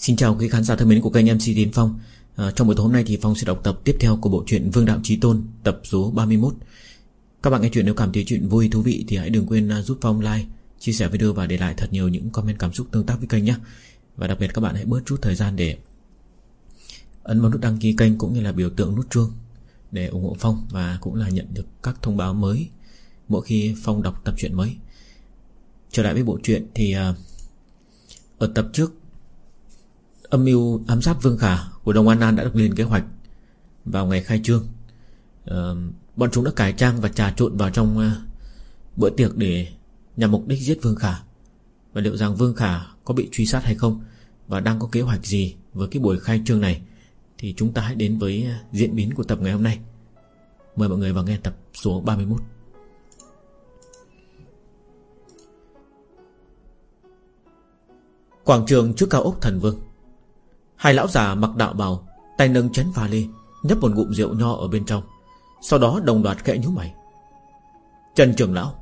Xin chào quý khán giả thân mến của kênh MC Tiến Phong. À, Trong buổi tối hôm nay thì Phong sẽ đọc tập tiếp theo của bộ truyện Vương Đạo Trí Tôn Tập số 31 Các bạn nghe chuyện nếu cảm thấy chuyện vui thú vị Thì hãy đừng quên à, giúp Phong like Chia sẻ video và để lại thật nhiều những comment cảm xúc tương tác với kênh nhé. Và đặc biệt các bạn hãy bớt chút thời gian để Ấn vào nút đăng ký kênh cũng như là biểu tượng nút chuông Để ủng hộ Phong Và cũng là nhận được các thông báo mới Mỗi khi Phong đọc tập truyện mới. Trở lại với bộ truyện thì à, Ở tập trước Âm mưu ám sát Vương Khả Của Đồng An An đã được lên kế hoạch Vào ngày khai trương. Uh, Bọn chúng đã cải trang và trà trộn vào trong uh, Bữa tiệc để Nhằm mục đích giết Vương Khả. Và liệu rằng Vương Khả có bị truy sát hay không Và đang có kế hoạch gì Với cái buổi khai trương này Thì chúng ta hãy đến với ờ, diễn biến của tập ngày hôm nay. Mời mọi người vào nghe tập số 31 Quảng trường trước cao ốc thần vương. Hai lão già mặc đạo bào, Tay nâng chén pha lê Nhấp một ngụm rượu nho ở bên trong. Sau đó đồng loạt khẽ nhíu mày. Trần trưởng lão,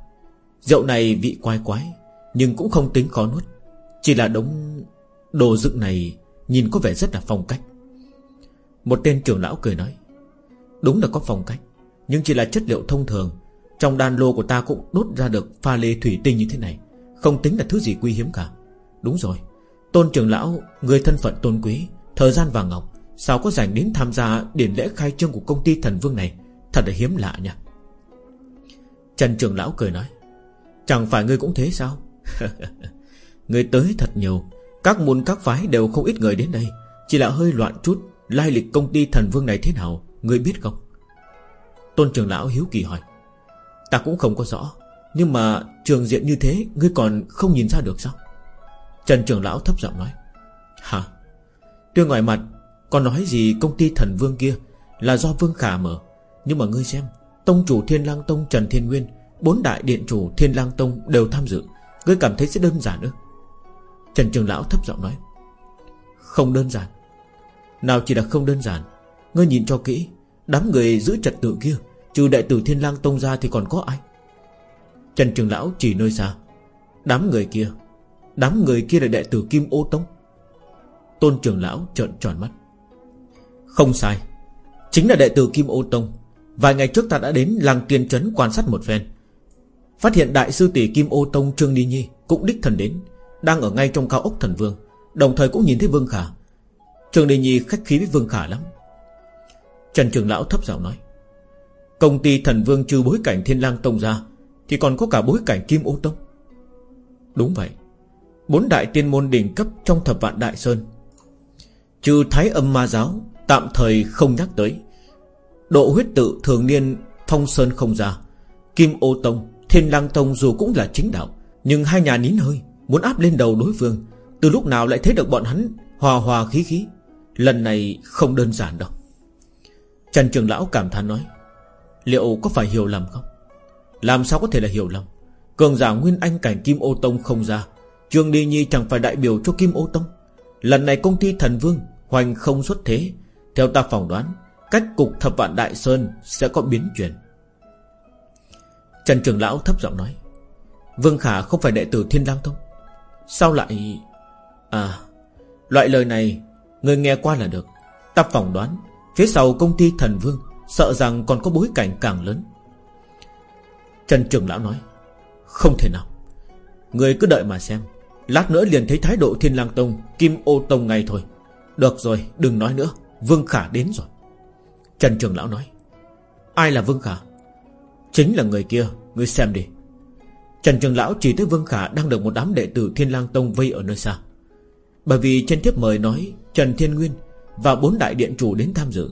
Rượu này vị quái quái, Nhưng cũng không tính khó nuốt. Chỉ là đống đồ dựng này Nhìn có vẻ rất là phong cách. Một tên trưởng lão cười nói, Đúng là có phong cách, Nhưng chỉ là chất liệu thông thường. Trong đan lô của ta cũng đốt ra được pha lê thủy tinh như thế này, Không tính là thứ gì quý hiếm cả. Đúng rồi Tôn trưởng lão, Người thân phận tôn quý, Thời gian vàng ngọc, Sao có rảnh đến tham gia điển lễ khai trương của công ty thần vương này? Thật là hiếm lạ nha Trần trưởng lão cười nói, Chẳng phải ngươi cũng thế sao? Ngươi tới thật nhiều, Các môn các phái đều không ít người đến đây, Chỉ là hơi loạn chút, Lai lịch công ty thần vương này thế nào, Ngươi biết không? Tôn trưởng lão hiếu kỳ hỏi, Ta cũng không có rõ, Nhưng mà trường diện như thế, Ngươi còn không nhìn ra được sao? Trần trưởng lão thấp giọng nói. Hả? Tuy ngoài mặt, Còn nói gì công ty thần vương kia Là do Vương Khả mở. Nhưng mà ngươi xem, Tông chủ Thiên lang Tông Trần Thiên Nguyên, Bốn đại điện chủ Thiên lang Tông đều tham dự. Ngươi cảm thấy sẽ đơn giản ư? Trần trưởng lão thấp giọng nói. Không đơn giản. Nào chỉ là không đơn giản. Ngươi nhìn cho kỹ, Đám người giữ trật tự kia, Trừ đại tử Thiên lang Tông ra thì còn có ai? Trần trưởng lão chỉ nơi xa. Đám người kia Đám người kia là đệ tử Kim Ô Tông. Tôn trưởng lão trợn tròn mắt. Không sai, Chính là đệ tử Kim Ô Tông. Vài ngày trước ta đã đến làng tiền trấn quan sát một phen. Phát hiện đại sư tỷ Kim Ô Tông Trương Ni Nhi Cũng đích thần đến, Đang ở ngay trong cao ốc thần vương, Đồng thời cũng nhìn thấy Vương Khả. Trương Ni Nhi khách khí với Vương Khả lắm. Trần trưởng lão thấp giọng nói, Công ty thần vương trừ bối cảnh thiên lang tông ra, Thì còn có cả bối cảnh Kim Ô Tông. Đúng vậy Bốn đại tiên môn đỉnh cấp trong thập vạn đại sơn. Trừ thái âm ma giáo, Tạm thời không nhắc tới. Độ huyết tự thường niên Phong sơn không ra. Kim ô tông, Thiên lang tông dù cũng là chính đạo, Nhưng hai nhà nín hơi, Muốn áp lên đầu đối phương, Từ lúc nào lại thấy được bọn hắn Hòa hòa khí khí, Lần này không đơn giản đâu. Trần trường lão cảm thán nói, Liệu có phải hiểu lầm không? Làm sao có thể là hiểu lầm? Cường giả nguyên anh cảnh kim ô tông không ra Trương Đi Nhi chẳng phải đại biểu cho Kim Ô Tông. Lần này công ty thần vương, Hoành không xuất thế. Theo ta phỏng đoán, Cách cục thập vạn đại sơn sẽ có biến chuyển. Trần Trường Lão thấp giọng nói, Vương Khả không phải đệ tử Thiên Lang Tông. Sao lại À Loại lời này, Người nghe qua là được. Ta phỏng đoán, Phía sau công ty thần vương, Sợ rằng còn có bối cảnh càng lớn. Trần Trường Lão nói, Không thể nào. Người cứ đợi mà xem. Lát nữa liền thấy thái độ Thiên lang Tông, Kim ô Tông ngay thôi. Được rồi, đừng nói nữa, Vương Khả đến rồi. Trần Trường Lão nói, Ai là Vương Khả? Chính là người kia, Ngươi xem đi. Trần Trường Lão chỉ thấy Vương Khả đang được một đám đệ tử Thiên lang Tông vây ở nơi xa. Bởi vì trên tiếp mời nói Trần Thiên Nguyên Và bốn đại điện chủ đến tham dự.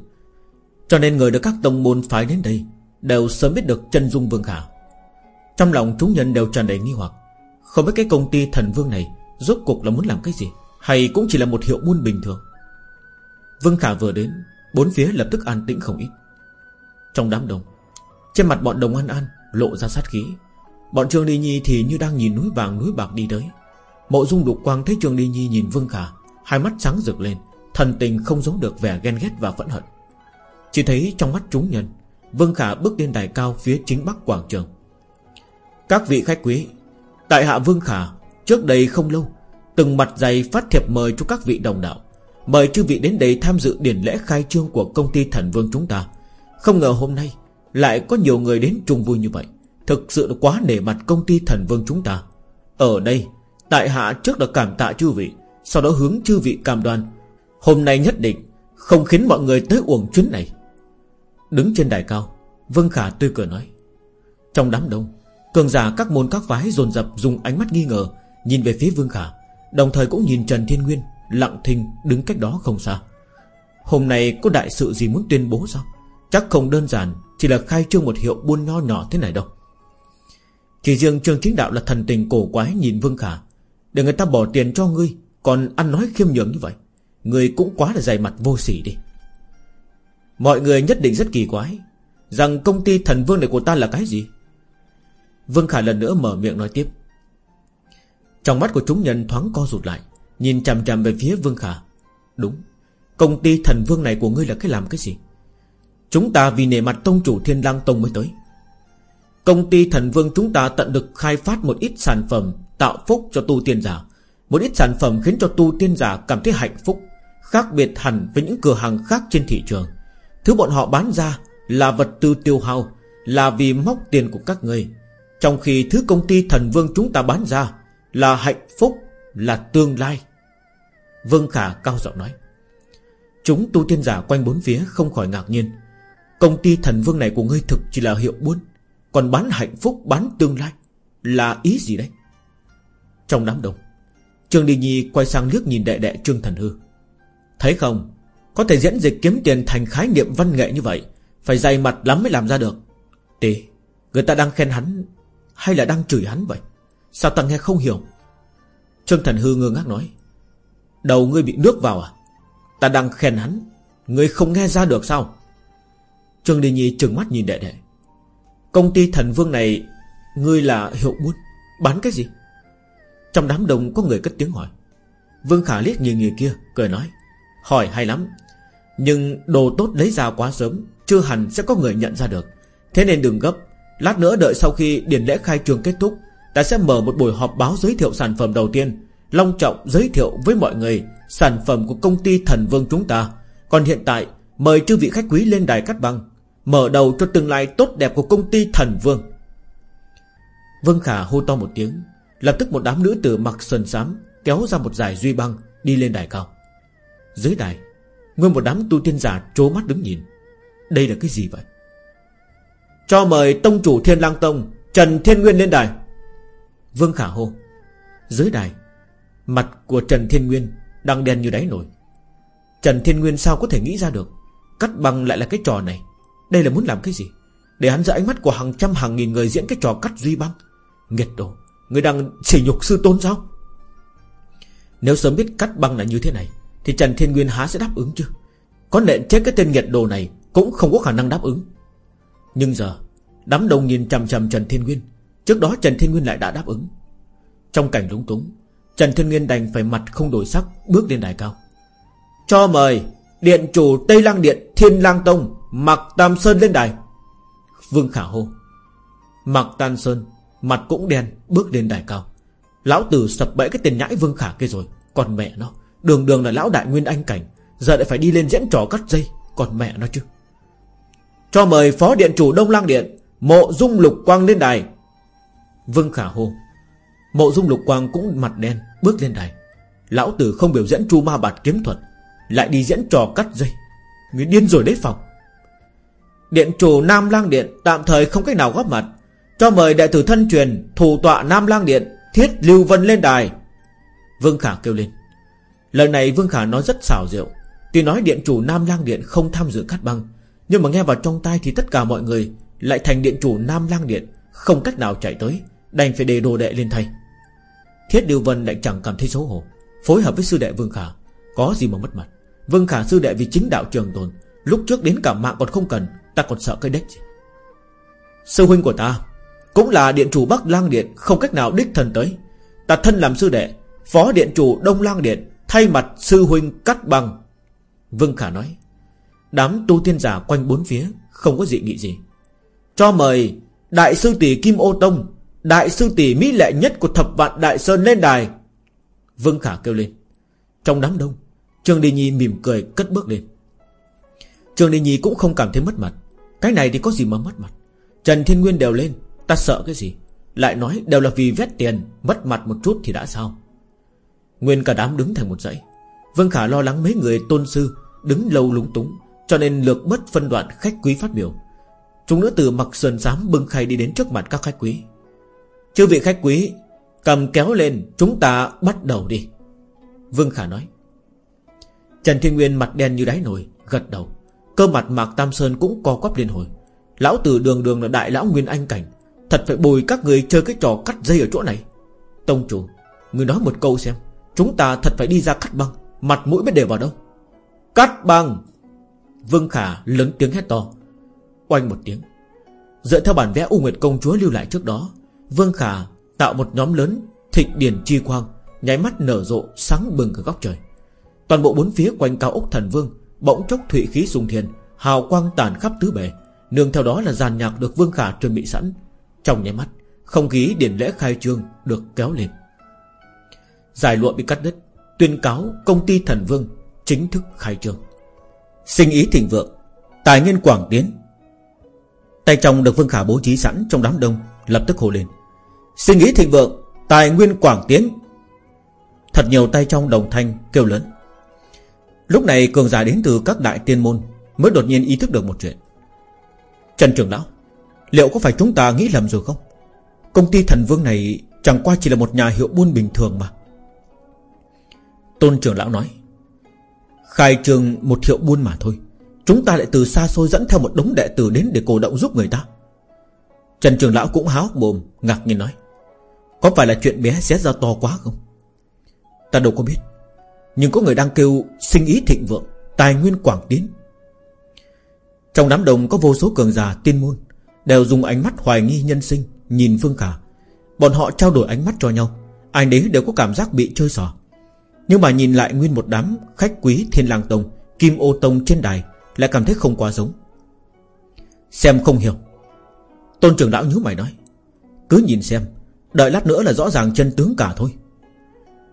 Cho nên người được các tông môn phái đến đây Đều sớm biết được chân dung Vương Khả. Trong lòng chúng nhân đều tràn đầy nghi hoặc không biết cái công ty thần vương này Rốt cuộc là muốn làm cái gì, Hay cũng chỉ là một hiệu buôn bình thường? Vương Khả vừa đến, Bốn phía lập tức an tĩnh không ít. Trong đám đông, Trên mặt bọn đồng an an lộ ra sát khí. Bọn Trương Đi Nhi thì như đang nhìn núi vàng núi bạc đi tới. Mộ dung đục quang thấy Trương Đi Nhi nhìn Vương Khả, Hai mắt sáng rực lên, Thần tình không giấu được vẻ ghen ghét và phẫn hận. Chỉ thấy trong mắt chúng nhân, Vương Khả bước lên đài cao phía chính bắc quảng trường. Các vị khách quý Tại hạ Vương Khả, Trước đây không lâu, Từng mặt dày phát thiệp mời cho các vị đồng đạo, Mời chư vị đến đây tham dự điển lễ khai trương của công ty thần vương chúng ta. Không ngờ hôm nay Lại có nhiều người đến chung vui như vậy, Thực sự quá nể mặt công ty thần vương chúng ta. Ở đây, Tại hạ trước đã cảm tạ chư vị, Sau đó hướng chư vị cam đoan, Hôm nay nhất định Không khiến mọi người tới uổng chuyến này. Đứng trên đài cao, Vương Khả tươi cười nói, Trong đám đông Cường giả các môn các phái dồn dập dùng ánh mắt nghi ngờ, Nhìn về phía Vương Khả, Đồng thời cũng nhìn Trần Thiên Nguyên, Lặng thinh đứng cách đó không xa. Hôm nay có đại sự gì muốn tuyên bố sao? Chắc không đơn giản, Chỉ là khai trương một hiệu buôn nho nhỏ thế này đâu. Chỉ riêng Trương Chính Đạo là thần tình cổ quái nhìn Vương Khả. Để người ta bỏ tiền cho ngươi, Còn ăn nói khiêm nhường như vậy Người cũng quá là dày mặt vô sỉ đi. Mọi người nhất định rất kỳ quái, Rằng công ty thần vương này của ta là cái gì? Vương Khả lần nữa mở miệng nói tiếp. Trong mắt của chúng nhân thoáng co rụt lại, Nhìn chằm chằm về phía Vương Khả. Đúng, Công ty thần vương này của ngươi là cái làm cái gì? Chúng ta vì nể mặt tông chủ thiên lang tông mới tới. Công ty thần vương chúng ta tận lực khai phát một ít sản phẩm Tạo phúc cho tu tiên giả. Một ít sản phẩm khiến cho tu tiên giả cảm thấy hạnh phúc, Khác biệt hẳn với những cửa hàng khác trên thị trường. Thứ bọn họ bán ra Là vật tư tiêu hao, Là vì móc tiền của các ngươi. Trong khi thứ công ty thần vương chúng ta bán ra Là hạnh phúc, Là tương lai. Vương Khả cao giọng nói. Chúng tu tiên giả quanh bốn phía không khỏi ngạc nhiên. Công ty thần vương này của ngươi thực chỉ là hiệu buôn, Còn bán hạnh phúc, bán tương lai Là ý gì đấy? Trong đám đông, Trương Đi Nhi quay sang liếc nhìn đệ đệ Trương Thần Hư. Thấy không, Có thể diễn dịch kiếm tiền thành khái niệm văn nghệ như vậy, Phải dày mặt lắm mới làm ra được. Tì Người ta đang khen hắn hay là đang chửi hắn vậy? Sao ta nghe không hiểu? Trương Thần Hư ngơ ngác nói, Đầu ngươi bị nước vào à? Ta đang khen hắn, Ngươi không nghe ra được sao? Trương Đi Nhi trừng mắt nhìn đệ đệ, Công ty thần vương này, Ngươi là hiệu buôn, Bán cái gì? Trong đám đông có người cất tiếng hỏi. Vương Khả liếc nhìn người kia, Cười nói, Hỏi hay lắm, Nhưng đồ tốt lấy ra quá sớm, Chưa hẳn sẽ có người nhận ra được. Thế nên đừng gấp Lát nữa đợi sau khi điển lễ khai trường kết thúc, Ta sẽ mở một buổi họp báo giới thiệu sản phẩm đầu tiên. Long trọng giới thiệu với mọi người Sản phẩm của công ty thần vương chúng ta. Còn hiện tại, Mời chư vị khách quý lên đài cắt băng, Mở đầu cho tương lai tốt đẹp của công ty thần vương. Vương Khả hô to một tiếng, Lập tức một đám nữ tử mặc sần sám Kéo ra một giải duy băng Đi lên đài cao. Dưới đài, Nguyên một đám tu tiên giả trố mắt đứng nhìn. Đây là cái gì vậy? Cho mời tông chủ thiên lang tông, Trần Thiên Nguyên lên đài. Vương Khả hô. Dưới đài, Mặt của Trần Thiên Nguyên Đang đen như đáy nổi Trần Thiên Nguyên sao có thể nghĩ ra được? Cắt băng lại là cái trò này. Đây là muốn làm cái gì? Để hắn ra ánh mắt của hàng trăm, hàng nghìn người diễn cái trò cắt duy băng. Nghiệt đồ, Người đang sỉ nhục sư tôn sao? Nếu sớm biết cắt băng là như thế này, Thì Trần Thiên Nguyên há sẽ đáp ứng chứ? Có nện chết cái tên nghiệt đồ này Cũng không có khả năng đáp ứng. Nhưng giờ, Đám đông nhìn chằm chằm Trần Thiên Nguyên. Trước đó Trần Thiên Nguyên lại đã đáp ứng. Trong cảnh lúng túng, Trần Thiên Nguyên đành phải mặt không đổi sắc Bước lên đài cao. Cho mời, Điện chủ Tây Lang Điện Thiên Lang Tông, Mạc Tam Sơn lên đài. Vương Khả hô. Mạc Tam Sơn, Mặt cũng đen, bước lên đài cao. Lão tử sập bẫy cái tên nhãi Vương Khả kia rồi, Còn mẹ nó. Đường đường là lão đại nguyên anh cảnh, Giờ lại phải đi lên diễn trò cắt dây, Còn mẹ nó chứ. Cho mời phó điện chủ Đông Lang Điện, Mộ Dung Lục Quang lên đài. Vương Khả hô, Mộ Dung Lục Quang cũng mặt đen Bước lên đài. Lão tử không biểu diễn chu ma bạt kiếm thuật, Lại đi diễn trò cắt dây. Người điên rồi đấy phòng Điện chủ Nam Lang Điện Tạm thời không cách nào góp mặt, Cho mời đệ tử thân truyền Thủ tọa Nam Lang Điện Thiết Lưu Vân lên đài. Vương Khả kêu lên. Lời này Vương Khả nói rất xảo diệu, Tuy nói điện chủ Nam Lang Điện không tham dự cắt băng nhưng mà nghe vào trong tai thì tất cả mọi người Lại thành điện chủ Nam Lang Điện, Không cách nào chạy tới, Đành phải đề đồ đệ lên thay. Thiết Điều Vân lại chẳng cảm thấy xấu hổ, Phối hợp với sư đệ Vương Khả, Có gì mà mất mặt. Vương Khả sư đệ vì chính đạo trường tồn, Lúc trước đến cả mạng còn không cần, Ta còn sợ cái đếch gì. Sư huynh của ta Cũng là điện chủ Bắc Lang Điện, Không cách nào đích thân tới. Ta thân làm sư đệ, Phó điện chủ Đông Lang Điện, Thay mặt sư huynh cắt bằng. Vương Khả nói Đám tu tiên giả quanh bốn phía Không có dị nghị gì. Cho mời Đại sư tỷ Kim Ô Tông, Đại sư tỷ mỹ lệ nhất của thập vạn Đại Sơn lên đài. Vương Khả kêu lên. Trong đám đông, Trương Đi Nhi mỉm cười cất bước lên. Trương Đi Nhi cũng không cảm thấy mất mặt. Cái này thì có gì mà mất mặt? Trần Thiên Nguyên đều lên, Ta sợ cái gì? Lại nói đều là vì vét tiền, Mất mặt một chút thì đã sao? Nguyên cả đám đứng thành một dãy. Vương Khả lo lắng mấy người tôn sư Đứng lâu lúng túng. Cho nên lược bất phân đoạn khách quý phát biểu. Chúng nữ từ mặc sườn giám bưng khay đi đến trước mặt các khách quý. Chư vị khách quý, Cầm kéo lên, Chúng ta bắt đầu đi. Vương Khả nói. Trần Thiên Nguyên mặt đen như đáy nồi, Gật đầu. Cơ mặt Mạc Tam Sơn cũng co quắp liên hồi. Lão tử đường đường là đại lão Nguyên Anh Cảnh, Thật phải bồi các người chơi cái trò cắt dây ở chỗ này. Tông chủ, Người nói một câu xem, Chúng ta thật phải đi ra cắt băng, Mặt mũi mới để vào đâu. Cắt băng! Vương Khả lớn tiếng hét to. Oanh một tiếng. Dựa theo bản vẽ U Nguyệt Công Chúa lưu lại trước đó Vương Khả tạo một nhóm lớn Thịnh điển chi quang Nháy mắt nở rộ sáng bừng cả góc trời. Toàn bộ bốn phía quanh cao ốc thần vương Bỗng chốc thủy khí sùng thiền, Hào quang tàn khắp tứ bề. Nương theo đó là giàn nhạc được Vương Khả chuẩn bị sẵn. Trong nháy mắt Không khí điển lễ khai trương được kéo lên. Giải lụa bị cắt đứt Tuyên cáo công ty thần vương Chính thức khai trương. Sinh ý thịnh vượng, Tài nguyên quảng tiến. Tay trong được Vương Khả bố trí sẵn trong đám đông, Lập tức hồ lên. Sinh ý thịnh vượng, Tài nguyên quảng tiến. Thật nhiều tay trong đồng thanh kêu lớn. Lúc này cường giả đến từ các đại tiên môn Mới đột nhiên ý thức được một chuyện. Trần trưởng lão, Liệu có phải chúng ta nghĩ lầm rồi không? Công ty thần vương này Chẳng qua chỉ là một nhà hiệu buôn bình thường mà. Tôn trưởng lão nói Khai trường một hiệu buôn mà thôi. Chúng ta lại từ xa xôi dẫn theo một đống đệ tử đến Để cổ động giúp người ta. Trần trường lão cũng háo mồm, Ngạc nhiên nói, Có phải là chuyện bé xé ra to quá không? Ta đâu có biết, Nhưng có người đang kêu sinh ý thịnh vượng, Tài nguyên quảng tiến. Trong đám đông có vô số cường giả, tiên môn Đều dùng ánh mắt hoài nghi nhân sinh, Nhìn Phương Khả. Bọn họ trao đổi ánh mắt cho nhau, Ai đấy đều có cảm giác bị chơi xỏ nhưng mà nhìn lại nguyên một đám khách quý thiên lang tông, Kim ô tông trên đài Lại cảm thấy không quá giống. Xem không hiểu. Tôn trưởng lão nhíu mày nói, Cứ nhìn xem, Đợi lát nữa là rõ ràng chân tướng cả thôi.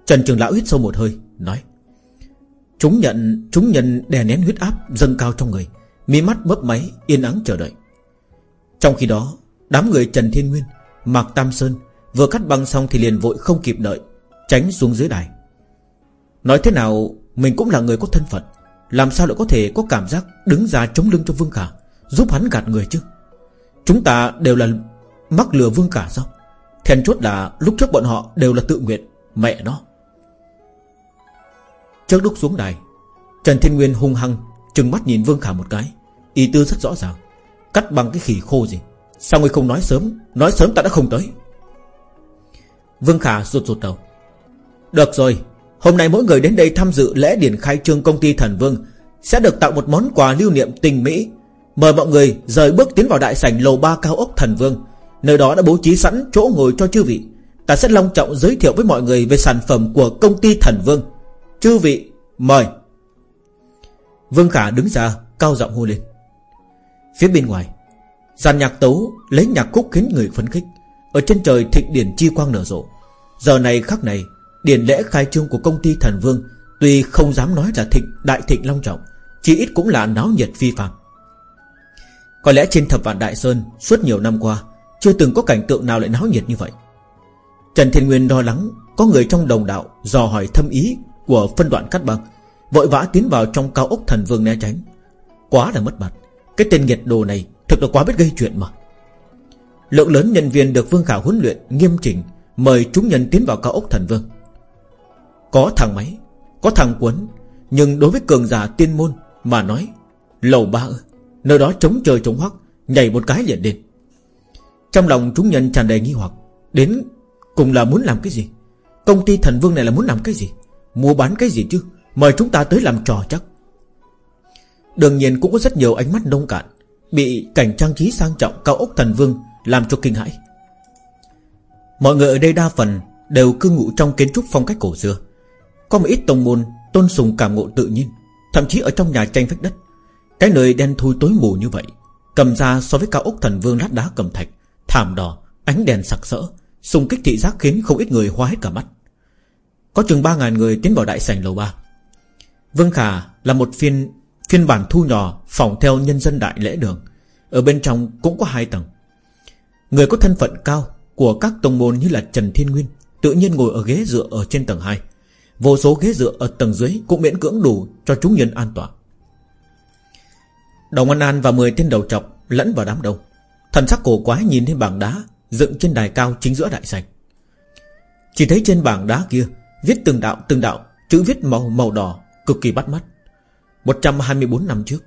Trần trường lão hít sâu một hơi, Nói, Chúng nhận Chúng nhận đè nén huyết áp dâng cao trong người mí mắt mấp máy yên ắng chờ đợi. Trong khi đó, Đám người Trần Thiên Nguyên, Mạc Tam Sơn Vừa cắt băng xong thì liền vội không kịp đợi, Tránh xuống dưới đài. Nói thế nào, Mình cũng là người có thân phận. Làm sao lại có thể có cảm giác Đứng ra chống lưng cho Vương Khả, Giúp hắn gạt người chứ? Chúng ta đều là mắc lừa Vương Khả sao? Thèn chốt là lúc trước bọn họ đều là tự nguyện, Mẹ nó. Trước lúc xuống đài, Trần Thiên Nguyên hung hăng Trừng mắt nhìn Vương Khả một cái. Ý tư rất rõ ràng, Cắt bằng cái khỉ khô gì. Sao ngươi không nói sớm? Nói sớm ta đã không tới. Vương Khả rụt rụt đầu. Được rồi Hôm nay mỗi người đến đây tham dự lễ điển khai trương công ty Thần Vương, Sẽ được tặng một món quà lưu niệm tình mỹ. Mời mọi người rời bước tiến vào đại sảnh lầu ba cao ốc Thần Vương. Nơi đó đã bố trí sẵn chỗ ngồi cho chư vị. Ta sẽ long trọng giới thiệu với mọi người Về sản phẩm của công ty Thần Vương. Chư vị, mời. Vương Khả đứng ra, Cao giọng hô lên. Phía bên ngoài Giàn nhạc tấu lấy nhạc khúc khiến người phấn khích. Ở trên trời thịnh điển chi quang nở rộ. Giờ này khắc này Điển lễ khai trương của công ty Thần Vương, Tuy không dám nói là thịnh, đại thịnh long trọng, Chỉ ít cũng là náo nhiệt phi phạm Có lẽ trên thập vạn Đại Sơn, Suốt nhiều năm qua, Chưa từng có cảnh tượng nào lại náo nhiệt như vậy. Trần Thiên Nguyên lo lắng, Có người trong đồng đạo dò hỏi thâm ý Của phân đoạn cắt băng, Vội vã tiến vào trong cao ốc thần vương né tránh. Quá là mất mặt, Cái tên nghiệt đồ này Thực là quá biết gây chuyện mà. Lượng lớn nhân viên được Vương Khả huấn luyện Nghiêm chỉnh, Mời chúng nhân tiến vào cao ốc thần vương. Có thằng máy, Có thằng quấn Nhưng đối với cường giả tiên môn Mà nói, Lầu ba ơi Nơi đó chống trời chống hoắc Nhảy một cái liền lên Trong lòng chúng nhân tràn đầy nghi hoặc, Đến cùng là muốn làm cái gì? Công ty thần vương này là muốn làm cái gì? Mua bán cái gì chứ? Mời chúng ta tới làm trò chắc. Đương nhiên cũng có rất nhiều ánh mắt nông cạn, Bị cảnh trang trí sang trọng cao ốc thần vương Làm cho kinh hãi. Mọi người ở đây đa phần Đều cư ngụ trong kiến trúc phong cách cổ xưa. Có một ít tông môn Tôn sùng cảm ngộ tự nhiên Thậm chí ở trong nhà tranh phách đất. Cái nơi đen thui tối mù như vậy Cầm ra so với cao ốc thần vương lát đá cầm thạch Thảm đỏ, ánh đèn sặc sỡ Xung kích thị giác khiến không ít người hoa hết cả mắt. Có chừng 3.000 người tiến vào đại sảnh lầu 3 Vương Khả là một phiên phiên bản thu nhỏ phòng theo nhân dân đại lễ đường. Ở bên trong cũng có hai tầng. Người có thân phận cao Của các tông môn như là Trần Thiên Nguyên Tự nhiên ngồi ở ghế dựa ở trên tầng 2 Vô số ghế dựa ở tầng dưới Cũng miễn cưỡng đủ cho chúng nhân an toàn. Đồng An An và 10 tên đầu trọc Lẫn vào đám đông. Thần sắc cổ quái nhìn thấy bảng đá Dựng trên đài cao chính giữa đại sảnh. Chỉ thấy trên bảng đá kia Viết từng đạo từng đạo, Chữ viết màu màu đỏ, Cực kỳ bắt mắt. 124 năm trước,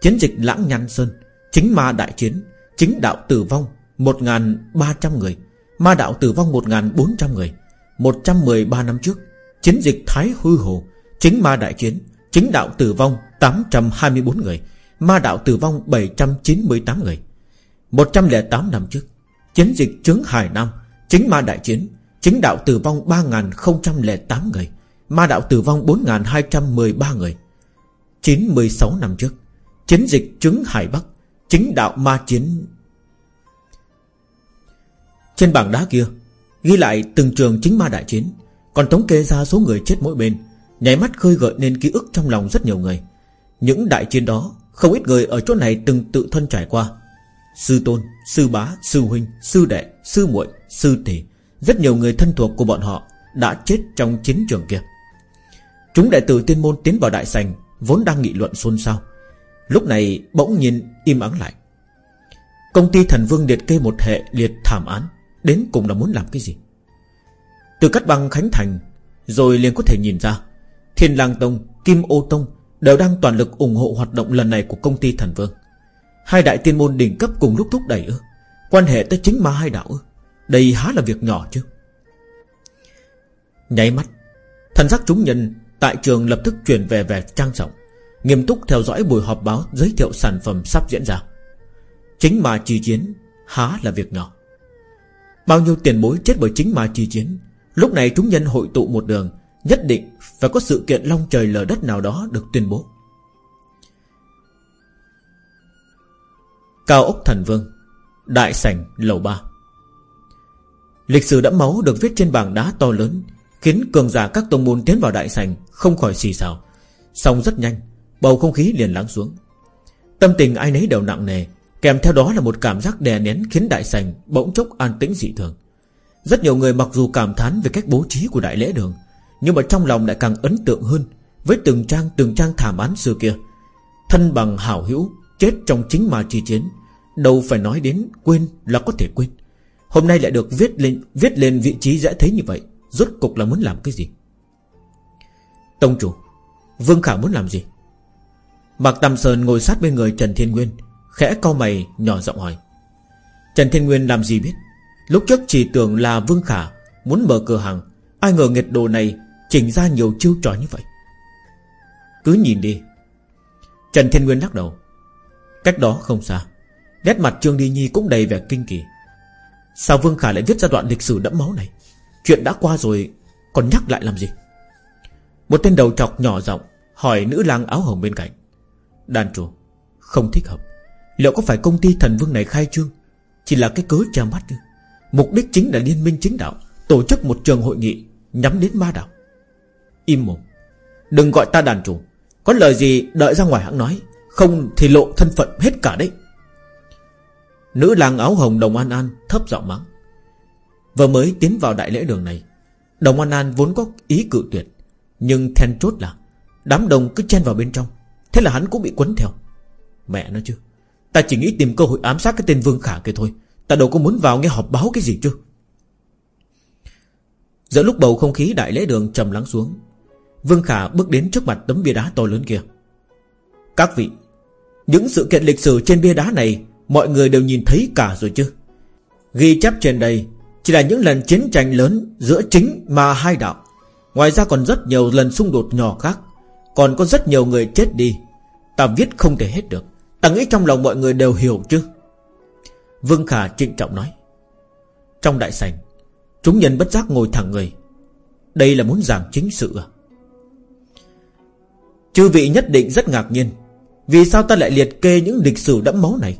Chiến dịch Lãng Nhan Sơn, Chính ma đại chiến, Chính đạo tử vong 1.300 người, Ma đạo tử vong 1.400 người. 113 năm trước Chiến dịch Thái Hư Hồ, Chính ma đại chiến, Chính đạo tử vong 824 người, Ma đạo tử vong 798 người. 108 năm trước, Chiến dịch Trướng Hải Nam, Chính ma đại chiến, Chính đạo tử vong 3008 người, Ma đạo tử vong 4213 người. 96 năm trước, Chiến dịch Trướng Hải Bắc, Chính đạo ma chiến. Trên bảng đá kia, Ghi lại từng trường chính ma đại chiến còn thống kê ra số người chết mỗi bên Nhảy mắt khơi gợi nên ký ức trong lòng rất nhiều người. Những đại chiến đó Không ít người ở chỗ này từng tự thân trải qua. Sư tôn, sư bá, sư huynh, sư đệ, sư muội, sư tỷ Rất nhiều người thân thuộc của bọn họ Đã chết trong chiến trường kia. Chúng đệ tử tiên môn tiến vào đại sành Vốn đang nghị luận xôn xao. Lúc này bỗng nhiên im ắng lại. Công ty thần vương liệt kê một hệ liệt thảm án Đến cùng là muốn làm cái gì? Từ cắt băng Khánh Thành Rồi liền có thể nhìn ra Thiên lang Tông, Kim Ô Tông Đều đang toàn lực ủng hộ hoạt động lần này của công ty thần vương. Hai đại tiên môn đỉnh cấp cùng lúc thúc đẩy ư Quan hệ tới chính ma hai đạo ư Đây há là việc nhỏ chứ. Nháy mắt Thần sắc chúng nhân Tại trường lập tức chuyển về vẻ trang trọng Nghiêm túc theo dõi buổi họp báo Giới thiệu sản phẩm sắp diễn ra. Chính mà chi chiến Há là việc nhỏ. Bao nhiêu tiền bối chết bởi chính ma chi chiến Lúc này chúng nhân hội tụ một đường, Nhất định phải có sự kiện long trời lở đất nào đó Được tuyên bố. Cao ốc thần vương, Đại sảnh lầu ba. Lịch sử đẫm máu được viết trên bảng đá to lớn, Khiến cường giả các tông môn tiến vào đại sảnh Không khỏi xì xào. Xong rất nhanh, Bầu không khí liền lắng xuống. Tâm tình ai nấy đều nặng nề, Kèm theo đó là một cảm giác đè nén Khiến đại sảnh bỗng chốc an tĩnh dị thường. Rất nhiều người mặc dù cảm thán Về cách bố trí của đại lễ đường, Nhưng mà trong lòng lại càng ấn tượng hơn Với từng trang từng trang thảm án xưa kia. Thân bằng, hảo hữu, Chết trong chính mà chi chiến, Đâu phải nói đến quên là có thể quên. Hôm nay lại được viết lên viết lên vị trí dễ thấy như vậy, Rốt cục là muốn làm cái gì? Tông chủ, Vương Khả muốn làm gì? Mạc Tam Sơn ngồi sát bên người Trần Thiên Nguyên, Khẽ cau mày nhỏ giọng hỏi. Trần Thiên Nguyên làm gì biết? Lúc trước chỉ tưởng là Vương Khả Muốn mở cửa hàng, Ai ngờ nghiệt đồ này Chỉnh ra nhiều chiêu trò như vậy. Cứ nhìn đi. Trần Thiên Nguyên lắc đầu. Cách đó không xa, Nét mặt Trương Đi Nhi cũng đầy vẻ kinh kỳ. Sao Vương Khả lại viết ra đoạn lịch sử đẫm máu này? Chuyện đã qua rồi, Còn nhắc lại làm gì? Một tên đầu trọc nhỏ giọng Hỏi nữ lang áo hồng bên cạnh. Đàn chủ, Không thích hợp. Liệu có phải công ty thần vương này khai trương? Chỉ là cái cớ che mắt chứ. Mục đích chính là liên minh chính đạo, Tổ chức một trường hội nghị Nhắm đến ma đạo. Im mồm. Đừng gọi ta đàn chủ. Có lời gì đợi ra ngoài hãng nói, Không thì lộ thân phận hết cả đấy. Nữ làng áo hồng Đồng An An thấp giọng mắng. Vừa mới tiến vào đại lễ đường này, Đồng An An vốn có ý cự tuyệt, Nhưng then chốt là Đám đồng cứ chen vào bên trong. Thế là hắn cũng bị quấn theo. Mẹ nó chứ, Ta chỉ nghĩ tìm cơ hội ám sát cái tên Vương Khả kia thôi. Ta đâu có muốn vào nghe họp báo cái gì chứ. Giữa lúc bầu không khí đại lễ đường trầm lắng xuống, Vương Khả bước đến trước mặt tấm bia đá to lớn kia. Các vị, Những sự kiện lịch sử trên bia đá này Mọi người đều nhìn thấy cả rồi chứ? Ghi chép trên đây Chỉ là những lần chiến tranh lớn Giữa chính mà hai đạo. Ngoài ra còn rất nhiều lần xung đột nhỏ khác. Còn có rất nhiều người chết đi. Ta viết không thể hết được. Ta nghĩ trong lòng mọi người đều hiểu chứ? Vương Khả trịnh trọng nói. Trong đại sảnh, Chúng nhân bất giác ngồi thẳng người. Đây là muốn giảng chính sự à? Chư vị nhất định rất ngạc nhiên, Vì sao ta lại liệt kê những lịch sử đẫm máu này?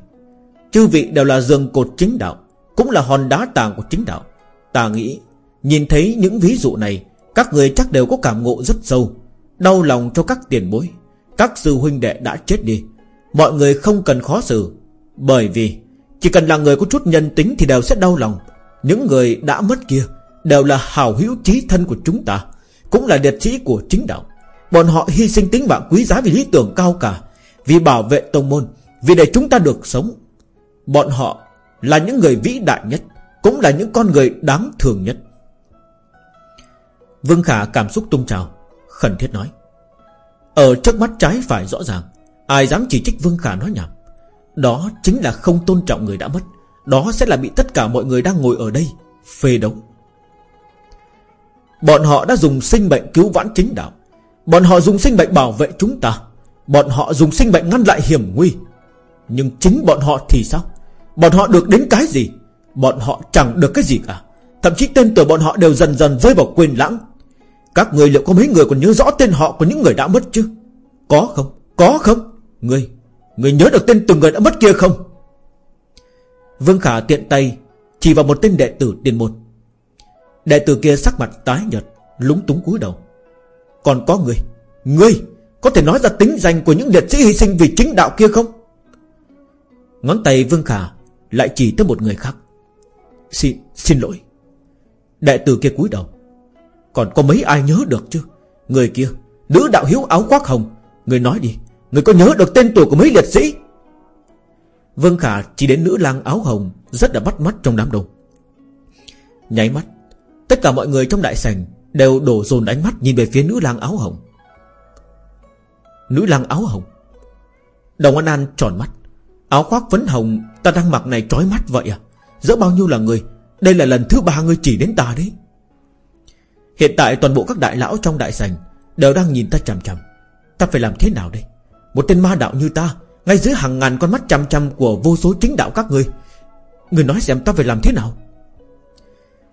Chư vị đều là giường cột chính đạo, Cũng là hòn đá tàng của chính đạo. Ta nghĩ, Nhìn thấy những ví dụ này, Các người chắc đều có cảm ngộ rất sâu. Đau lòng cho các tiền bối, Các sư huynh đệ đã chết đi. Mọi người không cần khó xử, Bởi vì chỉ cần là người có chút nhân tính thì đều sẽ đau lòng. Những người đã mất kia Đều là hào hữu trí thân của chúng ta, Cũng là liệt sĩ của chính đạo. Bọn họ hy sinh tính mạng quý giá vì lý tưởng cao cả, Vì bảo vệ tông môn, Vì để chúng ta được sống. Bọn họ là những người vĩ đại nhất, Cũng là những con người đáng thường nhất. Vương Khả cảm xúc tung trào, Khẩn thiết nói. Ở trước mắt trái phải rõ ràng, Ai dám chỉ trích Vương Khả nói nhảm? Đó chính là không tôn trọng người đã mất. Đó sẽ là bị tất cả mọi người đang ngồi ở đây Phê đấu. Bọn họ đã dùng sinh bệnh cứu vãn chính đạo. Bọn họ dùng sinh bệnh bảo vệ chúng ta. Bọn họ dùng sinh bệnh ngăn lại hiểm nguy. Nhưng chính bọn họ thì sao? Bọn họ được đến cái gì? Bọn họ chẳng được cái gì cả. Thậm chí tên tuổi bọn họ đều dần dần rơi vào quên lãng. Các người liệu có mấy người còn nhớ rõ tên họ của những người đã mất chứ? Có không? Có không? Người Người nhớ được tên từng người đã mất kia không? Vương Khả tiện tay Chỉ vào một tên đệ tử tiền môn. Đệ tử kia sắc mặt tái nhợt Lúng túng cúi đầu. Còn có người Người Có thể nói ra tính danh của những liệt sĩ hy sinh vì chính đạo kia không? Ngón tay Vương Khả Lại chỉ tới một người khác. Xin, xin lỗi. Đệ tử kia cúi đầu. Còn có mấy ai nhớ được chứ? Người kia Nữ đạo hiếu áo khoác hồng Người nói đi. Người có nhớ được tên tuổi của mấy liệt sĩ? Vương Khả chỉ đến nữ lang áo hồng, Rất là bắt mắt trong đám đông. Nháy mắt, Tất cả mọi người trong đại sảnh Đều đổ dồn ánh mắt nhìn về phía nữ lang áo hồng. Nữ lang áo hồng. Đồng An An tròn mắt. Áo khoác phấn hồng, Ta đang mặc này trói mắt vậy à? Giữa bao nhiêu là người? Đây là lần thứ ba người chỉ đến ta đấy. Hiện tại toàn bộ các đại lão trong đại sảnh Đều đang nhìn ta chằm chằm. Ta phải làm thế nào đây? Một tên ma đạo như ta Ngay dưới hàng ngàn con mắt chăm chăm của vô số chính đạo các người Người nói xem ta phải làm thế nào?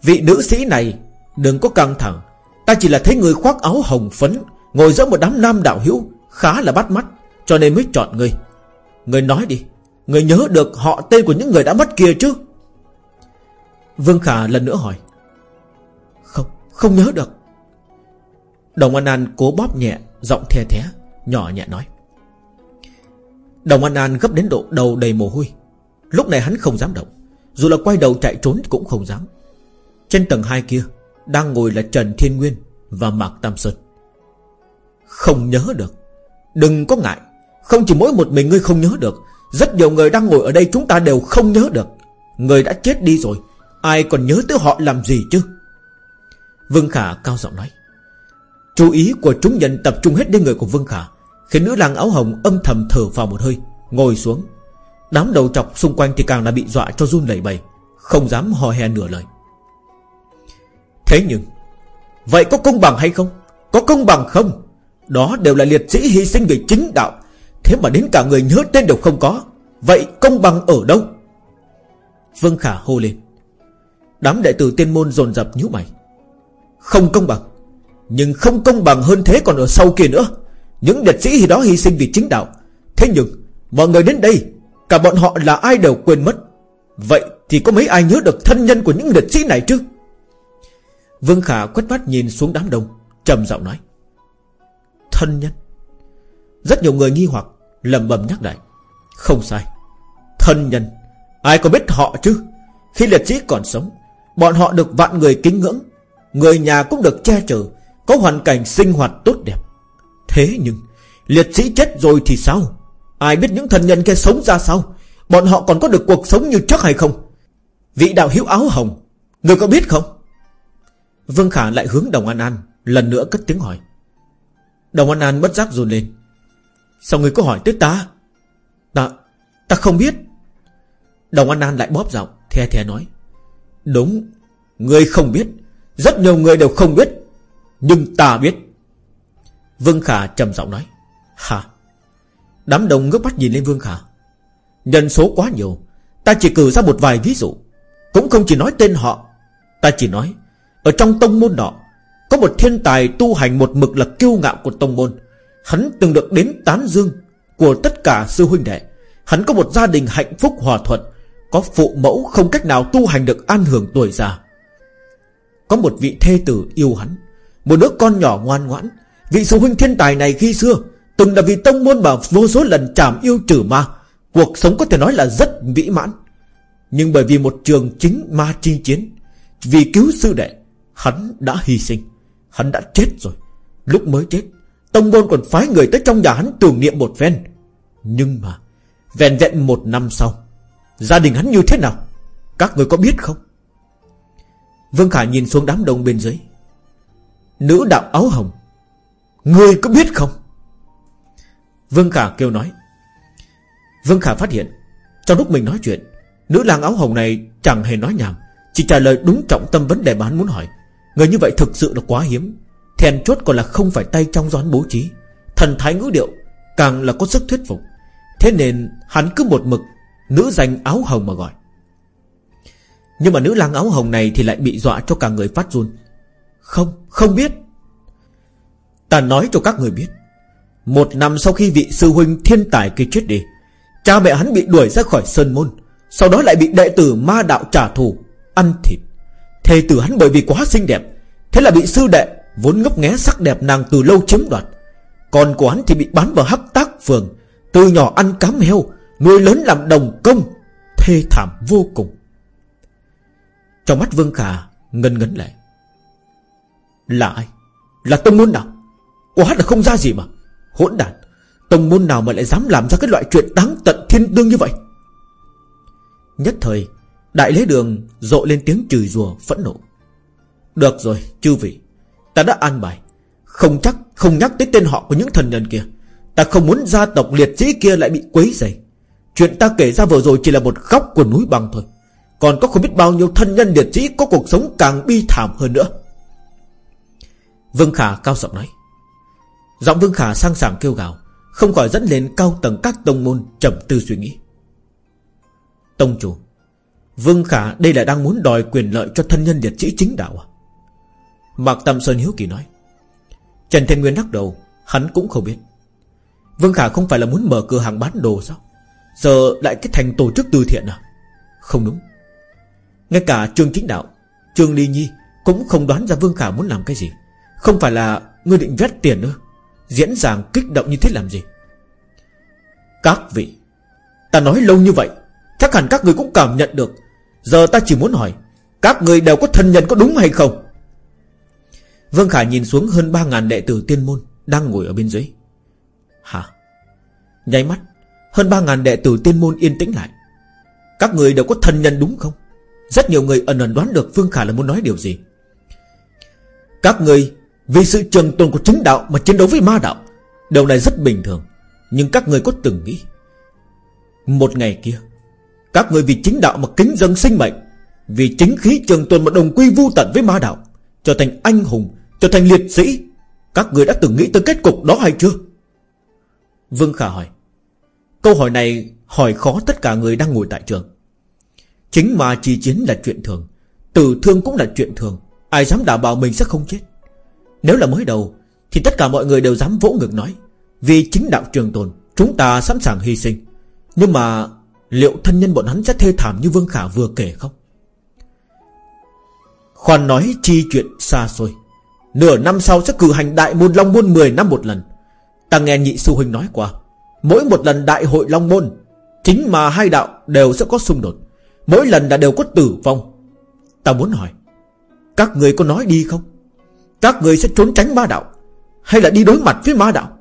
Vị nữ sĩ này Đừng có căng thẳng. Ta chỉ là thấy người khoác áo hồng phấn Ngồi giữa một đám nam đạo hữu Khá là bắt mắt Cho nên mới chọn người Người nói đi Người nhớ được họ tên của những người đã mất kia chứ? Vương Khả lần nữa hỏi. Không, không nhớ được. Đồng An An cố bóp nhẹ Giọng the thé Nhỏ nhẹ nói. Đồng An An gấp đến độ đầu đầy mồ hôi. Lúc này hắn không dám động, Dù là quay đầu chạy trốn cũng không dám. Trên tầng hai kia Đang ngồi là Trần Thiên Nguyên Và Mạc Tam Sơn. Không nhớ được. Đừng có ngại. Không chỉ mỗi một mình ngươi không nhớ được. Rất nhiều người đang ngồi ở đây chúng ta đều không nhớ được. Người đã chết đi rồi. Ai còn nhớ tới họ làm gì chứ? Vương Khả cao giọng nói. Chú ý của chúng nhân tập trung hết đến người của Vương Khả. Khiến nữ lang áo hồng âm thầm thở vào một hơi, Ngồi xuống. Đám đầu chọc xung quanh thì càng là bị dọa cho run lẩy bẩy, Không dám hò hè nửa lời. Thế nhưng, Vậy có công bằng hay không? Có công bằng không? Đó đều là liệt sĩ hy sinh vì chính đạo. Thế mà đến cả người nhớ tên đều không có, Vậy công bằng ở đâu? Vương Khả hô lên. Đám đệ tử tiên môn dồn dập nhíu mày. Không công bằng, Nhưng không công bằng hơn thế còn ở sau kia nữa. Những liệt sĩ thì đó hy sinh vì chính đạo. Thế nhưng, Mọi người đến đây, Cả bọn họ là ai đều quên mất. Vậy thì có mấy ai nhớ được thân nhân của những liệt sĩ này chứ? Vương Khả quét mắt nhìn xuống đám đông, trầm giọng nói. Thân nhân? Rất nhiều người nghi hoặc, lầm bầm nhắc lại. Không sai. Thân nhân? Ai có biết họ chứ? Khi liệt sĩ còn sống, Bọn họ được vạn người kính ngưỡng. Người nhà cũng được che chở, Có hoàn cảnh sinh hoạt tốt đẹp. Thế nhưng Liệt sĩ chết rồi thì sao? Ai biết những thân nhân kia sống ra sao? Bọn họ còn có được cuộc sống như trước hay không? Vị đạo hiếu áo hồng Người có biết không? Vương Khả lại hướng Đồng An An Lần nữa cất tiếng hỏi. Đồng An An bất giác run lên. Sao người có hỏi tới ta? Ta, ta không biết. Đồng An An lại bóp giọng The the nói. Đúng Người không biết. Rất nhiều người đều không biết. Nhưng ta biết. Vương Khả trầm giọng nói Hả Đám đông ngước mắt nhìn lên Vương Khả. Nhân số quá nhiều, Ta chỉ cử ra một vài ví dụ, Cũng không chỉ nói tên họ. Ta chỉ nói, Ở trong tông môn đó Có một thiên tài tu hành một mực là kiêu ngạo của tông môn. Hắn từng được đến tán dương Của tất cả sư huynh đệ. Hắn có một gia đình hạnh phúc hòa thuận, Có phụ mẫu không cách nào tu hành được an hưởng tuổi già. Có một vị thê tử yêu hắn, Một đứa con nhỏ ngoan ngoãn Vị sư huynh thiên tài này khi xưa, Từng là vì tông môn bảo vô số lần chảm yêu trừ ma. Cuộc sống có thể nói là rất vĩ mãn. Nhưng bởi vì một trường chính ma chi chiến, Vì cứu sư đệ, Hắn đã hy sinh. Hắn đã chết rồi. Lúc mới chết, Tông môn còn phái người tới trong nhà hắn tưởng niệm một phen. Nhưng mà, Vẹn vẹn một năm sau, Gia đình hắn như thế nào? Các người có biết không? Vương Khả nhìn xuống đám đông bên dưới. Nữ đạo áo hồng Người có biết không? Vương Khả kêu nói. Vương Khả phát hiện Trong lúc mình nói chuyện Nữ lang áo hồng này chẳng hề nói nhảm Chỉ trả lời đúng trọng tâm vấn đề mà hắn muốn hỏi. Người như vậy thực sự là quá hiếm Thèn chốt còn là không phải tay trong doán bố trí. Thần thái ngữ điệu Càng là có sức thuyết phục. Thế nên hắn cứ một mực Nữ danh áo hồng mà gọi. Nhưng mà nữ lang áo hồng này Thì lại bị dọa cho cả người phát run. Không, không biết Ta nói cho các người biết, Một năm sau khi vị sư huynh thiên tài kia chết đi, Cha mẹ hắn bị đuổi ra khỏi sơn môn, Sau đó lại bị đệ tử ma đạo trả thù, Ăn thịt. Thề tử hắn bởi vì quá xinh đẹp, Thế là bị sư đệ Vốn ngấp nghé sắc đẹp nàng từ lâu chiếm đoạt. Còn của hắn thì bị bán vào hắc tác phường, Từ nhỏ ăn cám heo, Nuôi lớn làm đồng công, Thê thảm vô cùng. Trong mắt Vương Khả Ngân ngấn lại, Là ai? Là tông môn nào? Quá là không ra gì mà. Hỗn đản. Tông môn nào mà lại dám làm ra cái loại chuyện đáng tận thiên đương như vậy? Nhất thời, Đại lễ đường rộ lên tiếng chửi rùa phẫn nộ. Được rồi, chư vị. Ta đã an bài. Không chắc, không nhắc tới tên họ của những thần nhân kia. Ta không muốn gia tộc liệt sĩ kia lại bị quấy rầy. Chuyện ta kể ra vừa rồi chỉ là một góc của núi băng thôi. Còn có không biết bao nhiêu thân nhân liệt sĩ Có cuộc sống càng bi thảm hơn nữa. Vương Khả cao giọng nói. Giọng Vương Khả sang sảng kêu gào, Không khỏi dẫn lên cao tầng các tông môn trầm tư suy nghĩ. Tông chủ, Vương Khả đây là đang muốn đòi quyền lợi cho thân nhân liệt sĩ chính đạo à? Mạc Tâm Sơn hiếu kỳ nói. Trần Thiên Nguyên lắc đầu, Hắn cũng không biết. Vương Khả không phải là muốn mở cửa hàng bán đồ sao? Giờ lại cái thành tổ chức từ thiện à? Không đúng. Ngay cả Trương Chính Đạo, Trương Ly Nhi cũng không đoán ra Vương Khả muốn làm cái gì. Không phải là ngươi định vét tiền nữa. Diễn giảng kích động như thế làm gì? Các vị, Ta nói lâu như vậy, Chắc hẳn các người cũng cảm nhận được. Giờ ta chỉ muốn hỏi, Các người đều có thân nhân có đúng hay không? Vương Khả nhìn xuống hơn 3.000 đệ tử tiên môn Đang ngồi ở bên dưới. Hả? Nháy mắt, Hơn 3.000 đệ tử tiên môn yên tĩnh lại. Các người đều có thân nhân đúng không? Rất nhiều người ẩn ẩn đoán được Vương Khả là muốn nói điều gì. Các người vì sự trường tồn của chính đạo Mà chiến đấu với ma đạo, Điều này rất bình thường. Nhưng các người có từng nghĩ, Một ngày kia, Các người vì chính đạo mà kính dân sinh mệnh, Vì chính khí trường tồn mà đồng quy vu tận với ma đạo, Trở thành anh hùng, Trở thành liệt sĩ, Các người đã từng nghĩ tới kết cục đó hay chưa? Vương Khả hỏi. Câu hỏi này hỏi khó tất cả người đang ngồi tại trường. Chính mà chi chiến là chuyện thường, Tử thương cũng là chuyện thường, Ai dám đảm bảo mình sẽ không chết? Nếu là mới đầu, Thì tất cả mọi người đều dám vỗ ngực nói, Vì chính đạo trường tồn, Chúng ta sẵn sàng hy sinh. Nhưng mà liệu thân nhân bọn hắn sẽ thê thảm như Vương Khả vừa kể không? Khoan nói chi chuyện xa xôi. Nửa năm sau sẽ cử hành đại môn Long Môn 10 năm một lần. Ta nghe nhị sư huynh nói qua, Mỗi một lần đại hội Long Môn, Chính mà hai đạo đều sẽ có xung đột. Mỗi lần là đều có tử vong. Ta muốn hỏi, Các người có nói đi không? Các người sẽ trốn tránh ma đạo, Hay là đi đối mặt với ma đạo?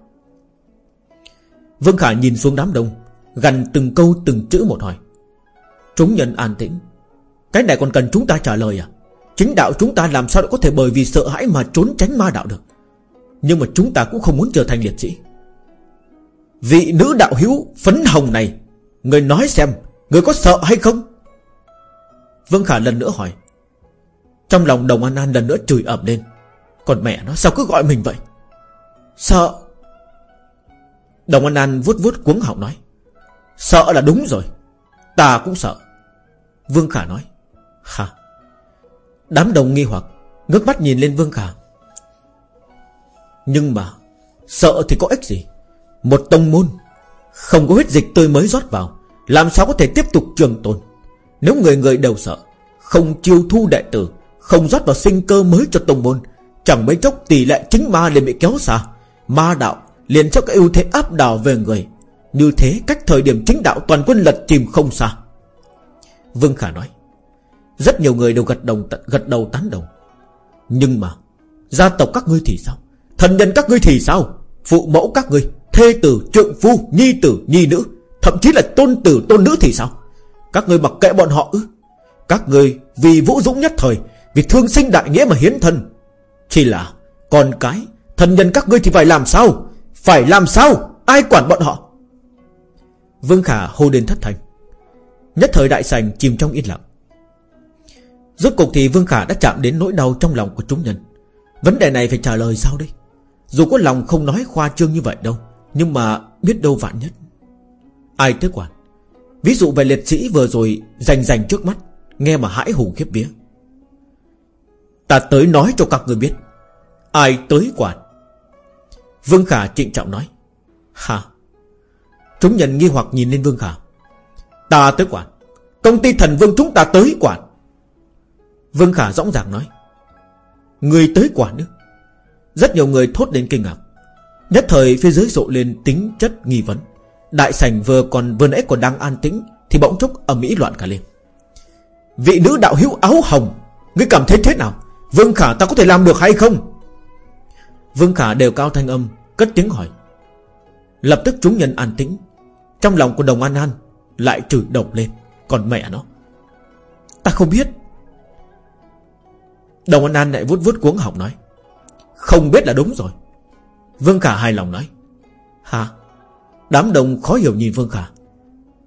Vương Khả nhìn xuống đám đông, Gần từng câu từng chữ một hỏi. Chúng nhân an tĩnh. Cái này còn cần chúng ta trả lời à? Chính đạo chúng ta làm sao có thể bởi vì sợ hãi mà trốn tránh ma đạo được? Nhưng mà chúng ta cũng không muốn trở thành liệt sĩ. Vị nữ đạo hiếu phấn hồng này, Người nói xem, Người có sợ hay không? Vương Khả lần nữa hỏi. Trong lòng đồng An An lần nữa chửi ẩm lên. Còn mẹ nó sao cứ gọi mình vậy? Sợ. Đồng An An vuốt vuốt cuống họng nói. Sợ là đúng rồi. Ta cũng sợ. Vương Khả nói. Hả? Đám đồng nghi hoặc Ngước mắt nhìn lên Vương Khả. Nhưng mà Sợ thì có ích gì? Một tông môn Không có huyết dịch tươi mới rót vào, Làm sao có thể tiếp tục trường tồn? Nếu người người đều sợ, Không chiêu thu đệ tử, Không rót vào sinh cơ mới cho tông môn Chẳng mấy chốc tỷ lệ chính ma liền bị kéo xa. Ma đạo liền cho cái ưu thế áp đảo về người. Như thế cách thời điểm chính đạo toàn quân lật chìm không xa. Vương Khả nói Rất nhiều người đều gật đầu, gật đầu tán đồng. Nhưng mà Gia tộc các ngươi thì sao? Thần nhân các ngươi thì sao? Phụ mẫu các ngươi Thê tử, trượng phu, nhi tử, nhi nữ Thậm chí là tôn tử, tôn nữ thì sao? Các ngươi mặc kệ bọn họ ư? Các ngươi vì vũ dũng nhất thời Vì thương sinh đại nghĩa mà hiến thân chỉ là Con cái Thần nhân các ngươi thì phải làm sao? Phải làm sao? Ai quản bọn họ? Vương Khả hô đến thất thành Nhất thời đại sành chìm trong yên lặng. Rốt cục thì Vương Khả đã chạm đến nỗi đau trong lòng của chúng nhân. Vấn đề này phải trả lời sao đây? Dù có lòng không nói khoa trương như vậy đâu, Nhưng mà biết đâu vạn nhất. Ai tới quản? Ví dụ về liệt sĩ vừa rồi Rành rành trước mắt, Nghe mà hãi hùng khiếp vía. Ta tới nói cho các người biết. Ai tới quản Vương Khả trịnh trọng nói. Hả? Chúng nhận nghi hoặc nhìn lên Vương Khả. Ta tới quản Công ty thần vương chúng ta tới quản Vương Khả rõ ràng nói. Người tới quản nữa. Rất nhiều người thốt đến kinh ngạc. Nhất thời phía dưới rộ lên tính chất nghi vấn. Đại sảnh vừa còn vừa nãy còn đang an tĩnh, Thì bỗng chốc ở Mỹ loạn cả lên. Vị nữ đạo hữu áo hồng, Ngươi cảm thấy thế nào? Vương Khả, ta có thể làm được hay không? Vương Khả đều cao thanh âm, Cất tiếng hỏi. Lập tức chúng nhân an tĩnh, Trong lòng của đồng An An Lại chửi độc lên, Còn mẹ nó. Ta không biết. Đồng An An lại vuốt vuốt cuống họng nói. Không biết là đúng rồi. Vương Khả hài lòng nói. Hả? Đám đồng khó hiểu nhìn Vương Khả.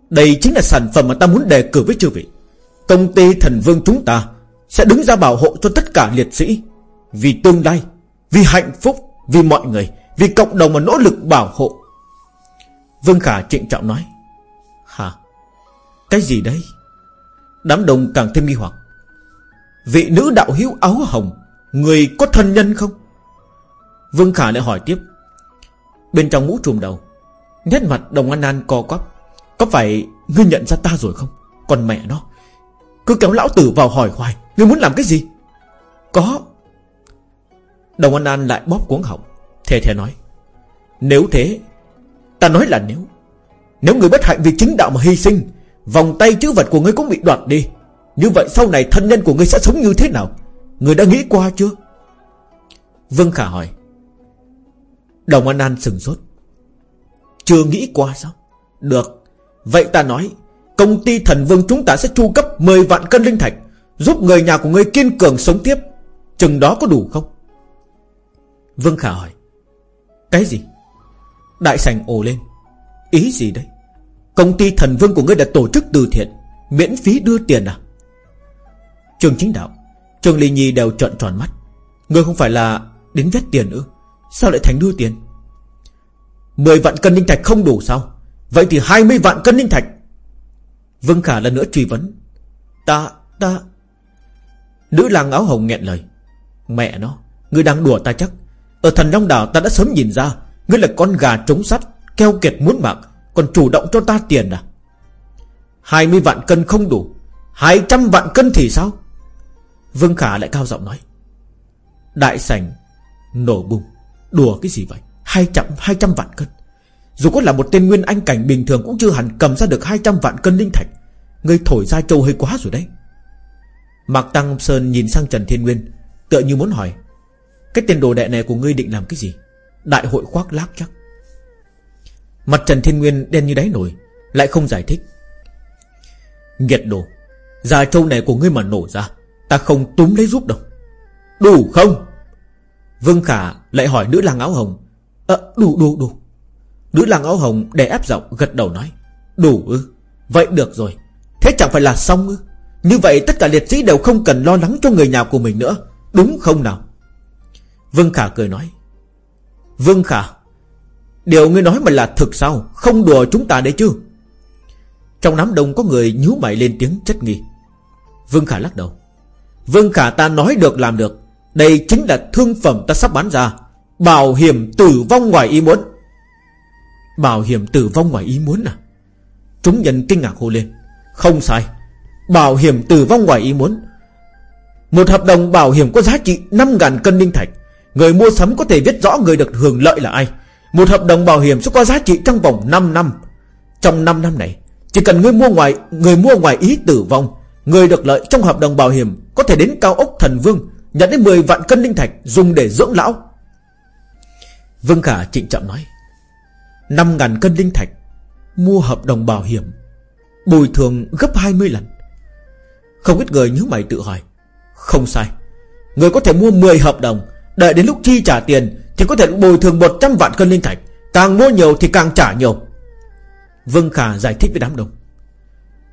Đây chính là sản phẩm mà ta muốn đề cử với chư vị. Công ty thần vương chúng ta sẽ đứng ra bảo hộ cho tất cả liệt sĩ. Vì tương lai, Vì hạnh phúc, Vì mọi người, Vì cộng đồng mà nỗ lực bảo hộ. Vương Khả trịnh trọng nói, Hả? Cái gì đây Đám đồng càng thêm nghi hoặc. Vị nữ đạo hữu áo hồng, Người có thân nhân không? Vương Khả lại hỏi tiếp. Bên trong mũ trùm đầu, Nét mặt đồng an an co quắp. Có phải ngươi nhận ra ta rồi không? Còn mẹ nó, Cứ kéo lão tử vào hỏi hoài. Ngươi muốn làm cái gì? Có. Đồng an an lại bóp cuống họng Thề thề nói, Nếu thế, Ta nói là nếu. Nếu người bất hạnh vì chính đạo mà hy sinh, Vòng tay chữ vật của ngươi cũng bị đoạt đi, Như vậy sau này thân nhân của ngươi sẽ sống như thế nào? Người đã nghĩ qua chưa? Vương Khả hỏi. Đồng An An sừng sốt. Chưa nghĩ qua sao? Được, Vậy ta nói, Công ty thần vương chúng ta sẽ chu cấp 10 vạn cân linh thạch Giúp người nhà của ngươi kiên cường sống tiếp. Chừng đó có đủ không? Vương Khả hỏi. Cái gì? Đại sành ồ lên. Ý gì đấy? Công ty thần vương của ngươi đã tổ chức từ thiện Miễn phí đưa tiền à? Trường chính đạo Trường Ly Nhi đều trợn tròn mắt. Ngươi không phải là đến vét tiền ư? Sao lại thành đưa tiền? Mười vạn cân linh thạch không đủ sao? Vậy thì hai mươi vạn cân linh thạch. Vương Khả lần nữa truy vấn. Ta, ta Nữ làng áo hồng nghẹn lời. Mẹ nó, ngươi đang đùa ta chắc. Ở thần Long Đảo ta đã sớm nhìn ra Ngươi là con gà trống sắt Keo kiệt muốn mạng Còn chủ động cho ta tiền à? Hai mươi vạn cân không đủ hai trăm vạn cân thì sao? Vương Khả lại cao giọng nói. Đại sảnh Nổ bùng. Đùa cái gì vậy? Hai trăm hai trăm vạn cân. Dù có là một tên nguyên anh cảnh bình thường Cũng chưa hẳn cầm ra được 200 vạn cân linh thạch. Ngươi thổi ra trâu hơi quá rồi đấy. Mạc Tăng Sơn nhìn sang Trần Thiên Nguyên, Tựa như muốn hỏi, Cái tên đồ đệ này của ngươi định làm cái gì? Đại hội khoác lác chắc. Mặt Trần Thiên Nguyên đen như đáy nổi Lại không giải thích. Nghiệt đồ, Già trâu này của ngươi mà nổ ra, Ta không túm lấy giúp đâu. Đủ không? Vương Khả lại hỏi nữ lang áo hồng. Ờ đủ đủ đủ. Nữ lang áo hồng đè ép giọng gật đầu nói, Đủ ư? Vậy được rồi. Thế chẳng phải là xong ư? Như vậy tất cả liệt sĩ đều không cần lo lắng cho người nhà của mình nữa. Đúng không nào? Vương Khả cười nói. Vương Khả, Điều ngươi nói mà là thực sao? Không đùa chúng ta đấy chứ? Trong đám đông có người nhíu mày lên tiếng chất nghi. Vương Khả lắc đầu. Vương Khả ta nói được làm được. Đây chính là thương phẩm ta sắp bán ra. Bảo hiểm tử vong ngoài ý muốn. Bảo hiểm tử vong ngoài ý muốn à? Chúng nhân kinh ngạc hô lên. Không sai. Bảo hiểm tử vong ngoài ý muốn. Một hợp đồng bảo hiểm có giá trị 5.000 cân ninh thạch. Người mua sắm có thể viết rõ người được hưởng lợi là ai. Một hợp đồng bảo hiểm sẽ có giá trị trong vòng 5 năm. Trong 5 năm này, Chỉ cần người mua ngoài, Người mua ngoài ý tử vong, Người được lợi trong hợp đồng bảo hiểm Có thể đến cao ốc thần vương, Nhận đến 10 vạn cân ninh thạch Dùng để dưỡng lão. Vương Khả trịnh trọng nói 5 ngàn cân linh thạch, Mua hợp đồng bảo hiểm, Bồi thường gấp 20 lần. Không ít người như mày tự hỏi, Không sai, Người có thể mua 10 hợp đồng, Đợi đến lúc chi trả tiền Thì có thể bồi thường 100 vạn cân linh thạch, Càng mua nhiều thì càng trả nhiều. Vương Khả giải thích với đám đông.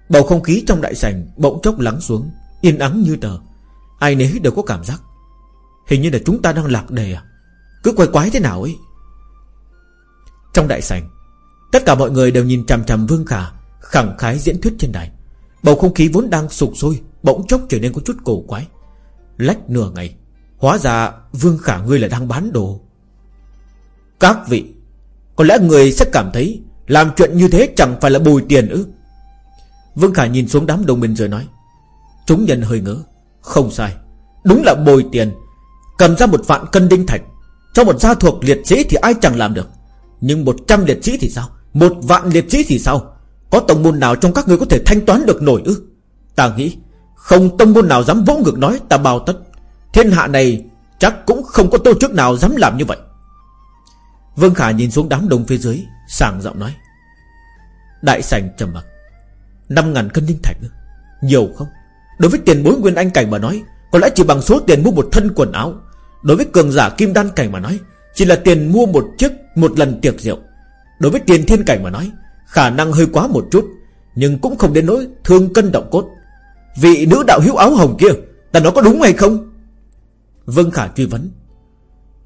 Bầu không khí trong đại sảnh Bỗng chốc lắng xuống, Yên ắng như tờ. Ai nấy đều có cảm giác, Hình như là chúng ta đang lạc đề à? Cứ quay quái thế nào ấy? Trong đại sảnh, Tất cả mọi người đều nhìn chằm chằm Vương Khả Khẳng khái diễn thuyết trên đài. Bầu không khí vốn đang sục sôi, Bỗng chốc trở nên có chút cổ quái. Lách nửa ngày, Hóa ra Vương Khả ngươi là đang bán đồ. Các vị, Có lẽ người sẽ cảm thấy Làm chuyện như thế chẳng phải là bồi tiền ư? Vương Khả nhìn xuống đám đồng minh rồi nói, Chúng nhân hơi ngỡ, Không sai. Đúng là bồi tiền, Cầm ra một vạn cân đinh thạch, Cho một gia thuộc liệt sĩ thì ai chẳng làm được. Nhưng một trăm liệt sĩ thì sao? Một vạn liệt sĩ thì sao? Có tông môn nào trong các người có thể thanh toán được nổi ư? Ta nghĩ, Không tông môn nào dám vỗ ngực nói ta bao tất. Thiên hạ này chắc cũng không có tổ chức nào dám làm như vậy. Vương Khả nhìn xuống đám đông phía dưới, Sảng giọng nói. Đại sảnh trầm mặc. Năm ngàn cân linh thạch Nhiều không? Đối với tiền bối nguyên anh cảnh mà nói, Có lẽ chỉ bằng số tiền mua một thân quần áo. Đối với cường giả kim đan cảnh mà nói, Chỉ là tiền mua một chiếc, Một lần tiệc rượu. Đối với tiền thiên cảnh mà nói Khả năng hơi quá một chút, Nhưng cũng không đến nỗi thương cân động cốt. Vị nữ đạo hữu áo hồng kia, Ta nói có đúng hay không? Vương Khả truy vấn.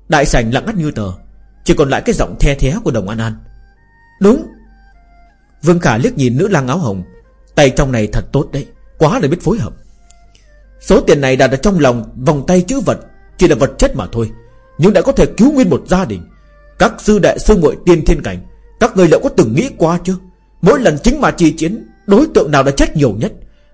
Đại sảnh lặng ngắt như tờ, Chỉ còn lại cái giọng the thé của đồng An An. Đúng. Vương Khả liếc nhìn nữ lang áo hồng, Tay trong này thật tốt đấy, Quá là biết phối hợp. Số tiền này đặt ở trong lòng vòng tay chữ vật, Chỉ là vật chất mà thôi, Nhưng đã có thể cứu nguyên một gia đình, Các sư đệ sư muội tiên thiên cảnh các người liệu có từng nghĩ qua chưa? Mỗi lần chính mà trì chiến, Đối tượng nào đã chết nhiều nhất?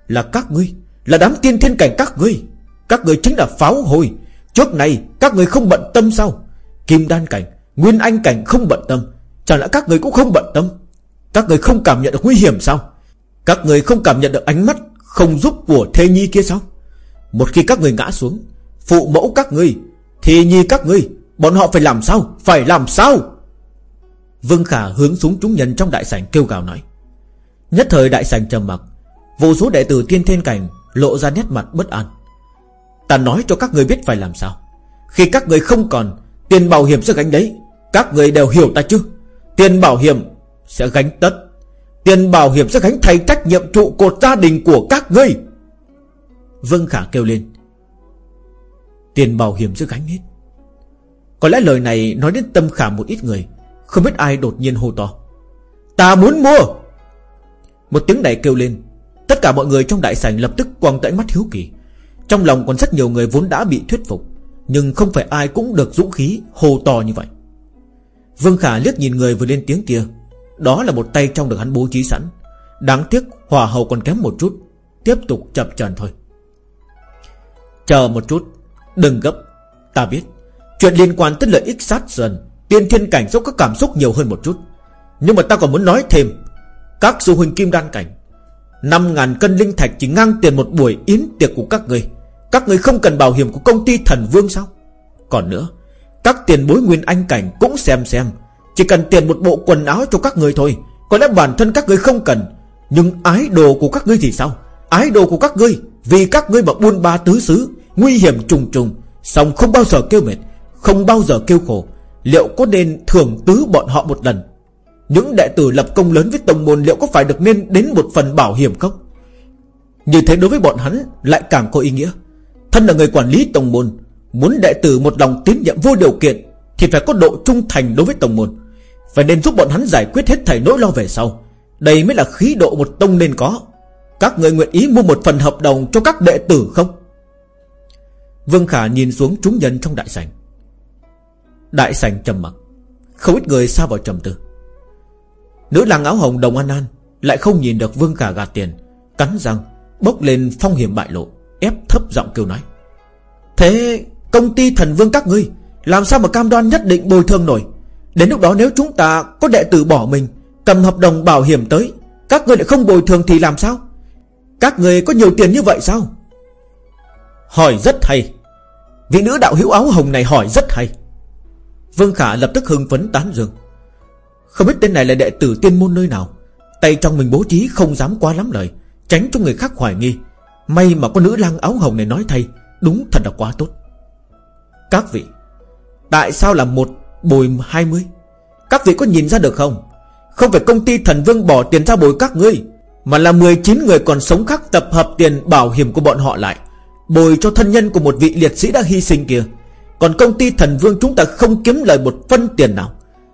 Là các ngươi, Là đám tiên thiên cảnh các ngươi. Các ngươi chính là pháo hồi. Trước này, các người không bận tâm sao? Kim đan cảnh, Nguyên anh cảnh không bận tâm. Chẳng lẽ các người cũng không bận tâm? Các người không cảm nhận được nguy hiểm sao? Các người không cảm nhận được ánh mắt Không giúp của thê nhi kia sao? Một khi các người ngã xuống, Phụ mẫu các người Thì nhi các người Bọn họ phải làm sao? Phải làm sao? Vương Khả hướng xuống chúng nhân trong đại sảnh kêu gào nói. Nhất thời đại sảnh trầm mặc, Vô số đệ tử tiên thiên cảnh Lộ ra nét mặt bất an. Ta nói cho các người biết phải làm sao. Khi các người không còn Tiền bảo hiểm sẽ gánh đấy Các người đều hiểu ta chứ? Tiền bảo hiểm sẽ gánh tất. Tiền bảo hiểm sẽ gánh thay trách nhiệm trụ cột gia đình của các ngươi. Vương Khả kêu lên. Tiền bảo hiểm sẽ gánh hết. Có lẽ lời này nói đến tâm khả một ít người. Không biết ai đột nhiên hô to. Ta muốn mua! Một tiếng này kêu lên. Tất cả mọi người trong đại sảnh lập tức quăng tới mắt hiếu kỳ. Trong lòng còn rất nhiều người vốn đã bị thuyết phục, Nhưng không phải ai cũng được dũng khí Hồ to như vậy. Vương Khả liếc nhìn người vừa lên tiếng kia. Đó là một tay trong được hắn bố trí sẵn. Đáng tiếc hòa hầu còn kém một chút. Tiếp tục chập chờn thôi. Chờ một chút, Đừng gấp. Ta biết, Chuyện liên quan tới lợi ích sát dần. Tiên thiên cảnh giúp các cảm xúc nhiều hơn một chút. Nhưng mà ta còn muốn nói thêm, Các du huynh kim đan cảnh, năm ngàn cân linh thạch chỉ ngang tiền một buổi yến tiệc của các người Các người không cần bảo hiểm của công ty thần vương sao? Còn nữa, Các tiền bối nguyên anh cảnh cũng xem xem, Chỉ cần tiền một bộ quần áo cho các người thôi, Có lẽ bản thân các người không cần. Nhưng ái đồ của các ngươi thì sao? Ái đồ của các ngươi, Vì các ngươi mà buôn ba tứ xứ, Nguy hiểm trùng trùng Xong không bao giờ kêu mệt, Không bao giờ kêu khổ. Liệu có nên thưởng tứ bọn họ một lần? Những đệ tử lập công lớn với tông môn Liệu có phải được nên đến một phần bảo hiểm không? Như thế đối với bọn hắn Lại càng có ý nghĩa. Thân là người quản lý tông môn, Muốn đệ tử một lòng tín nhiệm vô điều kiện Thì phải có độ trung thành đối với tông môn. Phải nên giúp bọn hắn giải quyết hết thảy nỗi lo về sau. Đây mới là khí độ một tông nên có. Các người nguyện ý mua một phần hợp đồng Cho các đệ tử không? Vương Khả nhìn xuống chúng nhân trong đại sảnh. Đại sảnh trầm mặc. Không ít người xa vào trầm tư. Nữ lang áo hồng đồng an an Lại không nhìn được vương cả gạt tiền, Cắn răng, Bốc lên phong hiểm bại lộ, Ép thấp giọng kêu nói. Thế công ty thần vương các ngươi, Làm sao mà cam đoan nhất định bồi thường nổi? Đến lúc đó nếu chúng ta có đệ tử bỏ mình, Cầm hợp đồng bảo hiểm tới, Các ngươi lại không bồi thường thì làm sao? Các người có nhiều tiền như vậy sao? Hỏi rất hay. Vị nữ đạo hữu áo hồng này hỏi rất hay. Vương Khả lập tức hưng phấn tán dương. Không biết tên này là đệ tử tiên môn nơi nào, Tay trong mình bố trí không dám quá lắm lời, Tránh cho người khác hoài nghi. May mà có nữ lang áo hồng này nói thay, Đúng thật là quá tốt. Các vị, Tại sao là một bồi 20 Các vị có nhìn ra được không? Không phải công ty thần vương bỏ tiền ra bồi các ngươi, Mà là 19 người còn sống khác tập hợp tiền bảo hiểm của bọn họ lại, Bồi cho thân nhân của một vị liệt sĩ đã hy sinh kia. Còn công ty thần vương chúng ta không kiếm lời một phân tiền nào.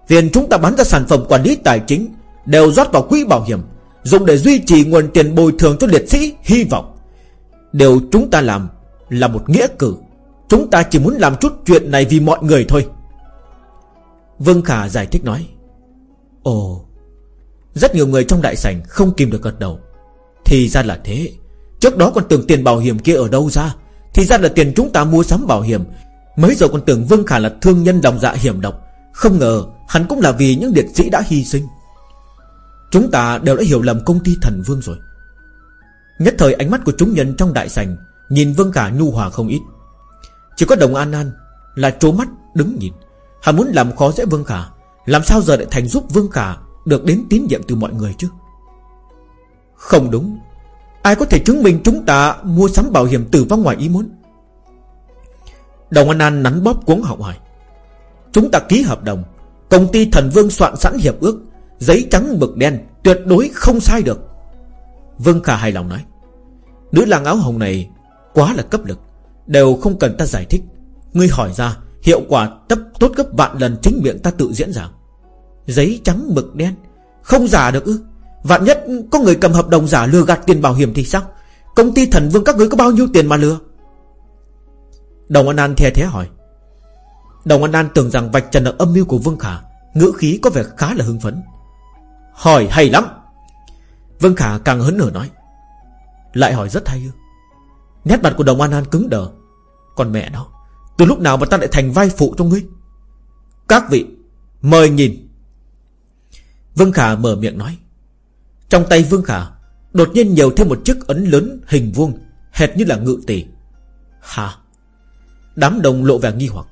Tiền chúng ta bán ra sản phẩm quản lý tài chính, Đều rót vào quỹ bảo hiểm, Dùng để duy trì nguồn tiền bồi thường cho liệt sĩ Hy vọng. Điều chúng ta làm là một nghĩa cử. Chúng ta chỉ muốn làm chút chuyện này vì mọi người thôi. Vương Khả giải thích nói, Ồ, Rất nhiều người trong đại sảnh không kìm được gật đầu. Thì ra là thế. Trước đó còn tưởng tiền bảo hiểm kia ở đâu ra? Thì ra là tiền chúng ta mua sắm bảo hiểm Mới giờ còn tưởng Vương Khả là thương nhân lòng dạ hiểm độc. Không ngờ, hắn cũng là vì những liệt sĩ đã hy sinh. Chúng ta đều đã hiểu lầm công ty thần Vương rồi. Nhất thời ánh mắt của chúng nhân trong đại sảnh Nhìn Vương Khả nhu hòa không ít. Chỉ có Đồng An An Là trố mắt, đứng nhìn. Hắn muốn làm khó dễ Vương Khả, Làm sao giờ lại thành giúp Vương Khả Được đến tín nhiệm từ mọi người chứ? Không đúng. Ai có thể chứng minh chúng ta Mua sắm bảo hiểm tử vong ngoài ý muốn? Đồng An An nắn bóp cuống họng hỏi. Chúng ta ký hợp đồng, Công ty thần vương soạn sẵn hiệp ước, Giấy trắng mực đen Tuyệt đối không sai được. Vương Khả hài lòng nói, Nữ lang áo hồng này Quá là cấp lực, Đều không cần ta giải thích. Ngươi hỏi ra, Hiệu quả tấp tốt gấp vạn lần chính miệng ta tự diễn giảng Giấy trắng mực đen, Không giả được ư? Vạn nhất có người cầm hợp đồng giả lừa gạt tiền bảo hiểm thì sao? Công ty thần vương các người có bao nhiêu tiền mà lừa? Đồng An An thè thế hỏi. Đồng An An tưởng rằng vạch trần được âm mưu của Vương Khả, Ngữ khí có vẻ khá là hưng phấn. Hỏi hay lắm. Vương Khả càng hấn nở nói. Lại hỏi rất hay ư. Nét mặt của đồng An An cứng đờ. Còn mẹ nó, Từ lúc nào mà ta lại thành vai phụ cho ngươi? Các vị, Mời nhìn. Vương Khả mở miệng nói. Trong tay Vương Khả, Đột nhiên nhiều thêm một chiếc ấn lớn hình vuông, Hệt như là ngự tỷ. Hả? Đám đồng lộ vẻ nghi hoặc.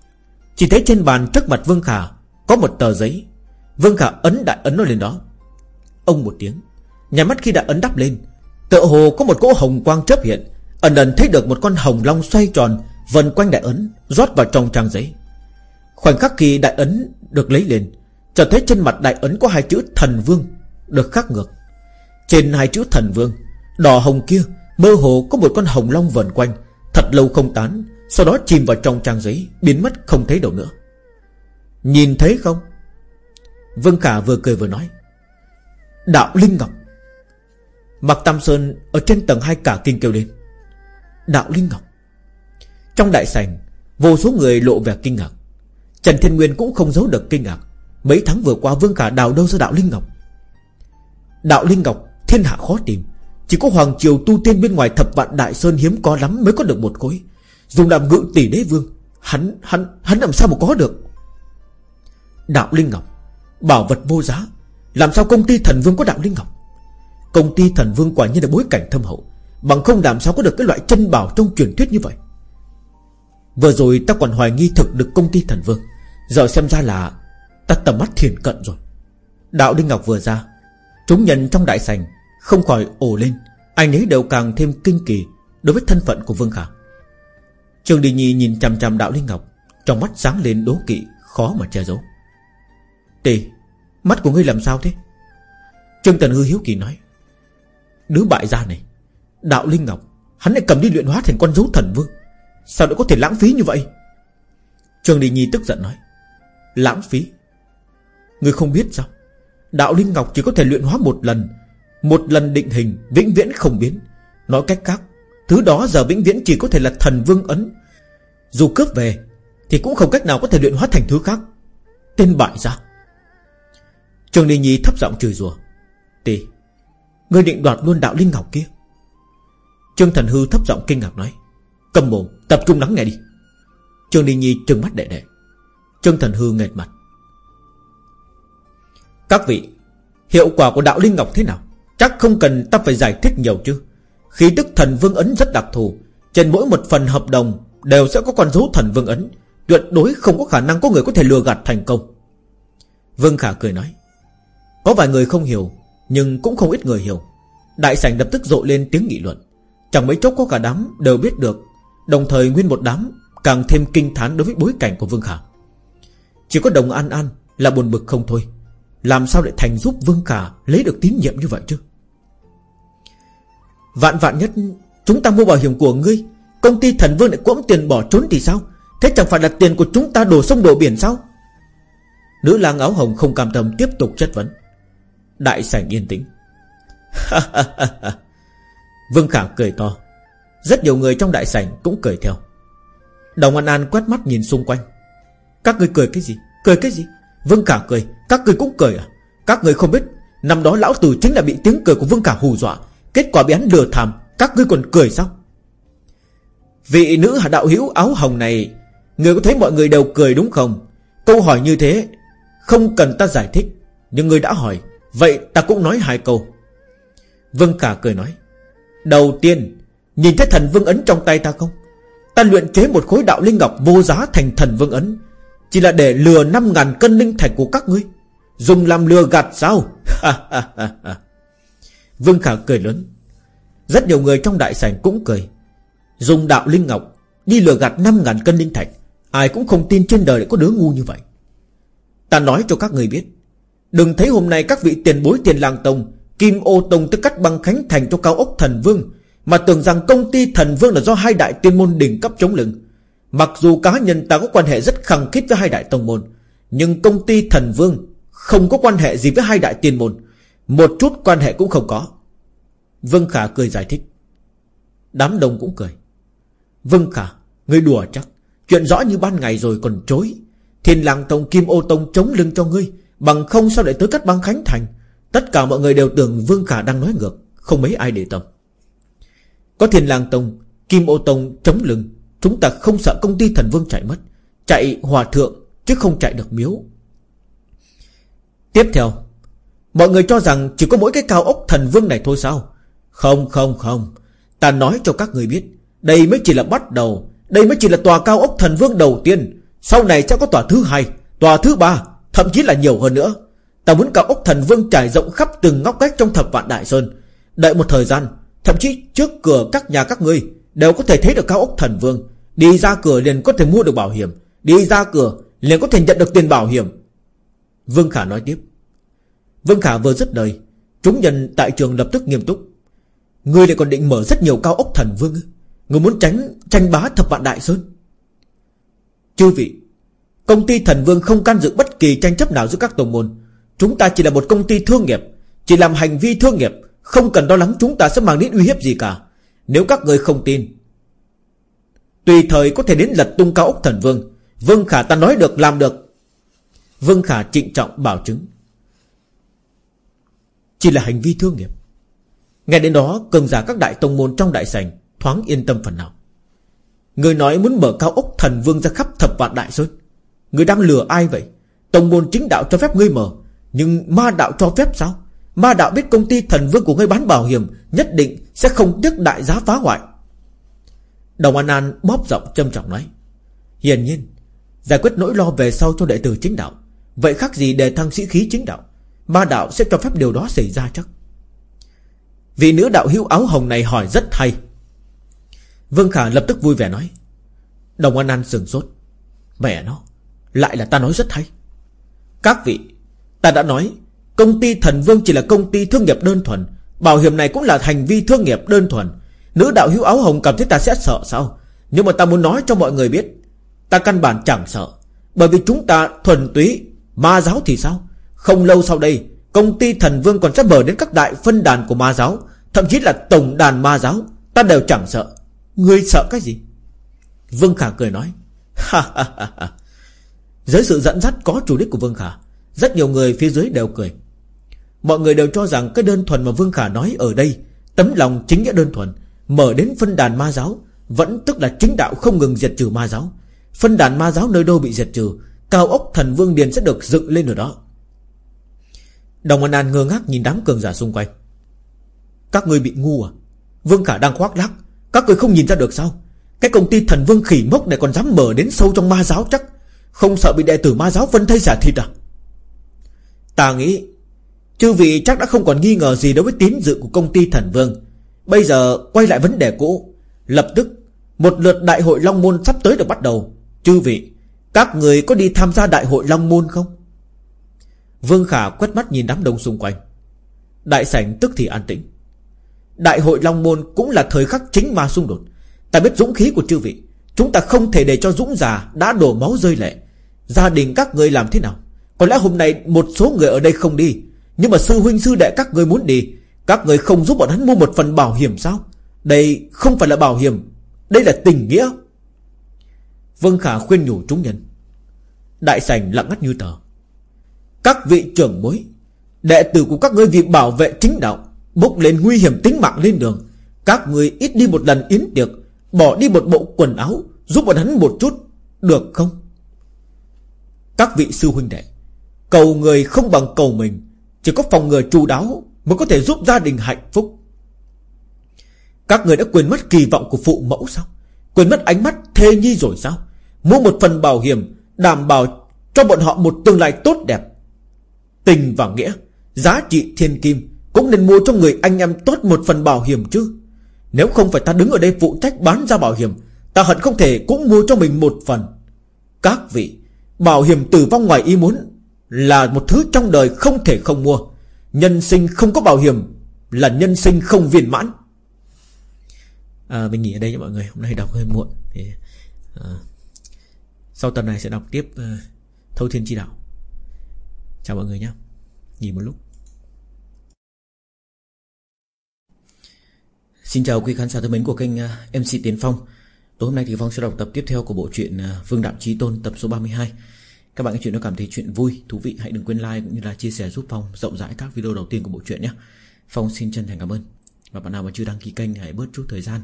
Chỉ thấy trên bàn trước mặt Vương Khả Có một tờ giấy. Vương Khả ấn đại ấn nó lên đó. Ông một tiếng. Nhà mắt khi đã ấn đắp lên, Tựa hồ có một cỗ hồng quang chớp hiện. Ẩn ẩn thấy được một con hồng long xoay tròn, Vần quanh đại ấn, Rót vào trong trang giấy. Khoảnh khắc khi đại ấn được lấy lên, Chợt thấy trên mặt đại ấn có hai chữ thần vương Được khắc ngược. Trên hai chữ thần vương, Đỏ hồng kia mơ hồ có một con hồng long vần quanh, Thật lâu không tán. Sau đó chìm vào trong trang giấy, Biến mất không thấy đâu nữa. Nhìn thấy không? Vương Khả vừa cười vừa nói, Đạo Linh Ngọc. Mạc Tam Sơn ở trên tầng hai cả kinh kêu lên, Đạo Linh Ngọc. Trong đại sảnh, Vô số người lộ vẻ kinh ngạc. Trần Thiên Nguyên cũng không giấu được kinh ngạc. Mấy tháng vừa qua, Vương Khả đào đâu ra Đạo Linh Ngọc? Đạo Linh Ngọc, thiên hạ khó tìm. Chỉ có Hoàng Triều tu tiên bên ngoài thập vạn Đại Sơn hiếm có lắm mới có được một khối. Dùng làm ngự tỷ đế vương Hắn, hắn, hắn làm sao mà có được? Đạo Linh Ngọc Bảo vật vô giá Làm sao công ty thần vương có đạo Linh Ngọc? Công ty thần vương quả nhiên là bối cảnh thâm hậu Bằng không làm sao có được cái loại chân bảo trong truyền thuyết như vậy? Vừa rồi ta còn hoài nghi thực được công ty thần vương Giờ xem ra là Ta tầm mắt thiền cận rồi. Đạo Đinh Ngọc vừa ra Chúng nhân trong đại sành Không khỏi ồ lên Anh ấy đều càng thêm kinh kỳ Đối với thân phận của Vương Khả. Trường Đình Nhi nhìn chằm chằm Đạo Linh Ngọc, Trong mắt sáng lên đố kỵ, Khó mà che giấu. Tì Mắt của ngươi làm sao thế? Trương Tần Hư hiếu kỳ nói. Đứa bại gia này, Đạo Linh Ngọc, Hắn lại cầm đi luyện hóa thành con dấu thần vương, Sao lại có thể lãng phí như vậy? Trường Đình Nhi tức giận nói. Lãng phí? Ngươi không biết sao? Đạo Linh Ngọc chỉ có thể luyện hóa một lần Một lần định hình Vĩnh viễn không biến. Nói cách khác Thứ đó giờ vĩnh viễn chỉ có thể là thần vương ấn. Dù cướp về, Thì cũng không cách nào có thể luyện hóa thành thứ khác. Tên bại ra Trường Đình Nhi thấp giọng chửi rủa Tì Ngươi định đoạt luôn đạo Linh Ngọc kia? Trương Thần Hư thấp giọng kinh ngạc nói, Cầm mồm, tập trung lắng nghe đi. Trương Đình Nhi trừng mắt đệ đệ. Trương Thần Hư nghệt mặt, Các vị, Hiệu quả của đạo Linh Ngọc thế nào? Chắc không cần ta phải giải thích nhiều chứ. Khi đức thần vương ấn rất đặc thù, Trên mỗi một phần hợp đồng Đều sẽ có con dấu thần vương ấn, Tuyệt đối không có khả năng có người có thể lừa gạt thành công. Vương Khả cười nói, Có vài người không hiểu, Nhưng cũng không ít người hiểu. Đại sảnh lập tức rộ lên tiếng nghị luận. Chẳng mấy chốc có cả đám đều biết được, Đồng thời nguyên một đám Càng thêm kinh thán đối với bối cảnh của Vương Khả. Chỉ có đồng An An Là buồn bực không thôi. Làm sao lại thành giúp Vương Khả Lấy được tín nhiệm như vậy chứ? Vạn vạn nhất Chúng ta mua bảo hiểm của ngươi, Công ty thần vương lại quẫm tiền bỏ trốn thì sao? Thế chẳng phải là tiền của chúng ta đổ sông đổ biển sao? Nữ lang áo hồng không cam tâm tiếp tục chất vấn. Đại sảnh yên tĩnh. Vương Khả cười to. Rất nhiều người trong đại sảnh cũng cười theo. Đồng An An quét mắt nhìn xung quanh. Các người cười cái gì? Cười cái gì? Vương Khả cười. Các người cũng cười à? Các người không biết, Năm đó lão tử chính là bị tiếng cười của Vương Khả hù dọa. Kết quả bị hắn lừa thảm, Các ngươi còn cười sao? Vị nữ đạo hữu áo hồng này, Người có thấy mọi người đều cười đúng không? Câu hỏi như thế, Không cần ta giải thích, Nhưng người đã hỏi, Vậy ta cũng nói hai câu. Vâng Khả cười nói, Đầu tiên, Nhìn thấy thần vương ấn trong tay ta không? Ta luyện chế một khối đạo linh ngọc vô giá thành thần vương ấn, Chỉ là để lừa 5.000 cân linh thạch của các ngươi. Dùng làm lừa gạt sao? Vương Khả cười lớn. Rất nhiều người trong đại sảnh cũng cười. Dùng đạo linh ngọc, Đi lừa gạt 5.000 cân linh thạch. Ai cũng không tin trên đời lại có đứa ngu như vậy. Ta nói cho các người biết, Đừng thấy hôm nay các vị tiền bối tiền làng tông, Kim ô tông tức cắt băng khánh thành cho cao ốc thần vương, Mà tưởng rằng công ty thần vương là do hai đại tiên môn đỉnh cấp chống lưng. Mặc dù cá nhân ta có quan hệ rất khăng khít với hai đại tông môn, Nhưng công ty thần vương Không có quan hệ gì với hai đại tiên môn. Một chút quan hệ cũng không có. Vương Khả cười giải thích. Đám đông cũng cười. Vương Khả, Ngươi đùa chắc. Chuyện rõ như ban ngày rồi còn chối. Thiên làng tông, Kim ô tông chống lưng cho ngươi. Bằng không sao lại tới cắt băng khánh thành? Tất cả mọi người đều tưởng Vương Khả đang nói ngược. Không mấy ai để tâm. Có thiên lang tông, Kim ô tông chống lưng. Chúng ta không sợ công ty thần vương chạy mất. Chạy hòa thượng, chứ không chạy được miếu. Tiếp theo Mọi người cho rằng chỉ có mỗi cái cao ốc thần vương này thôi sao? Không không không. Ta nói cho các người biết, Đây mới chỉ là bắt đầu, Đây mới chỉ là tòa cao ốc thần vương đầu tiên. Sau này sẽ có tòa thứ hai, Tòa thứ ba, Thậm chí là nhiều hơn nữa. Ta muốn cao ốc thần vương trải rộng khắp từng ngóc ngách trong thập vạn đại sơn. Đợi một thời gian, Thậm chí trước cửa các nhà các ngươi Đều có thể thấy được cao ốc thần vương. Đi ra cửa liền có thể mua được bảo hiểm, Đi ra cửa liền có thể nhận được tiền bảo hiểm. Vương Khả nói tiếp. Vương Khả vừa dứt lời, Chúng nhân tại trường lập tức nghiêm túc. Ngươi lại còn định mở rất nhiều cao ốc thần vương Ngươi muốn tránh, tranh bá thập vạn đại sơn. Chư vị, Công ty thần vương không can dự bất kỳ tranh chấp nào giữa các tổng môn. Chúng ta chỉ là một công ty thương nghiệp, Chỉ làm hành vi thương nghiệp, Không cần lo lắng chúng ta sẽ mang đến uy hiếp gì cả. Nếu các người không tin, Tùy thời có thể đến lật tung cao ốc thần vương. Vương Khả ta nói được, làm được. Vương Khả trịnh trọng bảo chứng. Chỉ là hành vi thương nghiệp. Nghe đến đó, cường giả các đại tông môn trong đại sảnh Thoáng yên tâm phần nào. Người nói muốn mở cao ốc thần vương ra khắp thập vạn đại sơn. Người đang lừa ai vậy? Tông môn chính đạo cho phép ngươi mở, Nhưng ma đạo cho phép sao? Ma đạo biết công ty thần vương của ngươi bán bảo hiểm, Nhất định sẽ không tiếc đại giá phá hoại. Đồng An An bóp giọng châm trọng nói, Hiển nhiên, Giải quyết nỗi lo về sau cho đệ tử chính đạo, Vậy khác gì đề thăng sĩ khí chính đạo. Ma đạo sẽ cho phép điều đó xảy ra chắc. Vị nữ đạo hữu áo hồng này hỏi rất hay. Vương Khả lập tức vui vẻ nói, Đồng An An sừng sốt. Mẹ nó, Lại là ta nói rất hay. Các vị, Ta đã nói, Công ty thần vương chỉ là công ty thương nghiệp đơn thuần, Bảo hiểm này cũng là hành vi thương nghiệp đơn thuần. Nữ đạo hữu áo hồng cảm thấy ta sẽ sợ sao? Nhưng mà ta muốn nói cho mọi người biết, Ta căn bản chẳng sợ, Bởi vì chúng ta thuần túy Ma giáo thì sao? Không lâu sau đây, Công ty thần vương còn sẽ mở đến các đại phân đàn của ma giáo, Thậm chí là tổng đàn ma giáo. Ta đều chẳng sợ. Ngươi sợ cái gì? Vương Khả cười nói Dưới sự dẫn dắt có chủ đích của Vương Khả, Rất nhiều người phía dưới đều cười. Mọi người đều cho rằng cái đơn thuần mà Vương Khả nói ở đây, Tấm lòng chính nghĩa đơn thuần, Mở đến phân đàn ma giáo, Vẫn tức là chính đạo không ngừng diệt trừ ma giáo. Phân đàn ma giáo nơi đâu bị diệt trừ, Cao ốc thần vương điền sẽ được dựng lên ở đó. Đồng An An ngơ ngác nhìn đám cường giả xung quanh. Các ngươi bị ngu à? Vương Khả đang khoác lác. Các người không nhìn ra được sao? Cái công ty thần vương khỉ mốc này còn dám mở đến sâu trong ma giáo chắc? Không sợ bị đệ tử ma giáo phân thây giả thịt à? Ta nghĩ, Chư vị chắc đã không còn nghi ngờ gì đối với tín dự của công ty thần vương. Bây giờ quay lại vấn đề cũ. Lập tức, Một lượt đại hội Long Môn sắp tới được bắt đầu. Chư vị, Các người có đi tham gia đại hội Long Môn không? Vương Khả quét mắt nhìn đám đông xung quanh. Đại sảnh tức thì an tĩnh. Đại hội Long Môn cũng là thời khắc chính ma xung đột. Ta biết dũng khí của chư vị. Chúng ta không thể để cho dũng già đã đổ máu rơi lệ. Gia đình các người làm thế nào? Có lẽ hôm nay một số người ở đây không đi. Nhưng mà sư huynh sư đệ các người muốn đi. Các người không giúp bọn hắn mua một phần bảo hiểm sao? Đây không phải là bảo hiểm. Đây là tình nghĩa. Vương Khả khuyên nhủ chúng nhân. Đại sảnh lặng ngắt như tờ. Các vị trưởng bối, Đệ tử của các ngươi vì bảo vệ chính đạo, Bốc lên nguy hiểm tính mạng lên đường. Các ngươi ít đi một lần yến tiệc, Bỏ đi một bộ quần áo, Giúp bọn hắn một chút, Được không? Các vị sư huynh đệ, Cầu người không bằng cầu mình, Chỉ có phòng ngừa chu đáo Mới có thể giúp gia đình hạnh phúc. Các người đã quên mất kỳ vọng của phụ mẫu sao? Quên mất ánh mắt thê nhi rồi sao? Mua một phần bảo hiểm, Đảm bảo cho bọn họ một tương lai tốt đẹp. Tình và nghĩa Giá trị thiên kim Cũng nên mua cho người anh em tốt một phần bảo hiểm chứ. Nếu không phải ta đứng ở đây phụ trách bán ra bảo hiểm Ta hận không thể cũng mua cho mình một phần. Các vị Bảo hiểm tử vong ngoài ý muốn Là một thứ trong đời không thể không mua. Nhân sinh không có bảo hiểm Là nhân sinh không viên mãn. À, Mình nghỉ ở đây nha mọi người Hôm nay đọc hơi muộn. Thì, à, Sau tuần này sẽ đọc tiếp uh, Thâu Thiên Chi Đạo. Chào mọi người nhé Nghỉ một lúc. Xin chào quý khán giả thân mến của kênh ờ, MC Tiến Phong. Tối hôm nay thì Phong sẽ đọc tập tiếp theo của bộ truyện ờ, Vương Đạo Chí Tôn tập số 32 Các bạn nghe chuyện nếu cảm thấy chuyện vui, thú vị Hãy đừng quên like cũng như là chia sẻ giúp Phong rộng rãi các video đầu tiên của bộ truyện nhé. Phong xin chân thành cảm ơn. Và bạn nào mà chưa đăng ký kênh thì hãy bớt chút thời gian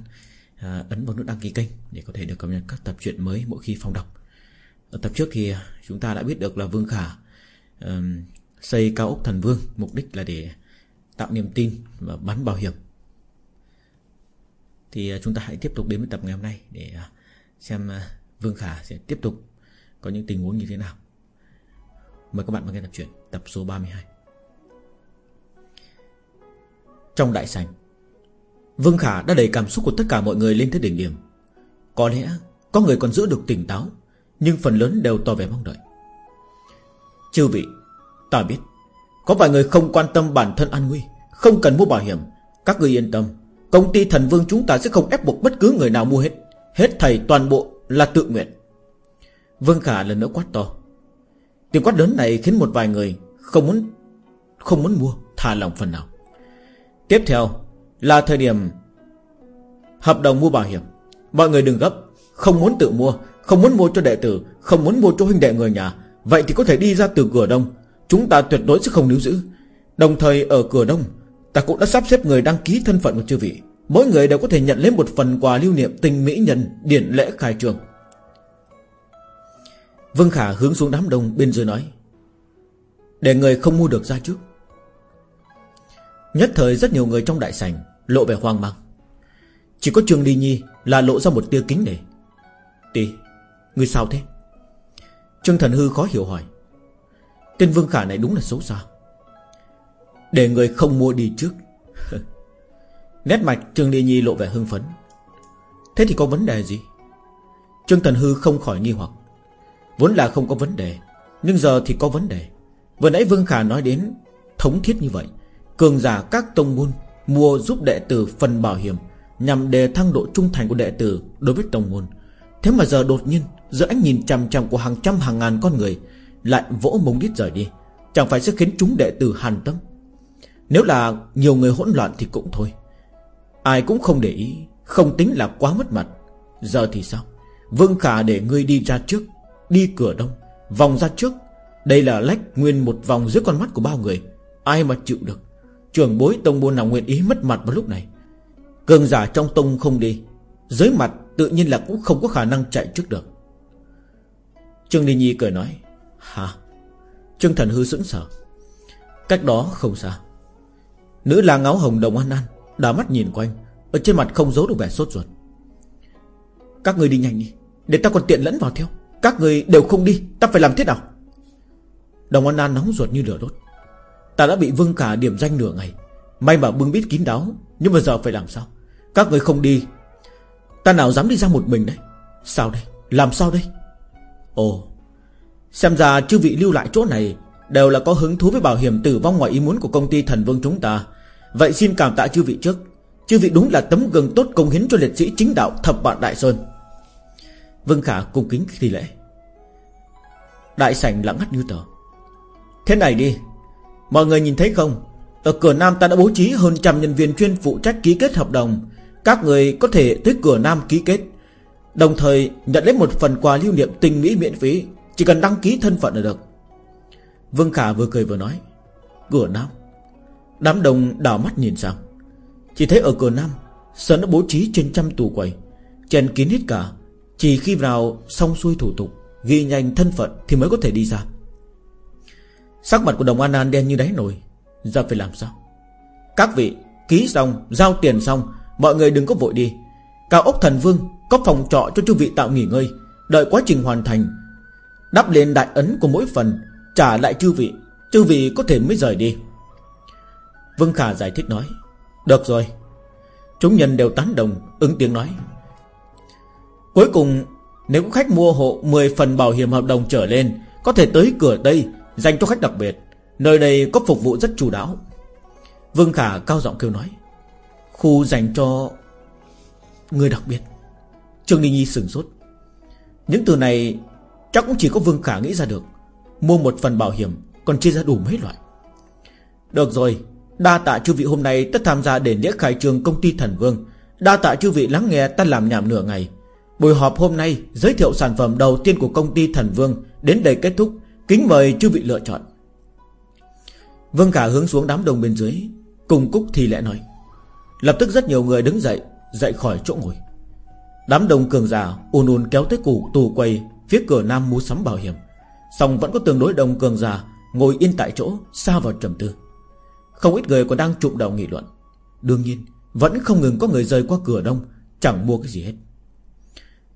à, Ấn vào nút đăng ký kênh Để có thể được cập nhật các tập truyện mới mỗi khi Phong đọc. Ở tập trước thì chúng ta đã biết được là Vương Khả uh, Xây cao ốc thần vương Mục đích là để tạo niềm tin Và bán bảo hiểm. Thì à, chúng ta hãy tiếp tục đến với tập ngày hôm nay Để à, xem à, Vương Khả sẽ tiếp tục Có những tình huống như thế nào. Mời các bạn vào nghe tập truyện Tập số 32 Trong đại sảnh Vương Khả đã đẩy cảm xúc của tất cả mọi người lên tới đỉnh điểm. Có lẽ Có người còn giữ được tỉnh táo Nhưng phần lớn đều tỏ vẻ mong đợi. Chư vị, Ta biết, Có vài người không quan tâm bản thân an nguy, Không cần mua bảo hiểm. Các người yên tâm, Công ty thần vương chúng ta sẽ không ép buộc bất cứ người nào mua hết. Hết thầy toàn bộ là tự nguyện. Vương Khả lần nữa quát to. Tiếng quát lớn này khiến một vài người Không muốn Không muốn mua, Thả lòng phần nào. Tiếp theo là thời điểm Hợp đồng mua bảo hiểm. Mọi người đừng gấp, Không muốn tự mua, Không muốn mua cho đệ tử, Không muốn mua cho huynh đệ người nhà. Vậy thì có thể đi ra từ cửa đông. Chúng ta tuyệt đối sẽ không níu giữ. Đồng thời, ở cửa đông, Ta cũng đã sắp xếp người đăng ký thân phận của chư vị. Mỗi người đều có thể nhận lấy một phần quà lưu niệm tình mỹ nhân, Điển lễ khai trường. Vương Khả hướng xuống đám đông, bên dưới nói, Để người không mua được ra trước. Nhất thời rất nhiều người trong đại sảnh Lộ vẻ hoang mang. Chỉ có Trương Ly Nhi là lộ ra một tia kính nể. Tì Người sao thế? Trương Thần Hư khó hiểu hỏi. Tên Vương Khả này đúng là xấu xa. Để người không mua đi trước. Nét mạch Trương Ly Nhi lộ vẻ hưng phấn. Thế thì có vấn đề gì? Trương Thần Hư không khỏi nghi hoặc. Vốn là không có vấn đề, Nhưng giờ thì có vấn đề. Vừa nãy Vương Khả nói đến Thống thiết như vậy, Cường giả các tông môn Mua giúp đệ tử phần bảo hiểm Nhằm đề thăng độ trung thành của đệ tử Đối với tông môn. Thế mà giờ đột nhiên, Giữa ánh nhìn chằm chằm của hàng trăm hàng ngàn con người, Lại vỗ mông đít rời đi. Chẳng phải sẽ khiến chúng đệ tử hàn tâm? Nếu là nhiều người hỗn loạn thì cũng thôi. Ai cũng không để ý, Không tính là quá mất mặt. Giờ thì sao? Vương Khả để ngươi đi ra trước, Đi cửa đông, Vòng ra trước. Đây là lách nguyên một vòng dưới con mắt của bao người. Ai mà chịu được? Trường bối tông môn nào nguyện ý mất mặt vào lúc này? Cường giả trong tông không đi dưới mặt tự nhiên là cũng không có khả năng chạy trước được. Trương Ly Nhi cười nói, Hả? Trương Thần Hư sững sờ. Cách đó không xa. Nữ lang áo hồng đồng an an Đá mắt nhìn quanh, Ở trên mặt không giấu được vẻ sốt ruột. Các người đi nhanh đi, Để ta còn tiện lẫn vào theo. Các người đều không đi, Ta phải làm thế nào? Đồng an an nóng ruột như lửa đốt. Ta đã bị vương cả điểm danh nửa ngày, May mà bưng bít kín đáo, Nhưng mà giờ phải làm sao? Các người không đi Ta nào dám đi ra một mình đấy Sao đây? Làm sao đây? Ồ, Xem ra chư vị lưu lại chỗ này Đều là có hứng thú với bảo hiểm tử vong ngoài ý muốn của công ty thần vương chúng ta. Vậy xin cảm tạ chư vị trước. Chư vị đúng là tấm gương tốt công hiến cho liệt sĩ chính đạo thập vạn Đại Sơn. Vương Khả cung kính thi lễ. Đại sảnh lặng ngắt như tờ. Thế này đi, Mọi người nhìn thấy không? Ở cửa Nam ta đã bố trí hơn trăm nhân viên chuyên phụ trách ký kết hợp đồng. Các người có thể tới cửa Nam ký kết. Đồng thời nhận lấy một phần quà lưu niệm tình mỹ miễn phí. Chỉ cần đăng ký thân phận là được. Vương Khả vừa cười vừa nói, Cửa Nam. Đám đông đảo mắt nhìn sang. Chỉ thấy ở cửa Nam Sơn đã bố trí trên trăm tủ quầy, Chèn kín hết cả. Chỉ khi vào xong xuôi thủ tục, Ghi nhanh thân phận thì mới có thể đi ra. Sắc mặt của đồng An An đen như đáy nồi. Giờ phải làm sao? Các vị ký xong, Giao tiền xong Mọi người đừng có vội đi. Cao ốc thần vương Có phòng trọ cho chư vị tạo nghỉ ngơi. Đợi quá trình hoàn thành, Đắp lên đại ấn của mỗi phần, Trả lại chư vị. Chư vị có thể mới rời đi. Vương Khả giải thích nói, Được rồi. Chúng nhân đều tán đồng, ứng tiếng nói. Cuối cùng, Nếu khách mua hộ 10 phần bảo hiểm hợp đồng trở lên, Có thể tới cửa đây Dành cho khách đặc biệt. Nơi đây có phục vụ rất chủ đáo. Vương Khả cao giọng kêu nói Khu dành cho Người đặc biệt. Trương Ninh Nhi sửng sốt. Những từ này chắc cũng chỉ có Vương Khả nghĩ ra được. Mua một phần bảo hiểm Còn chia ra đủ mấy loại. Được rồi, Đa tạ chư vị hôm nay tất tham gia để lễ khai trương công ty Thần Vương. Đa tạ chư vị lắng nghe ta làm nhảm nửa ngày. Buổi họp hôm nay giới thiệu sản phẩm đầu tiên của công ty Thần Vương Đến đây kết thúc. Kính mời chư vị lựa chọn. Vương Khả hướng xuống đám đông bên dưới, Cùng Cúc thì lẽ nói. Lập tức rất nhiều người đứng dậy Dậy khỏi chỗ ngồi. Đám đông cường giả ùn ùn kéo tới củ tù quầy, Phía cửa nam mua sắm bảo hiểm. Xong vẫn có tương đối đông cường giả Ngồi yên tại chỗ, xa vào trầm tư. Không ít người còn đang trụng đầu nghị luận. Đương nhiên, Vẫn không ngừng có người rời qua cửa đông, Chẳng mua cái gì hết.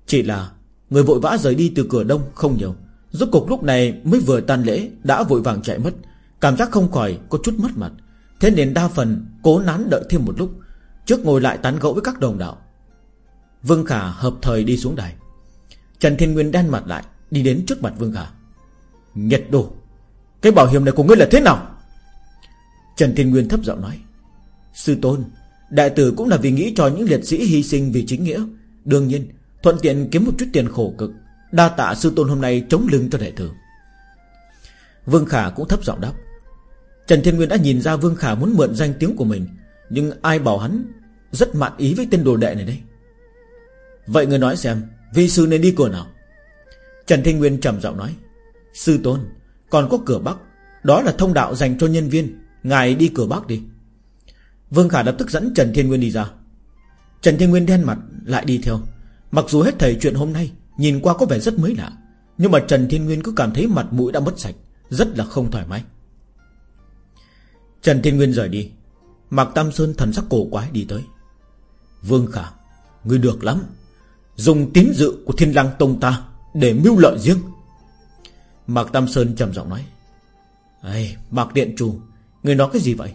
Chỉ là Người vội vã rời đi từ cửa đông không nhiều. Rốt cục lúc này mới vừa tan lễ, Đã vội vàng chạy mất. Cảm giác không khỏi có chút mất mặt. Thế nên đa phần cố nán đợi thêm một lúc. Trước ngồi lại tán gẫu với các đồng đạo, Vương Khả hợp thời đi xuống đài. Trần Thiên Nguyên đan mặt lại, Đi đến trước mặt Vương Khả. Nhật đồ, Cái bảo hiểm này của ngươi là thế nào? Trần Thiên Nguyên thấp giọng nói. Sư tôn, Đại tử cũng là vì nghĩ cho những liệt sĩ hy sinh vì chính nghĩa. Đương nhiên, Thuận tiện kiếm một chút tiền khổ cực, Đa tạ sư tôn hôm nay chống lưng cho đệ tử. Vương Khả cũng thấp giọng đáp. Trần Thiên Nguyên đã nhìn ra Vương Khả muốn mượn danh tiếng của mình nhưng ai bảo hắn Rất mạn ý với tên đồ đệ này đây? Vậy người nói xem, Vi sư nên đi cửa nào? Trần Thiên Nguyên trầm giọng nói, Sư tôn, Còn có cửa Bắc, Đó là thông đạo dành cho nhân viên, Ngài đi cửa Bắc đi. Vương Khả lập tức dẫn Trần Thiên Nguyên đi ra. Trần Thiên Nguyên đen mặt lại đi theo. Mặc dù hết thầy chuyện hôm nay, Nhìn qua có vẻ rất mới lạ, Nhưng mà Trần Thiên Nguyên cứ cảm thấy mặt mũi đã mất sạch, Rất là không thoải mái. Trần Thiên Nguyên rời đi. Mạc Tam Sơn thần sắc cổ quái đi tới. Vương Khả Ngươi được lắm. Dùng tín dự của Thiên Lang Tông ta Để mưu lợi riêng. Mạc Tam Sơn trầm giọng nói. Ây, Mạc Điện Chủ Ngươi nói cái gì vậy?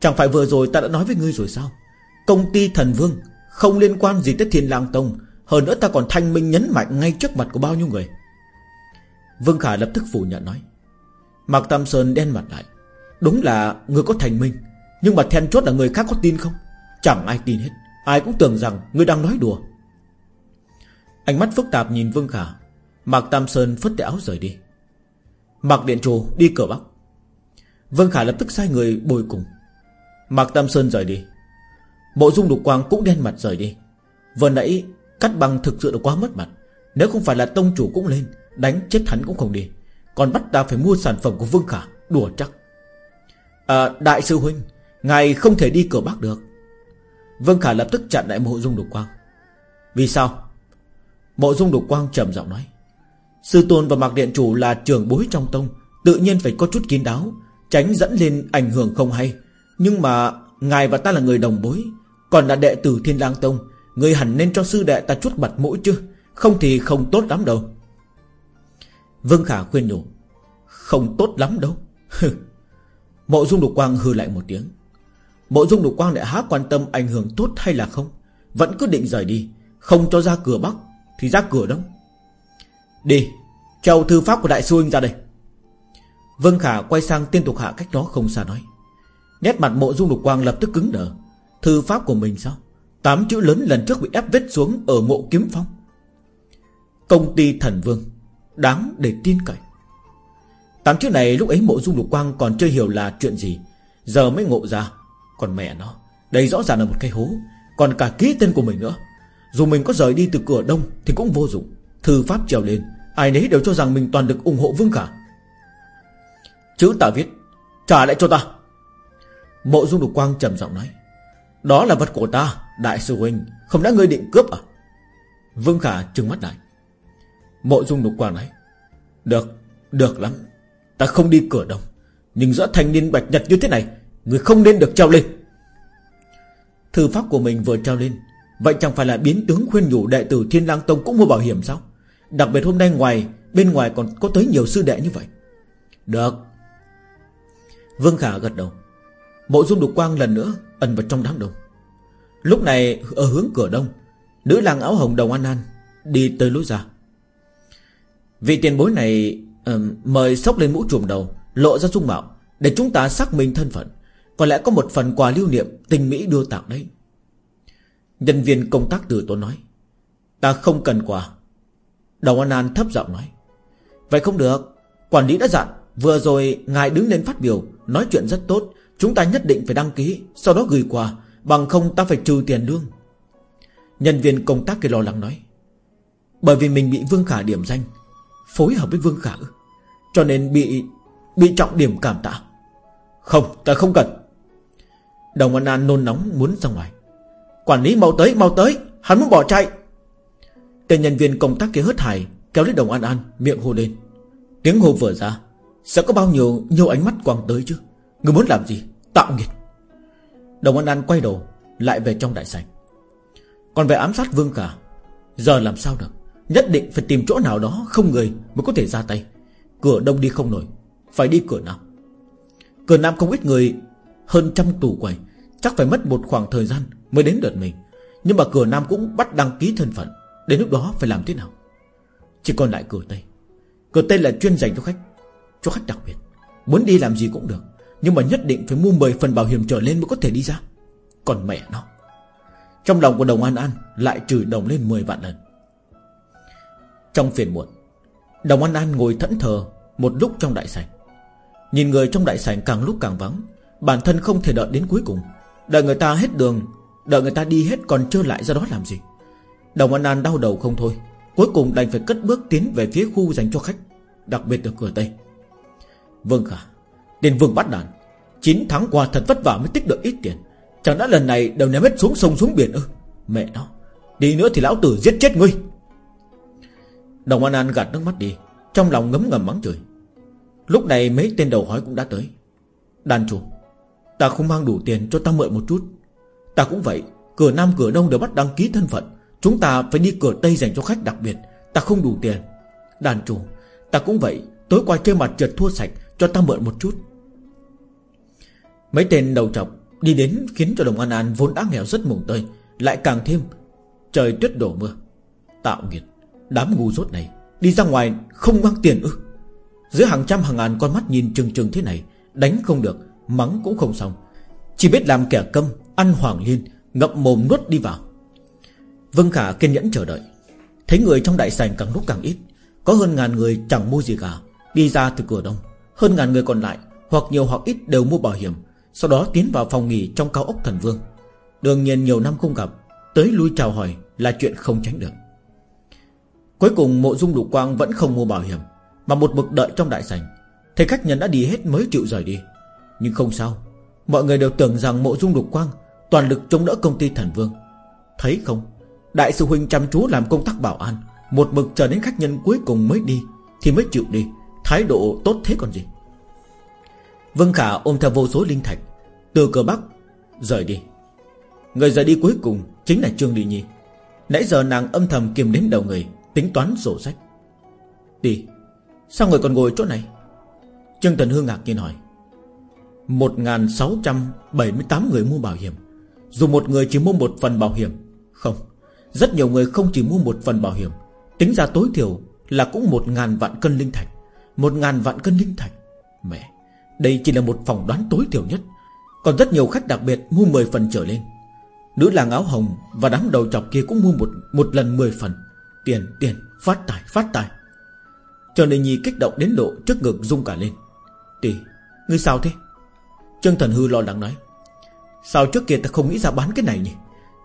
Chẳng phải vừa rồi ta đã nói với ngươi rồi sao? Công ty thần vương Không liên quan gì tới Thiên Lang Tông Hơn nữa ta còn thanh minh nhấn mạnh ngay trước mặt của bao nhiêu người. Vương Khả lập tức phủ nhận nói. Mạc Tam Sơn đen mặt lại. Đúng là người có thành minh. Nhưng mà then chốt là người khác có tin không? Chẳng ai tin hết. Ai cũng tưởng rằng người đang nói đùa. Ánh mắt phức tạp nhìn Vương Khả. Mạc Tam Sơn phất tay áo rời đi. Mạc Điện Chủ đi cửa Bắc. Vương Khả lập tức sai người bồi cùng. Mạc Tam Sơn rời đi. Bộ dung đục quang cũng đen mặt rời đi. Vừa nãy cắt băng thực sự là quá mất mặt. Nếu không phải là tông chủ cũng lên Đánh chết hắn cũng không đi. Còn bắt ta phải mua sản phẩm của Vương Khả Đùa chắc. À, Đại sư Huynh Ngài không thể đi cửa Bắc được. Vương Khả lập tức chặn lại mộ dung đục quang. Vì sao? Mộ dung đục quang trầm giọng nói. Sư tôn và Mạc Điện Chủ là trưởng bối trong tông, Tự nhiên phải có chút kín đáo, Tránh dẫn lên ảnh hưởng không hay. Nhưng mà Ngài và ta là người đồng bối, Còn là đệ tử Thiên lang Tông, Người hẳn nên cho sư đệ ta chút mặt mũi chứ, Không thì không tốt lắm đâu. Vương Khả khuyên nhủ. Không tốt lắm đâu. Mộ Dung đục Quang hư lại một tiếng. Mộ Dung Lục Quang lại há quan tâm ảnh hưởng tốt hay là không? Vẫn cứ định rời đi, Không cho ra cửa Bắc Thì ra cửa Đông Đi, Treo thư pháp của đại sư huynh ra đây. Vương Khả quay sang tiên tục hạ cách đó không xa nói. Nét mặt mộ dung lục quang lập tức cứng đờ. Thư pháp của mình sao? Tám chữ lớn lần trước bị ép vết xuống Ở mộ kiếm phong. Công ty thần vương, Đáng để tin cậy. Tám chữ này lúc ấy mộ dung lục quang còn chưa hiểu là chuyện gì, Giờ mới ngộ ra. Còn mẹ nó, Đây rõ ràng là một cái hố, Còn cả ký tên của mình nữa. Dù mình có rời đi từ cửa đông Thì cũng vô dụng. Thư pháp trèo lên, Ai nấy đều cho rằng mình toàn được ủng hộ Vương Khả. Chữ ta viết, Trả lại cho ta. Mộ dung lục quang trầm giọng nói, Đó là vật của ta, Đại sư huynh, Không đã ngươi định cướp à? Vương Khả trừng mắt lại. Mộ dung lục quang nói, Được Được lắm, Ta không đi cửa đông, Nhưng giữa thanh niên bạch nhật như thế này Người không nên được treo lên. Thư pháp của mình vừa treo lên Vậy chẳng phải là biến tướng khuyên nhủ đệ tử Thiên lang Tông cũng mua bảo hiểm sao? Đặc biệt hôm nay ngoài Bên ngoài còn có tới nhiều sư đệ như vậy. Được. Vương Khả gật đầu. Mộ dung đục quang lần nữa ẩn vào trong đám đông. Lúc này ở hướng cửa đông Nữ lang áo hồng đồng An An Đi tới lối ra. Vị tiền bối này uh, Mời sốc lên mũ trùm đầu Lộ ra dung mạo Để chúng ta xác minh thân phận. Có lẽ có một phần quà lưu niệm Tình Mỹ đưa tặng đấy. Nhân viên công tác từ tốn nói, Ta không cần quà. Đồng An An thấp giọng nói, Vậy không được, Quản lý đã dặn, Vừa rồi ngài đứng lên phát biểu, Nói chuyện rất tốt, Chúng ta nhất định phải đăng ký, Sau đó gửi quà, Bằng không ta phải trừ tiền lương. Nhân viên công tác kia lo lắng nói, Bởi vì mình bị Vương Khả điểm danh, Phối hợp với Vương Khả Cho nên bị Bị trọng điểm cảm tạ. Không, ta không cần. Đồng An An nôn nóng muốn ra ngoài. Quản lý, mau tới mau tới, Hắn muốn bỏ chạy. Tên nhân viên công tác kia hớt hải, Kéo lấy đồng An An, miệng hô lên. Tiếng hô vừa ra, Sẽ có bao nhiêu, nhiều ánh mắt quăng tới chứ? Người muốn làm gì? Tạo nghiệt. Đồng An An quay đầu, Lại về trong đại sảnh. Còn về ám sát Vương Khả Giờ làm sao được? Nhất định phải tìm chỗ nào đó không người Mới có thể ra tay. Cửa đông đi không nổi, Phải đi cửa nam. Cửa nam không ít người, Hơn trăm tủ quầy. Chắc phải mất một khoảng thời gian Mới đến lượt mình. Nhưng mà cửa nam cũng bắt đăng ký thân phận. Đến lúc đó phải làm thế nào? Chỉ còn lại cửa Tây. Cửa Tây là chuyên dành cho khách Cho khách đặc biệt. Muốn đi làm gì cũng được. Nhưng mà nhất định phải mua 10 phần bảo hiểm trở lên mới có thể đi ra. Còn mẹ nó. Trong lòng của đồng An An Lại trừ đồng lên 10 vạn lần. Trong phiền muộn, Đồng An An ngồi thẫn thờ Một lúc trong đại sảnh. Nhìn người trong đại sảnh càng lúc càng vắng, Bản thân không thể đợi đến cuối cùng. Đợi người ta hết đường, Đợi người ta đi hết còn trơ lại ra đó làm gì? Đồng An An đau đầu không thôi, Cuối cùng đành phải cất bước tiến về phía khu dành cho khách, Đặc biệt là cửa Tây. Vương Khả Tiền vương bắt đàn 9 tháng qua thật vất vả mới tích được ít tiền. Chẳng đã lần này đều ném hết xuống sông xuống biển ư? Mẹ nó, Đi nữa thì lão tử giết chết ngươi. Đồng An An gạt nước mắt đi, Trong lòng ngấm ngầm mắng trời Lúc này mấy tên đầu hói cũng đã tới. Đàn chủ Ta không mang đủ tiền cho ta mượn một chút. Ta cũng vậy, Cửa Nam cửa Đông đều bắt đăng ký thân phận. Chúng ta phải đi cửa Tây dành cho khách đặc biệt. Ta không đủ tiền. Đàn chủ, Ta cũng vậy, Tối qua chơi mặt trượt thua sạch, Cho ta mượn một chút. Mấy tên đầu trọc Đi đến khiến cho đồng An An vốn đã nghèo rất mùng tơi, Lại càng thêm Trời tuyết đổ mưa. Tạo nghiệt, Đám ngu dốt này Đi ra ngoài không mang tiền ư? Giữa hàng trăm hàng ngàn con mắt nhìn trừng trừng thế này, Đánh không được. Mắng cũng không xong. Chỉ biết làm kẻ câm, Ăn hoàng liên, Ngậm mồm nuốt đi vào. Vân Khả kiên nhẫn chờ đợi. Thấy người trong đại sảnh càng lúc càng ít, Có hơn ngàn người chẳng mua gì cả, Đi ra từ cửa đông. Hơn ngàn người còn lại, Hoặc nhiều hoặc ít đều mua bảo hiểm, Sau đó tiến vào phòng nghỉ trong cao ốc thần vương. Đương nhiên nhiều năm không gặp, Tới lui chào hỏi là chuyện không tránh được. Cuối cùng mộ dung lục quang vẫn không mua bảo hiểm, Mà một mực đợi trong đại sảnh. Thấy khách nhân đã đi hết mới chịu rời đi. Nhưng không sao. Mọi người đều tưởng rằng mộ dung lục quang, Toàn lực chống đỡ công ty thần vương. Thấy không? Đại sư huynh chăm chú làm công tác bảo an, Một mực chờ đến khách nhân cuối cùng mới đi, Thì mới chịu đi. Thái độ tốt thế còn gì? Vương Khả ôm theo vô số linh thạch, Từ cửa Bắc, Rời đi. Người rời đi cuối cùng Chính là Trương Đi Nhi. Nãy giờ nàng âm thầm kiềm đến đầu người, Tính toán sổ sách. Đi, Sao người còn ngồi chỗ này? Trương Tần Hương ngạc nhiên hỏi. 1.678 người mua bảo hiểm. Dù một người chỉ mua một phần bảo hiểm, Không, Rất nhiều người không chỉ mua một phần bảo hiểm. Tính ra tối thiểu là cũng 1.000 vạn cân linh thạch 1.000 vạn cân linh thạch. Mẹ, Đây chỉ là một phỏng đoán tối thiểu nhất. Còn rất nhiều khách đặc biệt mua 10 phần trở lên. Nữ làng áo hồng Và đám đầu chọc kia cũng mua một một lần 10 phần. Tiền tiền, phát tài phát tài. Trần Đình Nhi kích động đến độ trước ngực rung cả lên. Tỷ, Ngươi sao thế? Trương Thần Hư lo lắng nói, Sao trước kia ta không nghĩ ra bán cái này nhỉ?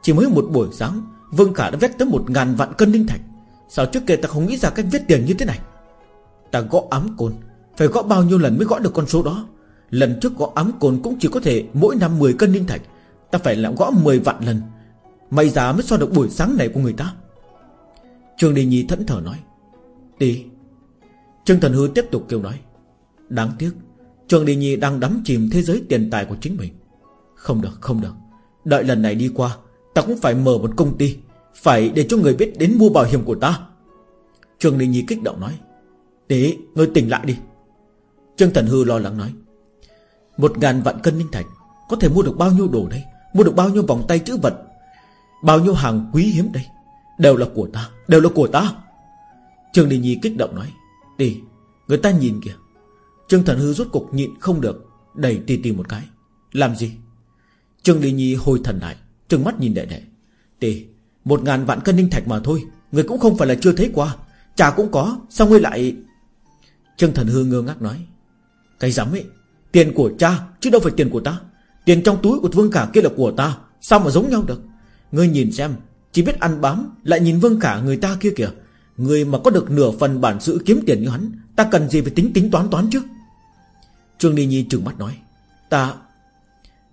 Chỉ mới một buổi sáng, Vương Khả đã vét tới một ngàn vạn cân linh thạch. Sao trước kia ta không nghĩ ra cách viết tiền như thế này? Ta gõ ám côn Phải gõ bao nhiêu lần mới gõ được con số đó? Lần trước gõ ám côn cũng chỉ có thể Mỗi năm 10 cân linh thạch, Ta phải làm gõ 10 vạn lần. May giá mới so được buổi sáng này của người ta. Trương Đình Nhi thẫn thờ nói, Đi. Trương Thần Hư tiếp tục kêu nói, Đáng tiếc Trường Đình Nhi đang đắm chìm thế giới tiền tài của chính mình. Không được không được. Đợi lần này đi qua, Ta cũng phải mở một công ty, Phải để cho người biết đến mua bảo hiểm của ta. Trường Đình Nhi kích động nói, Tế, ngươi tỉnh lại đi. Trương Thần Hư lo lắng nói, Một ngàn vạn cân linh thạch, Có thể mua được bao nhiêu đồ đây? Mua được bao nhiêu vòng tay chữ vật? Bao nhiêu hàng quý hiếm đây? Đều là của ta, Đều là của ta. Trường Đình Nhi kích động nói Đi Người ta nhìn kìa Trương Thần Hư rốt cục nhịn không được, Đẩy tì tì một cái. Làm gì? Trương Lý Nhi hồi thần lại, Trừng mắt nhìn đệ đệ. Tì Một ngàn vạn cân ninh thạch mà thôi, Người cũng không phải là chưa thấy qua. Chả cũng có, Sao ngươi lại Trương Thần Hư ngơ ngác nói. Cái dám ấy, Tiền của cha, Chứ đâu phải tiền của ta. Tiền trong túi của Vương Khả kia là của ta, Sao mà giống nhau được? Ngươi nhìn xem, Chỉ biết ăn bám, Lại nhìn Vương Khả người ta kia kìa. Người mà có được nửa phần bản sự kiếm tiền như hắn, Ta cần gì phải tính tính toán toán chứ? Trương Ly Nhi trừng mắt nói, Ta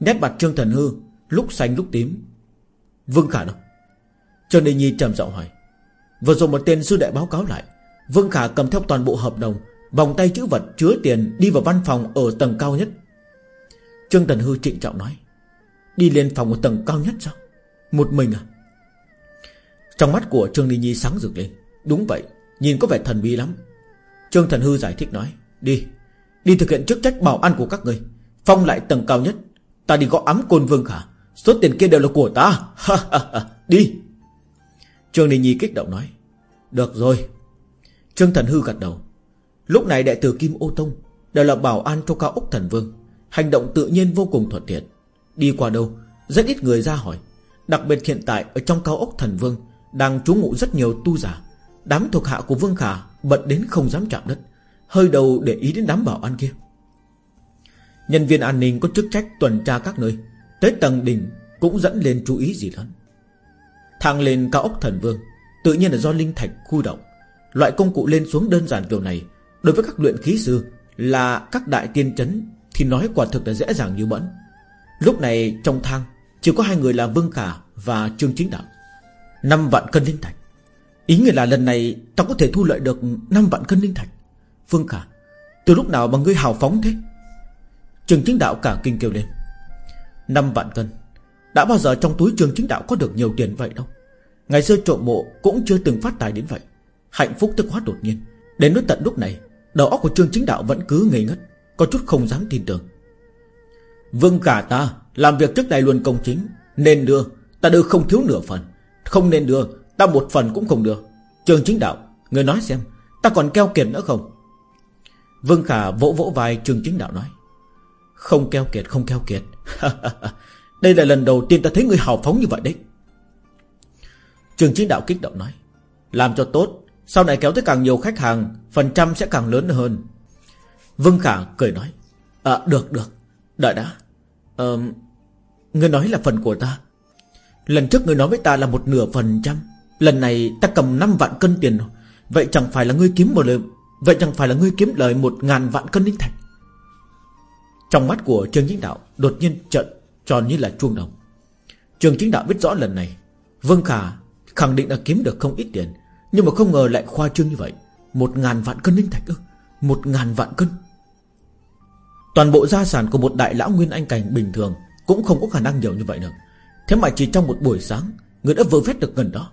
Nét mặt Trương Thần Hư Lúc xanh lúc tím. Vương Khả đâu Trương Ly Nhi trầm giọng hỏi, Vừa rồi một tên sư đệ báo cáo lại, Vương Khả cầm theo toàn bộ hợp đồng, Vòng tay chữ vật chứa tiền Đi vào văn phòng ở tầng cao nhất. Trương Thần Hư trịnh trọng nói, Đi lên phòng ở tầng cao nhất sao? Một mình à? Trong mắt của Trương Ly Nhi sáng rực lên, Đúng vậy, Nhìn có vẻ thần bí lắm. Trương Thần Hư giải thích nói, Đi. Đi thực hiện chức trách bảo an của các người. Phong lại tầng cao nhất. Ta đi gõ ấm côn vương khả. Số tiền kia đều là của ta. Đi. Trương Đình Nhi kích động nói. Được rồi. Trương Thần Hư gật đầu. Lúc này đại tử Kim Ô Tông Đều là bảo an cho cao ốc thần vương. Hành động tự nhiên vô cùng thuận tiện Đi qua đâu, Rất ít người ra hỏi. Đặc biệt hiện tại ở trong cao ốc thần vương Đang trú ngụ rất nhiều tu giả. Đám thuộc hạ của Vương Khả Bận đến không dám chạm đất. Hơi đầu để ý đến đám bảo an kia. Nhân viên an ninh có chức trách tuần tra các nơi. Tới tầng đỉnh Cũng dẫn lên chú ý gì lớn. Thang lên cao ốc thần vương, Tự nhiên là do linh thạch khu động. Loại công cụ lên xuống đơn giản kiểu này, Đối với các luyện khí sư Là các đại tiên chấn Thì nói quả thực là dễ dàng như bẩn. Lúc này trong thang Chỉ có hai người là Vương Khả và Trương Chính Đạo. Năm vạn cân linh thạch. Ý nghĩa là lần này ta có thể thu lợi được 5 vạn cân linh thạch. Phương Khả, Từ lúc nào mà ngươi hào phóng thế? Trường chính đạo cả kinh kêu lên. Năm vạn cân, Đã bao giờ trong túi trường chính đạo có được nhiều tiền vậy đâu? Ngày xưa trộm mộ Cũng chưa từng phát tài đến vậy. Hạnh phúc tức quá đột nhiên. Đến lúc tận lúc này, Đầu óc của trương chính đạo vẫn cứ ngây ngất, Có chút không dám tin tưởng. Vương cả ta, Làm việc trước đây luôn công chính, Nên đưa, Ta đưa không thiếu nửa phần. Không nên đưa, Ta một phần cũng không được Trường chính đạo, Người nói xem, Ta còn keo kiệt nữa không? Vương Khả vỗ vỗ vai Trường chính đạo nói Không keo kiệt không keo kiệt. Đây là lần đầu tiên ta thấy người hào phóng như vậy đấy. Trường chính đạo kích động nói Làm cho tốt Sau này kéo tới càng nhiều khách hàng Phần trăm sẽ càng lớn hơn. Vương Khả cười nói À được được. Đợi đã à, Ngươi nói là phần của ta. Lần trước ngươi nói với ta là một nửa phần trăm Lần này ta cầm 5 vạn cân tiền rồi. Vậy chẳng phải là ngươi kiếm một lời Vậy chẳng phải là ngươi kiếm lời một ngàn vạn cân linh thạch. Trong mắt của Trương Chính Đạo Đột nhiên trận tròn như là chuông đồng. Trương Chính Đạo biết rõ lần này, Vương Khả khẳng định đã kiếm được không ít tiền, Nhưng mà không ngờ lại khoa trương như vậy. Một ngàn vạn cân linh thạch ư? Một ngàn vạn cân. Toàn bộ gia sản của một đại lão nguyên anh cảnh bình thường Cũng không có khả năng nhiều như vậy được. Thế mà chỉ trong một buổi sáng, Người đã vừa vét được gần đó.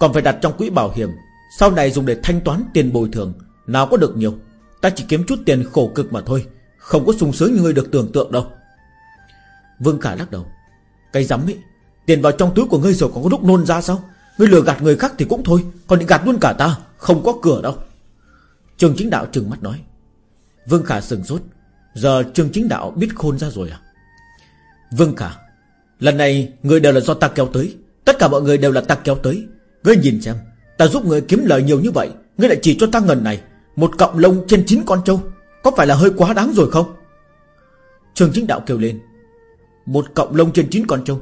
Còn phải đặt trong quỹ bảo hiểm sau này dùng để thanh toán tiền bồi thường, Nào có được nhiều. Ta chỉ kiếm chút tiền khổ cực mà thôi, Không có sung sướng như người được tưởng tượng đâu. Vương Khả lắc đầu. Cái rắm ấy, Tiền vào trong túi của ngươi rồi còn có lúc nôn ra sao? Ngươi lừa gạt người khác thì cũng thôi, Còn định gạt luôn cả ta, Không có cửa đâu. Trường chính đạo trừng mắt nói. Vương Khả sừng sốt. Giờ trường chính đạo biết khôn ra rồi à? Vương Khả, Lần này người đều là do ta kéo tới. Tất cả mọi người đều là ta kéo tới. Ngươi nhìn xem. Ta giúp người kiếm lời nhiều như vậy Ngươi lại chỉ cho ta ngần này Một cọng lông trên chín con trâu Có phải là hơi quá đáng rồi không? Trường chính đạo kêu lên Một cọng lông trên chín con trâu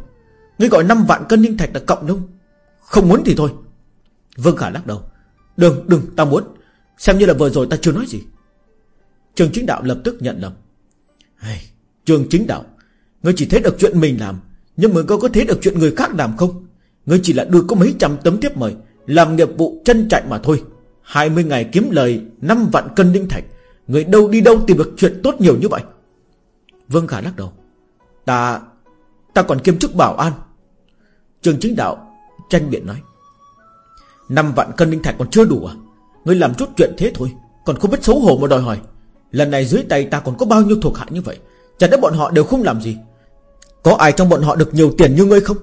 Ngươi gọi 5 vạn cân ninh thạch là cọng lông Không muốn thì thôi. Vương Khả lắc đầu Đừng đừng ta muốn Xem như là vừa rồi ta chưa nói gì. Trường chính đạo lập tức nhận lầm. Hey, Trường chính đạo Ngươi chỉ thấy được chuyện mình làm Nhưng mà ngươi có thấy được chuyện người khác làm không? Ngươi chỉ là đưa có mấy trăm tấm tiếp mời làm nghiệp vụ chân chạy mà thôi. 20 ngày kiếm lời 5 vạn cân đinh thạch. Người đâu đi đâu tìm được chuyện tốt nhiều như vậy? Vương Khả lắc đầu. Ta Ta còn kiêm chức bảo an. Trường chính đạo tranh biện nói. Năm vạn cân đinh thạch còn chưa đủ à? Ngươi làm chút chuyện thế thôi, Còn không biết xấu hổ mà đòi hỏi. Lần này dưới tay ta còn có bao nhiêu thuộc hạ như vậy? Chẳng lẽ bọn họ đều không làm gì? Có ai trong bọn họ được nhiều tiền như ngươi không?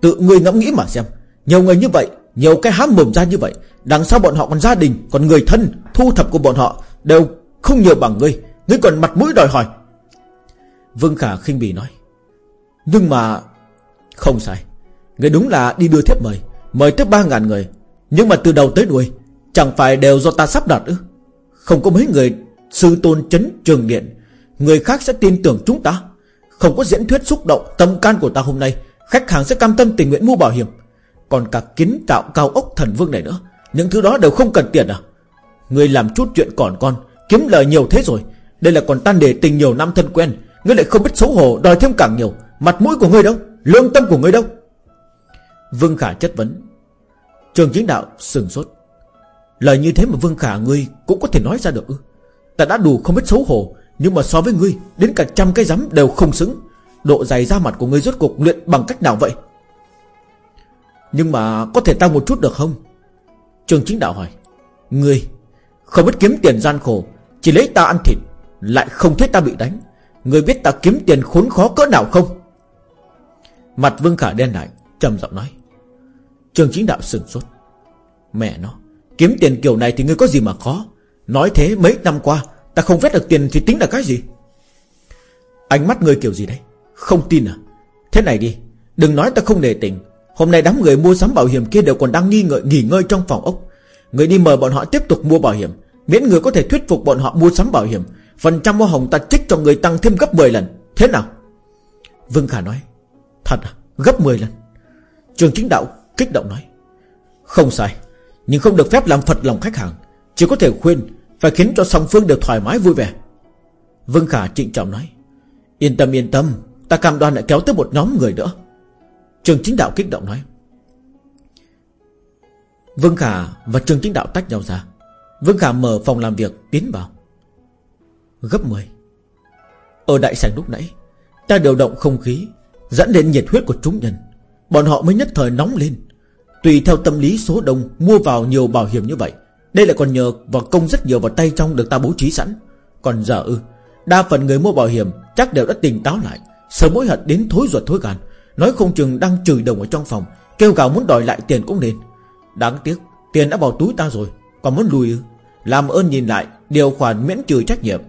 Tự ngươi ngẫm nghĩ mà xem. Nhiều người như vậy nhiều cái hám mồm ra như vậy, Đằng sau bọn họ còn gia đình, Còn người thân, Thu thập của bọn họ Đều không nhiều bằng ngươi. Ngươi còn mặt mũi đòi hỏi. Vương Khả khinh bỉ nói. Nhưng mà Không sai. Người đúng là đi đưa thiếp mời Mời tới ba ngàn người. Nhưng mà từ đầu tới đuôi, Chẳng phải đều do ta sắp đặt ư? Không có mấy người Sư tôn chấn trường điện, Người khác sẽ tin tưởng chúng ta. Không có diễn thuyết xúc động tâm can của ta hôm nay, Khách hàng sẽ cam tâm tình nguyện mua bảo hiểm. Còn cả kiến tạo cao ốc thần vương này nữa. Những thứ đó đều không cần tiền à? Người làm chút chuyện còn con, Kiếm lời nhiều thế rồi. Đây là còn tan để tình nhiều năm thân quen. Ngươi lại không biết xấu hổ, đòi thêm càng nhiều. Mặt mũi của ngươi đâu? Lương tâm của ngươi đâu? Vương Khả chất vấn. Trường chính đạo sừng sốt. Lời như thế mà Vương Khả ngươi cũng có thể nói ra được Ta đã đủ không biết xấu hổ, Nhưng mà so với ngươi, Đến cả trăm cái rắm đều không xứng. Độ dày da mặt của ngươi rốt cuộc luyện bằng cách nào vậy? Nhưng mà có thể tăng một chút được không? Trường chính đạo hỏi. Ngươi, Không biết kiếm tiền gian khổ, Chỉ lấy ta ăn thịt, Lại không thấy ta bị đánh. Ngươi biết ta kiếm tiền khốn khó cỡ nào không? Mặt Vương Khả đen lại, trầm giọng nói. Trường chính đạo sừng sốt. Mẹ nó, Kiếm tiền kiểu này thì ngươi có gì mà khó? Nói thế mấy năm qua, Ta không vét được tiền thì tính là cái gì? Ánh mắt ngươi kiểu gì đấy? Không tin à? Thế này đi, Đừng nói ta không nề tình. Hôm nay đám người mua sắm bảo hiểm kia đều còn đang nghi ngợi nghỉ ngơi trong phòng ốc. Người đi mời bọn họ tiếp tục mua bảo hiểm. Miễn người có thể thuyết phục bọn họ mua sắm bảo hiểm. Phần trăm hoa hồng ta trích cho người tăng thêm gấp 10 lần. Thế nào? Vương Khả nói. Thật à? Gấp 10 lần? Trường chính đạo kích động nói. Không sai. Nhưng không được phép làm phật lòng khách hàng. Chỉ có thể khuyên, Phải khiến cho song phương đều thoải mái vui vẻ. Vương Khả trịnh trọng nói. Yên tâm yên tâm. Ta cam đoan lại kéo tới một nhóm người nữa. Trường chính đạo kích động nói. Vương Khả và trường chính đạo tách nhau ra. Vương Khả mở phòng làm việc tiến vào. Gấp 10 Ở đại sảnh lúc nãy, Ta điều động không khí, Dẫn đến nhiệt huyết của chúng nhân. Bọn họ mới nhất thời nóng lên. Tùy theo tâm lý số đông, Mua vào nhiều bảo hiểm như vậy, Đây là còn nhờ vào công rất nhiều vào tay trong được ta bố trí sẵn. Còn giờ ư, Đa phần người mua bảo hiểm chắc đều đã tỉnh táo lại, Sớm mỗi hận đến thối ruột thối gan Nói không chừng đang chửi đồng ở trong phòng, Kêu gào muốn đòi lại tiền cũng nên. Đáng tiếc, tiền đã vào túi ta rồi, Còn muốn lùi ư? Làm ơn nhìn lại, Điều khoản miễn trừ trách nhiệm.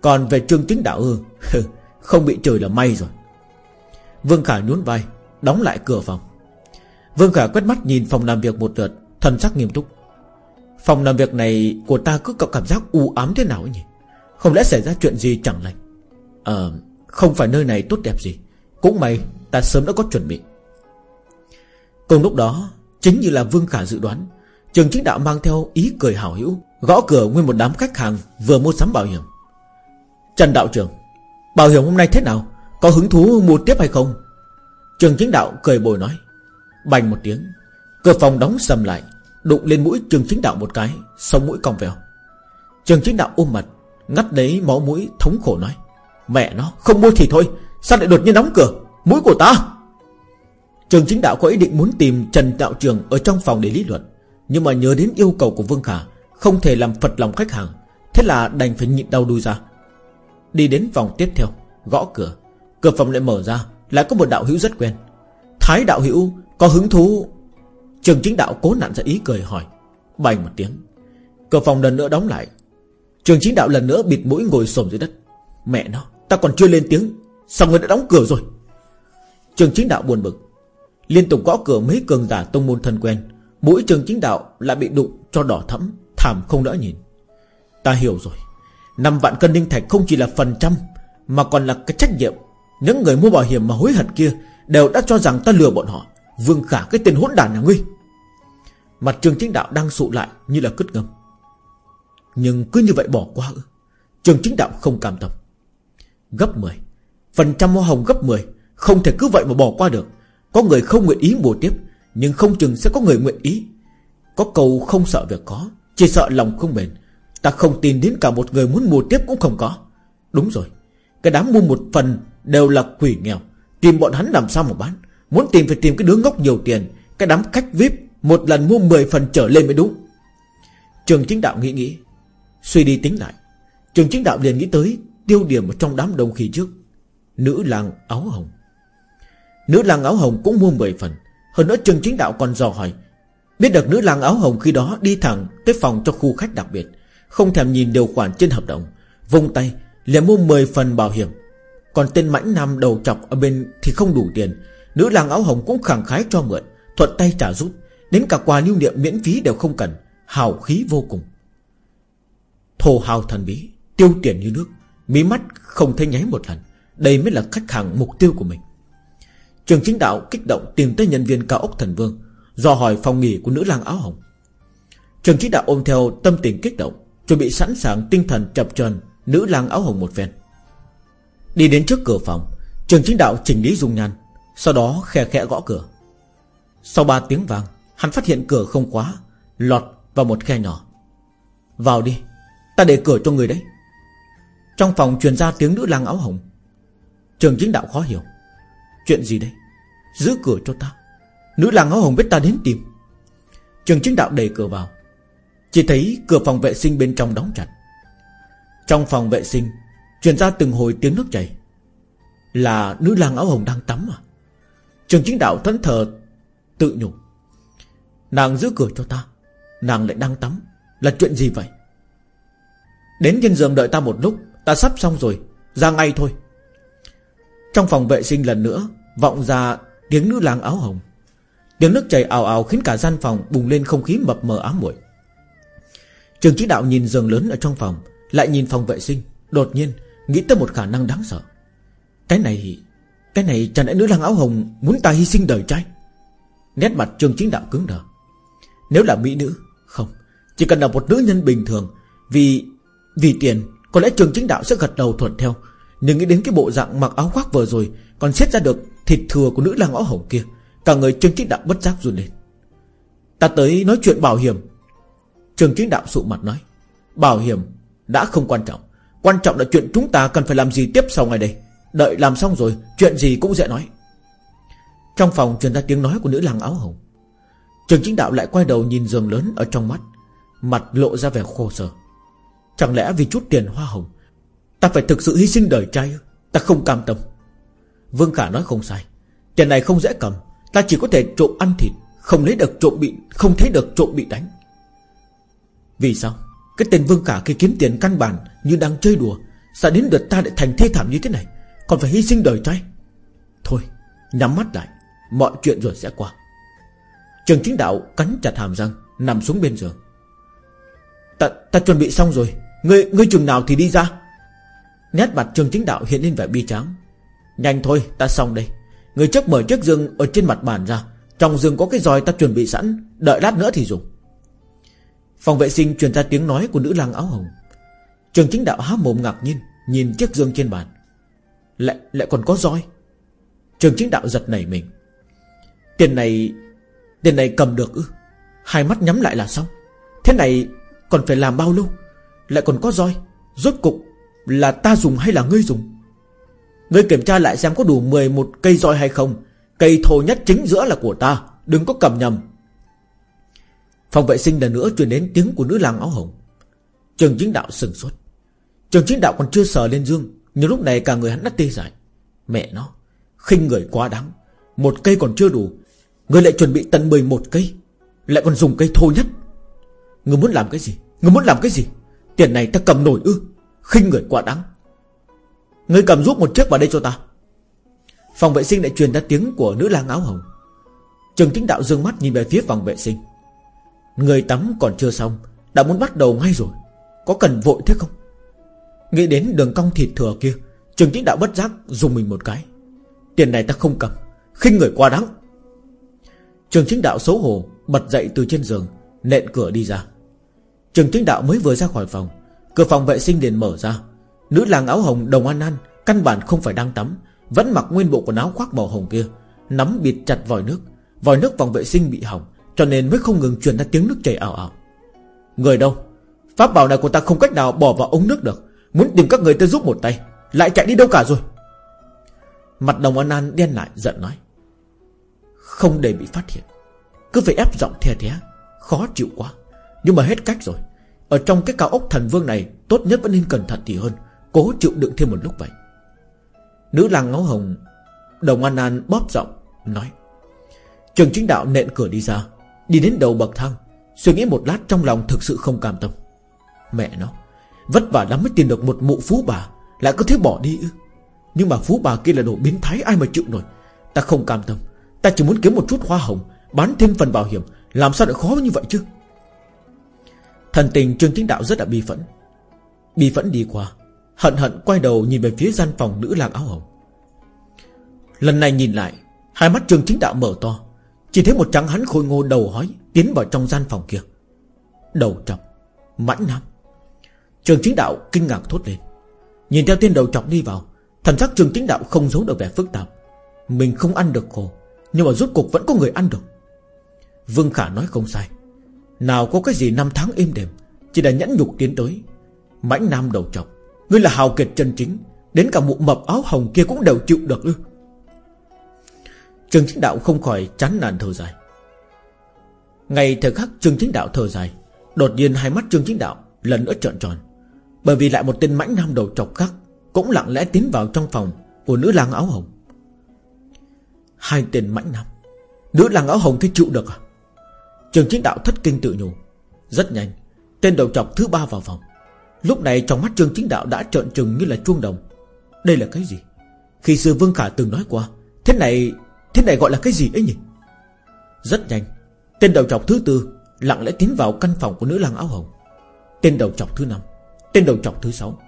Còn về trương chính đạo ư? Không bị trừ là may rồi. Vương Khả nhún vai, Đóng lại cửa phòng. Vương Khả quét mắt nhìn phòng làm việc một lượt, Thần sắc nghiêm túc. Phòng làm việc này của ta cứ có cảm giác u ám thế nào ấy nhỉ? Không lẽ xảy ra chuyện gì chẳng lành? Ờ Không phải nơi này tốt đẹp gì? Cũng may, ta sớm đã có chuẩn bị. Cùng lúc đó, Chính như là Vương Khả dự đoán, Trường chính đạo mang theo ý cười hào hữu, Gõ cửa nguyên một đám khách hàng Vừa mua sắm bảo hiểm. Trần đạo trưởng, Bảo hiểm hôm nay thế nào? Có hứng thú mua tiếp hay không? Trường chính đạo cười bồi nói, Bành một tiếng, Cửa phòng đóng sầm lại, Đụng lên mũi trường chính đạo một cái Sống mũi cong vèo. Trường chính đạo ôm mặt, Ngắt lấy máu mũi, thống khổ nói, Mẹ nó, không mua thì thôi. Sao lại đột nhiên đóng cửa? Mũi của ta! Trường chính đạo có ý định muốn tìm Trần Đạo Trường Ở trong phòng để lý luận, Nhưng mà nhớ đến yêu cầu của Vương Khả, Không thể làm phật lòng khách hàng, Thế là đành phải nhịn đau đuôi ra. Đi đến phòng tiếp theo, Gõ cửa. Cửa phòng lại mở ra, Lại có một đạo hữu rất quen. Thái đạo hữu, có hứng thú? Trường chính đạo cố nặn ra ý cười hỏi, Bành một tiếng. Cửa phòng lần nữa đóng lại. Trường chính đạo lần nữa bịt mũi ngồi xổm dưới đất. Mẹ nó, Ta còn chưa lên tiếng. Sao người đã đóng cửa rồi? Trường chính đạo buồn bực. Liên tục gõ cửa mấy cường giả tông môn thân quen. Mũi trường chính đạo lại bị đụng cho đỏ thẫm, Thảm không đỡ nhìn. Ta hiểu rồi. Năm vạn cân ninh thạch không chỉ là phần trăm, Mà còn là cái trách nhiệm. Những người mua bảo hiểm mà hối hận kia Đều đã cho rằng ta lừa bọn họ, Vương khả cái tên hỗn đản nhà ngươi. Mặt trường chính đạo đang sụ lại như là cứt ngâm. Nhưng cứ như vậy bỏ qua Trường chính đạo không cam tâm Gấp 10 Phần trăm hoa hồng gấp 10 Không thể cứ vậy mà bỏ qua được. Có người không nguyện ý mua tiếp, Nhưng không chừng sẽ có người nguyện ý. Có cầu không sợ việc có, Chỉ sợ lòng không bền. Ta không tin đến cả một người muốn mua tiếp cũng không có. Đúng rồi, Cái đám mua một phần đều là quỷ nghèo. Tìm bọn hắn làm sao mà bán? Muốn tìm phải tìm cái đứa ngốc nhiều tiền, Cái đám khách VIP Một lần mua 10 phần trở lên mới đúng. Trường chính đạo nghĩ nghĩ, Suy đi tính lại. Trường chính đạo liền nghĩ tới Tiêu điểm ở trong đám đông khí trước. Nữ lang áo hồng. Nữ lang áo hồng cũng mua 10 phần. Hơn nữa trường chính đạo còn dò hỏi, Biết được nữ lang áo hồng khi đó đi thẳng Tới phòng cho khu khách đặc biệt, Không thèm nhìn điều khoản trên hợp đồng, Vung tay liền mua 10 phần bảo hiểm. Còn tên mãnh nam đầu chọc ở bên thì không đủ tiền. Nữ lang áo hồng cũng khẳng khái cho mượn, Thuận tay trả rút. Đến cả quà lưu niệm miễn phí đều không cần, Hào khí vô cùng. Thổ hào thần bí, Tiêu tiền như nước, Mí mắt không thấy nháy một lần. Đây mới là khách hàng mục tiêu của mình. Trường chính đạo kích động tìm tới nhân viên cao ốc thần vương, Do hỏi phòng nghỉ của nữ lang áo hồng. Trường chính đạo ôm theo tâm tình kích động, Chuẩn bị sẵn sàng tinh thần chập chờn Nữ lang áo hồng một phen. Đi đến trước cửa phòng, Trường chính đạo chỉnh lý dung nhan, Sau đó khe khẽ gõ cửa. Sau ba tiếng vàng Hắn phát hiện cửa không khóa, Lọt vào một khe nhỏ. Vào đi, Ta để cửa cho người đấy. Trong phòng truyền ra tiếng nữ lang áo hồng Trường chính đạo khó hiểu. Chuyện gì đây? Giữ cửa cho ta. Nữ lang áo hồng biết ta đến tìm. Trường chính đạo đẩy cửa vào. Chỉ thấy cửa phòng vệ sinh bên trong đóng chặt. Trong phòng vệ sinh, Truyền ra từng hồi tiếng nước chảy. Là nữ lang áo hồng đang tắm à? Trường chính đạo thẫn thờ, Tự nhủ. Nàng giữ cửa cho ta, Nàng lại đang tắm. Là chuyện gì vậy? Đến trên giường đợi ta một lúc, Ta sắp xong rồi, Ra ngay thôi. Trong phòng vệ sinh lần nữa, Vọng ra tiếng nữ lang áo hồng. Tiếng nước chảy ào ào khiến cả gian phòng Bùng lên không khí mập mờ ám muội. Trường chỉ đạo nhìn giường lớn ở trong phòng, Lại nhìn phòng vệ sinh. Đột nhiên, nghĩ tới một khả năng đáng sợ. Cái này Cái này chẳng lẽ nữ lang áo hồng Muốn ta hy sinh đời trai? Nét mặt trường chính đạo cứng đờ. Nếu là mỹ nữ, Không. Chỉ cần là một nữ nhân bình thường, Vì vì tiền, Có lẽ trường chính đạo sẽ gật đầu thuận theo. Nhưng nghĩ đến cái bộ dạng mặc áo khoác vừa rồi, Còn xét ra được thịt thừa của nữ lang áo hồng kia, Cả người trương chính đạo bất giác run lên. Ta tới nói chuyện bảo hiểm. Trương chính đạo sụ mặt nói, Bảo hiểm đã không quan trọng. Quan trọng là chuyện chúng ta cần phải làm gì tiếp sau ngày đây. Đợi làm xong rồi, Chuyện gì cũng dễ nói. Trong phòng truyền ra tiếng nói của nữ lang áo hồng. Trường chính đạo lại quay đầu nhìn giường lớn ở trong mắt, Mặt lộ ra vẻ khô sở. Chẳng lẽ vì chút tiền hoa hồng Ta phải thực sự hy sinh đời trai Ta không cam tâm. Vương Khả nói không sai. Tiền này không dễ cầm. Ta chỉ có thể trộm ăn thịt Không lấy được trộm bị Không thấy được trộm bị đánh. Vì sao? Cái tên Vương Khả khi kiếm tiền căn bản Như đang chơi đùa Sao đến lượt ta lại thành thê thảm như thế này? Còn phải hy sinh đời trai? Thôi nhắm mắt lại. Mọi chuyện rồi sẽ qua. Trường chính đạo cắn chặt hàm răng Nằm xuống bên giường. Ta, ta chuẩn bị xong rồi. Ngươi, ngươi chừng nào thì đi ra. Nét mặt trường chính đạo hiện lên vẻ bi tráng. Nhanh thôi, ta xong đây. Người trước mở chiếc giường ở trên mặt bàn ra. Trong giường có cái roi ta chuẩn bị sẵn. Đợi lát nữa thì dùng. Phòng vệ sinh truyền ra tiếng nói của nữ lang áo hồng. Trường chính đạo há mồm ngạc nhiên, Nhìn chiếc giường trên bàn. Lại lại còn có roi. Trường chính đạo giật nảy mình. Tiền này Tiền này cầm được ư? Hai mắt nhắm lại là xong. Thế này còn phải làm bao lâu? Lại còn có roi. Rốt cục là ta dùng hay là ngươi dùng? Ngươi kiểm tra lại xem có đủ 11 cây roi hay không. Cây thô nhất chính giữa là của ta, Đừng có cầm nhầm. Phòng vệ sinh lần nữa truyền đến tiếng của nữ lang áo hồng. Trường chính đạo sừng sốt. Trường chính đạo còn chưa sờ lên dương, Nhưng lúc này cả người hắn đã tê dại. Mẹ nó, khinh người quá đáng. Một cây còn chưa đủ, Người lại chuẩn bị tận 11 cây, Lại còn dùng cây thô nhất. Người muốn làm cái gì? Người muốn làm cái gì? Tiền này ta cầm nổi ư? Khinh người quá đáng. Người cầm giúp một chiếc vào đây cho ta. Phòng vệ sinh lại truyền ra tiếng của nữ lang áo hồng. Trường chính đạo dương mắt nhìn về phía phòng vệ sinh. Người tắm còn chưa xong, Đã muốn bắt đầu ngay rồi. Có cần vội thế không? Nghĩ đến đường cong thịt thừa kia, Trường chính đạo bất giác dùng mình một cái. Tiền này ta không cầm, khinh người quá đáng. Trường chính đạo xấu hổ, Bật dậy từ trên giường, Nện cửa đi ra. Trường chính đạo mới vừa ra khỏi phòng Cửa phòng vệ sinh liền mở ra. Nữ làng áo hồng đồng an an, Căn bản không phải đang tắm, Vẫn mặc nguyên bộ quần áo khoác màu hồng kia, Nắm bịt chặt vòi nước. Vòi nước phòng vệ sinh bị hỏng, Cho nên mới không ngừng truyền ra tiếng nước chảy ảo ảo Người đâu? Pháp bảo này của ta không cách nào bỏ vào ống nước được, Muốn tìm các người tới giúp một tay, Lại chạy đi đâu cả rồi? Mặt đồng an an đen lại giận nói. Không để bị phát hiện, Cứ phải ép giọng the thé, Khó chịu quá. Nhưng mà hết cách rồi ở trong cái cao ốc thần vương này, Tốt nhất vẫn nên cẩn thận thì hơn, Cố chịu đựng thêm một lúc vậy. Nữ lang ngáo hồng, Đồng an an bóp giọng, Nói, Trường chính đạo nện cửa đi ra, Đi đến đầu bậc thang, Suy nghĩ một lát trong lòng thực sự không cam tâm. Mẹ nó, Vất vả lắm mới tìm được một mụ phú bà, Lại cứ thế bỏ đi ư? Nhưng mà phú bà kia là đồ biến thái, ai mà chịu nổi. Ta không cam tâm, Ta chỉ muốn kiếm một chút hoa hồng, Bán thêm phần bảo hiểm, Làm sao lại khó như vậy chứ? Thần tình Trương Chính Đạo rất là bi phẫn. Bi phẫn đi qua, Hận hận quay đầu nhìn về phía gian phòng nữ lang áo hồng. Lần này nhìn lại, Hai mắt Trương Chính Đạo mở to, Chỉ thấy một trắng hắn khôi ngô đầu hói Tiến vào trong gian phòng kia. Đầu trọc Mãnh nam Trường chính đạo kinh ngạc thốt lên. Nhìn theo tên đầu trọc đi vào, Thần sắc trường chính đạo không giấu được vẻ phức tạp. Mình không ăn được khổ, Nhưng mà rốt cuộc vẫn có người ăn được. Vương Khả nói không sai. Nào có cái gì năm tháng êm đềm, Chỉ là nhẫn nhục tiến tới. Mãnh nam đầu trọc Ngươi là hào kiệt chân chính, Đến cả mụ mập áo hồng kia cũng đều chịu được ư? Trường chính đạo không khỏi chán nản thở dài. Ngày thời khắc Trương Chính Đạo thở dài, Đột nhiên hai mắt Trương Chính Đạo lần nữa trợn tròn. Bởi vì lại một tên mãnh nam đầu trọc khác Cũng lặng lẽ tiến vào trong phòng Của nữ lang áo hồng. Hai tên mãnh nam, Nữ lang áo hồng thì chịu được à? Trường Chính Đạo thất kinh tự nhủ. Rất nhanh, Tên đầu trọc thứ ba vào phòng. Lúc này trong mắt Trường Chính Đạo đã trợn trừng như là chuông đồng. Đây là cái gì? Khi xưa Vương Khả từng nói qua, Thế này Thế này gọi là cái gì ấy nhỉ? Rất nhanh, Tên đầu trọc thứ tư Lặng lẽ tiến vào căn phòng của nữ lang áo hồng. Tên đầu trọc thứ năm, Tên đầu trọc thứ sáu.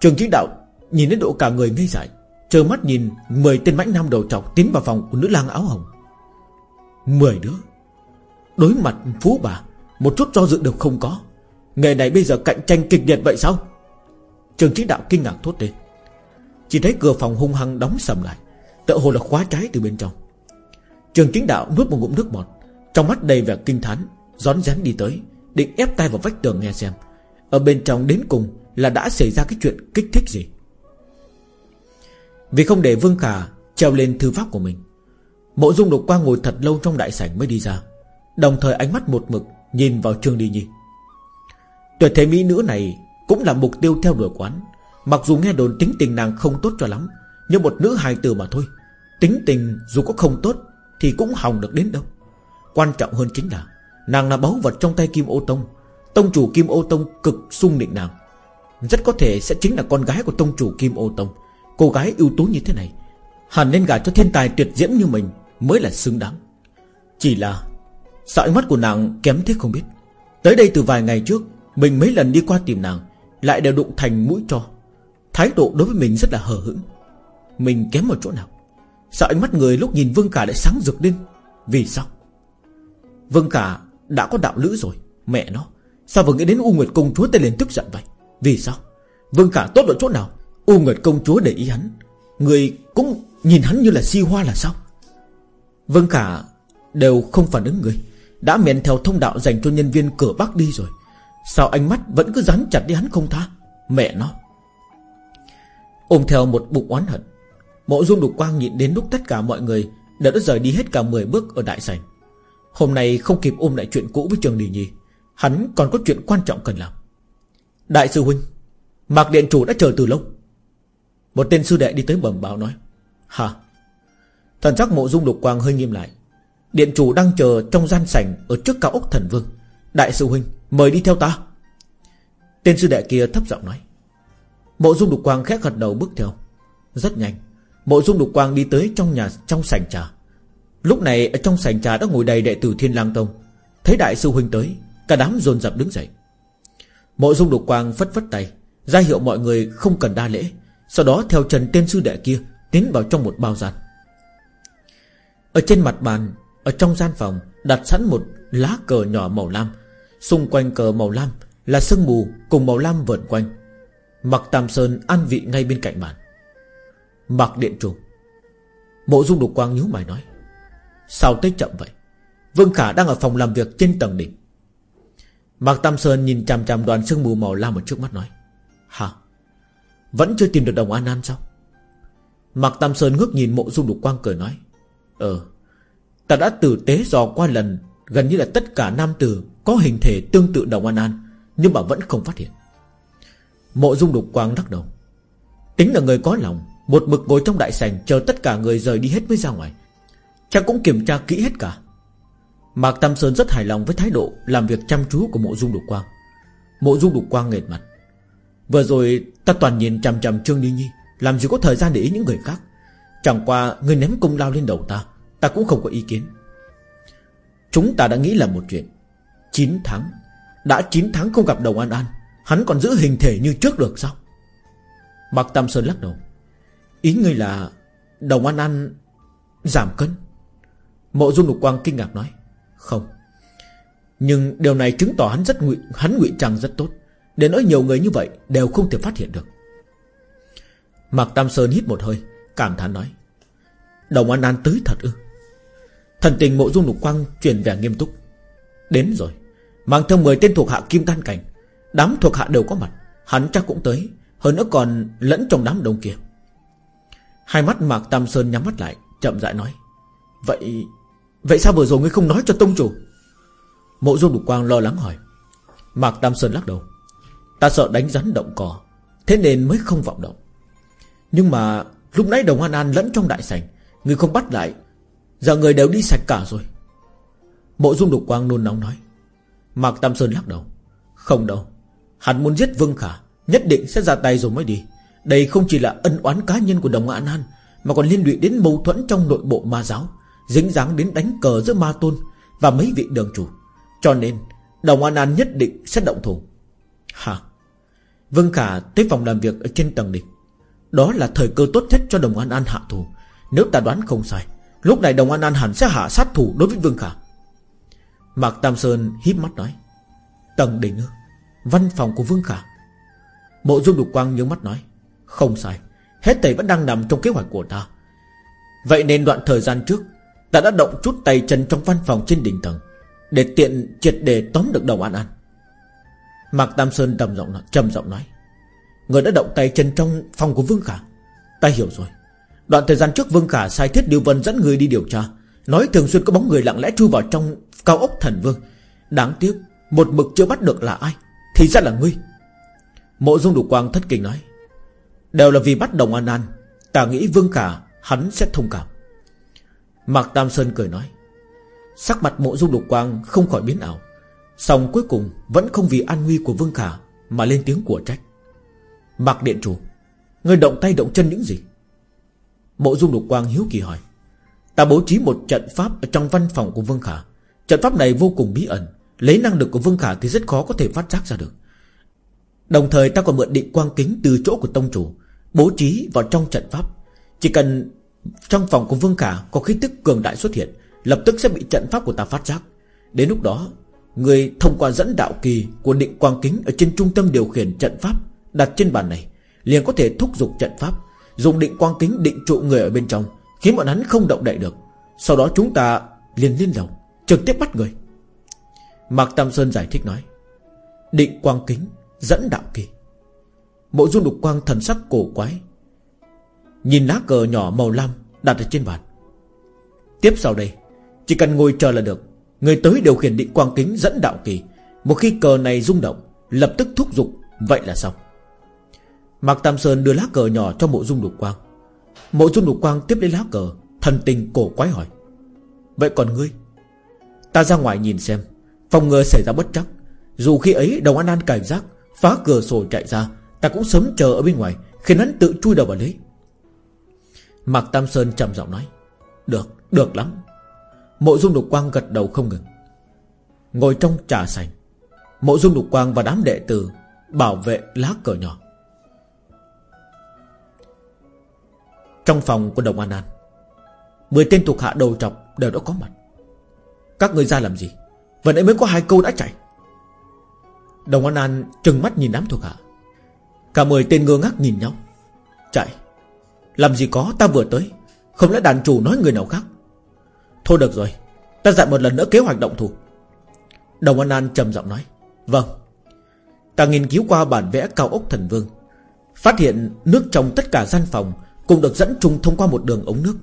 Trường chính đạo nhìn đến độ cả người ngây dại Chờ mắt nhìn mười tên mãnh nam đầu trọc Tiến vào phòng của nữ lang áo hồng. Mười đứa Đối mặt phú bà, Một chút do dự đều không có. Nghề này bây giờ cạnh tranh kịch liệt vậy sao? Trường chính đạo kinh ngạc thốt lên. Chỉ thấy cửa phòng hung hăng đóng sầm lại, Tựa hồ là khóa trái từ bên trong. Trường chính đạo nuốt một ngụm nước bọt, Trong mắt đầy vẻ kinh thán, Rón rén đi tới, Định ép tay vào vách tường nghe xem, Ở bên trong đến cùng là đã xảy ra cái chuyện kích thích gì. Vì không để Vương Khả Treo lên thư pháp của mình, Mộ dung độc qua ngồi thật lâu trong đại sảnh mới đi ra. Đồng thời ánh mắt một mực Nhìn vào Trương ly Nhi. Tuyệt thế mỹ nữ này Cũng là mục tiêu theo đuổi quán. Mặc dù nghe đồn tính tình nàng không tốt cho lắm, Nhưng một nữ hài tử mà thôi. Tính tình dù có không tốt Thì cũng hòng được đến đâu. Quan trọng hơn chính là Nàng là báu vật trong tay Kim Ô Tông. Tông chủ Kim Ô Tông cực sung định nàng. Rất có thể sẽ chính là con gái của tông chủ Kim Ô Tông. Cô gái ưu tú như thế này, Hẳn nên gả cho thiên tài tuyệt diễm như mình Mới là xứng đáng. Chỉ là Sợ ánh mắt của nàng kém thế không biết. Tới đây từ vài ngày trước, Mình mấy lần đi qua tìm nàng, Lại đều đụng thành mũi cho. Thái độ đối với mình rất là hờ hững. Mình kém ở chỗ nào? Sợ ánh mắt người lúc nhìn Vương Cả lại sáng rực lên. Vì sao? Vương Cả đã có đạo lữ rồi, Mẹ nó. Sao vừa nghĩ đến U Nguyệt Công Chúa tên liền tức giận vậy? Vì sao? Vương cả tốt ở chỗ nào? U Nguyệt Công Chúa để ý hắn. Người cũng nhìn hắn như là si hoa là sao? Vương cả Đều không phản ứng người. Đã men theo thông đạo dành cho nhân viên cửa Bắc đi rồi. Sao ánh mắt vẫn cứ dán chặt đi hắn không tha? Mẹ nó. Ôm theo một bụng oán hận, Mộ dung đục quang nhịn đến lúc tất cả mọi người Đã đã rời đi hết cả 10 bước ở đại sảnh. Hôm nay không kịp ôm lại chuyện cũ với Trường Đình Nhi, Hắn còn có chuyện quan trọng cần làm. Đại sư Huynh, Mạc Điện Chủ đã chờ từ lâu. Một tên sư đệ đi tới bẩm báo nói, Hả? Thần sắc mộ dung đục quang hơi nghiêm lại. Điện chủ đang chờ trong gian sảnh Ở trước cao ốc thần vương. Đại sư Huynh, mời đi theo ta. Tên sư đệ kia thấp giọng nói. Mộ dung đục quang khẽ gật đầu bước theo. Rất nhanh, Mộ dung đục quang đi tới trong nhà, trong sảnh trà. Lúc này ở trong sảnh trà đã ngồi đầy đệ tử Thiên Lang Tông. Thấy đại sư huynh tới, Cả đám dồn dập đứng dậy. Mộ dung đục quang phất phất tay, ra hiệu mọi người không cần đa lễ. Sau đó theo trần tên sư đệ kia Tiến vào trong một bao gian. Ở trên mặt bàn ở trong gian phòng đặt sẵn một lá cờ nhỏ màu lam. Xung quanh cờ màu lam Là sương mù cùng màu lam vượn quanh. Mặc Tam Sơn an vị ngay bên cạnh bàn. Mặc Điện Trùng Mộ dung đục quang nhíu mày nói, Sao tới chậm vậy? Vương Khả đang ở phòng làm việc trên tầng đỉnh. Mạc Tam Sơn nhìn chằm chằm đoàn sương mù màu lam ở trước mắt nói, Hả? Vẫn chưa tìm được đồng An An sao? Mạc Tam Sơn ngước nhìn mộ dung đục quang cười nói Ờ Ta đã tử tế dò qua lần, Gần như là tất cả nam tử Có hình thể tương tự đồng An An, Nhưng mà vẫn không phát hiện. Mộ dung đục quang lắc đầu. Tính là người có lòng, Một mực ngồi trong đại sảnh Chờ tất cả người rời đi hết mới ra ngoài. Chắc cũng kiểm tra kỹ hết cả. Mạc Tam Sơn rất hài lòng với thái độ Làm việc chăm chú của mộ dung đục quang. Mộ dung đục quang nghệt mặt. Vừa rồi ta toàn nhìn chằm chằm Trương ni Nhi, Làm gì có thời gian để ý những người khác? Chẳng qua người ném công lao lên đầu ta. Ta cũng không có ý kiến. Chúng ta đã nghĩ là một chuyện. 9 tháng. Đã 9 tháng không gặp Đồng An An. Hắn còn giữ hình thể như trước được sao? Bạc Tam Sơn lắc đầu. Ý ngươi là Đồng An An giảm cân? Mộ Dung Lục Quang kinh ngạc nói. Không. Nhưng điều này chứng tỏ hắn rất ngụy, hắn ngụy trang rất tốt. Để nói nhiều người như vậy Đều không thể phát hiện được. Mạc Tam Sơn hít một hơi, Cảm thán nói. Đồng An An tới thật ư? Thần tình mộ dung lục quang chuyển vẻ nghiêm túc. Đến rồi, Mang theo 10 tên thuộc hạ kim tan cảnh. Đám thuộc hạ đều có mặt, Hắn chắc cũng tới, Hơn nữa còn lẫn trong đám đông kia. Hai mắt Mạc Tam Sơn nhắm mắt lại, Chậm rãi nói, Vậy Vậy sao vừa rồi ngươi không nói cho tông chủ? Mộ dung lục quang lo lắng hỏi. Mạc Tam Sơn lắc đầu, Ta sợ đánh rắn động cỏ, Thế nên mới không vọng động. Nhưng mà lúc nãy đồng An An lẫn trong đại sảnh Người không bắt lại Giờ người đều đi sạch cả rồi. Mộ dung đục quang nôn nóng nói. Mạc Tam Sơn lắc đầu. Không đâu. Hắn muốn giết Vương Khả, Nhất định sẽ ra tay rồi mới đi. Đây không chỉ là ân oán cá nhân của đồng An An, Mà còn liên lụy đến mâu thuẫn trong nội bộ ma giáo, Dính dáng đến đánh cờ giữa ma tôn Và mấy vị đường chủ. Cho nên, Đồng An An nhất định sẽ động thủ. Hả Vương Khả tới phòng làm việc ở trên tầng đỉnh Đó là thời cơ tốt nhất cho Đồng An An hạ thủ. Nếu ta đoán không sai Lúc này Đồng An An hẳn sẽ hạ sát thủ đối với Vương Khả. Mạc Tam Sơn híp mắt nói Tầng đỉnh ư, Văn phòng của Vương Khả. Bộ dung đục quang nhớ mắt nói, Không sai, Hết thầy vẫn đang nằm trong kế hoạch của ta. Vậy nên đoạn thời gian trước, Ta đã động chút tay chân trong văn phòng trên đỉnh tầng Để tiện triệt để tóm được Đồng An An. Mạc Tam Sơn trầm giọng trầm giọng nói, Người đã động tay chân trong phòng của Vương Khả, Ta hiểu rồi. Đoạn thời gian trước Vương Khả sai thiết Điều Vân dẫn người đi điều tra. Nói thường xuyên có bóng người lặng lẽ chui vào trong cao ốc thần vương. Đáng tiếc, Một mực chưa bắt được là ai, Thì ra là ngươi. Mộ dung đủ quang thất kinh nói, Đều là vì bắt đồng an an Ta nghĩ Vương Khả, hắn sẽ thông cảm. Mạc Tam Sơn cười nói, Sắc mặt mộ dung đục quang không khỏi biến ảo Xong cuối cùng Vẫn không vì an nguy của Vương Khả Mà lên tiếng của trách. Mạc Điện Chủ Người động tay động chân những gì? Mộ dung lục quang hiếu kỳ hỏi. Ta bố trí một trận pháp ở trong văn phòng của Vương Khả. Trận pháp này vô cùng bí ẩn. Lấy năng lực của Vương Khả thì rất khó có thể phát giác ra được. Đồng thời ta còn mượn định quang kính từ chỗ của Tông Chủ, Bố trí vào trong trận pháp. Chỉ cần trong phòng của Vương Khả có khí tức cường đại xuất hiện, Lập tức sẽ bị trận pháp của ta phát giác. Đến lúc đó, Người thông qua dẫn đạo kỳ của định quang kính Ở trên trung tâm điều khiển trận pháp Đặt trên bàn này, Liền có thể thúc giục trận pháp. Dùng định quang kính định trụ người ở bên trong, Khiến bọn hắn không động đậy được. Sau đó chúng ta liền lên lầu, Trực tiếp bắt người. Mạc Tam Sơn giải thích nói, Định quang kính dẫn đạo kỳ. Mộ dung đục quang thần sắc cổ quái, Nhìn lá cờ nhỏ màu lam Đặt ở trên bàn. Tiếp sau đây, Chỉ cần ngồi chờ là được. Người tới điều khiển định quang kính dẫn đạo kỳ, Một khi cờ này rung động, Lập tức thúc giục, Vậy là xong. Mạc Tam Sơn đưa lá cờ nhỏ cho mộ dung lục quang. Mộ dung lục quang tiếp lấy lá cờ Thần tình cổ quái hỏi Vậy còn ngươi? Ta ra ngoài nhìn xem Phòng ngừa xảy ra bất chắc Dù khi ấy đồng an an cảnh giác Phá cửa sổ chạy ra Ta cũng sớm chờ ở bên ngoài Khiến hắn tự chui đầu vào lấy Mạc Tam Sơn trầm giọng nói Được, được lắm. Mộ dung lục quang gật đầu không ngừng. Ngồi trong trà sành Mộ dung lục quang và đám đệ tử Bảo vệ lá cờ nhỏ. Trong phòng của Đồng An An, Mười tên thuộc hạ đầu trọc đều đã có mặt. Các người ra làm gì? Vừa nãy mới có hai câu đã chạy. Đồng An An trừng mắt nhìn đám thuộc hạ. Cả mười tên ngơ ngác nhìn nhau. Chạy. Làm gì có, ta vừa tới. Không lẽ đàn chủ nói người nào khác? Thôi được rồi, Ta dặn một lần nữa kế hoạch động thủ. Đồng An An trầm giọng nói. Vâng. Ta nghiên cứu qua bản vẽ cao ốc thần vương. Phát hiện nước trong tất cả gian phòng cũng được dẫn chung thông qua một đường ống nước.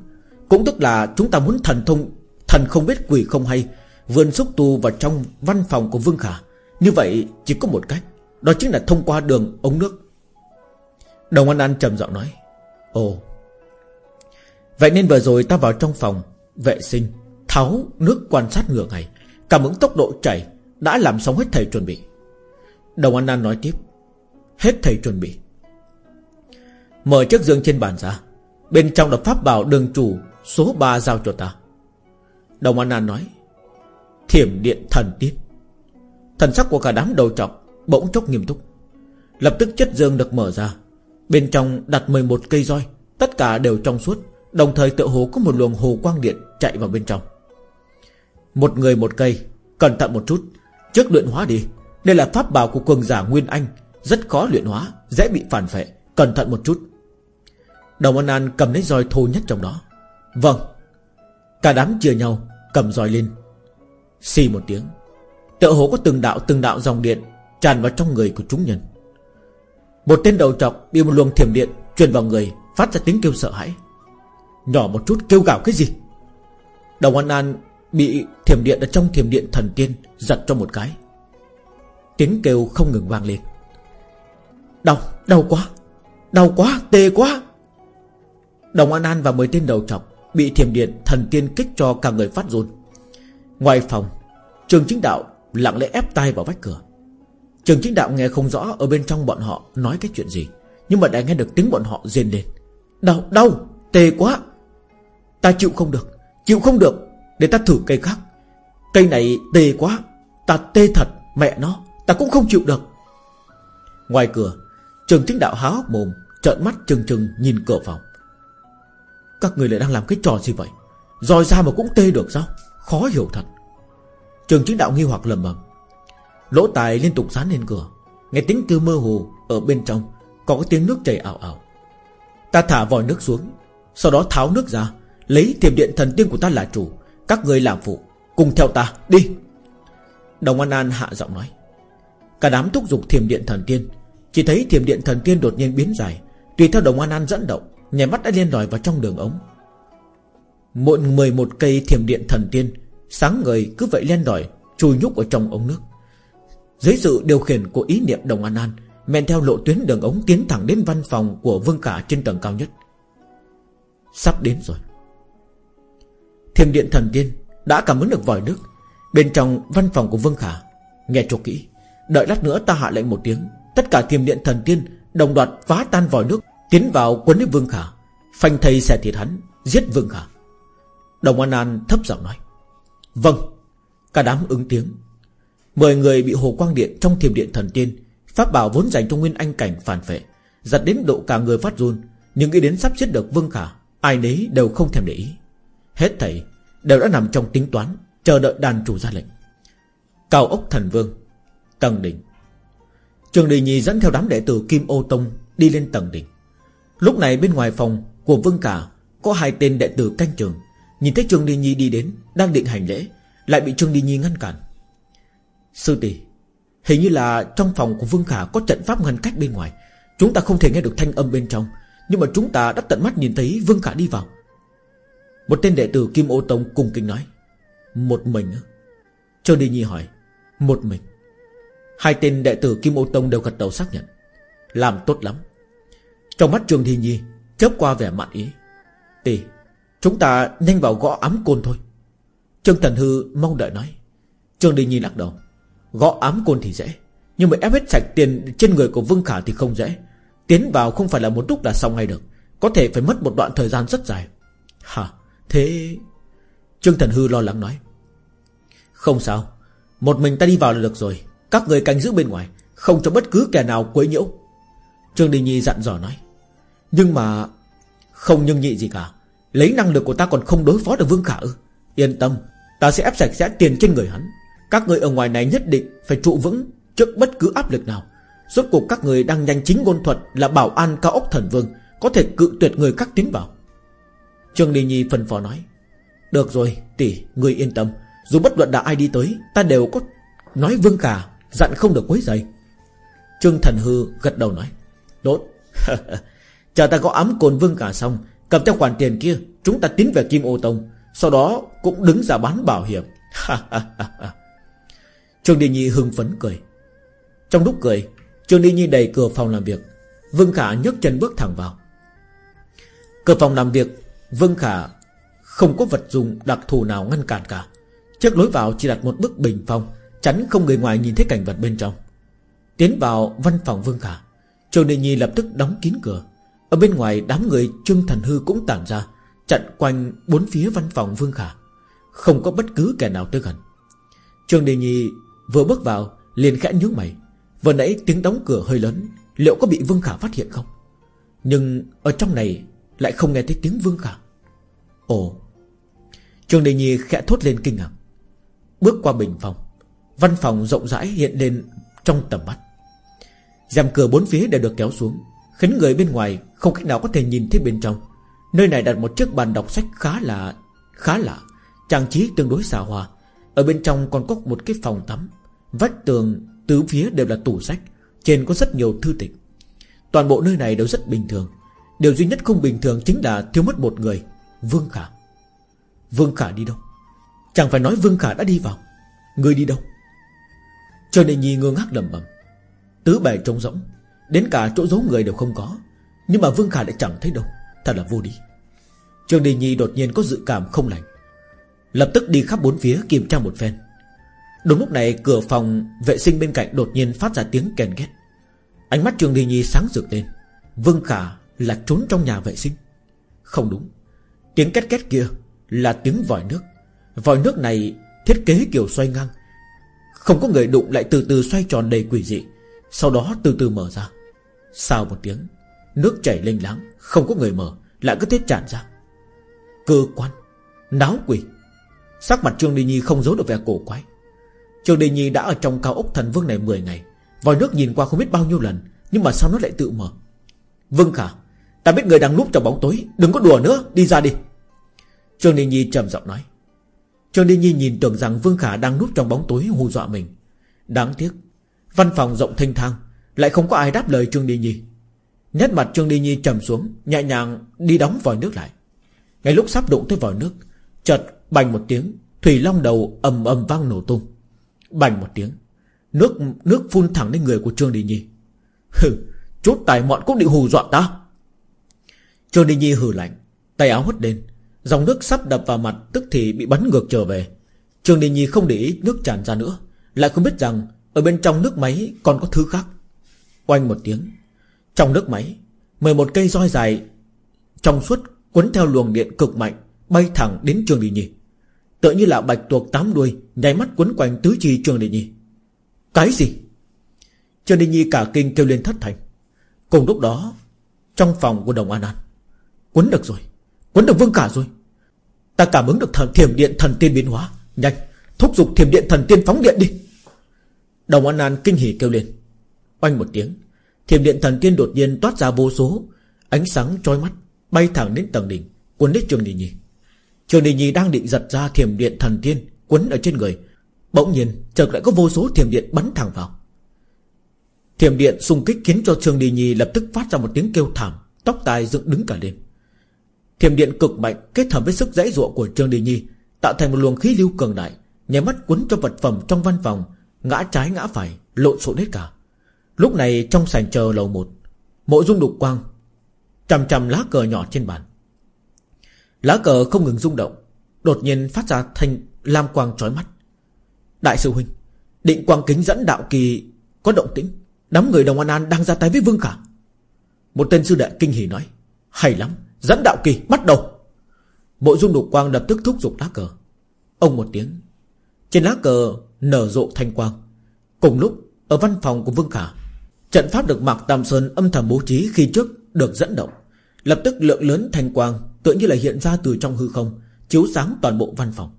Cũng tức là chúng ta muốn thần thông, Thần không biết quỷ không hay, vươn xúc tu vào trong văn phòng của Vương Khả. Như vậy chỉ có một cách, Đó chính là thông qua đường ống nước. Đồng An An trầm giọng nói, Ồ, Vậy nên vừa rồi ta vào trong phòng Vệ sinh, Tháo nước quan sát ngược ngày, Cảm ứng tốc độ chảy, Đã làm xong hết thầy chuẩn bị. Đồng An An nói tiếp, Hết thầy chuẩn bị. Mở chiếc giường trên bàn ra Bên trong là pháp bảo đường chủ, Số 3 giao cho ta. Đồng An An nói, Thiểm điện thần tiết. Thần sắc của cả đám đầu trọc Bỗng chốc nghiêm túc. Lập tức chất dương được mở ra. Bên trong đặt 11 cây roi, Tất cả đều trong suốt, Đồng thời tự hồ có một luồng hồ quang điện chạy vào bên trong. Một người một cây, Cẩn thận một chút, Trước luyện hóa đi, Đây là pháp bảo của cường giả Nguyên Anh, Rất khó luyện hóa, Dễ bị phản phệ, Cẩn thận một chút. Đồng An An cầm lấy roi thô nhất trong đó. Vâng. Cả đám chia nhau Cầm roi lên. Xì một tiếng. Tựa hồ có từng đạo từng đạo dòng điện Tràn vào trong người của chúng nhân. Một tên đầu trọc bị một luồng thiểm điện Truyền vào người Phát ra tiếng kêu sợ hãi. Nhỏ một chút kêu gào cái gì? Đồng An An bị thiểm điện ở trong thiểm điện thần tiên Giật cho một cái. Tiếng kêu không ngừng vang lên. Đau, đau quá Đau quá, tê quá. Đồng An An và mấy tên đầu trọc Bị thiểm điện thần tiên kích cho cả người phát run. Ngoài phòng Trường chính đạo lặng lẽ ép tay vào vách cửa. Trường chính đạo nghe không rõ Ở bên trong bọn họ nói cái chuyện gì Nhưng mà đã nghe được tiếng bọn họ rên lên. Đau, đau, tê quá. Ta chịu không được Chịu không được Để ta thử cây khác. Cây này tê quá Ta tê thật Mẹ nó Ta cũng không chịu được. Ngoài cửa Trường chính đạo há hốc mồm Trợn mắt trừng trừng nhìn cửa phòng. Các người lại đang làm cái trò gì vậy? Rồi ra mà cũng tê được sao? Khó hiểu thật. Trường chính đạo nghi hoặc lầm bầm. Lỗ tài liên tục dán lên cửa. Nghe tiếng kêu mơ hồ Ở bên trong, Có cái tiếng nước chảy ảo ảo Ta thả vòi nước xuống, Sau đó tháo nước ra, Lấy thiềm điện thần tiên của ta là chủ, Các người làm phụ, Cùng theo ta, đi. Đồng An An hạ giọng nói. Cả đám thúc giục thiềm điện thần tiên, Chỉ thấy thiềm điện thần tiên đột nhiên biến dài, Tùy theo Đồng An An dẫn động Nhảy mắt đã liên đòi vào trong đường ống. Mỗi 11 cây thiềm điện thần tiên, Sáng người cứ vậy len đòi, Chui nhúc ở trong ống nước. Dưới sự điều khiển của ý niệm Đồng An An, Men theo lộ tuyến đường ống tiến thẳng đến văn phòng Của Vương Cả trên tầng cao nhất. Sắp đến rồi. Thiềm điện thần tiên Đã cảm ứng được vòi nước. Bên trong văn phòng của Vương Khả, Nghe cho kỹ. Đợi lát nữa ta hạ lệnh một tiếng, Tất cả thiềm điện thần tiên Đồng loạt phá tan vòi nước. Tiến vào quân lấy Vương Khả, Phanh thầy xẻ thịt hắn, Giết Vương Khả. Đồng An An thấp giọng nói Vâng. Cả đám ứng tiếng. Mười người bị hồ quang điện trong thiềm điện thần tiên, Pháp bảo vốn dành cho nguyên anh cảnh phản vệ, Giật đến độ cả người phát run, Nhưng nghĩ đến sắp giết được Vương Khả, Ai nấy đều không thèm để ý. Hết thảy đều đã nằm trong tính toán, Chờ đợi đàn chủ ra lệnh. Cao ốc thần vương, Tầng đỉnh. Trường Đình Nhi dẫn theo đám đệ tử Kim Ô Tông Đi lên tầng đỉnh. Lúc này bên ngoài phòng của Vương Cả Có hai tên đệ tử canh trường Nhìn thấy Trương Đi Nhi đi đến, Đang định hành lễ, Lại bị Trương Đi Nhi ngăn cản. Sư tỷ, Hình như là trong phòng của Vương Khả có trận pháp ngăn cách bên ngoài. Chúng ta không thể nghe được thanh âm bên trong, Nhưng mà chúng ta đã tận mắt nhìn thấy Vương Khả đi vào. Một tên đệ tử Kim Ô Tông cùng kinh nói, Một mình Trương Đi Nhi hỏi, Một mình. Hai tên đệ tử Kim Ô Tông đều gật đầu xác nhận, Làm tốt lắm. Trong mắt Trương Thi Nhi, chớp qua vẻ mạn ý. Tỷ Chúng ta nhanh vào gõ ám côn thôi. Trương Thần Hư mong đợi nói. Trương Thi Nhi lắc đầu. Gõ ám côn thì dễ, Nhưng mà ép hết sạch tiền trên người của Vương Khả thì không dễ. Tiến vào không phải là một lúc là xong ngay được. Có thể phải mất một đoạn thời gian rất dài. Hả? Thế Trương Thần Hư lo lắng nói. Không sao. Một mình ta đi vào là được rồi. Các người canh giữ bên ngoài, Không cho bất cứ kẻ nào quấy nhiễu. Trương Đình Nhi dặn dò nói. Nhưng mà Không nhưng nhị gì cả. Lấy năng lực của ta còn không đối phó được Vương Khả ư? Yên tâm, Ta sẽ ép sạch sẽ tiền trên người hắn. Các người ở ngoài này nhất định phải trụ vững Trước bất cứ áp lực nào. Rốt cuộc các người đang nhanh chính ngôn thuật Là bảo an cao ốc thần vương, Có thể cự tuyệt người các tiến vào. Trương đình Nhi phân phó nói. Được rồi, tỷ, người yên tâm. Dù bất luận đã ai đi tới, Ta đều có nói vương khả Dặn không được quấy giày Trương Thần Hư gật đầu nói. Tốt Chờ ta có ấm cồn vương cả xong, Cầm theo khoản tiền kia, Chúng ta tiến về Kim Ô Tông, Sau đó cũng đứng ra bán bảo hiểm. Trương Đi Nhi hưng phấn cười. Trong lúc cười, Trương Đi Nhi đẩy cửa phòng làm việc. Vương Khả nhấc chân bước thẳng vào. Cửa phòng làm việc, Vương Khả không có vật dụng đặc thù nào ngăn cản cả. Trước lối vào chỉ đặt một bức bình phong, Chắn không người ngoài nhìn thấy cảnh vật bên trong. Tiến vào văn phòng Vương Khả. Trương Đệ Nhi lập tức đóng kín cửa. Ở bên ngoài, đám người Trương Thần Hư cũng tản ra, Chặn quanh bốn phía văn phòng Vương Khả. Không có bất cứ kẻ nào tới gần. Trương Đệ Nhi vừa bước vào, liền khẽ nhướng mày. Vừa nãy tiếng đóng cửa hơi lớn, Liệu có bị Vương Khả phát hiện không? Nhưng ở trong này Lại không nghe thấy tiếng Vương Khả. Ồ! Trương Đề Nhi khẽ thốt lên kinh ngạc. Bước qua bình phòng, Văn phòng rộng rãi hiện lên trong tầm mắt rèm cửa bốn phía đều được kéo xuống, Khiến người bên ngoài không cách nào có thể nhìn thấy bên trong. Nơi này đặt một chiếc bàn đọc sách khá là, Khá lạ, Trang trí tương đối xa hòa Ở bên trong còn có một cái phòng tắm, Vách tường tứ phía đều là tủ sách, Trên có rất nhiều thư tịch. Toàn bộ nơi này đều rất bình thường. Điều duy nhất không bình thường chính là thiếu mất một người, Vương Khả. Vương Khả đi đâu? Chẳng phải nói Vương Khả đã đi vào. Người đi đâu? Trời Đình Nhi ngơ ngác lầm bầm Tứ bề trống rỗng, Đến cả chỗ giấu người đều không có. Nhưng mà Vương Khả lại chẳng thấy đâu, Thật là vô lý. Trương Đình Nhi đột nhiên có dự cảm không lành. Lập tức đi khắp bốn phía kiểm tra một phen. Đúng lúc này, cửa phòng vệ sinh bên cạnh đột nhiên phát ra tiếng kèn ghét Ánh mắt Trương Đình Nhi sáng rực lên. Vương Khả là trốn trong nhà vệ sinh. Không đúng. Tiếng két két kia là tiếng vòi nước. Vòi nước này thiết kế kiểu xoay ngang. Không có người đụng lại từ từ xoay tròn đầy quỷ dị. Sau đó từ từ mở ra. Sau một tiếng, Nước chảy lênh láng, Không có người mở, Lại cứ thế tràn ra. Cơ quan, Náo quỷ. Sắc mặt Trương Đi Nhi không giấu được vẻ cổ quái. Trương Đi Nhi đã ở trong cao ốc thần vương này 10 ngày, Vòi nước nhìn qua không biết bao nhiêu lần, Nhưng mà sao nó lại tự mở? Vương Khả, Ta biết người đang núp trong bóng tối, Đừng có đùa nữa, Đi ra đi. Trương Đi Nhi trầm giọng nói. Trương Đi Nhi nhìn tưởng rằng Vương Khả đang núp trong bóng tối hù dọa mình. Đáng tiếc Văn phòng rộng thanh thang, Lại không có ai đáp lời Trương Đi Nhi. Nét mặt Trương Đi Nhi trầm xuống, Nhẹ nhàng đi đóng vòi nước lại. Ngay lúc sắp đụng tới vòi nước, Chợt bành một tiếng, Thủy long đầu ầm ầm vang nổ tung. Bành một tiếng, Nước nước phun thẳng lên người của Trương Đi Nhi. Hừ, Chút tài mọn cũng định hù dọa ta. Trương Đi Nhi hừ lạnh, Tay áo hất lên, Dòng nước sắp đập vào mặt, Tức thì bị bắn ngược trở về. Trương Đi Nhi không để ý nước tràn ra nữa, Lại không biết rằng ở bên trong nước máy còn có thứ khác. Oanh một tiếng. Trong nước máy 11 cây roi dài Trong suốt quấn theo luồng điện cực mạnh, Bay thẳng đến trường địa Nhi Tựa như là bạch tuộc tám đuôi, Nháy mắt quấn quanh tứ chi trường địa Nhi Cái gì? Trường địa Nhi cả kinh kêu lên thất thành. Cùng lúc đó, Trong phòng của Đồng An An, Quấn được rồi, Quấn được vương cả rồi. Ta cảm ứng được thần thiểm điện thần tiên biến hóa. Nhanh, thúc giục thiểm điện thần tiên phóng điện đi. Đồng An An kinh hỉ kêu lên. Oanh một tiếng, Thiểm điện thần tiên đột nhiên toát ra vô số Ánh sáng trói mắt, Bay thẳng đến tầng đỉnh, cuốn đến Trương Đi Nhi. Trường Đình Nhi đang định giật ra thiểm điện thần tiên Quấn ở trên người, Bỗng nhiên chợt lại có vô số thiểm điện bắn thẳng vào. Thiểm điện xung kích khiến cho Trường Đình Nhi lập tức phát ra một tiếng kêu thảm, Tóc tai dựng đứng cả đêm. Thiểm điện cực mạnh kết hợp với sức dãy dụa của Trương Đình Nhi, Tạo thành một luồng khí lưu cường đại Nhảy mắt cuốn cho vật phẩm trong văn phòng Ngã trái ngã phải, Lộn xộn hết cả. Lúc này trong sảnh chờ lầu một, Mộ dung đục quang Chầm chầm lá cờ nhỏ trên bàn. Lá cờ không ngừng rung động, Đột nhiên phát ra thanh lam quang trói mắt. Đại sư huynh, Định quang kính dẫn đạo kỳ Có động tĩnh, Đám người đồng an an đang ra tay với Vương cả. Một tên sư đệ kinh hỉ nói, Hay lắm, Dẫn đạo kỳ, bắt đầu. Mộ dung đục quang lập tức thúc giục lá cờ. Ông một tiếng, Trên lá cờ nở rộ thanh quang. Cùng lúc, ở văn phòng của Vương Khả, Trận pháp được Mạc Tam Sơn âm thầm bố trí khi trước được dẫn động. Lập tức lượng lớn thanh quang Tự như là hiện ra từ trong hư không, Chiếu sáng toàn bộ văn phòng.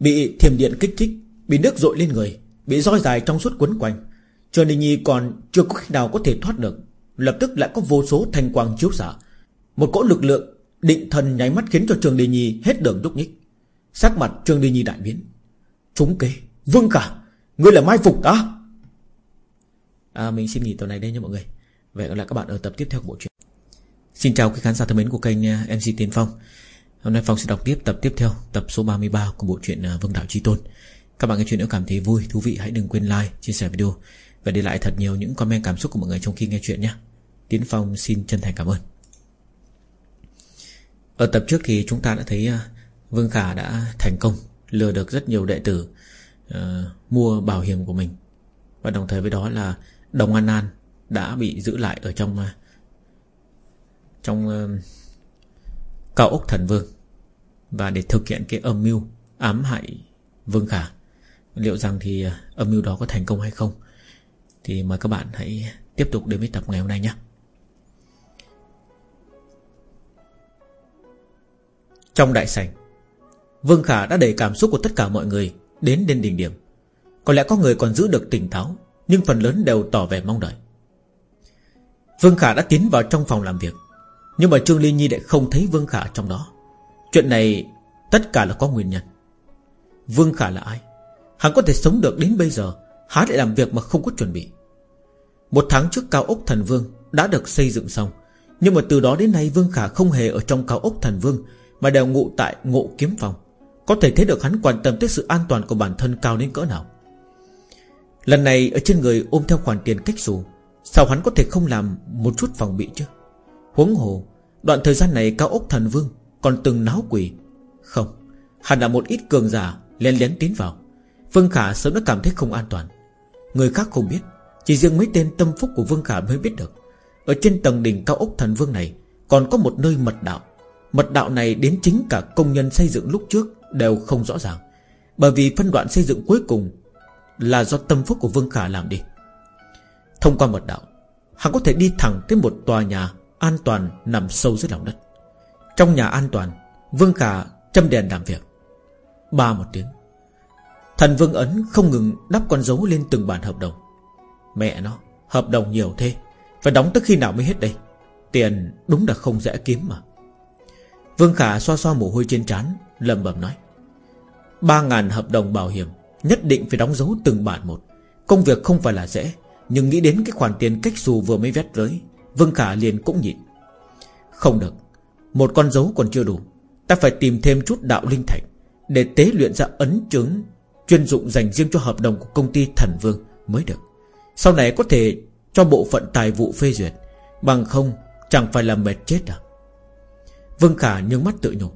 Bị thiềm điện kích thích, Bị nước dội lên người, Bị roi dài trong suốt quấn quanh Trần Đình Nhi còn chưa có khi nào có thể thoát được. Lập tức lại có vô số thanh quang chiếu xạ. Một cỗ lực lượng Định thần nháy mắt khiến cho Trường Đình Nhi hết đường nhúc nhích. Sắc mặt Trường Đình Nhi đại biến. Trúng kế. Vương cả Ngươi là mai phục ta à, Mình xin nghỉ tuần này đây nha mọi người. Vậy là các bạn ở tập tiếp theo của bộ truyện. Xin chào quý khán giả thân mến của kênh à, MC Tiến Phong. Hôm nay Phong sẽ đọc tiếp tập tiếp theo Tập số 33 của bộ truyện à, Vương Đạo Chi Tôn. Các bạn nghe chuyện nếu cảm thấy vui, thú vị Hãy đừng quên like, chia sẻ video Và để lại thật nhiều những comment cảm xúc của mọi người trong khi nghe chuyện nhé. Tiến Phong xin chân thành cảm ơn. Ở tập trước thì chúng ta đã thấy à, Vương Khả đã thành công Lừa được rất nhiều đệ tử uh, Mua bảo hiểm của mình. Và đồng thời với đó là Đồng An An đã bị giữ lại ở trong uh, Trong uh, Cao ốc thần vương. Và để thực hiện cái âm mưu Ám hại Vương Khả Liệu rằng thì âm mưu đó có thành công hay không? Thì mời các bạn hãy Tiếp tục đến với tập ngày hôm nay nhé. Trong đại sảnh Vương Khả đã đẩy cảm xúc của tất cả mọi người Đến đến đỉnh điểm. Có lẽ có người còn giữ được tỉnh táo Nhưng phần lớn đều tỏ vẻ mong đợi. Vương Khả đã tiến vào trong phòng làm việc, Nhưng mà Trương Ly Nhi lại không thấy Vương Khả trong đó. Chuyện này Tất cả là có nguyên nhân. Vương Khả là ai? Hắn có thể sống được đến bây giờ Há lại làm việc mà không có chuẩn bị. Một tháng trước cao ốc thần vương Đã được xây dựng xong, Nhưng mà từ đó đến nay Vương Khả không hề ở trong cao ốc thần vương, Mà đều ngụ tại ngộ kiếm phòng. Có thể thấy được hắn quan tâm tới sự an toàn của bản thân cao đến cỡ nào. Lần này ở trên người ôm theo khoản tiền cách xù, Sao hắn có thể không làm một chút phòng bị chứ? Huống hồ, Đoạn thời gian này cao ốc thần vương Còn từng náo quỷ. Không, Hắn là một ít cường giả lén lén tiến vào. Vương Khả sớm đã cảm thấy không an toàn. Người khác không biết, Chỉ riêng mấy tên tâm phúc của Vương Khả mới biết được. Ở trên tầng đỉnh cao ốc thần vương này Còn có một nơi mật đạo. Mật đạo này đến chính cả công nhân xây dựng lúc trước. Đều không rõ ràng. Bởi vì phân đoạn xây dựng cuối cùng Là do tâm phúc của Vương Khả làm đi. Thông qua mật đạo, Hắn có thể đi thẳng tới một tòa nhà An toàn nằm sâu dưới lòng đất. Trong nhà an toàn, Vương Khả châm đèn làm việc. Ba một tiếng, Thần Vương Ấn không ngừng đắp con dấu lên từng bản hợp đồng. Mẹ nó, Hợp đồng nhiều thế, Phải đóng tới khi nào mới hết đây? Tiền đúng là không dễ kiếm mà. Vương Khả xoa xoa mồ hôi trên trán lầm bầm nói. Ba ngàn hợp đồng bảo hiểm Nhất định phải đóng dấu từng bản một. Công việc không phải là dễ, Nhưng nghĩ đến cái khoản tiền cách xù vừa mới vét tới, Vương Khả liền cũng nhịn. Không được, Một con dấu còn chưa đủ, Ta phải tìm thêm chút đạo linh thạch Để tế luyện ra ấn chứng Chuyên dụng dành riêng cho hợp đồng của công ty Thần Vương mới được. Sau này có thể cho bộ phận tài vụ phê duyệt, Bằng không chẳng phải là mệt chết à? Vương Khả nhướng mắt tự nhủ.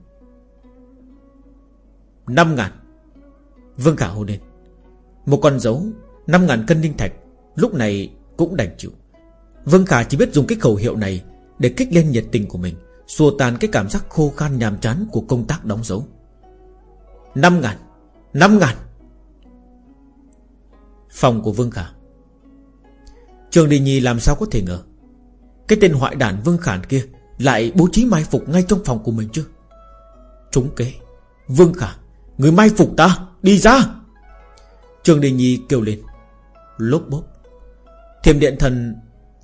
Năm ngàn. Vương Khả hô lên. Một con dấu Năm ngàn cân linh thạch Lúc này cũng đành chịu. Vương Khả chỉ biết dùng cái khẩu hiệu này Để kích lên nhiệt tình của mình, Xua tan cái cảm giác khô khan nhàm chán Của công tác đóng dấu. Năm ngàn Năm ngàn. Phòng của Vương Khả. Trường Đình Nhi làm sao có thể ngờ, Cái tên hoại đản Vương Khản kia Lại bố trí mai phục ngay trong phòng của mình chứ? Trúng kế, Vương Khả Người mai phục ta, Đi ra. Trường Đình Nhi kêu lên. Lốp bốp. Thiềm điện thần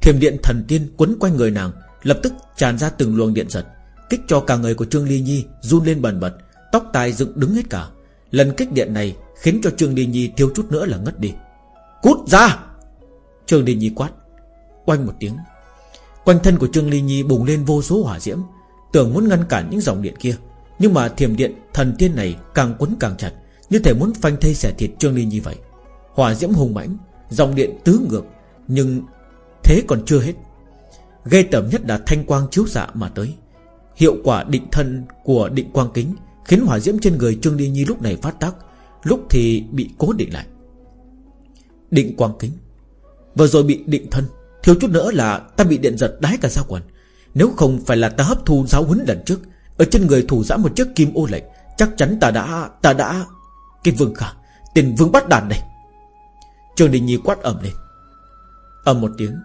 Thiềm điện thần tiên quấn quanh người nàng, Lập tức tràn ra từng luồng điện giật, Kích cho cả người của Trương Ly Nhi run lên bần bật, Tóc tai dựng đứng hết cả. Lần kích điện này khiến cho Trương Ly Nhi thiếu chút nữa là ngất đi. Cút ra! Trương Ly Nhi quát. Oanh một tiếng. Quanh thân của Trương Ly Nhi bùng lên vô số hỏa diễm, Tưởng muốn ngăn cản những dòng điện kia. Nhưng mà thiềm điện thần tiên này càng quấn càng chặt, Như thể muốn phanh thây xẻ thịt Trương Ly như vậy. Hỏa diễm hùng mãnh, Dòng điện tứ ngược, Nhưng thế còn chưa hết. Gây tởm nhất là thanh quang chiếu xạ mà tới. Hiệu quả định thân của định quang kính Khiến hỏa diễm trên người Trương Ly Nhi lúc này phát tác, Lúc thì bị cố định lại. Định quang kính. Vừa rồi bị định thân, Thiếu chút nữa là ta bị điện giật đái cả sao quần. Nếu không phải là ta hấp thu giáo huấn lần trước ở trên người thủ giã một chiếc kim ô lệnh Chắc chắn ta đã Ta đã, Cái vương khả, Tiền vương bắt đàn này. Trường Đình Nhi quát ẩm lên. Ầm một tiếng,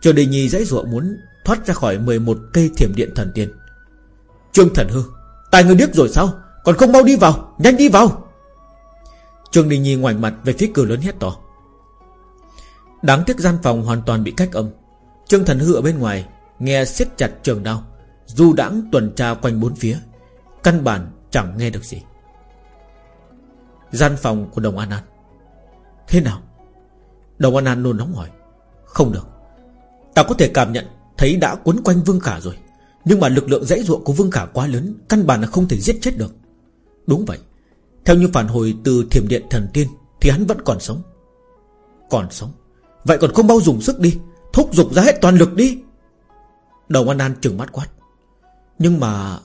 Trường Đình Nhi dãy ruộng muốn thoát ra khỏi 11 cây thiểm điện thần tiên. Trương Thần Hư, Tài người điếc rồi sao? Còn không mau đi vào, Nhanh đi vào. Trương Đình Nhi ngoảnh mặt về phía cửa lớn hét to. Đáng tiếc gian phòng hoàn toàn bị cách âm. Trương Thần Hư ở bên ngoài Nghe siết chặt trường đao. Du đãng tuần tra quanh bốn phía, Căn bản chẳng nghe được gì. Gian phòng của Đồng An An. Thế nào? Đồng An An nôn nóng hỏi. Không được. Ta có thể cảm nhận Thấy đã quấn quanh Vương Khả rồi. Nhưng mà lực lượng dãy ruộng của Vương Khả quá lớn, Căn bản là không thể giết chết được. Đúng vậy. Theo như phản hồi từ thiểm điện thần tiên, Thì hắn vẫn còn sống. Còn sống? Vậy còn không bao dùng sức đi. Thúc giục ra hết toàn lực đi. Đồng An An trừng mắt quát. Nhưng mà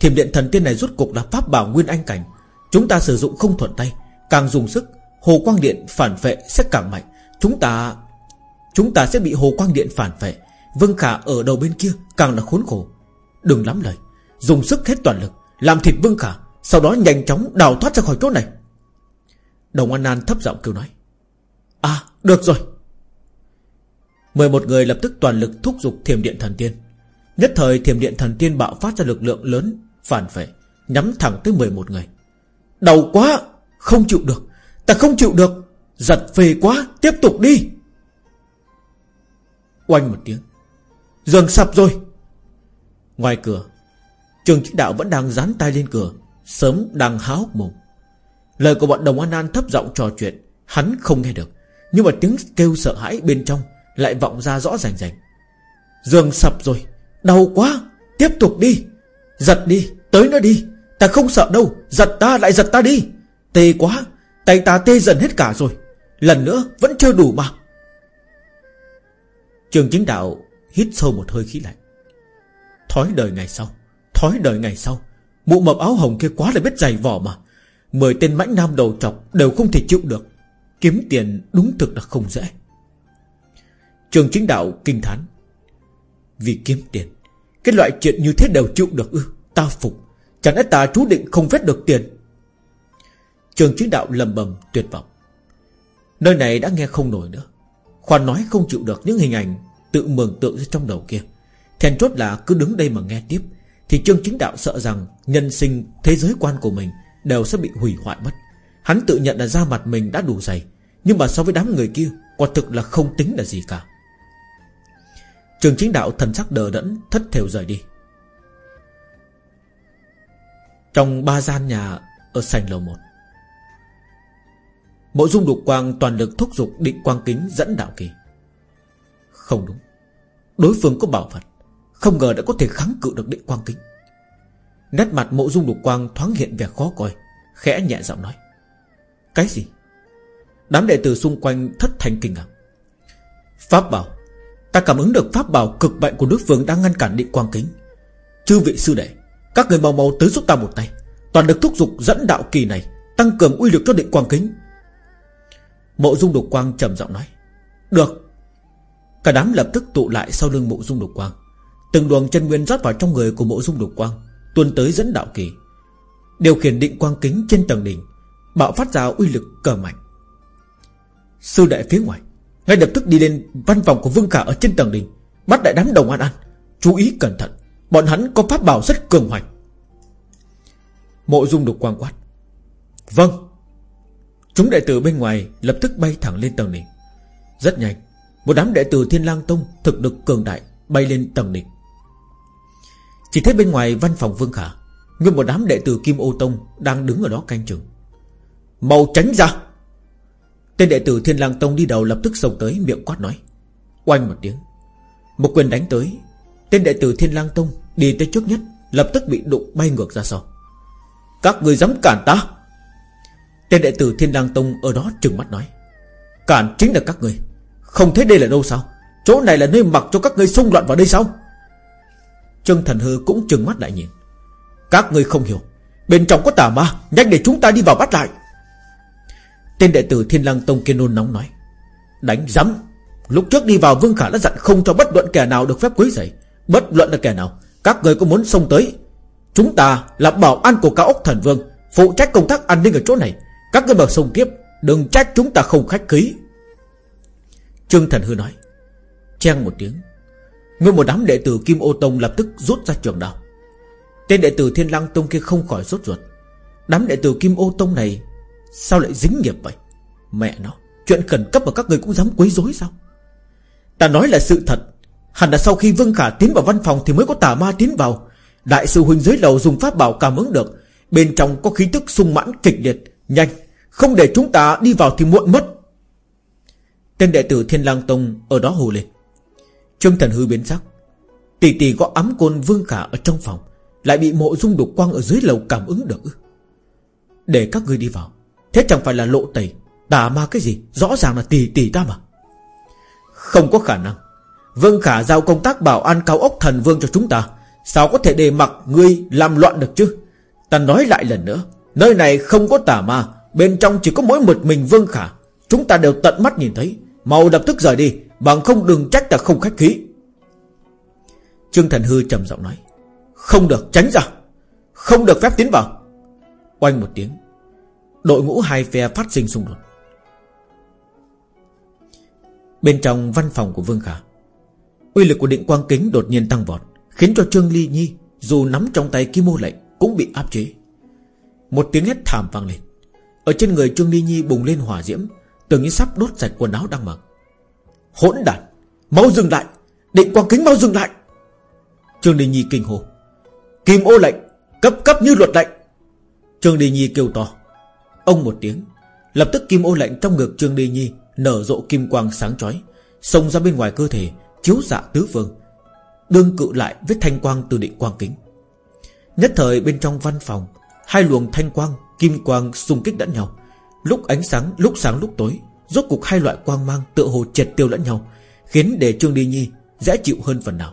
Thiểm điện thần tiên này rút cục là pháp bảo nguyên anh cảnh. Chúng ta sử dụng không thuận tay, Càng dùng sức, Hồ quang điện phản vệ sẽ càng mạnh. Chúng ta Chúng ta sẽ bị hồ quang điện phản vệ. Vương Khả ở đầu bên kia càng là khốn khổ. Đừng lắm lời, Dùng sức hết toàn lực, Làm thịt Vương Khả, Sau đó nhanh chóng đào thoát ra khỏi chỗ này. Đồng An An thấp giọng kêu nói À được rồi. 11 người lập tức toàn lực thúc giục thiềm điện thần tiên. Nhất thời thiềm điện thần tiên bạo phát ra lực lượng lớn, Phản vệ, Nhắm thẳng tới 11 người. Đầu quá, Không chịu được, Ta không chịu được Giật phê quá, Tiếp tục đi. Oanh một tiếng, Giường sập rồi. Ngoài cửa, Trường chính đạo vẫn đang dán tay lên cửa, Sớm đang há hốc mồm. Lời của bọn đồng An An thấp giọng trò chuyện, Hắn không nghe được, Nhưng mà tiếng kêu sợ hãi bên trong Lại vọng ra rõ ràng ràng Giường sập rồi. Đau quá, Tiếp tục đi. Giật đi, Tới nó đi. Ta không sợ đâu, Giật ta lại giật ta đi. Tê quá, Tay ta tê dần hết cả rồi. Lần nữa vẫn chưa đủ mà. Trường chính đạo Hít sâu một hơi khí lạnh. Thói đời ngày sau, Thói đời ngày sau. Mụ mập áo hồng kia quá là biết dày vỏ mà. Mười tên mãnh nam đầu trọc Đều không thể chịu được. Kiếm tiền đúng thực là không dễ. Trường chính đạo kinh thán. Vì kiếm tiền cái loại chuyện như thế đều chịu được ư? Ta phục. Chẳng lẽ ta chú định không vết được tiền? Trường chính đạo lầm bầm, tuyệt vọng. Nơi này đã nghe không nổi nữa. Khoan nói không chịu được những hình ảnh Tự mường tượng ra trong đầu kia. Thèn chốt là cứ đứng đây mà nghe tiếp, Thì Trương Chính Đạo sợ rằng Nhân sinh, thế giới quan của mình Đều sẽ bị hủy hoại mất. Hắn tự nhận là da mặt mình đã đủ dày, Nhưng mà so với đám người kia, Quả thực là không tính là gì cả. Trường Chính Đạo thần sắc đờ đẫn, Thất thểu rời đi. Trong ba gian nhà Ở sành lầu một, Mộ dung đục quang toàn lực thúc giục định quang kính dẫn đạo kỳ. Không đúng. Đối phương có bảo vật, Không ngờ đã có thể kháng cự được định quang kính. Nét mặt mộ dung đục quang thoáng hiện vẻ khó coi, Khẽ nhẹ giọng nói. Cái gì? Đám đệ tử xung quanh thất thành kinh ngạc. Pháp bảo Ta cảm ứng được pháp bảo cực mạnh của đối phương Đang ngăn cản định quang kính. Chư vị sư đệ, Các người mau mau tới giúp ta một tay. Toàn được thúc giục dẫn đạo kỳ này, Tăng cường uy lực cho định quang kính. Mộ dung đục quang trầm giọng nói, Được. Cả đám lập tức tụ lại sau lưng mộ dung đục quang. Từng luồng chân nguyên rót vào trong người của mộ dung đục quang, Tuôn tới dẫn đạo kỳ. Điều khiển định quang kính trên tầng đỉnh, Bạo phát ra uy lực cờ mạnh. Sư đệ phía ngoài ngay lập tức đi lên văn phòng của Vương Khả Ở trên tầng đỉnh, Bắt đại đám đồng an an Chú ý cẩn thận, Bọn hắn có pháp bảo rất cường hoành. Mộ dung đục quang quát. Vâng. Chúng đệ tử bên ngoài lập tức bay thẳng lên tầng đỉnh. Rất nhanh, Một đám đệ tử Thiên lang Tông thực lực cường đại Bay lên tầng đỉnh. Chỉ thấy bên ngoài văn phòng Vương Khả, Nguyên một đám đệ tử Kim Ô Tông Đang đứng ở đó canh chừng. Mau tránh ra! Tên đệ tử Thiên Lang Tông đi đầu lập tức xông tới, Miệng quát nói. Oanh một tiếng. Một quyền đánh tới. Tên đệ tử Thiên Lang Tông đi tới trước nhất, Lập tức bị đụng bay ngược ra sau. Các người dám cản ta? Tên đệ tử Thiên Lang Tông ở đó trừng mắt nói. Cản chính là các người. Không thấy đây là đâu sao? Chỗ này là nơi mặc cho các người xung loạn vào đây sao? Trương Thần Hư cũng trừng mắt lại nhìn. Các người không hiểu. Bên trong có tà ma, Nhanh để chúng ta đi vào bắt lại. Tên đệ tử Thiên Lang Tông kia nôn nóng nói, Đánh rắm Lúc trước đi vào Vương Khả đã dặn không cho bất luận kẻ nào được phép quấy rầy. Bất luận là kẻ nào, Các người có muốn xông tới, Chúng ta là bảo an của cao ốc thần vương, Phụ trách công tác an ninh ở chỗ này. Các người bảo xông tiếp, Đừng trách chúng ta không khách khí. Trương Thần Hư nói trang một tiếng, Nguyên một đám đệ tử Kim Ô Tông lập tức rút ra trường đao. Tên đệ tử Thiên Lăng Tông kia không khỏi rốt ruột. Đám đệ tử Kim Ô Tông này Sao lại dính nghiệp vậy? Mẹ nó, Chuyện khẩn cấp mà các người cũng dám quấy rối sao? Ta nói là sự thật. Hẳn là sau khi Vương Khả tiến vào văn phòng Thì mới có tà ma tiến vào. Đại sư huynh dưới lầu dùng pháp bảo cảm ứng được. Bên trong có khí tức sung mãn kịch liệt. Nhanh, Không để chúng ta đi vào thì muộn mất. Tên đệ tử Thiên Lang Tông ở đó hồ lên. Trương Thần Hư biến sắc. Tỷ tỷ có ấm côn Vương Khả ở trong phòng, Lại bị mộ dung đục quang ở dưới lầu cảm ứng được Để các ngươi đi vào. Thế chẳng phải là lộ tẩy, Tà ma cái gì? Rõ ràng là tỷ tỷ ta mà. Không có khả năng. Vương Khả giao công tác bảo an cao ốc thần vương cho chúng ta. Sao có thể để mặc ngươi làm loạn được chứ? Ta nói lại lần nữa, Nơi này không có tà ma, Bên trong chỉ có mỗi một mình Vương Khả. Chúng ta đều tận mắt nhìn thấy. Mau lập tức rời đi, Bằng không đừng trách ta không khách khí. Trương Thần Hư trầm giọng nói, Không được, tránh ra. Không được phép tiến vào. Oanh một tiếng Đội ngũ hai phe phát sinh xung đột. Bên trong văn phòng của Vương Khả, Uy lực của định quang kính đột nhiên tăng vọt, Khiến cho Trương Ly Nhi Dù nắm trong tay kim mô lệnh Cũng bị áp chế. Một tiếng hét thảm vang lên, Ở trên người Trương Ly Nhi bùng lên hỏa diễm, Tưởng như sắp đốt sạch quần áo đang mặc. Hỗn đản, Mau dừng lại! Định quang kính mau dừng lại! Trương Ly Nhi kinh hồ Kim ô lệnh, Cấp cấp như luật lệnh! Trương Ly Nhi kêu to. Ông một tiếng, Lập tức kim ô lệnh trong ngực Trương đi Nhi Nở rộ kim quang sáng chói, Xông ra bên ngoài cơ thể, Chiếu dạ tứ phương, Đương cự lại với thanh quang từ định quang kính. Nhất thời bên trong văn phòng, Hai luồng thanh quang, Kim quang xung kích lẫn nhau. Lúc ánh sáng, lúc sáng lúc tối, Rốt cục hai loại quang mang tựa hồ triệt tiêu lẫn nhau, Khiến để Trương đi Nhi Dễ chịu hơn phần nào.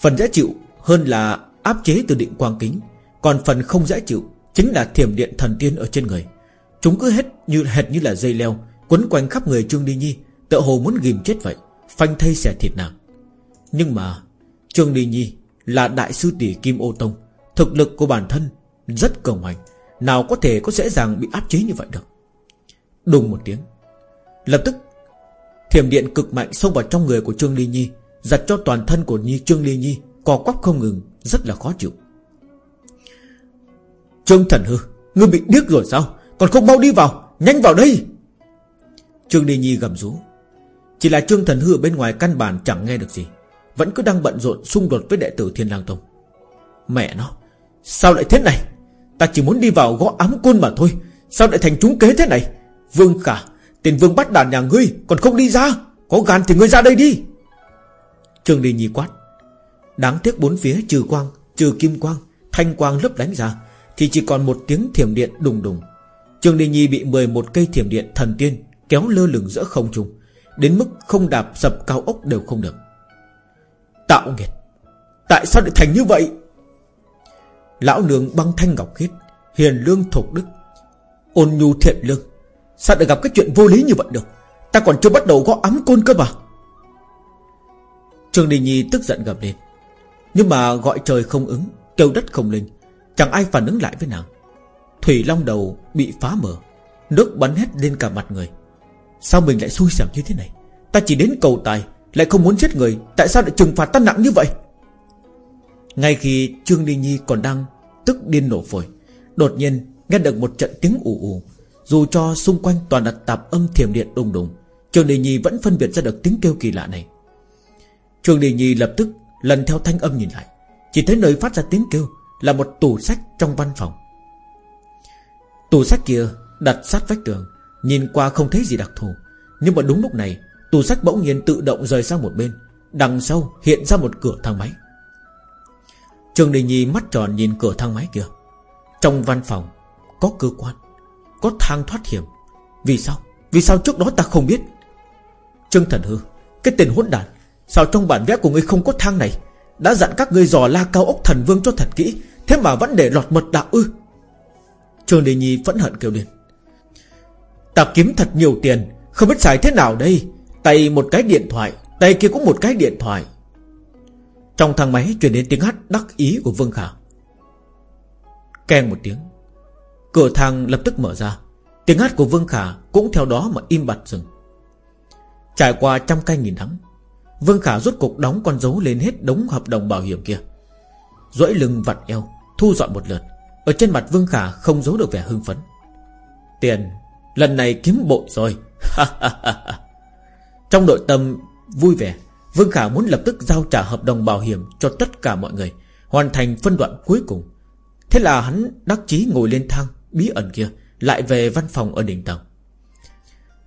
Phần dễ chịu hơn là áp chế từ định quang kính, Còn phần không dễ chịu Chính là thiểm điện thần tiên ở trên người. Chúng cứ hết như hệt như là dây leo Quấn quanh khắp người Trương Ly Nhi tựa hồ muốn ghim chết vậy Phanh thây xẻ thịt nàng. Nhưng mà Trương Ly Nhi là đại sư tỷ Kim Ô Tông Thực lực của bản thân Rất cường mạnh, Nào có thể có dễ dàng bị áp chế như vậy được. Đùng một tiếng Lập tức Thiểm điện cực mạnh xông vào trong người của Trương Ly Nhi Giật cho toàn thân của Nhi Trương Ly Nhi Co quắp không ngừng Rất là khó chịu. Trương Thần Hư, Ngươi bị điếc rồi sao? Còn không mau đi vào, Nhanh vào đây. Trương Đi Nhi gầm rú. Chỉ là Trương Thần Hư ở bên ngoài căn bản chẳng nghe được gì. Vẫn cứ đang bận rộn xung đột với đệ tử Thiên Lang Tông. Mẹ nó, Sao lại thế này? Ta chỉ muốn đi vào gõ ám côn mà thôi. Sao lại thành trúng kế thế này? Vương Khả, Tiền vương bắt đàn nhà ngươi, Còn không đi ra? Có gan thì ngươi ra đây đi. Trương Đi Nhi quát. Đáng tiếc bốn phía trừ quang, Trừ kim quang, Thanh quang lấp đánh ra. Thì chỉ còn một tiếng thiểm điện đùng đùng. Trương đình Nhi bị 11 cây thiểm điện thần tiên Kéo lơ lửng giữa không trung, Đến mức không đạp sập cao ốc đều không được. Tạo nghiệt, Tại sao lại thành như vậy? Lão nương băng thanh ngọc khiết, Hiền lương thục đức, Ôn nhu thiện lương. Sao lại gặp cái chuyện vô lý như vậy được? Ta còn chưa bắt đầu gõ ấm côn cơ mà. Trương Đình Nhi tức giận gầm lên. Nhưng mà gọi trời không ứng Kêu đất không linh Chẳng ai phản ứng lại với nàng. Thủy long đầu bị phá mở Nước bắn hết lên cả mặt người. Sao mình lại xui xẻo như thế này? Ta chỉ đến cầu tài, Lại không muốn giết người, Tại sao lại trừng phạt ta nặng như vậy? Ngay khi Trương Đình Nhi còn đang Tức điên nổ phổi, Đột nhiên nghe được một trận tiếng ù ù. Dù cho xung quanh toàn đặt tạp âm thiểm điện đùng đùng, Trương Đình Nhi vẫn phân biệt ra được tiếng kêu kỳ lạ này. Trương Đình Nhi lập tức lần theo thanh âm nhìn lại, Chỉ thấy nơi phát ra tiếng kêu là một tủ sách trong văn phòng. Tủ sách kia đặt sát vách tường, Nhìn qua không thấy gì đặc thù. Nhưng mà đúng lúc này, Tủ sách bỗng nhiên tự động rời sang một bên, Đằng sau hiện ra một cửa thang máy. Trường Đình Nhi mắt tròn nhìn cửa thang máy kia. Trong văn phòng, Có cơ quan, Có thang thoát hiểm. Vì sao? Vì sao trước đó ta không biết? Trương Thần Hư, Cái tên hỗn đản, Sao trong bản vẽ của ngươi không có thang này? Đã dặn các ngươi dò la cao ốc thần vương cho thật kỹ Thế mà vẫn để lọt mật đạo ư? Trương Đề Nhi phẫn hận kêu lên. Ta kiếm thật nhiều tiền, Không biết xài thế nào đây. Tay một cái điện thoại, Tay kia cũng một cái điện thoại. Trong thang máy truyền đến tiếng hát đắc ý của Vương Khả. Keng một tiếng, Cửa thang lập tức mở ra. Tiếng hát của Vương Khả cũng theo đó mà im bặt dừng. Trải qua trăm cây nghìn đắng Vương Khả rút cục đóng con dấu lên hết đống hợp đồng bảo hiểm kia. Duỗi lưng vặt eo Thu dọn một lượt. Ở trên mặt Vương Khả không giấu được vẻ hưng phấn. Tiền, Lần này kiếm bội rồi. Trong nội tâm vui vẻ, Vương Khả muốn lập tức giao trả hợp đồng bảo hiểm Cho tất cả mọi người, Hoàn thành phân đoạn cuối cùng. Thế là hắn đắc chí ngồi lên thang, Bí ẩn kia, Lại về văn phòng ở đỉnh tầng.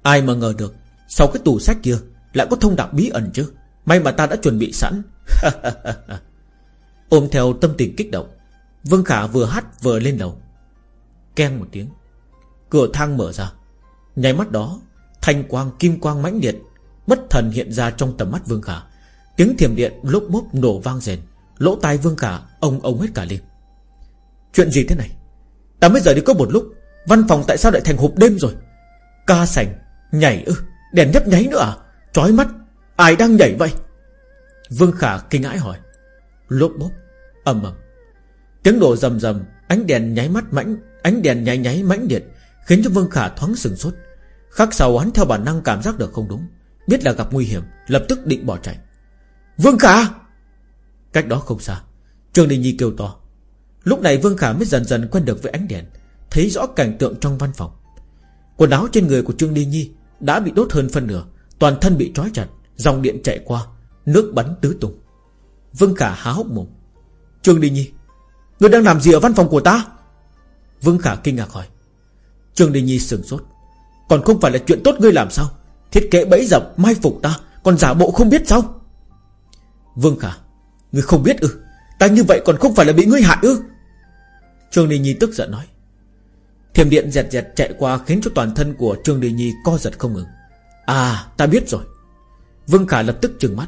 Ai mà ngờ được, Sau cái tủ sách kia Lại có thông đạo bí ẩn chứ? May mà ta đã chuẩn bị sẵn. Ôm theo tâm tình kích động Vương Khả vừa hát vừa lên lầu Keng một tiếng. Cửa thang mở ra. Nháy mắt đó, Thanh quang, kim quang mãnh liệt, Bất thần hiện ra trong tầm mắt Vương Khả. Tiếng thiềm điện lốp mốc nổ vang rền, Lỗ tai Vương Khả ông ông hết cả lên. Chuyện gì thế này? Ta mới giờ đi có một lúc, Văn phòng tại sao lại thành hộp đêm rồi? Ca sành Nhảy ư, Đèn nhấp nháy nữa à? Chói mắt, Ai đang nhảy vậy? Vương Khả kinh ngãi hỏi. Lốp bốp ầm ầm. Tiếng đổ rầm rầm, Ánh đèn nháy mắt mãnh, Ánh đèn nháy nháy mãnh liệt, Khiến cho Vương Khả thoáng sừng sốt. Khắc sau hắn theo bản năng cảm giác được không đúng, Biết là gặp nguy hiểm, Lập tức định bỏ chạy. Vương Khả! Cách đó không xa, Trương Đình Nhi kêu to. Lúc này Vương Khả mới dần dần quen được với ánh đèn, Thấy rõ cảnh tượng trong văn phòng. Quần áo trên người của Trương Đình Nhi Đã bị đốt hơn phân nửa, Toàn thân bị trói chặt, Dòng điện chạy qua, Nước bắn tứ tung. Vương Khả há hốc mồm. Trương Đình Nhi Ngươi đang làm gì ở văn phòng của ta? Vương Khả kinh ngạc hỏi. Trương Đình Nhi sừng sốt. Còn không phải là chuyện tốt ngươi làm sao? Thiết kế bẫy dập, mai phục ta, Còn giả bộ không biết sao? Vương Khả, Ngươi không biết ư? Ta như vậy còn không phải là bị ngươi hại ư? Trương Đình Nhi tức giận nói. Thiềm điện dẹt dẹt chạy qua Khiến cho toàn thân của Trương Đình Nhi co giật không ngừng. À ta biết rồi. Vương Khả lập tức trừng mắt.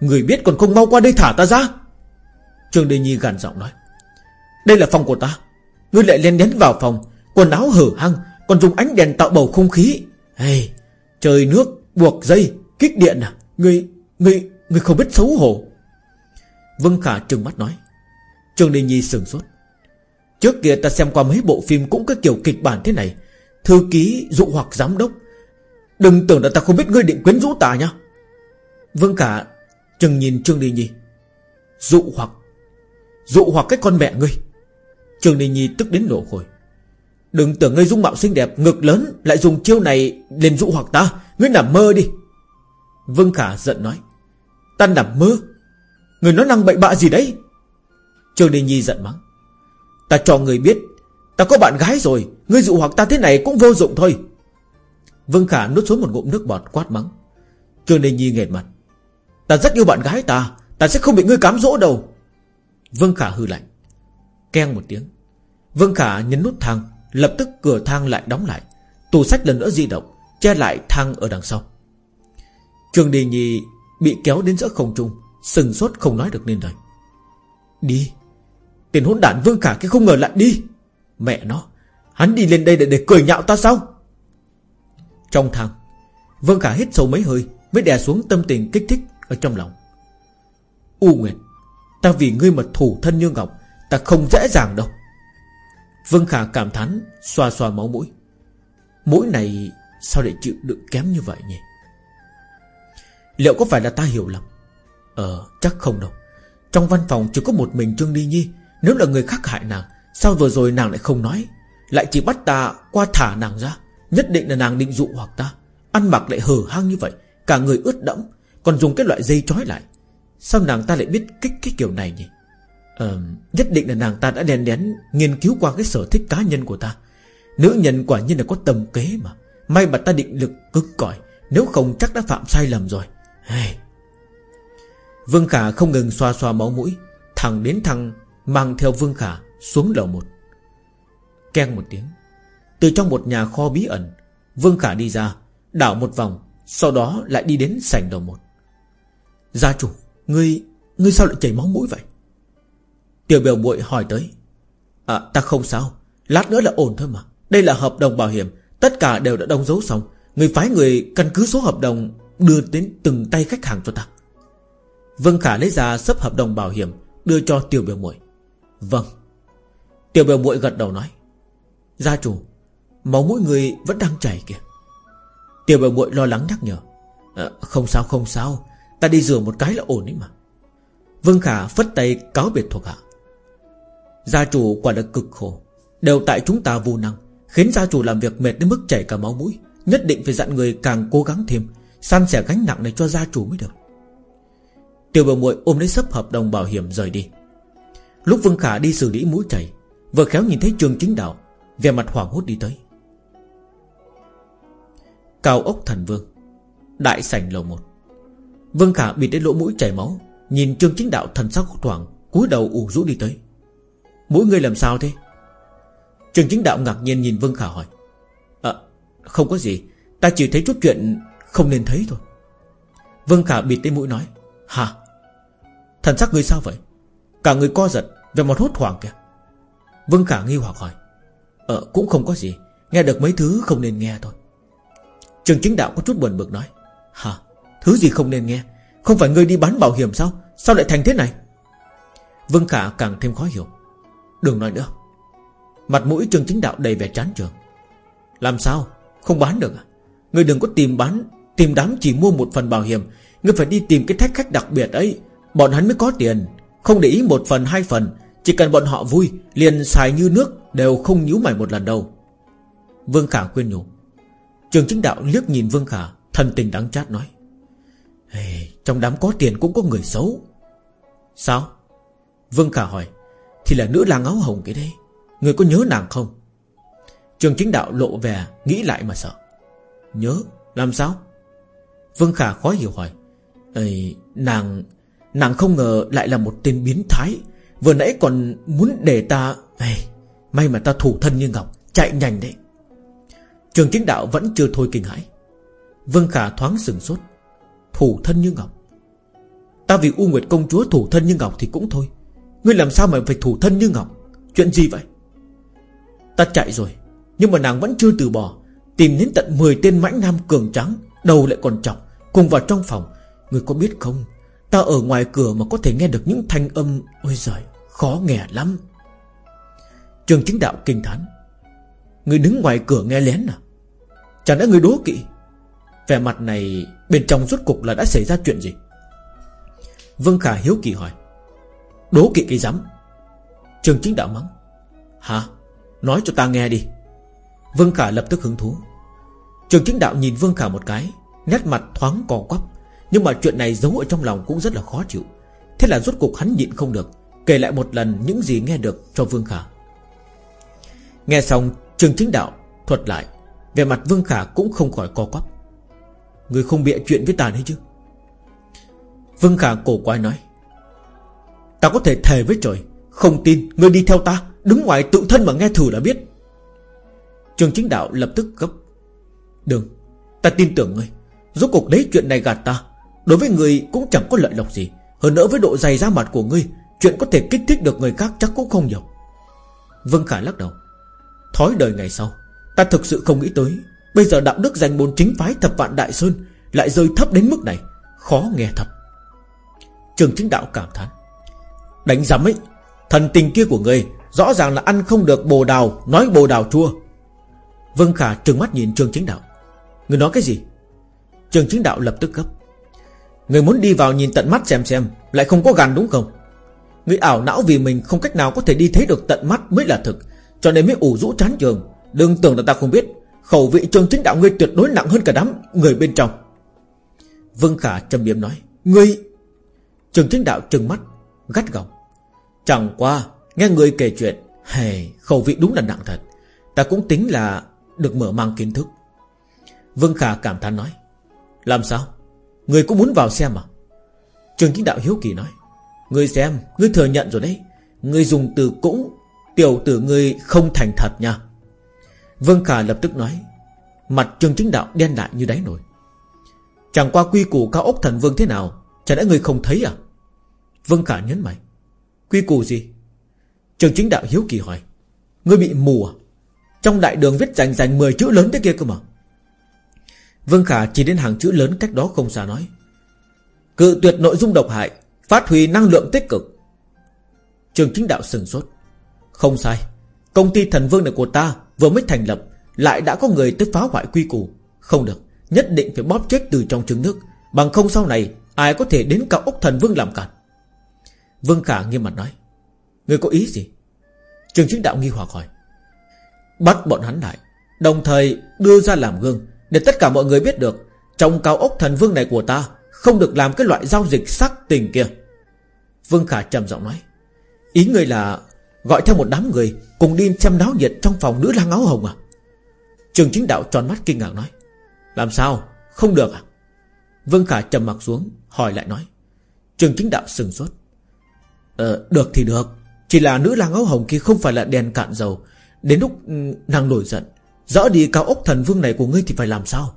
Người biết còn không mau qua đây thả ta ra. Trương Đình Nhi gằn giọng nói. Đây là phòng của ta. Ngươi lại lên đến vào phòng. Quần áo hở hăng Còn dùng ánh đèn tạo bầu không khí. Hey, Trời nước buộc dây Kích điện à? Ngươi Ngươi Ngươi không biết xấu hổ. Vương Khả trừng mắt nói. Trương Đình Nhi sừng sốt. Trước kia ta xem qua mấy bộ phim cũng có kiểu kịch bản thế này. Thư ký dụ hoặc giám đốc. Đừng tưởng là ta không biết ngươi định quyến rũ ta nhá. Vương Khả Chừng nhìn Trương Đình Nhi. Dụ hoặc. Dụ hoặc cái con mẹ ngươi. Trương Đình Nhi tức đến nổ khôi. Đừng tưởng ngươi dung mạo xinh đẹp, Ngực lớn, lại dùng chiêu này lên dụ hoặc ta. Ngươi nằm mơ đi. Vương Khả giận nói. Ta nằm mơ? Người nói năng bậy bạ gì đấy? Trương Đình Nhi giận mắng. Ta cho người biết, Ta có bạn gái rồi, Ngươi dụ hoặc ta thế này cũng vô dụng thôi. Vương Khả nuốt xuống một ngụm nước bọt quát mắng. Trương Đình Nhi nghẹt mặt. Ta rất yêu bạn gái ta Ta sẽ không bị ngươi cám dỗ đâu. Vương Khả hư lạnh. Keng một tiếng. Vương Khả nhấn nút thang Lập tức cửa thang lại đóng lại. Tủ sách lần nữa di động Che lại thang ở đằng sau. Trường Đình Nhi bị kéo đến giữa không trung Sừng sốt không nói được nên lời. Đi Tiền hỗn đản Vương Khả cái không ngờ lại đi. Mẹ nó Hắn đi lên đây để, để cười nhạo ta sao? Trong thang Vương Khả hít sâu mấy hơi Mới đè xuống tâm tình kích thích ở trong lòng. U Nguyệt Ta vì ngươi mà thủ thân như ngọc Ta không dễ dàng đâu. Vương Khả cảm thán, Xoa xoa máu mũi. Mũi này sao lại chịu đựng kém như vậy nhỉ? Liệu có phải là ta hiểu lầm? Ờ chắc không đâu. Trong văn phòng chỉ có một mình Trương Ly Nhi. Nếu là người khác hại nàng, Sao vừa rồi nàng lại không nói? Lại chỉ bắt ta qua thả nàng ra. Nhất định là nàng định dụ hoặc ta. Ăn mặc lại hở hang như vậy, Cả người ướt đẫm. Còn dùng cái loại dây trói lại. Sao nàng ta lại biết kích cái kiểu này nhỉ? Ờ Nhất định là nàng ta đã đèn đén Nghiên cứu qua cái sở thích cá nhân của ta. Nữ nhân quả nhiên là có tầm kế mà. May mà ta định lực cứng cỏi, Nếu không chắc đã phạm sai lầm rồi. Hey. Vương Khả không ngừng xoa xoa máu mũi Thằng đến thằng Mang theo Vương Khả xuống lầu một. Keng một tiếng, Từ trong một nhà kho bí ẩn, Vương Khả đi ra, Đảo một vòng, Sau đó lại đi đến sảnh đầu một. Gia chủ, Ngươi Ngươi sao lại chảy máu mũi vậy? Tiểu biểu muội hỏi tới. À ta không sao. Lát nữa là ổn thôi mà. Đây là hợp đồng bảo hiểm. Tất cả đều đã đóng dấu xong. Người phái người căn cứ số hợp đồng Đưa đến từng tay khách hàng cho ta. Vân Khả lấy ra sấp hợp đồng bảo hiểm Đưa cho tiểu biểu muội. Vâng. Tiểu biểu muội gật đầu nói. Gia chủ Máu mũi người vẫn đang chảy kìa. Tiểu biểu muội lo lắng nhắc nhở. À, Không sao không sao. Ta đi rửa một cái là ổn đấy mà. Vân Khả phất tay cáo biệt thuộc hạ. Gia chủ quả là cực khổ. Đều tại chúng ta vô năng, Khiến gia chủ làm việc mệt đến mức chảy cả máu mũi. Nhất định phải dặn người càng cố gắng thêm, San sẻ gánh nặng này cho gia chủ mới được. Tiểu bờ muội ôm lấy sấp hợp đồng bảo hiểm rời đi. Lúc Vương Khả đi xử lý mũi chảy, Vừa khéo nhìn thấy trường chính đạo Về mặt hoảng hốt đi tới. Cao ốc thần vương, Đại sảnh lầu một. Vương Khả bị đến lỗ mũi chảy máu, Nhìn trương chính đạo thần sắc hốt hoảng, cúi đầu ủ rũ đi tới. Mũi ngươi làm sao thế? Trường chính đạo ngạc nhiên nhìn Vương Khả hỏi. À không có gì. Ta chỉ thấy chút chuyện không nên thấy thôi. Vương Khả bịt tới mũi nói. Hả? Thần sắc ngươi sao vậy? Cả người co giật Về một hốt hoảng kìa. Vương Khả nghi hoặc hỏi. Ờ cũng không có gì. Nghe được mấy thứ không nên nghe thôi. Trường chính đạo có chút buồn bực nói. Hả? Thứ gì không nên nghe? Không phải ngươi đi bán bảo hiểm sao? Sao lại thành thế này? Vương Khả càng thêm khó hiểu. Đừng nói nữa. Mặt mũi trường chính đạo đầy vẻ chán trường. Làm sao? Không bán được à? Ngươi đừng có tìm bán Tìm đám chỉ mua một phần bảo hiểm. Ngươi phải đi tìm cái thách khách đặc biệt ấy. Bọn hắn mới có tiền. Không để ý một phần hai phần. Chỉ cần bọn họ vui Liền xài như nước Đều không nhíu mày một lần đâu. Vương Khả khuyên nhủ. Trường chính đạo liếc nhìn Vương Khả Thần tình đắng chát nói. Hey, Trong đám có tiền cũng có người xấu. Sao? Vương Khả hỏi. Thì là nữ lang áo hồng cái đây Người có nhớ nàng không? Trường chính đạo lộ về Nghĩ lại mà sợ. Nhớ làm sao? Vương Khả khó hiểu hỏi. Ê, Nàng Nàng không ngờ lại là một tên biến thái. Vừa nãy còn muốn để ta Ê, May mà ta thủ thân như ngọc Chạy nhanh đấy. Trường chính đạo vẫn chưa thôi kinh hãi. Vương Khả thoáng sừng sốt. Thủ thân như ngọc. Ta vì U Nguyệt công chúa thủ thân như ngọc thì cũng thôi. Ngươi làm sao mà phải thủ thân như ngọc? Chuyện gì vậy? Ta chạy rồi, Nhưng mà nàng vẫn chưa từ bỏ. Tìm đến tận 10 tên mãnh nam cường trắng Đầu lại còn trọng Cùng vào trong phòng. Ngươi có biết không, Ta ở ngoài cửa mà có thể nghe được những thanh âm, Ôi giời, khó nghe lắm. Trường chính đạo kinh thán, Ngươi đứng ngoài cửa nghe lén à? Chẳng lẽ ngươi đố kỵ? Vẻ mặt này bên trong rốt cục là đã xảy ra chuyện gì? Vương Khả hiếu kỳ hỏi Đố kỵ cái rắm Trường chính đạo mắng. Hả? Nói cho ta nghe đi. Vương Khả lập tức hứng thú. Trường chính đạo nhìn Vương Khả một cái, Nét mặt thoáng cò quắp, Nhưng mà chuyện này giấu ở trong lòng cũng rất là khó chịu. Thế là rốt cục hắn nhịn không được, Kể lại một lần những gì nghe được cho Vương Khả. Nghe xong, Trường chính đạo thuật lại Về mặt Vương Khả cũng không khỏi co quắp. Người không bịa chuyện với ta đấy chứ? Vương Khả cổ quái nói. Ta có thể thề với trời, Không tin, ngươi đi theo ta, Đứng ngoài tự thân mà nghe thử là biết. Trường chính đạo lập tức gấp. Đừng Ta tin tưởng ngươi. Rốt cuộc lấy chuyện này gạt ta, Đối với người cũng chẳng có lợi lộc gì. Hơn nữa với độ dày da mặt của ngươi, Chuyện có thể kích thích được người khác chắc cũng không nhiều. Vương Khả lắc đầu. Thói đời ngày sau, Ta thực sự không nghĩ tới, Bây giờ đạo đức danh môn chính phái thập vạn đại sơn Lại rơi thấp đến mức này, Khó nghe thật. Trường chính đạo cảm thán. Đánh giám ấy, Thần tình kia của ngươi Rõ ràng là ăn không được bồ đào, Nói bồ đào chua Vương Khả trừng mắt nhìn trương Chính Đạo. Người nói cái gì? Trương Chính Đạo lập tức gấp. Người muốn đi vào nhìn tận mắt xem xem, Lại không có gan đúng không? Người ảo não vì mình không cách nào có thể đi thấy được tận mắt mới là thực, Cho nên mới ủ rũ chán trường. Đừng tưởng là ta không biết, Khẩu vị trương Chính Đạo ngươi tuyệt đối nặng hơn cả đám người bên trong. Vương Khả trầm biếm nói, Ngươi? Trương Chính Đạo trừng mắt, Gắt gỏng. Chẳng qua Nghe người kể chuyện hey, Khẩu vị đúng là nặng thật. Ta cũng tính là được mở mang kiến thức. Vương Khả cảm thán nói Làm sao? Người cũng muốn vào xem à? Trường chính đạo hiếu kỳ nói Người xem Người thừa nhận rồi đấy. Người dùng từ cũng Tiểu tử người không thành thật nha. Vương Khả lập tức nói Mặt trường chính đạo đen lại như đáy nổi Chẳng qua quy củ cao ốc thần vương thế nào Chẳng lẽ người không thấy à? Vương Khả nhấn mạnh. Quy củ gì? Trường chính đạo hiếu kỳ hỏi. Ngươi bị mù à? Trong đại đường viết rành rành 10 chữ lớn thế kia cơ mà. Vương Khả chỉ đến hàng chữ lớn cách đó không xa nói. Cự tuyệt nội dung độc hại, Phát huy năng lượng tích cực. Trường chính đạo sừng sốt. Không sai. Công ty thần vương này của ta vừa mới thành lập, Lại đã có người tới phá hoại quy củ. Không được. Nhất định phải bóp chết từ trong trứng nước. Bằng không sau này, Ai có thể đến cao ốc thần vương làm cản? Vương Khả nghiêm mặt nói, Người có ý gì? Trường chính đạo nghi hoặc hỏi, Bắt bọn hắn lại, Đồng thời đưa ra làm gương Để tất cả mọi người biết được Trong cao ốc thần vương này của ta Không được làm cái loại giao dịch sắc tình kia. Vương Khả trầm giọng nói, Ý người là Gọi theo một đám người Cùng đi xem náo nhiệt trong phòng nữ lang áo hồng à? Trường chính đạo tròn mắt kinh ngạc nói, Làm sao? Không được à? Vương Khả trầm mặt xuống, Hỏi lại nói, Trường chính đạo sừng sốt. Ờ được thì được. Chỉ là nữ lang áo hồng kia không phải là đèn cạn dầu. Đến lúc ừ, nàng nổi giận, Rõ đi, cao ốc thần vương này của ngươi thì phải làm sao?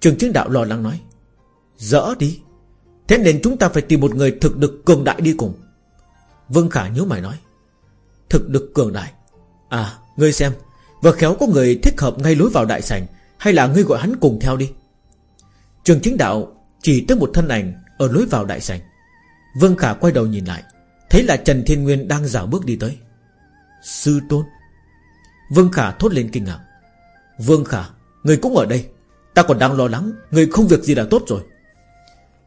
Trường chính đạo lo lắng nói, rõ đi. Thế nên chúng ta phải tìm một người thực lực cường đại đi cùng. Vương Khả nhớ mày nói, Thực lực cường đại? À ngươi xem Và khéo có người thích hợp ngay lối vào đại sảnh, Hay là ngươi gọi hắn cùng theo đi? Trường chính đạo Chỉ tới một thân ảnh Ở lối vào đại sảnh. Vương Khả quay đầu nhìn lại, Thấy là Trần Thiên Nguyên đang dạo bước đi tới. Sư tôn. Vương Khả thốt lên kinh ngạc. Vương Khả, Người cũng ở đây. Ta còn đang lo lắng, Người không việc gì là tốt rồi.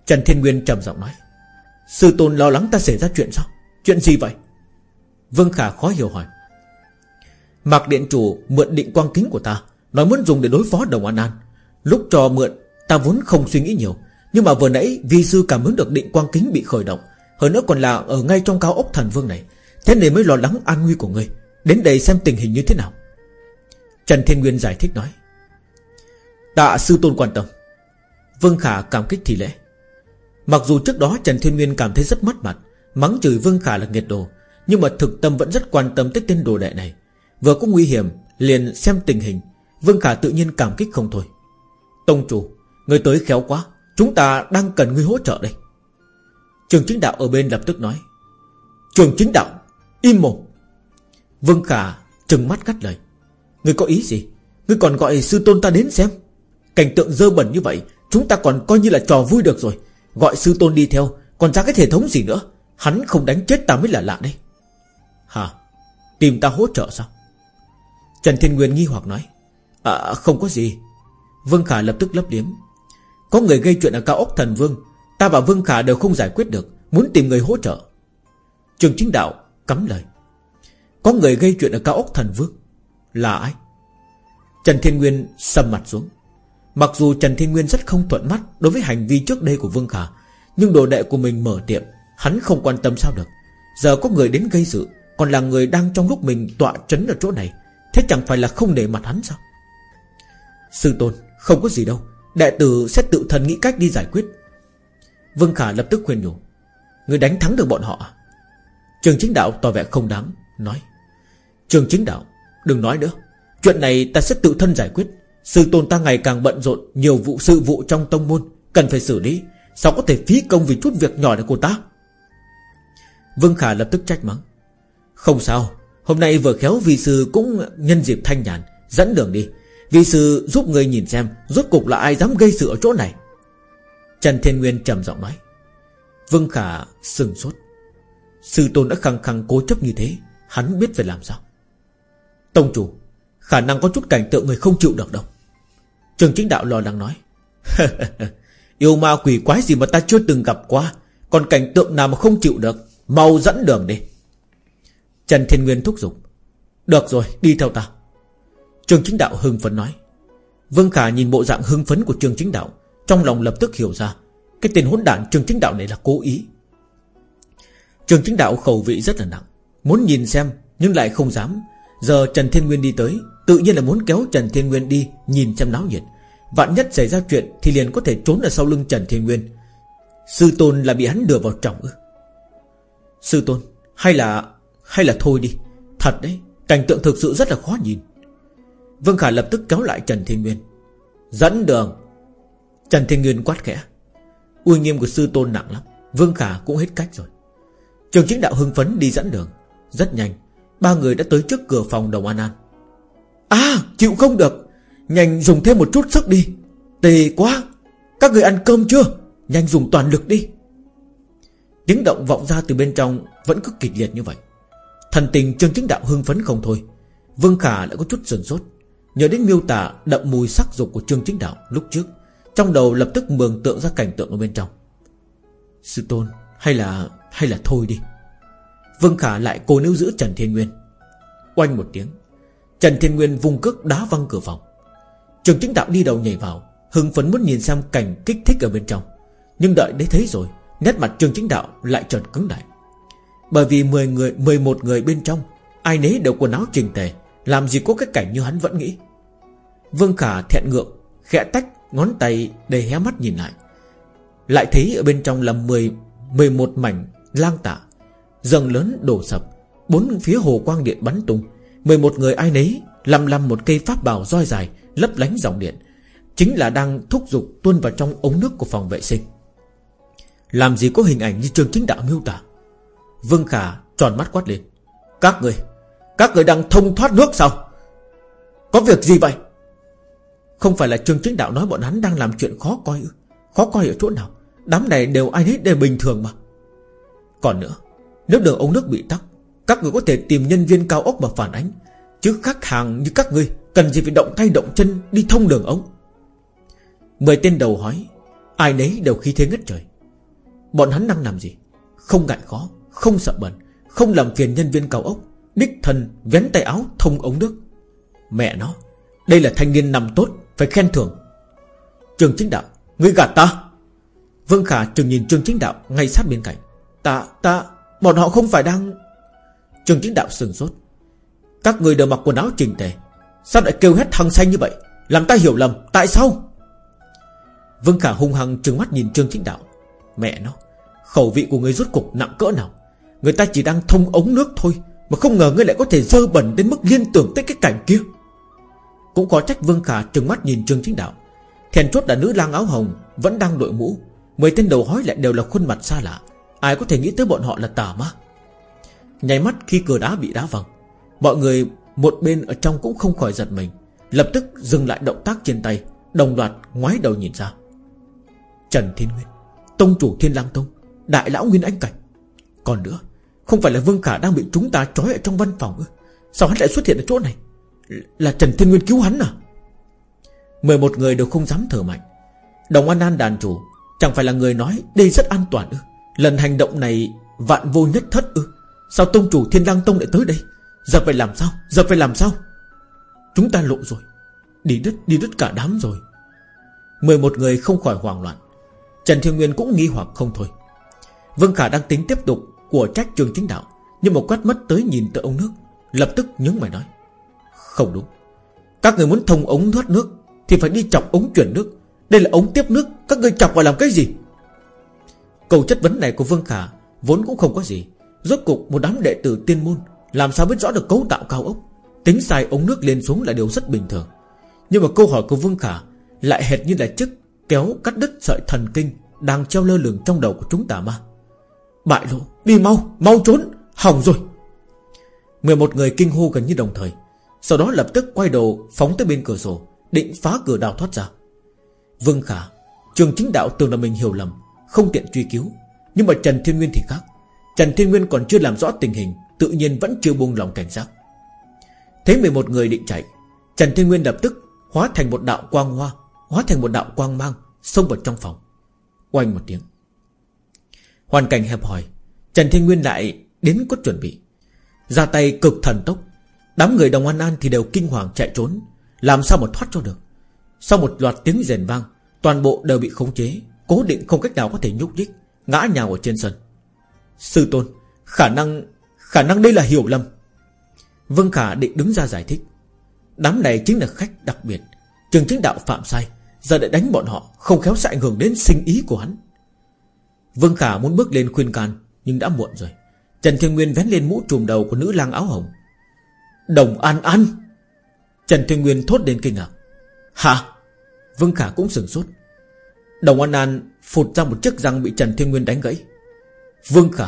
Trần Thiên Nguyên trầm giọng nói. Sư tôn lo lắng ta xảy ra chuyện sao? Chuyện gì vậy? Vương Khả khó hiểu hỏi. Mạc Điện Chủ mượn định quang kính của ta, Nói muốn dùng để đối phó Đồng An An. Lúc cho mượn, ta vốn không suy nghĩ nhiều. Nhưng mà vừa nãy vi sư cảm ứng được định quang kính bị khởi động. Hơn nữa còn là ở ngay trong cao ốc thần vương này. Thế nên mới lo lắng an nguy của ngươi. Đến đây xem tình hình như thế nào. Trần Thiên Nguyên giải thích nói. Tạ sư tôn quan tâm. Vương Khả cảm kích thì lễ. Mặc dù trước đó Trần Thiên Nguyên cảm thấy rất mất mặt, Mắng chửi Vương Khả là nghiệt đồ, Nhưng mà thực tâm vẫn rất quan tâm tới tên đồ đệ này. Vừa có nguy hiểm, Liền xem tình hình. Vương Khả tự nhiên cảm kích không thôi. Tông chủ, Người tới khéo quá. Chúng ta đang cần người hỗ trợ đây. Trường chính đạo ở bên lập tức nói. Trường chính đạo, Im mồm. Vương Khả trừng mắt cắt lời. Người có ý gì? Người còn gọi sư tôn ta đến xem. Cảnh tượng dơ bẩn như vậy, Chúng ta còn coi như là trò vui được rồi. Gọi sư tôn đi theo, Còn ra cái hệ thống gì nữa? Hắn không đánh chết ta mới là lạ đây. Hả? Tìm ta hỗ trợ sao? Trần Thiên Nguyên nghi hoặc nói. À không có gì. Vương Khả lập tức lấp liếm. Có người gây chuyện ở cao ốc thần Vương, Ta và Vương Khả đều không giải quyết được, Muốn tìm người hỗ trợ. Trường chính đạo cắm lời. Có người gây chuyện ở cao ốc thần Vương, Là ai? Trần Thiên Nguyên sầm mặt xuống. Mặc dù Trần Thiên Nguyên rất không thuận mắt Đối với hành vi trước đây của Vương Khả, Nhưng đồ đệ của mình mở tiệm, Hắn không quan tâm sao được. Giờ có người đến gây sự, Còn là người đang trong lúc mình tọa trấn ở chỗ này, Thế chẳng phải là không để mặt hắn sao? Sư tôn, Không có gì đâu. Đệ tử sẽ tự thần nghĩ cách đi giải quyết. Vương Khả lập tức khuyên nhủ Người đánh thắng được bọn họ à? Trường chính đạo tỏ vẻ không đáng, Nói, Trường chính đạo, Đừng nói nữa. Chuyện này ta sẽ tự thân giải quyết. Sư tôn ta ngày càng bận rộn, Nhiều vụ sự vụ trong tông môn, Cần phải xử lý. Sao có thể phí công vì chút việc nhỏ này của ta? Vương Khả lập tức trách mắng, Không sao, Hôm nay vừa khéo vị sư cũng nhân dịp thanh nhàn, Dẫn đường đi. Vị sư giúp người nhìn xem Rốt cục là ai dám gây sự ở chỗ này. Trần Thiên Nguyên trầm giọng nói. Vương Khả sừng sốt. Sư tôn đã khăng khăng cố chấp như thế, Hắn biết phải làm sao. Tông chủ, Khả năng có chút cảnh tượng người không chịu được đâu. Trường chính đạo lo lắng nói. Yêu ma quỷ quái gì mà ta chưa từng gặp qua, Còn cảnh tượng nào mà không chịu được, Mau dẫn đường đi. Trần Thiên Nguyên thúc giục. Được rồi, đi theo ta. Trường chính đạo hưng phấn nói. Vương Khả nhìn bộ dạng hưng phấn của trường chính đạo, Trong lòng lập tức hiểu ra, Cái tên hỗn đản trường chính đạo này là cố ý. Trường chính đạo khẩu vị rất là nặng, Muốn nhìn xem nhưng lại không dám. Giờ Trần Thiên Nguyên đi tới, Tự nhiên là muốn kéo Trần Thiên Nguyên đi Nhìn xem náo nhiệt. Vạn nhất xảy ra chuyện Thì liền có thể trốn ở sau lưng Trần Thiên Nguyên. Sư tôn là bị hắn đưa vào trọng ư? Sư tôn, Hay là Hay là thôi đi. Thật đấy, Cảnh tượng thực sự rất là khó nhìn. Vương Khả lập tức kéo lại Trần Thiên Nguyên. Dẫn đường. Trần Thiên Nguyên quát khẽ. Uy nghiêm của sư tôn nặng lắm. Vương Khả cũng hết cách rồi. Trường chính đạo hưng phấn đi dẫn đường. Rất nhanh. Ba người đã tới trước cửa phòng đồng An An. À chịu không được. Nhanh dùng thêm một chút sức đi. Tề quá. Các người ăn cơm chưa? Nhanh dùng toàn lực đi. Tiếng động vọng ra từ bên trong Vẫn cứ kịch liệt như vậy. Thần tình Trương Chính Đạo hưng phấn không thôi. Vương Khả lại có chút sườn sốt nhớ đến miêu tả đậm mùi sắc dục của Trương Chính Đạo lúc trước, Trong đầu lập tức mường tượng ra cảnh tượng ở bên trong. Sư tôn, Hay là hay là thôi đi. Vương Khả lại cố níu giữ Trần Thiên Nguyên. Oanh một tiếng, Trần Thiên Nguyên vùng cước đá văng cửa phòng. Trường chính đạo đi đầu nhảy vào, Hưng phấn muốn nhìn xem cảnh kích thích ở bên trong. Nhưng đợi đấy thấy rồi, Nét mặt trường chính đạo lại trần cứng lại. Bởi vì 10 người 11 người bên trong, Ai nấy đều quần áo trình tề làm gì có cái cảnh như hắn vẫn nghĩ. Vương Khả thẹn ngượng Khẽ tách ngón tay để hé mắt nhìn lại. Lại thấy ở bên trong là 10 11 mảnh lang tạ Dần lớn đổ sập, Bốn phía hồ quang điện bắn tung. 11 người ai nấy Lầm lầm một cây pháp bào roi dài, Lấp lánh dòng điện. Chính là đang thúc giục tuôn vào trong ống nước của phòng vệ sinh. Làm gì có hình ảnh như trường chính đạo miêu tả. Vương Khả tròn mắt quát lên. Các người các người đang thông thoát nước sao? Có việc gì vậy? Không phải là trường chính đạo nói bọn hắn đang làm chuyện khó coi ư? Khó coi ở chỗ nào? Đám này đều ai hết đều bình thường mà. Còn nữa, Nếu đường ống nước bị tắc, Các người có thể tìm nhân viên cao ốc mà phản ánh. Chứ khách hàng như các ngươi Cần gì phải động tay động chân đi thông đường ống? Mười tên đầu hỏi Ai nấy đều khí thế ngất trời. Bọn hắn đang làm gì? Không ngại khó, Không sợ bẩn, Không làm phiền nhân viên cao ốc. Đích thân vén tay áo thông ống nước. Mẹ nó Đây là thanh niên nằm tốt Phải khen thưởng. Trường chính đạo Ngươi gạt ta. Vương Khả trừng nhìn Trường Chính Đạo ngay sát bên cạnh. Ta, ta, bọn họ không phải đang Trường Chính Đạo sừng sốt. Các người đều mặc quần áo chỉnh tề. Sao lại kêu hết thằng xanh như vậy? Làm ta hiểu lầm, tại sao? Vương Khả hung hăng trừng mắt nhìn Trương Chính Đạo. Mẹ nó Khẩu vị của người rốt cục nặng cỡ nào. Người ta chỉ đang thông ống nước thôi. Mà không ngờ ngươi lại có thể dơ bẩn đến mức liên tưởng tới cái cảnh kia. Cũng có trách Vương Khả trừng mắt nhìn Trương Chính Đạo. Thèn chốt là nữ lang áo hồng, Vẫn đang đội mũ. Mười tên đầu hói lại đều là khuôn mặt xa lạ. Ai có thể nghĩ tới bọn họ là tà ma? Nháy mắt khi cửa đá bị đá văng, Mọi người một bên ở trong cũng không khỏi giật mình, Lập tức dừng lại động tác trên tay, Đồng loạt ngoái đầu nhìn ra. Trần Thiên Nguyên, Tông chủ Thiên Lang Tông, Đại lão Nguyên Anh Cảnh. Còn nữa không phải là Vương Khả đang bị chúng ta trói ở trong văn phòng ư? Sao hắn lại xuất hiện ở chỗ này? Là Trần Thiên Nguyên cứu hắn à? Mười một người đều không dám thở mạnh. Đồng An An đàn chủ, Chẳng phải là người nói đây rất an toàn ư? Lần hành động này vạn vô nhất thất ư? Sao tông chủ thiên lang tông lại tới đây? Giờ phải làm sao? Giờ phải làm sao? Chúng ta lộ rồi. Đi đứt đi đứt cả đám rồi. Mười một người không khỏi hoảng loạn. Trần Thiên Nguyên cũng nghi hoặc không thôi. Vương Khả đang tính tiếp tục của trách trường chính đạo, Nhưng một quát mất tới nhìn tới ống nước, Lập tức nhướng mày nói, Không đúng. Các người muốn thông ống thoát nước Thì phải đi chọc ống chuyển nước. Đây là ống tiếp nước, Các người chọc vào làm cái gì? Câu chất vấn này của Vương Khả Vốn cũng không có gì. Rốt cục một đám đệ tử tiên môn Làm sao biết rõ được cấu tạo cao ốc, Tính sai ống nước lên xuống là điều rất bình thường. Nhưng mà câu hỏi của Vương Khả Lại hệt như là chức kéo cắt đứt sợi thần kinh Đang treo lơ lửng trong đầu của chúng ta mà Bại lộ, Đi mau Mau trốn, Hỏng rồi. 11 người kinh hô gần như đồng thời. Sau đó lập tức quay đầu phóng tới bên cửa sổ, Định phá cửa đào thoát ra. Vương Khả, Trường chính đạo tưởng là mình hiểu lầm, Không tiện truy cứu. Nhưng mà Trần Thiên Nguyên thì khác. Trần Thiên Nguyên còn chưa làm rõ tình hình, Tự nhiên vẫn chưa buông lòng cảnh giác. Thấy 11 người định chạy, Trần Thiên Nguyên lập tức hóa thành một đạo quang hoa, Hóa thành một đạo quang mang, Xông vào trong phòng. Oanh một tiếng. Hoàn cảnh hẹp hòi, Trần Thiên Nguyên lại đến có chuẩn bị. Ra tay cực thần tốc, Đám người đồng an an thì đều kinh hoàng chạy trốn, Làm sao mà thoát cho được. Sau một loạt tiếng rền vang, Toàn bộ đều bị khống chế, Cố định không cách nào có thể nhúc nhích, Ngã nhào ở trên sân. Sư tôn, Khả năng Khả năng đây là hiểu lầm. Vương Khả định đứng ra giải thích. Đám này chính là khách đặc biệt, Trường chính đạo phạm sai, Giờ để đánh bọn họ, Không khéo sẽ ảnh hưởng đến sinh ý của hắn. Vương Khả muốn bước lên khuyên can, Nhưng đã muộn rồi. Trần Thiên Nguyên vén lên mũ trùm đầu của nữ lang áo hồng. Đồng An An! Trần Thiên Nguyên thốt lên kinh ngạc. Hả? Vương Khả cũng sửng sốt. Đồng An An phụt ra một chiếc răng bị Trần Thiên Nguyên đánh gãy. Vương Khả,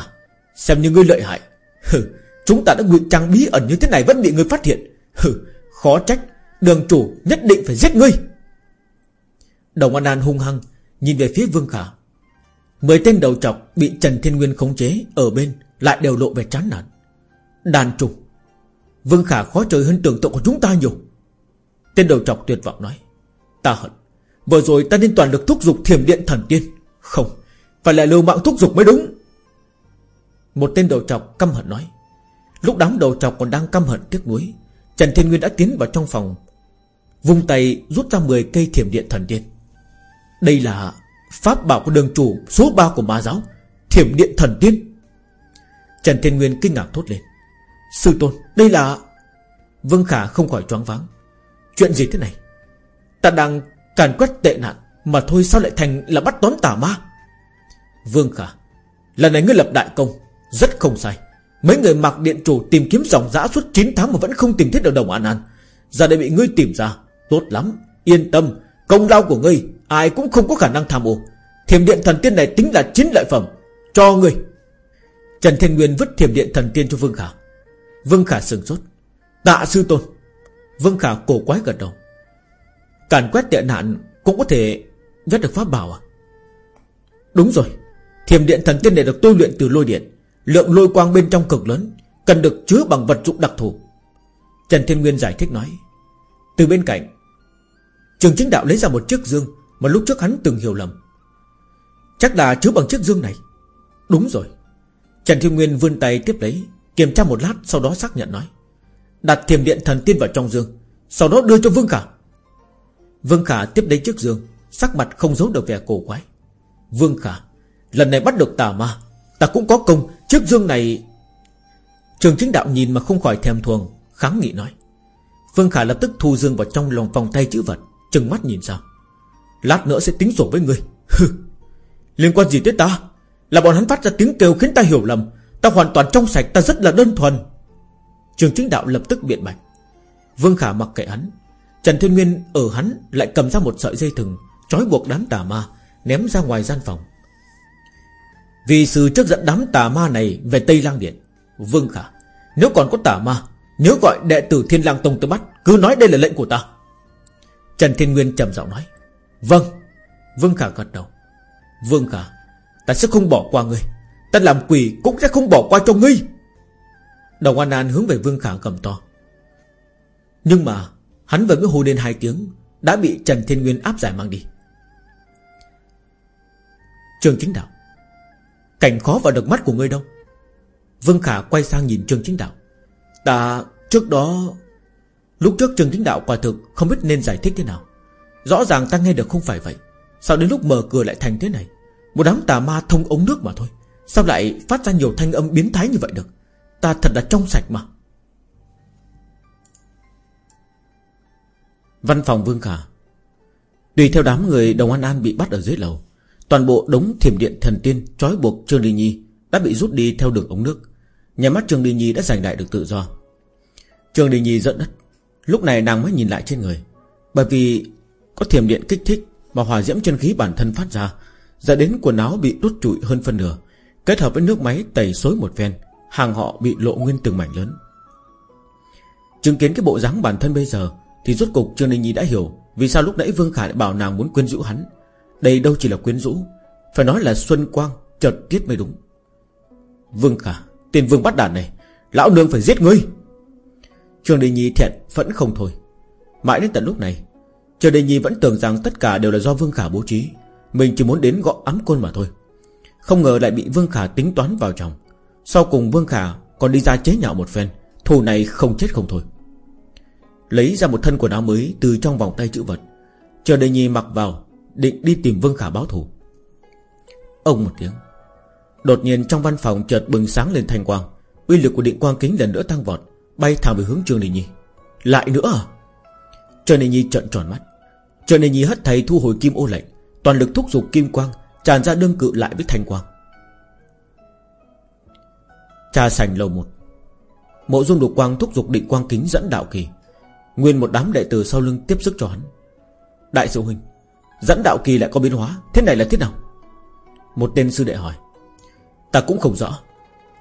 Xem như ngươi lợi hại. Hừ, Chúng ta đã ngụy trang bí ẩn như thế này Vẫn bị ngươi phát hiện. Hừ, Khó trách, Đường chủ nhất định phải giết ngươi. Đồng An An hung hăng Nhìn về phía Vương Khả. Mười tên đầu trọc bị Trần Thiên Nguyên khống chế Ở bên, lại đều lộ về chán nản. Đàn trùng. Vương Khả khó trời hơn tưởng tượng của chúng ta nhiều. Tên đầu trọc tuyệt vọng nói, Ta hận, Vừa rồi ta nên toàn lực thúc giục thiểm điện thần tiên. Không, Phải là lưu mạng thúc giục mới đúng. Một tên đầu trọc căm hận nói, Lúc đám đầu trọc còn đang căm hận tiếc nuối, Trần Thiên Nguyên đã tiến vào trong phòng, Vung tay rút ra 10 cây thiểm điện thần tiên. Đây là Pháp bảo của đường chủ, số 3 của ma giáo, Thiểm điện thần tiên. Trần Thiên Nguyên kinh ngạc thốt lên. Sư tôn, đây là Vương Khả không khỏi choáng váng. Chuyện gì thế này? Ta đang càn quét tệ nạn Mà thôi sao lại thành là bắt tóm tà ma? Vương Khả, Lần này ngươi lập đại công, Rất không sai. Mấy người mặc điện chủ tìm kiếm dòng dã suốt 9 tháng Mà vẫn không tìm thấy được đồng an an. Giờ đây bị ngươi tìm ra, Tốt lắm, Yên tâm, Công lao của ngươi Ai cũng không có khả năng tham ô. Thiềm điện thần tiên này tính là chiến lợi phẩm. Cho ngươi Trần Thiên Nguyên vứt thiềm điện thần tiên cho Vương Khả. Vương Khả sừng sốt. Tạ sư tôn. Vương Khả cổ quái gật đầu. Càn quét tệ nạn cũng có thể Vết được pháp bảo à? Đúng rồi. Thiềm điện thần tiên này được tôi luyện từ lôi điện. Lượng lôi quang bên trong cực lớn, Cần được chứa bằng vật dụng đặc thù. Trần Thiên Nguyên giải thích nói. Từ bên cạnh, Trường chính đạo lấy ra một chiếc dương mà lúc trước hắn từng hiểu lầm. Chắc là chứa bằng chiếc dương này. Đúng rồi. Trần Thiên Nguyên vươn tay tiếp lấy, Kiểm tra một lát sau đó xác nhận nói. Đặt thiềm điện thần tiên vào trong dương, Sau đó đưa cho Vương Khả. Vương Khả tiếp lấy chiếc dương, Sắc mặt không giấu được vẻ cổ quái. Vương Khả, Lần này bắt được tà ma, Ta cũng có công, Chiếc dương này. Trường chính đạo nhìn mà không khỏi thèm thuồng, Kháng nghị nói. Vương Khả lập tức thu dương vào trong lòng vòng tay chữ vật, Trừng mắt nhìn sao. Lát nữa sẽ tính sổ với người. Liên quan gì tới ta? Là bọn hắn phát ra tiếng kêu khiến ta hiểu lầm. Ta hoàn toàn trong sạch, ta rất là đơn thuần. Trường chính đạo lập tức biện bạch. Vương Khả mặc kệ hắn. Trần Thiên Nguyên ở hắn lại cầm ra một sợi dây thừng, Trói buộc đám tà ma, Ném ra ngoài gian phòng. Vì sự trước dẫn đám tà ma này Về Tây Lang Điện, Vương Khả, Nếu còn có tà ma, Nhớ gọi đệ tử Thiên Lang Tông tới bắt, Cứ nói đây là lệnh của ta. Trần Thiên Nguyên trầm giọng nói. Vâng Vương Khả gật đầu. Vương Khả, Ta sẽ không bỏ qua ngươi. Ta làm quỷ cũng sẽ không bỏ qua cho ngươi. Đồng An An hướng về Vương Khả cầm to. Nhưng mà, Hắn vừa mới hô lên hai tiếng, Đã bị Trần Thiên Nguyên áp giải mang đi. Trường chính đạo, Cảnh khó vào được mắt của ngươi đâu. Vương Khả quay sang nhìn Trương Chính Đạo. Ta trước đó, Lúc trước Trương Chính Đạo quả thực Không biết nên giải thích thế nào. Rõ ràng ta nghe được không phải vậy. Sao đến lúc mở cửa lại thành thế này? Một đám tà ma thông ống nước mà thôi. Sao lại phát ra nhiều thanh âm biến thái như vậy được? Ta thật là trong sạch mà. Văn phòng Vương Khả. Tùy theo đám người Đồng An An bị bắt ở dưới lầu, Toàn bộ đống thiểm điện thần tiên Trói buộc Trương Ly Nhi Đã bị rút đi theo đường ống nước. Nhà mắt Trương Ly Nhi đã giành lại được tự do. Trương Ly Nhi giận đất Lúc này nàng mới nhìn lại trên người, Bởi vì có thiểm điện kích thích Mà hòa diễm chân khí bản thân phát ra Dẫn đến quần áo bị đốt trụi hơn phân nửa, Kết hợp với nước máy tẩy xối một ven Hàng họ bị lộ nguyên từng mảnh lớn. Chứng kiến cái bộ dáng bản thân bây giờ Thì rốt cục Trương Ninh Nhi đã hiểu Vì sao lúc nãy Vương Khả lại bảo nàng muốn quyến rũ hắn. Đây đâu chỉ là quyến rũ, Phải nói là xuân quang chợt tiết mới đúng. Vương Khả, tên vương bắt đàn này, Lão nương phải giết ngươi. Trương Đình Nhi thẹn vẫn không thôi. Mãi đến tận lúc này Trần Đình Nhi vẫn tưởng rằng tất cả đều là do Vương Khả bố trí. Mình chỉ muốn đến gõ ấm côn mà thôi. Không ngờ lại bị Vương Khả tính toán vào trong Sau cùng Vương Khả còn đi ra chế nhạo một phen. Thù này không chết không thôi. Lấy ra một thân quần áo mới Từ trong vòng tay chữ vật. Chờ Đề Nhi mặc vào, Định đi tìm Vương Khả báo thù. Ông một tiếng. Đột nhiên trong văn phòng chợt bừng sáng lên thanh quang. Uy lực của định quang kính lần nữa tăng vọt, Bay thẳng về hướng Trương Đình Nhi. Lại nữa à? Trương Đình Nhi trợn tròn mắt. Cho nên nhì hất thầy thu hồi kim ô lệnh, Toàn lực thúc giục kim quang, Tràn ra đương cự lại với thanh quang. Trà sành lầu một. Mộ dung đục quang thúc giục định quang kính dẫn đạo kỳ. Nguyên một đám đệ tử sau lưng tiếp sức cho hắn. Đại sư huynh, Dẫn đạo kỳ lại có biến hóa, Thế này là thế nào? Một tên sư đệ hỏi. Ta cũng không rõ,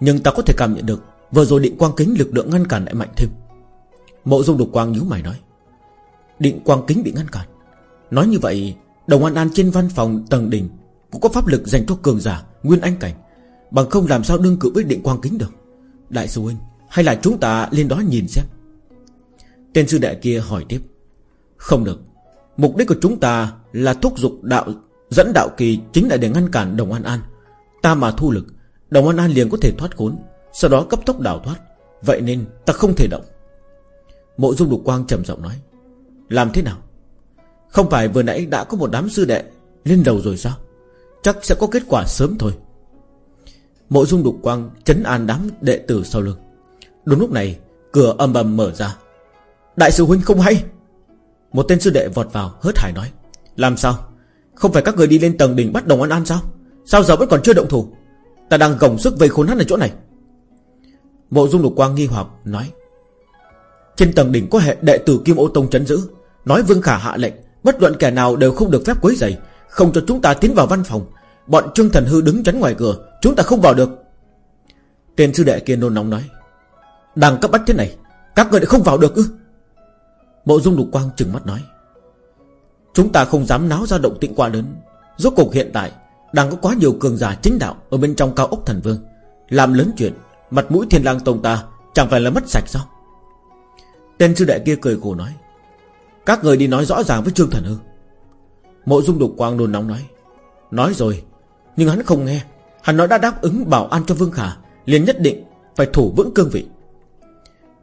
Nhưng ta có thể cảm nhận được, Vừa rồi định quang kính lực lượng ngăn cản lại mạnh thêm. Mộ dung đục quang nhíu mày nói. Định quang kính bị ngăn cản. Nói như vậy, Đồng An An trên văn phòng tầng đỉnh Cũng có pháp lực dành cho cường giả Nguyên anh cảnh, Bằng không làm sao đương cử với định quang kính được. Đại sư huynh, Hay là chúng ta lên đó nhìn xem. Tên sư đệ kia hỏi tiếp. Không được, Mục đích của chúng ta là thúc giục đạo, Dẫn đạo kỳ chính là để ngăn cản Đồng An An. Ta mà thu lực, Đồng An An liền có thể thoát khốn, Sau đó cấp tốc đảo thoát. Vậy nên ta không thể động. Mộ dung đục quang trầm giọng nói. Làm thế nào? Không phải vừa nãy đã có một đám sư đệ Lên đầu rồi sao? Chắc sẽ có kết quả sớm thôi. Mộ dung đục quang chấn an đám đệ tử sau lưng. Đúng lúc này, Cửa âm bầm mở ra. Đại sư huynh không hay. Một tên sư đệ vọt vào, hớt hải nói. Làm sao? Không phải các người đi lên tầng đỉnh bắt đồng ăn an sao? Sao giờ vẫn còn chưa động thủ? Ta đang gồng sức vây khốn hắn ở chỗ này. Mộ dung lục quang nghi hoặc nói. Trên tầng đỉnh có hệ đệ tử Kim Ô Tông chấn giữ, Nói Vương Khả hạ lệnh. Bất luận kẻ nào đều không được phép quấy rầy, Không cho chúng ta tiến vào văn phòng. Bọn Trương Thần Hư đứng chắn ngoài cửa, Chúng ta không vào được. Tên sư đệ kia nôn nóng nói, Đang cấp bách thế này, Các người lại không vào được ư? Mộ dung lục quang trừng mắt nói, Chúng ta không dám náo ra động tĩnh quá lớn. Rốt cuộc hiện tại, Đang có quá nhiều cường giả chính đạo Ở bên trong cao ốc thần vương. Làm lớn chuyện, Mặt mũi thiên lang tông ta Chẳng phải là mất sạch sao? Tên sư đệ kia cười khổ nói các người đi nói rõ ràng với Trương Thần Hư Mộ dung đục quang nôn nóng nói Nói rồi, Nhưng hắn không nghe. Hắn nói đã đáp ứng bảo an cho Vương Khả, liền nhất định phải thủ vững cương vị.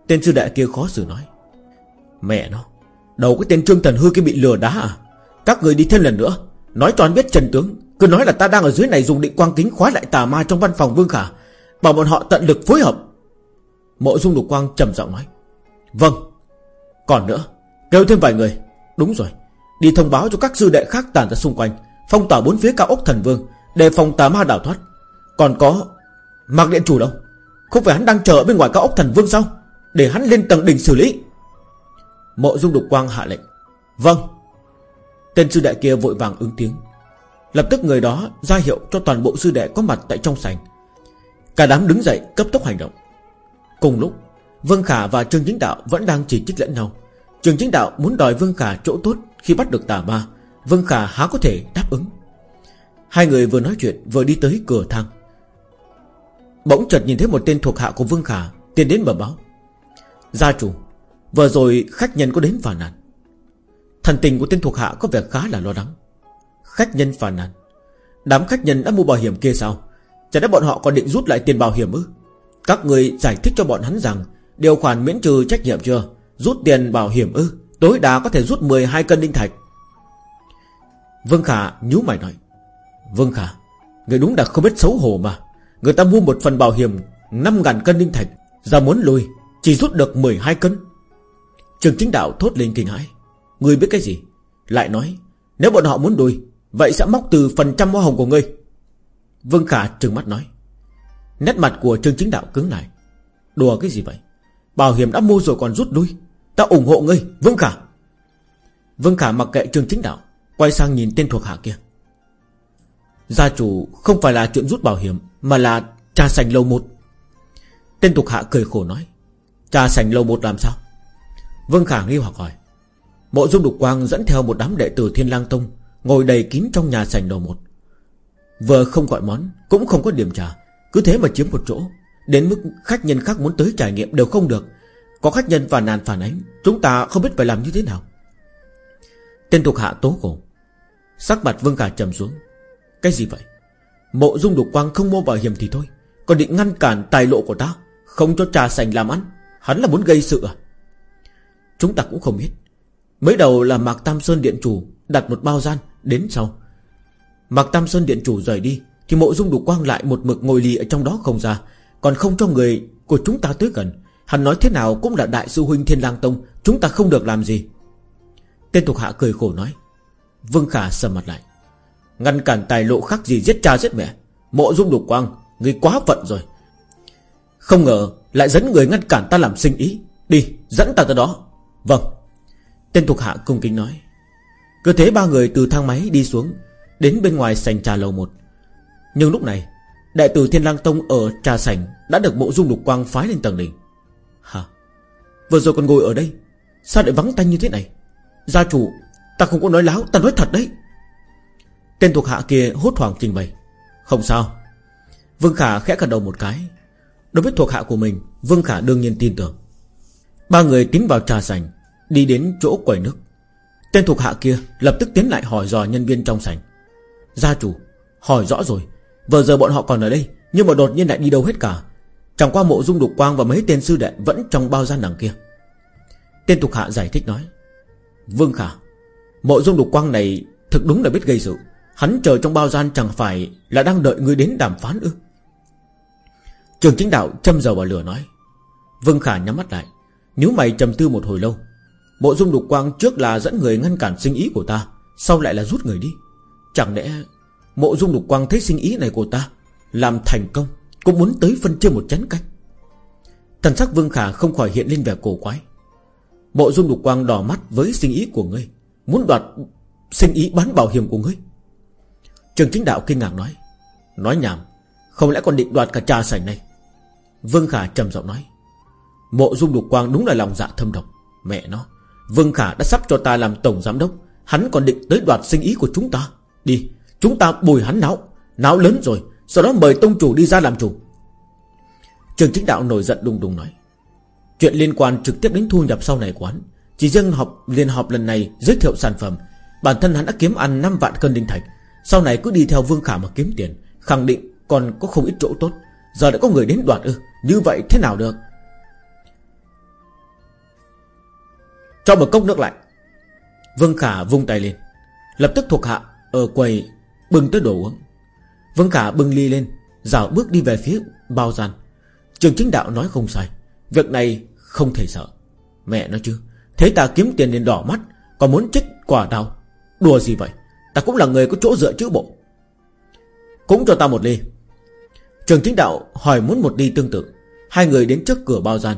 Tên sư đại kia khó xử nói, Mẹ nó, Đầu cái tên Trương Thần Hư kia bị lừa đá à? Các người đi thêm lần nữa, Nói cho anh biết trần tướng, Cứ nói là ta đang ở dưới này dùng định quang kính khóa lại tà ma trong văn phòng Vương Khả, Bảo bọn họ tận lực phối hợp. Mộ dung đục quang trầm giọng nói Vâng Còn nữa Kêu thêm vài người. Đúng rồi. Đi thông báo cho các sư đệ khác tàn ra xung quanh. Phong tỏa bốn phía cao ốc thần vương, để phòng tà ma đảo thoát. Còn có Mạc điện chủ đâu? Không phải hắn đang chờ ở bên ngoài cao ốc thần vương sao? Để hắn lên tầng đỉnh xử lý. Mộ dung đục quang hạ lệnh. Vâng. Tên sư đệ kia vội vàng ứng tiếng. Lập tức người đó ra hiệu cho toàn bộ sư đệ có mặt tại trong sảnh. Cả đám đứng dậy cấp tốc hành động. Cùng lúc, Vương Khả và Trương Chính Đạo vẫn đang chỉ trích lẫn nhau. Trường Chính Đạo muốn đòi Vương Khả chỗ tốt Khi bắt được tà ma, Vương Khả há có thể đáp ứng. Hai người vừa nói chuyện vừa đi tới cửa thang. Bỗng chợt nhìn thấy một tên thuộc hạ của Vương Khả Tiến đến bẩm báo. Gia chủ, Vừa rồi khách nhân có đến phản nàn. Thần tình của tên thuộc hạ có vẻ khá là lo lắng. Khách nhân phản nàn? Đám khách nhân đã mua bảo hiểm kia sao? Chẳng lẽ bọn họ còn định rút lại tiền bảo hiểm ư? Các người giải thích cho bọn hắn rằng Điều khoản miễn trừ trách nhiệm chưa? Rút tiền bảo hiểm ư? Tối đa có thể rút 12 cân đinh thạch. Vương Khả nhú mày nói, Vương Khả, Người đúng là không biết xấu hổ mà. Người ta mua một phần bảo hiểm 5.000 cân đinh thạch, Ra muốn lùi, Chỉ rút được 12 cân. Trường chính đạo thốt lên kinh hãi người biết cái gì? Lại nói, Nếu bọn họ muốn đùi, Vậy sẽ móc từ phần trăm hoa hồng của ngươi. Vương Khả trừng mắt nói, Nét mặt của Trương Chính Đạo cứng lại, Đùa cái gì vậy? Bảo hiểm đã mua rồi còn rút đuôi Ta ủng hộ ngươi, Vương Khả. Vương Khả mặc kệ trường Chính Đạo, Quay sang nhìn tên thuộc hạ kia. Gia chủ không phải là chuyện rút bảo hiểm, Mà là trà sành lâu một. Tên thuộc hạ cười khổ nói, Trà sành lâu một làm sao? Vương Khả nghi hoặc hỏi, Mộ dung đục quang dẫn theo một đám đệ tử Thiên lang Tông Ngồi đầy kín trong nhà sành lầu một. Vừa không gọi món, Cũng không có điểm trà, Cứ thế mà chiếm một chỗ, Đến mức khách nhân khác muốn tới trải nghiệm đều không được có khách nhân phản nàn phản ánh, Chúng ta không biết phải làm như thế nào. Tên thuộc hạ tố khổ, Sắc mặt Vương cả trầm xuống. Cái gì vậy? Mộ dung đục quang không mua bảo hiểm thì thôi, Còn định ngăn cản tài lộ của ta, Không cho trà sành làm ăn, Hắn là muốn gây sự à? Chúng ta cũng không biết. Mới đầu là Mạc Tam Sơn Điện Chủ Đặt một bao gian, Đến sau. Mạc Tam Sơn Điện Chủ rời đi, Thì mộ dung đục quang lại một mực ngồi lì ở trong đó không ra, Còn không cho người của chúng ta tới gần. Hắn nói thế nào cũng là đại sư huynh Thiên lang Tông, Chúng ta không được làm gì. Tên thuộc hạ cười khổ nói. Vương Khả sầm mặt lại. Ngăn cản tài lộ khác gì giết cha giết mẹ. Mộ dung đục quang, Người quá phận rồi. Không ngờ lại dẫn người ngăn cản ta làm sinh ý. Đi, dẫn ta tới đó. Vâng. Tên thuộc hạ cung kính nói. Cứ thế ba người từ thang máy đi xuống, Đến bên ngoài sành trà lầu một. Nhưng lúc này, Đại tử Thiên Lang Tông ở trà sảnh Đã được mộ dung lục quang phái lên tầng đỉnh. Hả? Vừa rồi còn ngồi ở đây, Sao lại vắng tanh như thế này? Gia chủ, Ta không có nói láo, Ta nói thật đấy. Tên thuộc hạ kia hốt hoảng trình bày. Không sao. Vương Khả khẽ cả đầu một cái. Đối với thuộc hạ của mình, Vương Khả đương nhiên tin tưởng. Ba người tiến vào trà sảnh, Đi đến chỗ quầy nước. Tên thuộc hạ kia lập tức tiến lại hỏi dò nhân viên trong sảnh. Gia chủ, Hỏi rõ rồi. Vừa giờ bọn họ còn ở đây, Nhưng mà đột nhiên lại đi đâu hết cả? Chẳng qua mộ dung đục quang và mấy tên sư đệ Vẫn trong bao gian đằng kia. Tên thuộc hạ giải thích nói, Vương Khả, Mộ dung đục quang này thực đúng là biết gây sự. Hắn chờ trong bao gian chẳng phải Là đang đợi người đến đàm phán ư? Trường chính đạo châm dầu vào lửa nói, Vương Khả nhắm mắt lại. Nếu mày trầm tư một hồi lâu, Mộ dung đục quang trước là dẫn người ngăn cản sinh ý của ta, Sau lại là rút người đi. Chẳng lẽ Mộ dung đục quang thấy sinh ý này của ta Làm thành công? Cũng muốn tới phân chia một chén canh. Thần sắc Vương Khả không khỏi hiện lên vẻ cổ quái. Mộ dung đục quang đỏ mắt với sinh ý của ngươi, Muốn đoạt sinh ý bán bảo hiểm của ngươi. Trường chính đạo kinh ngạc nói Nói nhảm, Không lẽ còn định đoạt cả trà sảnh này? Vương Khả trầm giọng nói, Mộ dung đục quang đúng là lòng dạ thâm độc. Mẹ nó, Vương Khả đã sắp cho ta làm tổng giám đốc, Hắn còn định tới đoạt sinh ý của chúng ta. Đi, Chúng ta bồi hắn não Não lớn rồi sau đó mời tông chủ đi ra làm chủ. Trường chính đạo nổi giận đùng đùng nói, Chuyện liên quan trực tiếp đến thu nhập sau này của hắn, Chỉ riêng họp, liên họp lần này Giới thiệu sản phẩm, Bản thân hắn đã kiếm ăn 5 vạn cân đinh thạch, Sau này cứ đi theo Vương Khả mà kiếm tiền, Khẳng định còn có không ít chỗ tốt, Giờ đã có người đến đoạt ư, Như vậy thế nào được? Cho một cốc nước lại Vương Khả vung tay lên, Lập tức thuộc hạ ở quầy bưng tới đồ uống. Vương Khả bưng ly lên, Dạo bước đi về phía bao gian. Trường chính đạo nói không sai, Việc này không thể sợ. Mẹ nói chứ, Thế ta kiếm tiền đến đỏ mắt, Còn muốn trích quả đau. Đùa gì vậy? Ta cũng là người có chỗ dựa chữ bộ. Cũng cho ta một ly. Trường chính đạo hỏi muốn một ly tương tự. Hai người đến trước cửa bao gian.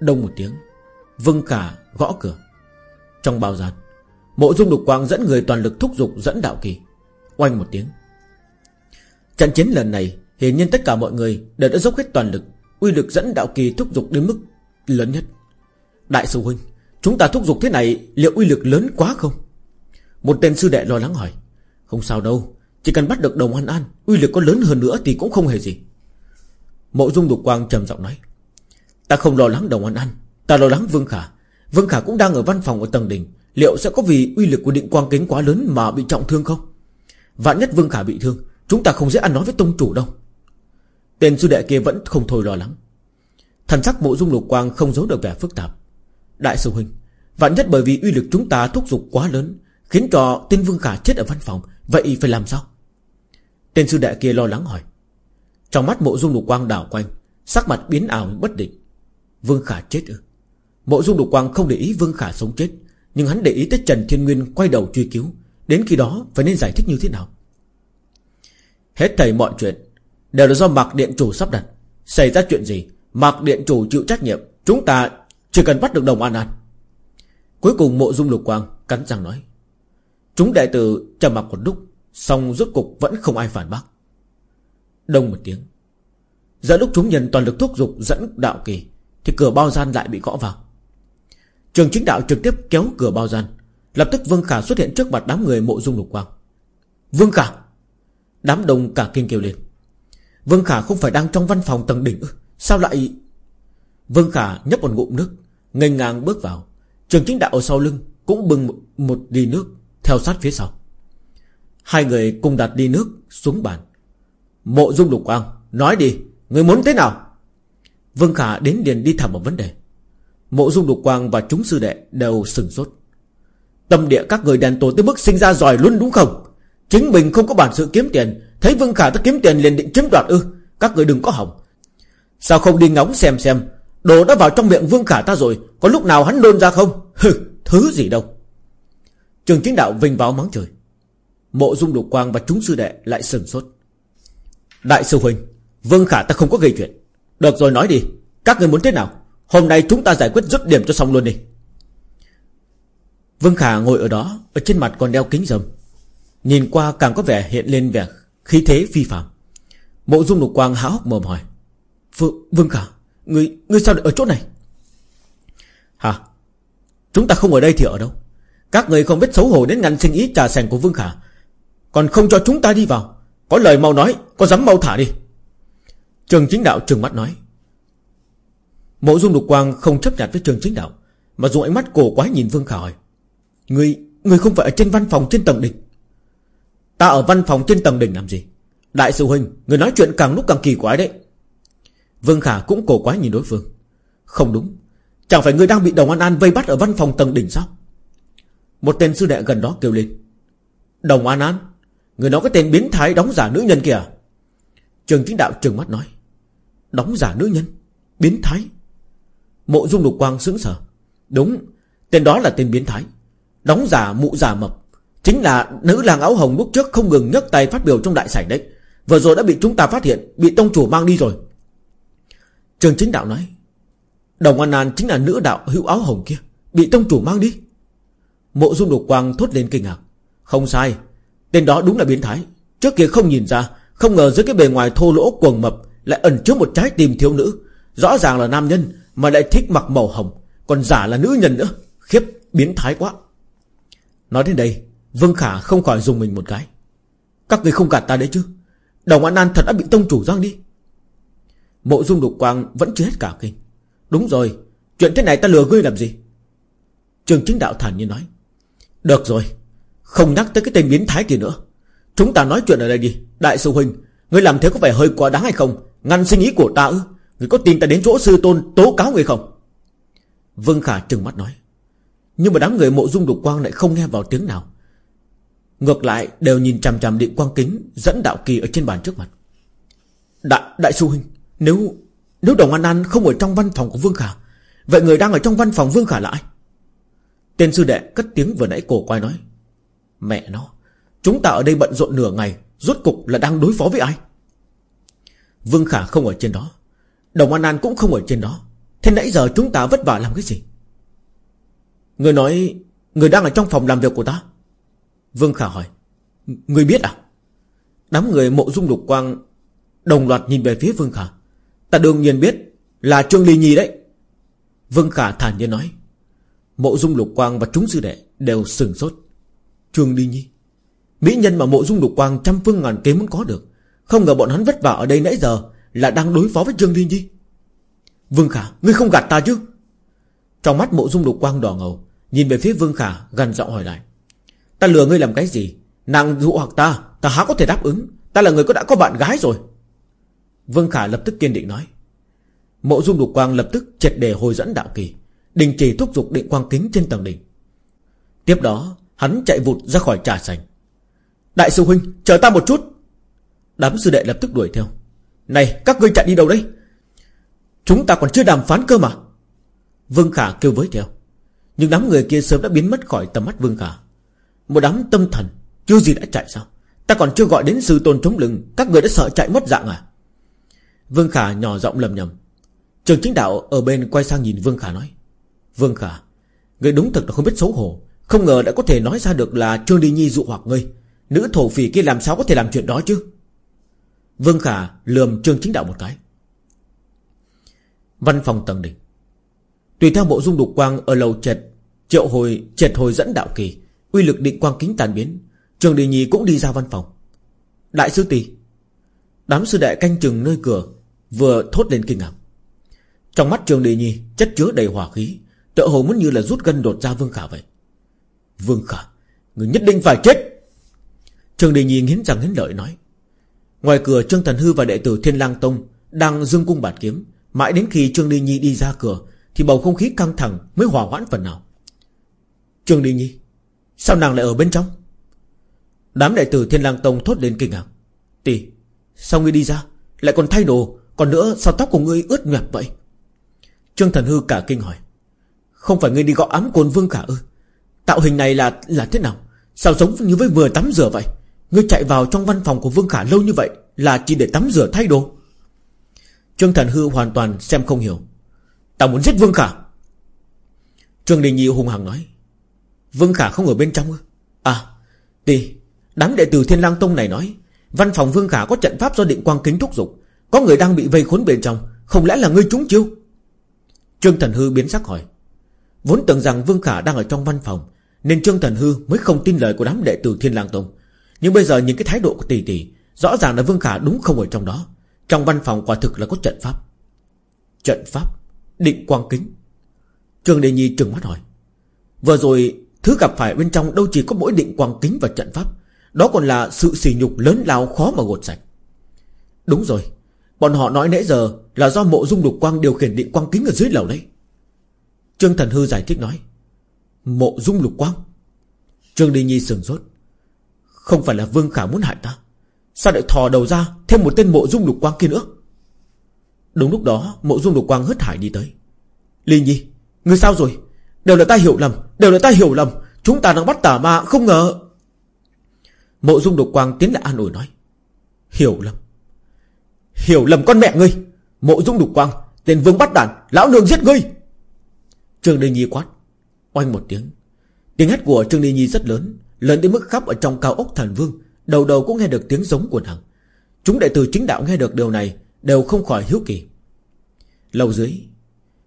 Đông một tiếng Vương Khả gõ cửa. Trong bao gian, Mộ dung đục quang dẫn người toàn lực thúc giục dẫn đạo kỳ. Oanh một tiếng Trận chiến lần này, Hiển nhiên tất cả mọi người đều đã dốc hết toàn lực, Uy lực dẫn đạo kỳ thúc giục đến mức lớn nhất. Đại sư huynh, Chúng ta thúc giục thế này liệu uy lực lớn quá không? Một tên sư đệ lo lắng hỏi. Không sao đâu, Chỉ cần bắt được đồng an an, Uy lực có lớn hơn nữa thì cũng không hề gì. Mộ dung đục quang trầm giọng nói. Ta không lo lắng đồng an an, Ta lo lắng Vương Khả. Vương Khả cũng đang ở văn phòng ở tầng đỉnh, Liệu sẽ có vì uy lực của định quang kính quá lớn Mà bị trọng thương không? Vạn nhất Vương Khả bị thương Chúng ta không dễ ăn nói với tông chủ đâu. Tên sư đệ kia vẫn không thôi lo lắng. Thần sắc mộ dung lục quang không giấu được vẻ phức tạp. Đại sư huynh, Vạn nhất bởi vì uy lực chúng ta thúc giục quá lớn, Khiến cho tên Vương Khả chết ở văn phòng, Vậy phải làm sao? Tên sư đệ kia lo lắng hỏi. Trong mắt mộ dung lục quang đảo quanh, Sắc mặt biến ảo bất định. Vương Khả chết ư? Mộ dung lục quang không để ý Vương Khả sống chết, Nhưng hắn để ý tới Trần Thiên Nguyên quay đầu truy cứu, Đến khi đó phải nên giải thích như thế nào? Hết thầy mọi chuyện. Đều là do Mạc Điện Chủ sắp đặt. Xảy ra chuyện gì, Mạc Điện Chủ chịu trách nhiệm. Chúng ta chỉ cần bắt được đồng an an. Cuối cùng mộ dung lục quang Cắn răng nói. Chúng đại tử trầm mặc một lúc Xong rốt cục vẫn không ai phản bác. Đông một tiếng. Giờ lúc chúng nhân toàn lực thúc giục dẫn đạo kỳ, Thì cửa bao gian lại bị gõ vào. Trường chính đạo trực tiếp kéo cửa bao gian, Lập tức Vương Khả xuất hiện trước mặt đám người mộ dung lục quang. Vương Khả! Đám đông cả kinh kêu lên. Vương Khả không phải đang trong văn phòng tầng đỉnh Sao lại Vương Khả nhấp một ngụm nước ngây ngang bước vào. Trường chính đạo ở sau lưng Cũng bưng một, đi ly nước Theo sát phía sau. Hai người cùng đặt ly nước xuống bàn. Mộ dung lục quang Nói đi Người muốn thế nào? Vương Khả đến liền đi thẳng một vấn đề. Mộ dung lục quang và chúng sư đệ đều sừng sốt. Tâm địa các người đàn tổ tới mức sinh ra giỏi luôn đúng không? Chính mình không có bản sự kiếm tiền. Thấy Vương Khả ta kiếm tiền liền định chiếm đoạt ư. Các người đừng có hỏng. Sao không đi ngóng xem xem? Đồ đã vào trong miệng Vương Khả ta rồi. Có lúc nào hắn nôn ra không? Hừ, thứ gì đâu. Trường chính đạo vinh vào mắng trời. Mộ dung lục quang và chúng sư đệ lại sừng sốt. Đại sư huynh, Vương Khả ta không có gây chuyện. Được rồi, nói đi. Các người muốn thế nào? Hôm nay chúng ta giải quyết dứt điểm cho xong luôn đi. Vương Khả ngồi ở đó, Ở trên mặt còn đeo kính râm. Nhìn qua càng có vẻ hiện lên vẻ khí thế phi phạm Mộ dung lục quang há hốc mồm hỏi Vương, Vương Khả Ngươi, ngươi sao lại ở chỗ này? Hả? Chúng ta không ở đây thì ở đâu? Các người không biết xấu hổ đến ngăn sinh ý trà sành của Vương Khả Còn không cho chúng ta đi vào. Có lời mau nói Có dám mau thả đi. Trường chính đạo trừng mắt nói. Mộ dung lục quang không chấp nhận với trường chính đạo Mà dùng ánh mắt cổ quái nhìn Vương Khả hỏi Ngươi, ngươi không phải ở trên văn phòng trên tầng địch? Ta ở văn phòng trên tầng đỉnh làm gì? Đại sư huynh, Người nói chuyện càng lúc càng kỳ quái đấy. Vương Khả cũng cổ quái nhìn đối phương. Không đúng. Chẳng phải người đang bị Đồng An An vây bắt ở văn phòng tầng đỉnh sao? Một tên sư đệ gần đó kêu lên. Đồng An An, Người nói cái tên biến thái đóng giả nữ nhân kìa. Trường chính đạo trừng mắt nói. Đóng giả nữ nhân? Biến thái? Mộ dung lục quang sững sờ. Đúng, Tên đó là tên biến thái. Đóng giả mụ giả mập. Chính là nữ làng áo hồng lúc trước không ngừng nhấc tay phát biểu trong đại sảnh đấy. Vừa rồi đã bị chúng ta phát hiện, Bị tông chủ mang đi rồi. Trường chính đạo nói, Đồng An An chính là nữ đạo hữu áo hồng kia, Bị tông chủ mang đi. Mộ dung đục quang thốt lên kinh ngạc, Không sai, Tên đó đúng là biến thái. Trước kia không nhìn ra, Không ngờ dưới cái bề ngoài thô lỗ quần mập Lại ẩn chứa một trái tim thiếu nữ. Rõ ràng là nam nhân Mà lại thích mặc màu hồng, Còn giả là nữ nhân nữa. Khiếp, biến thái quá. Nói đến đây Vương Khả không khỏi dùng mình một cái. Các người không gạt ta đấy chứ? Đồng An An thật đã bị tông chủ giang đi. Mộ dung đục quang vẫn chưa hết cả kinh. Đúng rồi, Chuyện thế này ta lừa ngươi làm gì? Trường chính đạo thản nhiên nói. Được rồi, Không nhắc tới cái tên biến thái kia nữa. Chúng ta nói chuyện ở đây đi, Đại sư huynh. Ngươi làm thế có vẻ hơi quá đáng hay không? Ngăn sinh ý của ta ư? Ngươi có tin ta đến chỗ sư tôn tố cáo người không? Vương Khả trừng mắt nói. Nhưng mà đám người mộ dung đục quang lại không nghe vào tiếng nào. Ngược lại đều nhìn chằm chằm định quang kính Dẫn đạo kỳ ở trên bàn trước mặt. Đại, đại sư huynh Nếu nếu Đồng An An không ở trong văn phòng của Vương Khả Vậy người đang ở trong văn phòng Vương Khả là ai? Tên sư đệ cất tiếng vừa nãy cổ quay nói. Mẹ nó Chúng ta ở đây bận rộn nửa ngày Rốt cục là đang đối phó với ai? Vương Khả không ở trên đó. Đồng An An cũng không ở trên đó. Thế nãy giờ chúng ta vất vả làm cái gì? Người nói Người đang ở trong phòng làm việc của ta? Vương Khả hỏi, Người biết à? Đám người mộ dung lục quang Đồng loạt nhìn về phía Vương Khả. Ta đương nhiên biết, Là Trương Ly Nhi đấy. Vương Khả thản nhiên nói. Mộ dung lục quang và chúng sư đệ Đều sừng sốt. Trương Ly Nhi, Mỹ nhân mà mộ dung lục quang trăm phương ngàn kế muốn có được, Không ngờ bọn hắn vất vả ở đây nãy giờ Là đang đối phó với Trương Ly Nhi. Vương Khả, Ngươi không gạt ta chứ? Trong mắt mộ dung lục quang đỏ ngầu, Nhìn về phía Vương Khả gần giọng hỏi lại. Ta lừa ngươi làm cái gì? Nàng dụ hoặc ta Ta há có thể đáp ứng. Ta là người có đã có bạn gái rồi. Vương Khả lập tức kiên định nói. Mộ dung lục quang lập tức triệt đề hồi dẫn đạo kỳ, Đình chỉ thúc giục định quang kính trên tầng đỉnh. Tiếp đó, Hắn chạy vụt ra khỏi trà sành. Đại sư huynh, chờ ta một chút. Đám sư đệ lập tức đuổi theo. Này, các ngươi chạy đi đâu đấy? Chúng ta còn chưa đàm phán cơ mà. Vương Khả kêu với theo. Nhưng đám người kia sớm đã biến mất khỏi tầm mắt Vương Khả. Một đám tâm thần, Chưa gì đã chạy sao? Ta còn chưa gọi đến sư tôn chống lưng, Các người đã sợ chạy mất dạng à? Vương Khả nhỏ giọng lầm nhầm. Trường chính đạo ở bên quay sang nhìn Vương Khả nói. Vương Khả, Người đúng thật là không biết xấu hổ. Không ngờ đã có thể nói ra được là Trương Đi Nhi dụ hoặc ngươi. Nữ thổ phỉ kia làm sao có thể làm chuyện đó chứ? Vương Khả lườm Trương chính đạo một cái. Văn phòng tầng đỉnh. Tùy theo bộ dung đục quang ở lầu trệt Triệu hồi trệt hồi dẫn đạo kỳ Uy lực định quang kính tàn biến, Trường Đình Nhi cũng đi ra văn phòng. Đại sư tỷ Đám sư đệ canh chừng nơi cửa, Vừa thốt lên kinh ngạc. Trong mắt Trường Đình Nhi chất chứa đầy hỏa khí, Tựa hồ muốn như là rút gân đột ra Vương Khả vậy. Vương Khả, Người nhất định phải chết! Trường Đình Nhi nghiến răng nghiến lợi nói. Ngoài cửa, Trương Thần Hư và đệ tử Thiên Lang Tông Đang dương cung bạt kiếm. Mãi đến khi Trương Đình Nhi đi ra cửa, Thì bầu không khí căng thẳng mới hòa hoãn phần nào. Trương Đình Nhi Sao nàng lại ở bên trong? Đám đệ tử Thiên Lang Tông thốt lên kinh ngạc. Tỷ, Sao ngươi đi ra? Lại còn thay đồ, Còn nữa sao tóc của ngươi ướt nhẹp vậy? Trương Thần Hư cả kinh hỏi. Không phải ngươi đi gõ ám côn vương cả ư? Tạo hình này là là thế nào? Sao giống như với vừa tắm rửa vậy? Ngươi chạy vào trong văn phòng của Vương Khả lâu như vậy Là chỉ để tắm rửa thay đồ. Trương Thần Hư hoàn toàn xem không hiểu. Ta muốn giết Vương Khả. Trương Đình Nhi hùng hằng nói. Vương Khả không ở bên trong ư? À Tì Đám đệ tử Thiên lang Tông này nói, Văn phòng Vương Khả có trận pháp do định quang kính thúc dục Có người đang bị vây khốn bên trong, Không lẽ là ngươi trúng chiêu? Trương Thần Hư biến sắc hỏi. Vốn tưởng rằng Vương Khả đang ở trong văn phòng, Nên Trương Thần Hư mới không tin lời của đám đệ tử Thiên lang Tông. Nhưng bây giờ những cái thái độ của tỷ tỷ, Rõ ràng là Vương Khả đúng không ở trong đó. Trong văn phòng quả thực là có trận pháp. Trận pháp Định quang kính. Trương Đề Nhi trừng mắt hỏi. Vừa rồi thứ gặp phải bên trong đâu chỉ có mỗi định quang kính và trận pháp. Đó còn là sự sỉ nhục lớn lao khó mà gột sạch. Đúng rồi, Bọn họ nói nãy giờ là do mộ dung lục quang điều khiển định quang kính ở dưới lầu đấy. Trương Thần Hư giải thích nói, Mộ dung lục quang? Trương Đi Nhi sừng sốt. Không phải là Vương Khả muốn hại ta. Sao lại thò đầu ra Thêm một tên mộ dung lục quang kia nữa? Đúng lúc đó, mộ dung lục quang hớt hải đi tới. Ly Nhi Người sao rồi? Đều là ta hiểu lầm Đều là ta hiểu lầm. Chúng ta đang bắt tà ma không ngờ. Mộ dung Độc quang tiến lại an ủi nói Hiểu lầm. Hiểu lầm con mẹ ngươi. Mộ dung Độc quang Tên vương bắt đản, Lão nương giết ngươi. Trương Đình Nhi quát Oanh một tiếng. Tiếng hét của Trương Đình Nhi rất lớn Lớn đến mức khắp ở trong cao ốc thần vương Đầu đầu cũng nghe được tiếng giống của nàng. Chúng đệ tử chính đạo nghe được điều này Đều không khỏi hiếu kỳ. Lầu dưới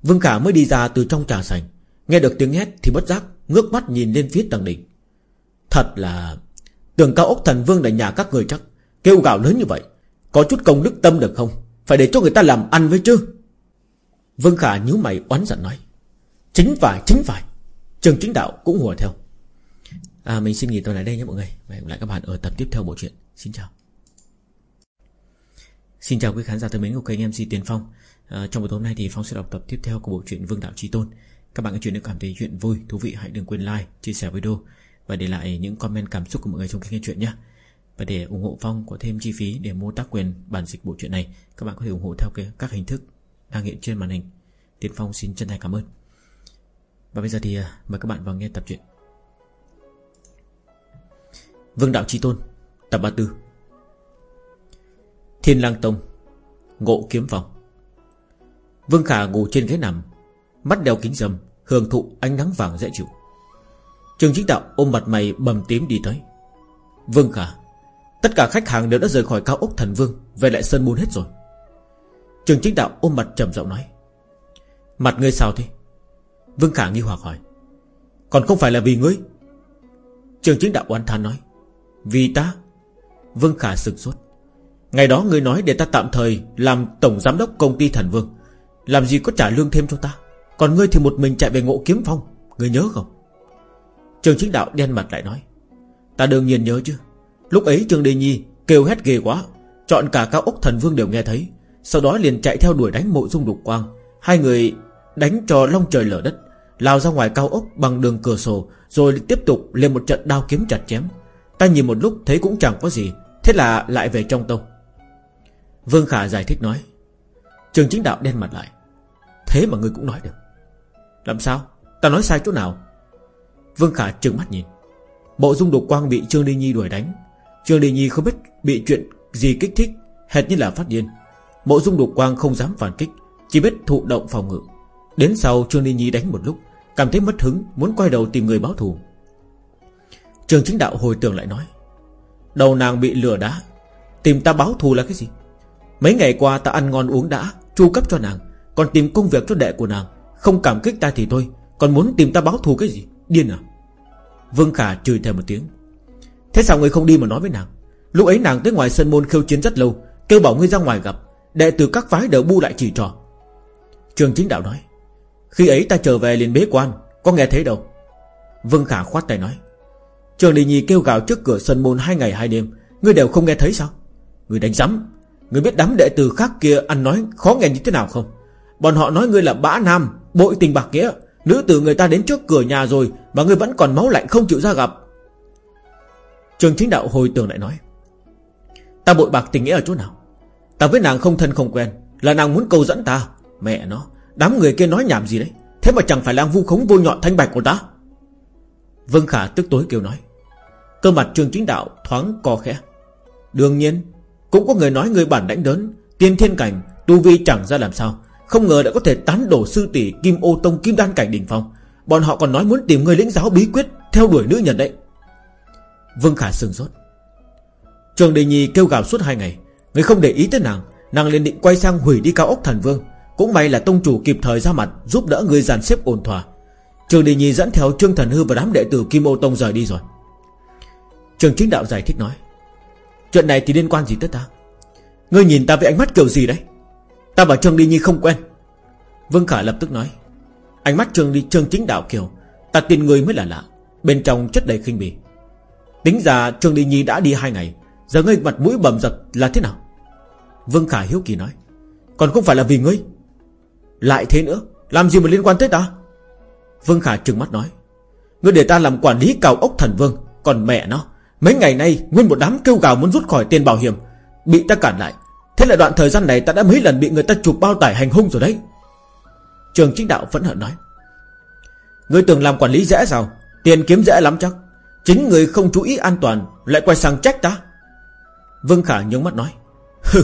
Vương Khả mới đi ra từ trong trà sành. Nghe được tiếng hét thì bất giác Ngước mắt nhìn lên phía tầng đỉnh. Thật là Tường cao ốc thần vương là nhà các người chắc Kêu gạo lớn như vậy Có chút công đức tâm được không? Phải để cho người ta làm ăn với chứ? Vương Khả nhíu mày oán giận nói Chính phải chính phải. Trường chính đạo cũng hùa theo. À mình xin nghỉ tuần lại đây nhé mọi người. Và hẹn gặp lại các bạn ở tập tiếp theo bộ truyện. Xin chào. Xin chào quý khán giả thân mến của kênh MC Tiền Phong. À, Trong buổi tối hôm nay thì Phong sẽ đọc tập tiếp theo của bộ truyện Vương Đạo Trí Tôn. Các bạn nghe chuyện nếu cảm thấy chuyện vui, thú vị Hãy đừng quên like, chia sẻ video Và để lại những comment cảm xúc của mọi người trong khi nghe chuyện nhé. Và để ủng hộ Phong có thêm chi phí để mua tác quyền bản dịch bộ truyện này Các bạn có thể ủng hộ theo các hình thức đang hiện trên màn hình. Tiến Phong xin chân thành cảm ơn. Và bây giờ thì à, mời các bạn vào nghe tập truyện. Vương Đạo Chí Tôn Tập 34 Thiên Lang Tông Ngộ Kiếm Phòng. Vương Khả ngủ trên ghế nằm Mắt đeo kính dâm, Hưởng thụ ánh nắng vàng dễ chịu. Trường chính đạo ôm mặt mày bầm tím đi tới. Vương Khả, Tất cả khách hàng đều đã rời khỏi cao ốc thần vương, Về lại sơn môn hết rồi. Trường chính đạo ôm mặt trầm giọng nói. Mặt ngươi sao thế? Vương Khả nghi hoặc hỏi. Còn không phải là vì ngươi? Trường chính đạo oán than nói. Vì ta? Vương Khả sừng sốt. Ngày đó ngươi nói để ta tạm thời Làm tổng giám đốc công ty thần vương. Làm gì có trả lương thêm cho ta? Còn ngươi thì một mình chạy về ngộ kiếm phong, Ngươi nhớ không? Trường chính đạo đen mặt lại nói, Ta đương nhiên nhớ chứ. Lúc ấy Trương Đề Nhi kêu hét ghê quá, Chọn cả cao ốc thần vương đều nghe thấy, Sau đó liền chạy theo đuổi đánh mộ dung đục quang. Hai người đánh cho long trời lở đất, Lao ra ngoài cao ốc bằng đường cửa sổ, Rồi tiếp tục lên một trận đao kiếm chặt chém. Ta nhìn một lúc thấy cũng chẳng có gì, Thế là lại về trong tông. Vương Khả giải thích nói, Trường chính đạo đen mặt lại, Thế mà ngươi cũng nói được. Làm sao? Ta nói sai chỗ nào? Vương Khả trừng mắt nhìn. Bộ dung đục quang bị Trương Đi Nhi đuổi đánh. Trương Đi Nhi không biết bị chuyện gì kích thích, Hệt như là phát điên. Bộ dung đục quang không dám phản kích, Chỉ biết thụ động phòng ngự. Đến sau Trương Đi Nhi đánh một lúc, Cảm thấy mất hứng, Muốn quay đầu tìm người báo thù. Trường chính đạo hồi tưởng lại nói, Đầu nàng bị lừa đá, Tìm ta báo thù là cái gì? Mấy ngày qua ta ăn ngon uống đã, Chu cấp cho nàng, Còn tìm công việc cho đệ của nàng. Không cảm kích ta thì thôi, Còn muốn tìm ta báo thù cái gì? Điên à? Vương Khả chửi thề một tiếng. Thế sao người không đi mà nói với nàng? Lúc ấy nàng tới ngoài sân môn khiêu chiến rất lâu, Kêu bảo ngươi ra ngoài gặp, Đệ tử các phái đều bu lại chỉ trò. Trường chính đạo nói, Khi ấy ta trở về liền bế quan, Có nghe thấy đâu. Vương Khả khoát tay nói, Trường Đình Nhi kêu gào trước cửa sân môn hai ngày hai đêm, Ngươi đều không nghe thấy sao? Ngươi đánh giấm, Ngươi biết đám đệ tử khác kia ăn nói khó nghe như thế nào không? Bọn họ nói ngươi là bã nam Bội tình bạc nghĩa. Nữ tử người ta đến trước cửa nhà rồi Mà người vẫn còn máu lạnh không chịu ra gặp. Trường chính đạo hồi tưởng lại nói, Ta bội bạc tình nghĩa ở chỗ nào? Ta với nàng không thân không quen, Là nàng muốn câu dẫn ta. Mẹ nó, Đám người kia nói nhảm gì đấy? Thế mà chẳng phải là vu khống vô nhọn thanh bạch của ta? Vương Khả tức tối kêu nói, Cơ mặt trường chính đạo thoáng co khẽ. Đương nhiên, Cũng có người nói người bản đánh đớn, Tiên thiên cảnh, Tu vi chẳng ra làm sao. Không ngờ đã có thể tán đổ sư tỷ Kim ô tông, kim đan cảnh đỉnh phong. Bọn họ còn nói muốn tìm người lĩnh giáo bí quyết, Theo đuổi nữ nhân đấy. Vương Khả sừng sốt. Trường Đề Nhi kêu gào suốt hai ngày. Người không để ý tới nàng Nàng liền định quay sang hủy đi cao ốc thần vương. Cũng may là tông chủ kịp thời ra mặt, Giúp đỡ người dàn xếp ổn thỏa. Trường Đề Nhi dẫn theo Trương Thần Hư và đám đệ tử Kim Ô Tông rời đi rồi. Trường Chính Đạo giải thích nói, Chuyện này thì liên quan gì tới ta? Ngươi nhìn ta với ánh mắt kiểu gì đấy? Ta bảo Trương đi Nhi không quen. Vương Khả lập tức nói. Ánh mắt Trương đi Trương Chính Đạo kiều, Ta tin người mới là lạ, Bên trong chất đầy khinh bỉ. Tính ra Trương đi Nhi đã đi hai ngày, Giờ ngươi mặt mũi bầm giật là thế nào? Vương Khả hiếu kỳ nói. Còn không phải là vì ngươi? Lại thế nữa, Làm gì mà liên quan tới ta? Vương Khả trừng mắt nói. Ngươi để ta làm quản lý cào ốc thần vương, Còn mẹ nó, Mấy ngày nay nguyên một đám kêu gào muốn rút khỏi tiền bảo hiểm, Bị ta cản lại. Thế là đoạn thời gian này ta đã mấy lần bị người ta chụp bao tải hành hung rồi đấy. Trường chính đạo vẫn hận nói. Ngươi tưởng làm quản lý dễ sao? Tiền kiếm dễ lắm chắc. Chính người không chú ý an toàn, Lại quay sang trách ta. Vương Khả nhướng mắt nói. Hừ,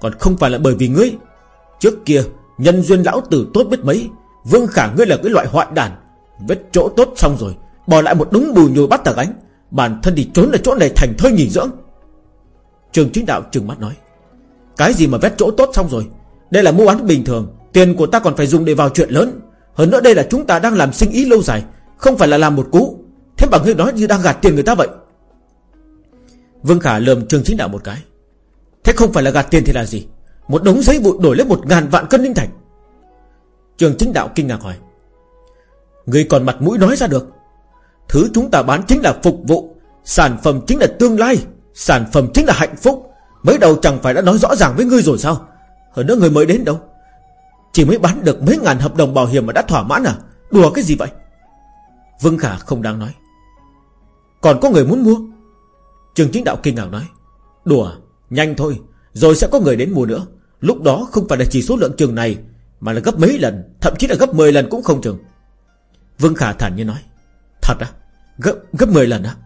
Còn không phải là bởi vì ngươi. Trước kia, Nhân duyên lão tử tốt biết mấy. Vương Khả ngươi là cái loại hoại đàn Vết chỗ tốt xong rồi, Bỏ lại một đống bùi nhồi bắt tà gánh Bản thân thì trốn ở chỗ này thành thơi nghỉ dưỡng. Trường chính đạo trừng mắt nói. Cái gì mà vét chỗ tốt xong rồi? Đây là mua bán bình thường, Tiền của ta còn phải dùng để vào chuyện lớn. Hơn nữa đây là chúng ta đang làm sinh ý lâu dài, Không phải là làm một cú. Thế bằng ngươi nói như đang gạt tiền người ta vậy. Vương Khả lườm Trường Chính Đạo một cái. Thế không phải là gạt tiền thì là gì? Một đống giấy vụn đổi lấy một ngàn vạn cân linh thạch. Trường Chính Đạo kinh ngạc hỏi. Người còn mặt mũi nói ra được. Thứ chúng ta bán chính là phục vụ, Sản phẩm chính là tương lai, Sản phẩm chính là hạnh phúc. Mới đầu chẳng phải đã nói rõ ràng với ngươi rồi sao? Hơn nữa người mới đến đâu? Chỉ mới bán được mấy ngàn hợp đồng bảo hiểm mà đã thỏa mãn à? Đùa cái gì vậy? Vương Khả không đáng nói. Còn có người muốn mua? Trường chính đạo kinh ngạc nói. Đùa nhanh thôi Rồi sẽ có người đến mua nữa. Lúc đó không phải là chỉ số lượng trường này Mà là gấp mấy lần Thậm chí là gấp 10 lần cũng không chừng. Vương Khả thản nhiên nói. Thật à Gấp, gấp 10 lần à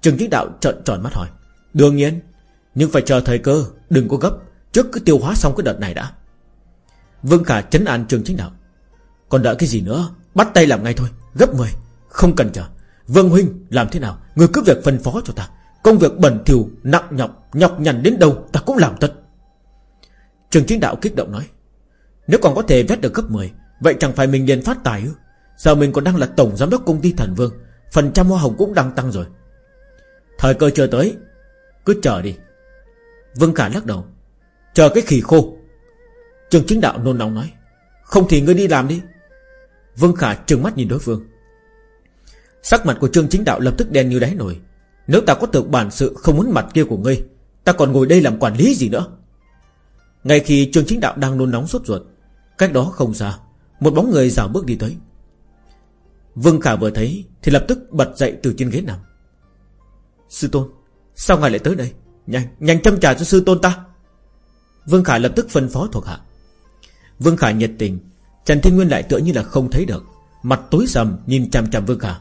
Trường chính đạo trợn tròn mắt hỏi. Đương nhiên nhưng phải chờ thời cơ, Đừng có gấp. Trước cứ tiêu hóa xong cái đợt này đã. Vương Khả chấn an trường chính đạo. Còn đợi cái gì nữa, Bắt tay làm ngay thôi. Gấp 10 Không cần chờ. Vương Huynh, làm thế nào? Người cứ việc phân phó cho ta. Công việc bẩn thỉu, nặng nhọc Nhọc nhằn đến đâu, ta cũng làm tất. Trường chính đạo kích động nói. Nếu còn có thể vét được gấp 10 Vậy chẳng phải mình liền phát tài ư? Giờ mình còn đang là tổng giám đốc công ty thần vương, Phần trăm hoa hồng cũng đang tăng rồi. Thời cơ chưa tới, Cứ chờ đi. Vương Khả lắc đầu. Chờ cái khỉ khô. Trường chính đạo nôn nóng nói. Không thì ngươi đi làm đi. Vương Khả trừng mắt nhìn đối phương. Sắc mặt của Trương Chính Đạo lập tức đen như đáy nổi. Nếu ta có được bản sự không muốn mặt kia của ngươi, Ta còn ngồi đây làm quản lý gì nữa? Ngay khi Trương Chính Đạo đang nôn nóng sốt ruột, Cách đó không xa, Một bóng người rào bước đi tới. Vương Khả vừa thấy Thì lập tức bật dậy từ trên ghế nằm. Sư Tôn, Sao ngài lại tới đây? Nhanh, nhanh châm trà cho sư tôn ta. Vương khải lập tức phân phó thuộc hạ. Vương khải nhiệt tình Trần Thiên Nguyên lại tựa như là không thấy được. Mặt tối sầm nhìn chằm chằm Vương khải.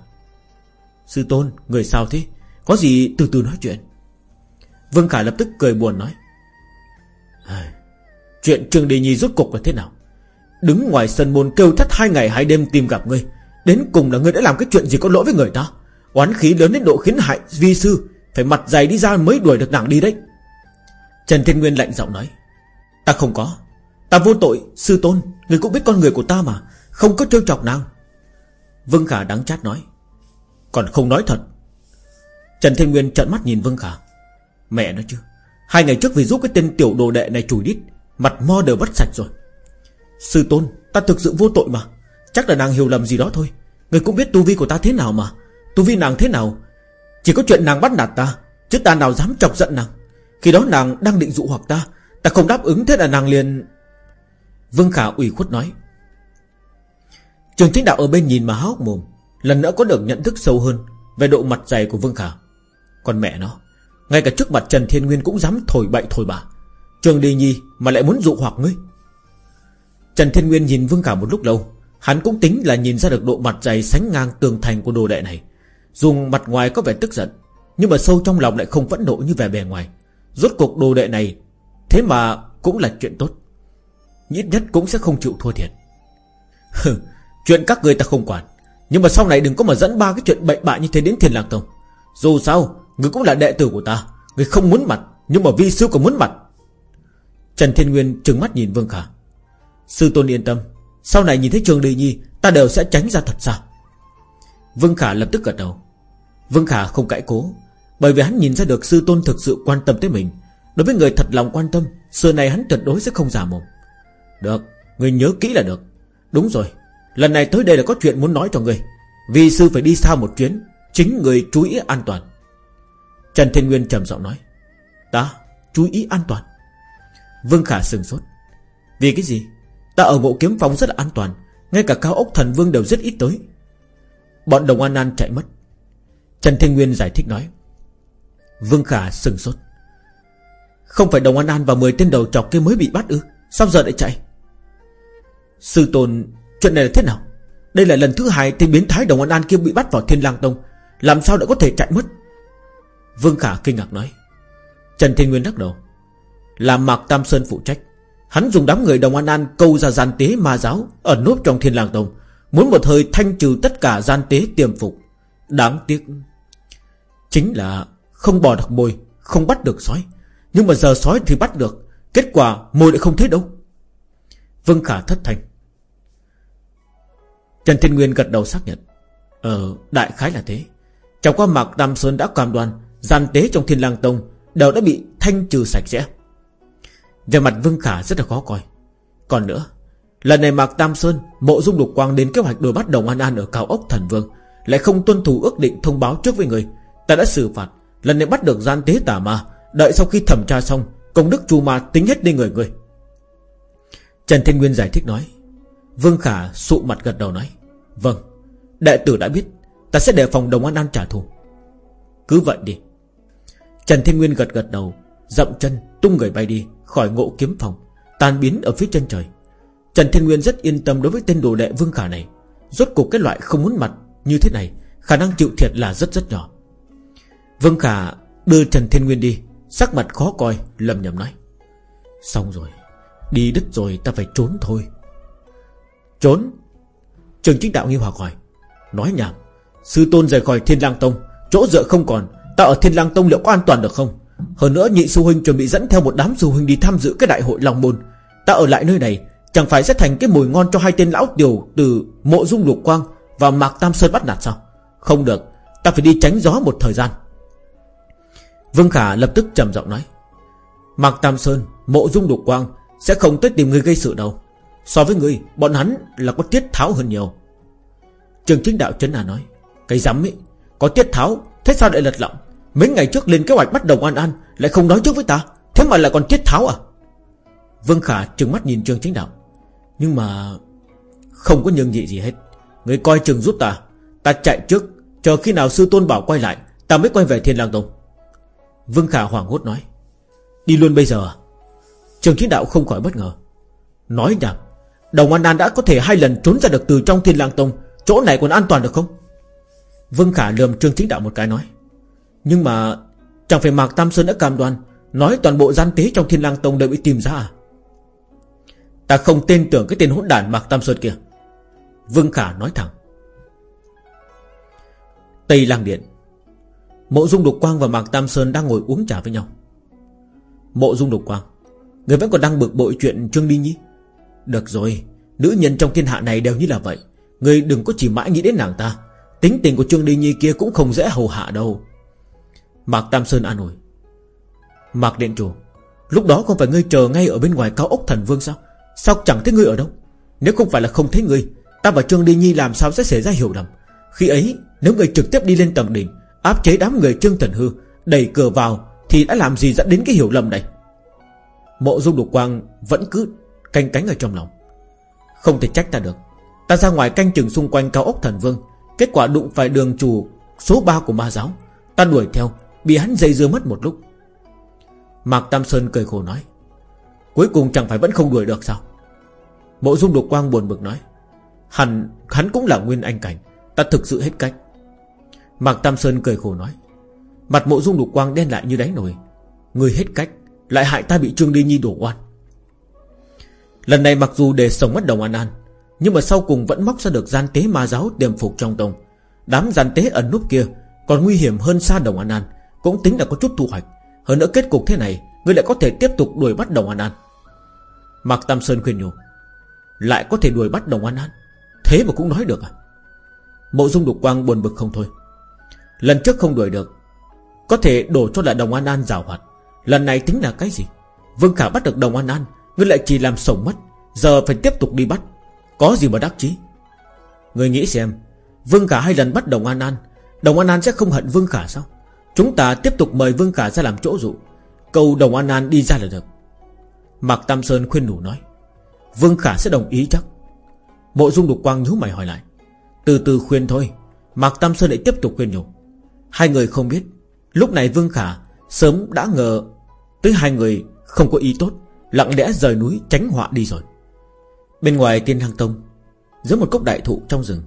Sư Tôn, người sao thế? Có gì từ từ nói chuyện. Vương khải lập tức cười buồn nói. Chuyện Trương Đề Nhi rốt cục là thế nào? Đứng ngoài sân môn kêu thất hai ngày hai đêm tìm gặp ngươi. Đến cùng là ngươi đã làm cái chuyện gì có lỗi với người ta? Oán khí lớn đến độ khiến hại vi sư. Phải mặt dày đi ra mới đuổi được nàng đi đấy. Trần Thiên Nguyên lạnh giọng nói, Ta không có. Ta vô tội, Sư Tôn. Người cũng biết con người của ta mà, Không có trêu chọc nàng. Vương Khả đắng chát nói, Còn không nói thật. Trần Thiên Nguyên trợn mắt nhìn Vương Khả, Mẹ nó chứ, Hai ngày trước vì giúp cái tên tiểu đồ đệ này chùi đít, Mặt mo đều vất sạch rồi. Sư Tôn, Ta thực sự vô tội mà. Chắc là nàng hiểu lầm gì đó thôi. Người cũng biết tu vi của ta thế nào mà. Tu vi nàng thế nào chỉ có chuyện nàng bắt nạt ta, Chứ ta nào dám chọc giận nàng. Khi đó nàng đang định dụ hoặc ta Ta không đáp ứng, thế là nàng liền Vương Khả ủy khuất nói. Trường chính đạo ở bên nhìn mà háo mồm, Lần nữa có được nhận thức sâu hơn Về độ mặt dày của Vương Khả. Còn mẹ nó, Ngay cả trước mặt Trần Thiên Nguyên cũng dám thổi bậy thổi bạ. Trường Đi Nhi mà lại muốn dụ hoặc ngươi. Trần Thiên Nguyên nhìn Vương Khả một lúc lâu, Hắn cũng tính là nhìn ra được độ mặt dày sánh ngang tường thành của đồ đệ này. Dùng mặt ngoài có vẻ tức giận, Nhưng mà sâu trong lòng lại không phẫn nộ như vẻ bề ngoài. Rốt cuộc đồ đệ này, Thế mà cũng là chuyện tốt. Nhất nhất cũng sẽ không chịu thua thiệt. Chuyện các người ta không quản. Nhưng mà sau này đừng có mà dẫn ba cái chuyện bậy bạ như thế đến thiền lạc tông. Dù sao, Người cũng là đệ tử của ta, Người không muốn mặt, Nhưng mà vi sư còn muốn mặt. Trần Thiên Nguyên trừng mắt nhìn Vương Khả. Sư tôn yên tâm, Sau này nhìn thấy trường Đi Nhi, Ta đều sẽ tránh ra thật xa. Vương Khả lập tức gật đầu. Vương Khả không cãi cố Bởi vì hắn nhìn ra được sư tôn thực sự quan tâm tới mình. Đối với người thật lòng quan tâm Xưa này hắn tuyệt đối sẽ không giả mồm. Được, người nhớ kỹ là được. Đúng rồi, lần này tới đây là có chuyện muốn nói cho người. Vì sư phải đi xa một chuyến Chính người chú ý an toàn. Trần Thiên Nguyên trầm giọng nói Ta, chú ý an toàn. Vương Khả sừng sốt Vì cái gì? Ta ở bộ kiếm phòng rất là an toàn Ngay cả cao ốc thần vương đều rất ít tới. Bọn đồng an an chạy mất. Trần Thiên Nguyên giải thích nói. Vương Khả sừng sốt. Không phải đồng an an và 10 tên đầu chọc kia mới bị bắt ư? Sao giờ lại chạy? Sư tôn, Chuyện này là thế nào? Đây là lần thứ hai tên biến thái đồng an an kia bị bắt vào thiên lang tông. Làm sao đã có thể chạy mất? Vương Khả kinh ngạc nói. Trần Thiên Nguyên lắc đầu. Là Mạc Tam Sơn phụ trách. Hắn dùng đám người đồng an an câu ra gian tế ma giáo Ở nốt trong thiên lang tông. Muốn một thời thanh trừ tất cả gian tế tiềm phục. Đáng tiếc. Chính là không bò được mồi, Không bắt được sói. Nhưng mà giờ sói thì bắt được, Kết quả mồi lại không thấy đâu. Vương Khả thất thành Trần Thiên Nguyên gật đầu xác nhận. Ờ đại khái là thế. Trong qua Mạc Tam Sơn đã cam đoan, Gian tế trong thiên lang tông Đều đã bị thanh trừ sạch sẽ. Về mặt Vương Khả rất là khó coi. Còn nữa, Lần này Mạc Tam Sơn Mộ Dung Lục Quang đến kế hoạch đuổi bắt Đồng An An ở cao ốc Thần Vương lại không tuân thủ ước định thông báo trước với người. Ta đã xử phạt, Lần này bắt được gian tế tà ma, Đợi sau khi thẩm tra xong, Công đức chu ma tính hết đi người người. Trần Thiên Nguyên giải thích nói, Vương Khả sụ mặt gật đầu nói Vâng Đệ tử đã biết, Ta sẽ đề phòng Đồng An An trả thù. Cứ vậy đi. Trần Thiên Nguyên gật gật đầu, Dậm chân tung người bay đi Khỏi ngộ kiếm phòng, Tan biến ở phía chân trời. Trần Thiên Nguyên rất yên tâm đối với tên đồ đệ Vương Khả này. Rốt cuộc cái loại không muốn mặt như thế này, Khả năng chịu thiệt là rất rất nhỏ. Vương Khả đưa Trần Thiên Nguyên đi, Sắc mặt khó coi, lầm nhầm nói, Xong rồi, Đi đứt rồi ta phải trốn thôi. Trốn? Trường chính đạo nghi hoặc hỏi, Nói nhảm, Sư tôn rời khỏi thiên lang tông, Chỗ dựa không còn, Ta ở thiên lang tông liệu có an toàn được không? Hơn nữa nhị sư huynh chuẩn bị dẫn theo một đám sư huynh đi tham dự cái đại hội lòng môn. Ta ở lại nơi này, Chẳng phải sẽ thành cái mùi ngon cho hai tên lão tiểu Từ mộ dung lục quang và mạc tam sơn bắt nạt sao? Không được, Ta phải đi tránh gió một thời gian. Vương Khả lập tức trầm giọng nói, Mạc Tam Sơn, Mộ dung đục quang Sẽ không tới tìm người gây sự đâu. So với người, Bọn hắn là có tiết tháo hơn nhiều. Trường chính đạo Trấn Hà nói, Cái dám ấy, Có tiết tháo, Thế sao lại lật lọng? Mấy ngày trước lên kế hoạch bắt đầu An An, Lại không nói trước với ta. Thế mà lại còn tiết tháo à? Vương Khả trừng mắt nhìn Trương Chính Đạo, Nhưng mà Không có nhường nhị gì hết. Người coi chừng giúp ta. Ta chạy trước, Chờ khi nào sư tôn bảo quay lại, Ta mới quay về thiên lang tông. Vương Khả hoảng hốt nói. Đi luôn bây giờ. À Trường Chính Đạo không khỏi bất ngờ. Nói nhạc Đồng An An đã có thể hai lần trốn ra được từ trong thiên lang tông, Chỗ này còn an toàn được không? Vương Khả lườm Trương Chính Đạo một cái nói. Nhưng mà Chẳng phải Mạc Tam Sơn đã cam đoan, Nói toàn bộ gian tế trong thiên lang tông đều bị tìm ra à? Ta không tin tưởng cái tên hỗn đản Mạc Tam Sơn kia. Vương Khả nói thẳng. Tây Lang Điện, Mộ Dung Đục Quang và Mạc Tam Sơn đang ngồi uống trà với nhau. Mộ Dung Đục Quang, Người vẫn còn đang bực bội chuyện Trương Ly Nhi. Được rồi, Nữ nhân trong thiên hạ này đều như là vậy. Người đừng có chỉ mãi nghĩ đến nàng ta. Tính tình của Trương Ly Nhi kia cũng không dễ hầu hạ đâu. Mạc Tam Sơn an ủi. Mạc Điện Chủ, Lúc đó không phải ngươi chờ ngay ở bên ngoài cao ốc thần vương sao? Sao chẳng thấy ngươi ở đâu? Nếu không phải là không thấy ngươi Ta và Trương Ly Nhi làm sao sẽ xảy ra hiểu lầm? Khi ấy, nếu người trực tiếp đi lên tầng đỉnh, Áp chế đám người Trương Thần Hư, Đẩy cửa vào, Thì đã làm gì dẫn đến cái hiểu lầm này? Mộ dung đục quang Vẫn cứ canh cánh ở trong lòng. Không thể trách ta được. Ta ra ngoài canh chừng xung quanh cao ốc thần vương. Kết quả đụng phải đường chủ số 3 của ma giáo. Ta đuổi theo, Bị hắn dây dưa mất một lúc. Mạc Tam Sơn cười khổ nói, Cuối cùng chẳng phải vẫn không đuổi được sao? Mộ dung đục quang buồn bực nói Hắn, hắn cũng là nguyên anh cảnh Ta thực sự hết cách. Mạc Tam Sơn cười khổ nói Mặt mộ dung đục quang đen lại như đáy nồi. Người hết cách Lại hại ta bị Trương Đi Nhi đổ oan. Lần này mặc dù để sống mất đồng an an Nhưng mà sau cùng vẫn móc ra được gian tế ma giáo tiềm phục trong tông. Đám gian tế ẩn núp kia Còn nguy hiểm hơn xa đồng an an Cũng tính là có chút thu hoạch. Hơn nữa kết cục thế này Ngươi lại có thể tiếp tục đuổi bắt đồng an an. Mạc Tam Sơn khuyên nhủ Lại có thể đuổi bắt đồng an an? Thế mà cũng nói được à? Mộ dung đục quang buồn bực không thôi. Lần trước không đuổi được, Có thể đổ cho là đồng an an rào hoạt. Lần này tính là cái gì? Vương Khả bắt được đồng an an, Ngươi lại chỉ làm sổng mất, Giờ phải tiếp tục đi bắt. Có gì mà đắc chí? Ngươi nghĩ xem, Vương Khả hai lần bắt đồng an an, Đồng an an sẽ không hận Vương Khả sao? Chúng ta tiếp tục mời Vương Khả ra làm chỗ dụ, Cầu đồng an an đi ra là được. Mạc Tam Sơn khuyên đủ nói, Vương Khả sẽ đồng ý chắc. Mộ dung đục quang nhíu mày hỏi lại. Từ từ khuyên thôi. Mạc Tam Sơn lại tiếp tục khuyên nhủ. Hai người không biết. Lúc này Vương Khả sớm đã ngờ Tới hai người không có ý tốt. Lặng lẽ rời núi tránh họa đi rồi. Bên ngoài tiên hang tông, Giữa một cốc đại thụ trong rừng,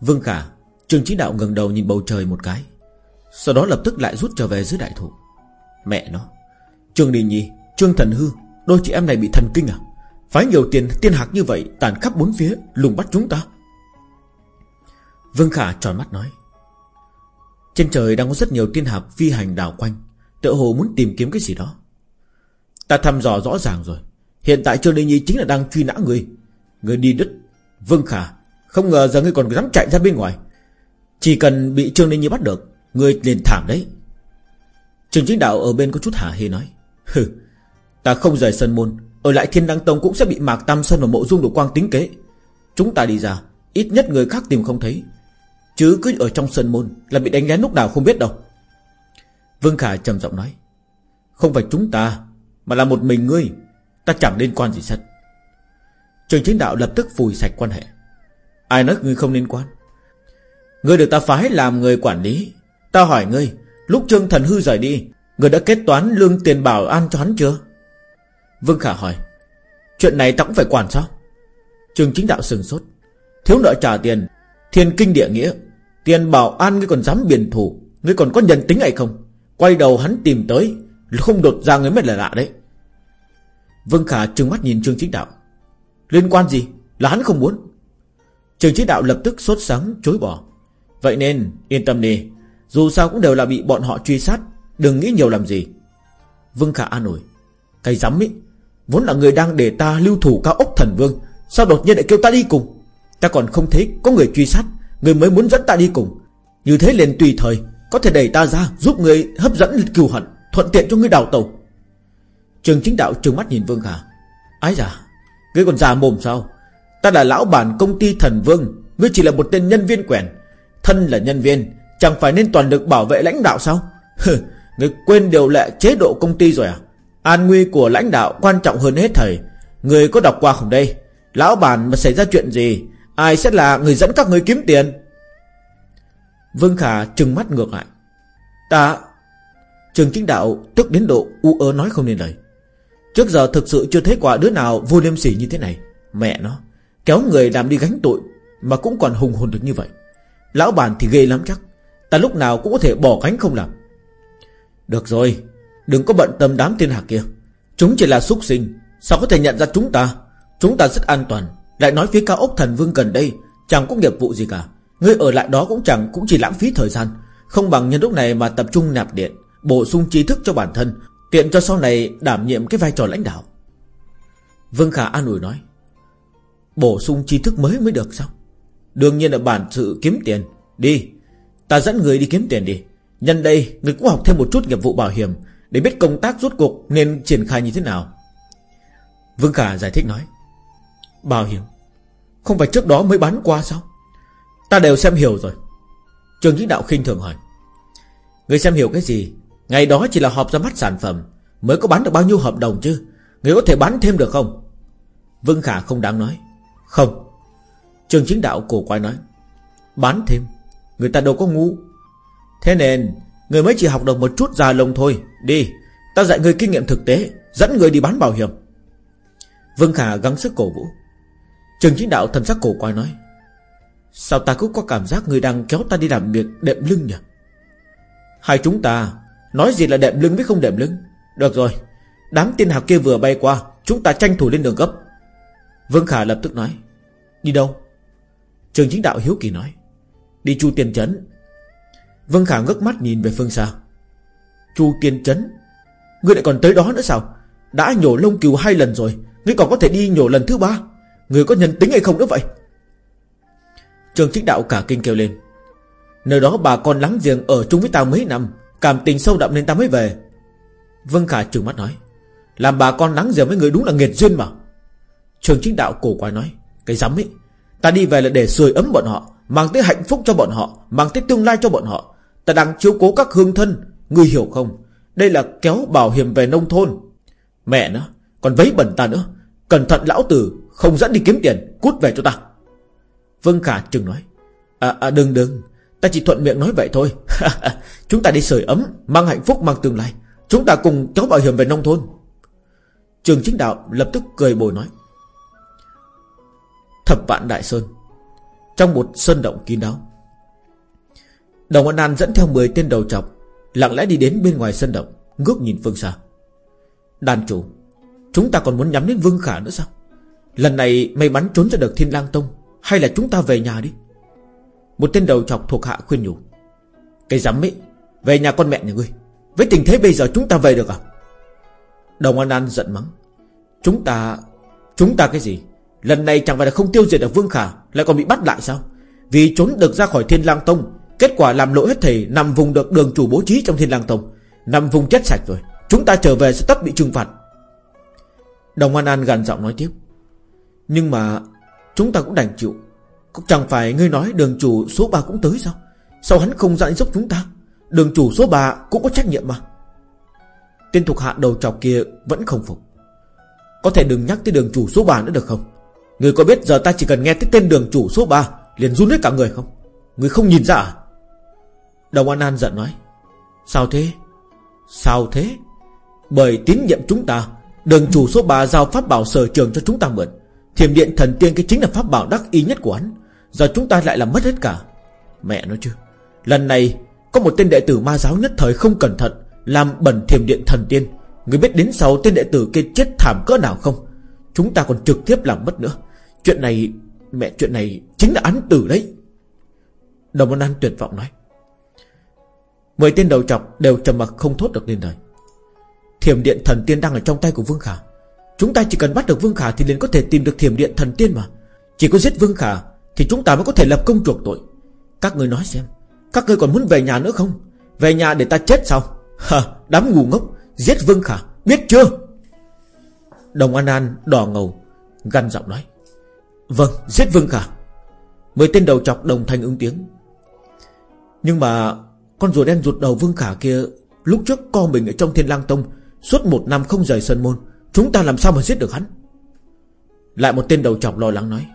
Vương Khả Trường trí đạo ngẩng đầu nhìn bầu trời một cái. Sau đó lập tức lại rút trở về dưới đại thụ. Mẹ nó. Trương Đình Nhi, Trương Thần Hư, Đôi chị em này bị thần kinh à? Phái nhiều tiền, tiên hạc như vậy, Tàn khắp bốn phía, lùng bắt chúng ta. Vương Khả tròn mắt nói. Trên trời đang có rất nhiều tiên hạc phi hành đảo quanh, Tựa hồ muốn tìm kiếm cái gì đó. Ta thăm dò rõ ràng rồi. Hiện tại Trương Đình Nhi chính là đang truy nã người. Người đi đứt. Vương Khả, Không ngờ giờ ngươi còn dám chạy ra bên ngoài. Chỉ cần bị Trương Đình Nhi bắt được người liền thảm đấy. Trường chính đạo ở bên có chút hả hê nói. Hừ, Ta không rời sân môn ở lại thiên đăng tông cũng sẽ bị Mạc Tam Sơn và mộ dung đổ quang tính kế. Chúng ta đi ra, Ít nhất người khác tìm không thấy. Chứ cứ ở trong sân môn Là bị đánh lén lúc nào không biết đâu. Vương Khả trầm giọng nói, Không phải chúng ta, Mà là một mình ngươi. Ta chẳng liên quan gì sắt. Trường chính đạo lập tức phùi sạch quan hệ. Ai nói ngươi không liên quan? Ngươi được ta phái làm người quản lý. Ta hỏi ngươi, Lúc Trương Thần Hư rời đi, ngươi đã kết toán lương tiền bảo an cho hắn chưa? Vương Khả hỏi. Chuyện này ta cũng phải quản sao? Trường chính đạo sừng sốt. Thiếu nợ trả tiền, Thiên kinh địa nghĩa, Tiền bảo an ngươi còn dám biển thủ, Ngươi còn có nhân tính hay không? Quay đầu hắn tìm tới, Không đột ra người mới là lạ đấy. Vương Khả trừng mắt nhìn Trương Chính Đạo. Liên quan gì? Là hắn không muốn. Trương Chính Đạo lập tức sốt sáng, chối bỏ. Vậy nên, yên tâm đi. Dù sao cũng đều là bị bọn họ truy sát, Đừng nghĩ nhiều làm gì. Vương Khả an ủi. Cái rắm ý Vốn là người đang để ta lưu thủ cao ốc thần vương, Sao đột nhiên lại kêu ta đi cùng? Ta còn không thấy có người truy sát, Người mới muốn dẫn ta đi cùng. Như thế liền tùy thời, Có thể đẩy ta ra, giúp người hấp dẫn cừu hận, Thuận tiện cho người đào tàu Trường chính đạo trừng mắt nhìn Vương Khả Ái giả Ngươi còn già mồm sao? Ta là lão bản công ty thần vương, Ngươi chỉ là một tên nhân viên quèn. Thân là nhân viên, Chẳng phải nên toàn lực bảo vệ lãnh đạo sao? Ngươi quên điều lệ chế độ công ty rồi à? An nguy của lãnh đạo quan trọng hơn hết thầy. Người có đọc qua không đây? Lão bản mà xảy ra chuyện gì? Ai sẽ là người dẫn các người kiếm tiền? Vương Khả trừng mắt ngược lại. Ta, Trường chính đạo tức đến độ u ớ nói không nên lời. Trước giờ thực sự chưa thấy quả đứa nào vô liêm sỉ như thế này. Mẹ nó, Kéo người làm đi gánh tội Mà cũng còn hùng hồn được như vậy. Lão bản thì ghê lắm chắc. Ta lúc nào cũng có thể bỏ gánh không làm. Được rồi Đừng có bận tâm đám thiên hạ kia. Chúng chỉ là súc sinh. Sao có thể nhận ra chúng ta? Chúng ta rất an toàn. Lại nói phía cao ốc thần vương gần đây, Chẳng có nghiệp vụ gì cả. Ngươi ở lại đó cũng chẳng, cũng chỉ lãng phí thời gian. Không bằng nhân lúc này mà tập trung nạp điện, Bổ sung trí thức cho bản thân, Tiện cho sau này đảm nhiệm cái vai trò lãnh đạo. Vương Khả an ủi nói, Bổ sung trí thức mới mới được sao? Đương nhiên là bản sự kiếm tiền. Đi, Ta dẫn người đi kiếm tiền đi. Nhân đây, người cũng học thêm một chút nghiệp vụ bảo hiểm. Để biết công tác rốt cuộc nên triển khai như thế nào? Vương Khả giải thích nói, Bảo hiểm, Không phải trước đó mới bán qua sao? Ta đều xem hiểu rồi. Trường chính đạo khinh thường hỏi, Người xem hiểu cái gì? Ngày đó chỉ là họp ra mắt sản phẩm, Mới có bán được bao nhiêu hợp đồng chứ? Người có thể bán thêm được không? Vương Khả không đáng nói, Không. Trường chính đạo cổ quái nói, Bán thêm, Người ta đâu có ngu. Thế nên Người mới chỉ học được một chút già lông thôi. Đi, Ta dạy người kinh nghiệm thực tế, Dẫn người đi bán bảo hiểm. Vương Khả gắng sức cổ vũ. Trường chính đạo thần sắc cổ quay nói, Sao ta cứ có cảm giác người đang kéo ta đi làm việc đệm lưng nhỉ? Hai chúng ta, Nói gì là đệm lưng với không đệm lưng. Được rồi, Đám tiên hạc kia vừa bay qua, Chúng ta tranh thủ lên đường gấp. Vương Khả lập tức nói, Đi đâu? Trường chính đạo hiếu kỳ nói, Đi chu tiền trấn. Vân Khả ngước mắt nhìn về phương xa. Chu tiên trấn Ngươi lại còn tới đó nữa sao? Đã nhổ lông cừu hai lần rồi, Ngươi còn có thể đi nhổ lần thứ ba. Ngươi có nhân tính hay không nữa vậy? Trường chính đạo cả kinh kêu lên. Nơi đó bà con lắng giềng ở chung với ta mấy năm, Cảm tình sâu đậm nên ta mới về. Vân Khả trừng mắt nói. Làm bà con lắng giềng với người đúng là nghiệt duyên mà. Trường chính đạo cổ quái nói. Cái dám ấy, Ta đi về là để sưởi ấm bọn họ, Mang tới hạnh phúc cho bọn họ, Mang tới tương lai cho bọn họ. Ta đang chiếu cố các hương thân Ngươi hiểu không? Đây là kéo bảo hiểm về nông thôn. Mẹ nó Còn vấy bẩn ta nữa. Cẩn thận lão tử Không dẫn đi kiếm tiền Cút về cho ta. Vương Khả chừng nói À, à đừng đừng. Ta chỉ thuận miệng nói vậy thôi. Chúng ta đi sưởi ấm Mang hạnh phúc mang tương lai. Chúng ta cùng kéo bảo hiểm về nông thôn. Trường chính đạo lập tức cười bồi nói Thập vạn đại sơn. Trong một sơn động kín đáo Đồng An An dẫn theo 10 tên đầu trọc Lặng lẽ đi đến bên ngoài sân động, Ngước nhìn phương xa. Đàn chủ, Chúng ta còn muốn nhắm đến Vương Khả nữa sao? Lần này may mắn trốn ra được Thiên lang Tông, Hay là chúng ta về nhà đi? Một tên đầu chọc thuộc hạ khuyên nhủ. Cái dám ấy, Về nhà con mẹ nhà ngươi. Với tình thế bây giờ chúng ta về được à? Đồng An An giận mắng. Chúng ta Chúng ta cái gì? Lần này chẳng phải là không tiêu diệt được Vương Khả, Lại còn bị bắt lại sao? Vì trốn được ra khỏi Thiên lang Tông Kết quả làm lỗi hết thầy, Nằm vùng được đường chủ bố trí trong Thiên lang Tông. Nằm vùng chết sạch rồi. Chúng ta trở về sẽ tất bị trừng phạt. Đồng An An gần giọng nói tiếp. Nhưng mà Chúng ta cũng đành chịu. Cũng chẳng phải ngươi nói đường chủ số 3 cũng tới sao? Sao hắn không dạy giúp chúng ta? Đường chủ số 3 cũng có trách nhiệm mà. Tên thuộc hạ đầu trọc kia Vẫn không phục. Có thể đừng nhắc tới đường chủ số 3 nữa được không? Người có biết giờ ta chỉ cần nghe tới tên đường chủ số 3 Liền run hết cả người không? Người không nhìn ra à? Đồng An An giận nói, Sao thế? Sao thế? Bởi tín nhiệm chúng ta, Đường chủ số 3 giao pháp bảo sở trường cho chúng ta mượn. Thiểm điện thần tiên cái chính là pháp bảo đắc ý nhất của hắn. Giờ chúng ta lại làm mất hết cả. Mẹ nói chứ, Lần này có một tên đệ tử ma giáo nhất thời không cẩn thận, Làm bẩn thiểm điện thần tiên. Người biết đến sau tên đệ tử kia chết thảm cỡ nào không? Chúng ta còn trực tiếp làm mất nữa. Chuyện này, Mẹ, chuyện này chính là án tử đấy. Đồng An An tuyệt vọng nói Mười tên đầu chọc đều trầm mặc không thốt được lên lời. Thiểm điện thần tiên đang ở trong tay của Vương Khả. Chúng ta chỉ cần bắt được Vương Khả Thì liền có thể tìm được thiểm điện thần tiên mà. Chỉ có giết Vương Khả Thì chúng ta mới có thể lập công chuộc tội. Các người nói xem, Các người còn muốn về nhà nữa không? Về nhà để ta chết sao? Hờ, đám ngu ngốc, Giết Vương Khả, biết chưa? Đồng An An đỏ ngầu Găn giọng nói. Vâng giết Vương Khả. Mười tên đầu chọc đồng thanh ứng tiếng. Nhưng mà con rùa đen rụt đầu Vương Khả kia Lúc trước co mình ở trong thiên lang tông Suốt một năm không rời sân môn Chúng ta làm sao mà giết được hắn? Lại một tên đầu chọc lo lắng nói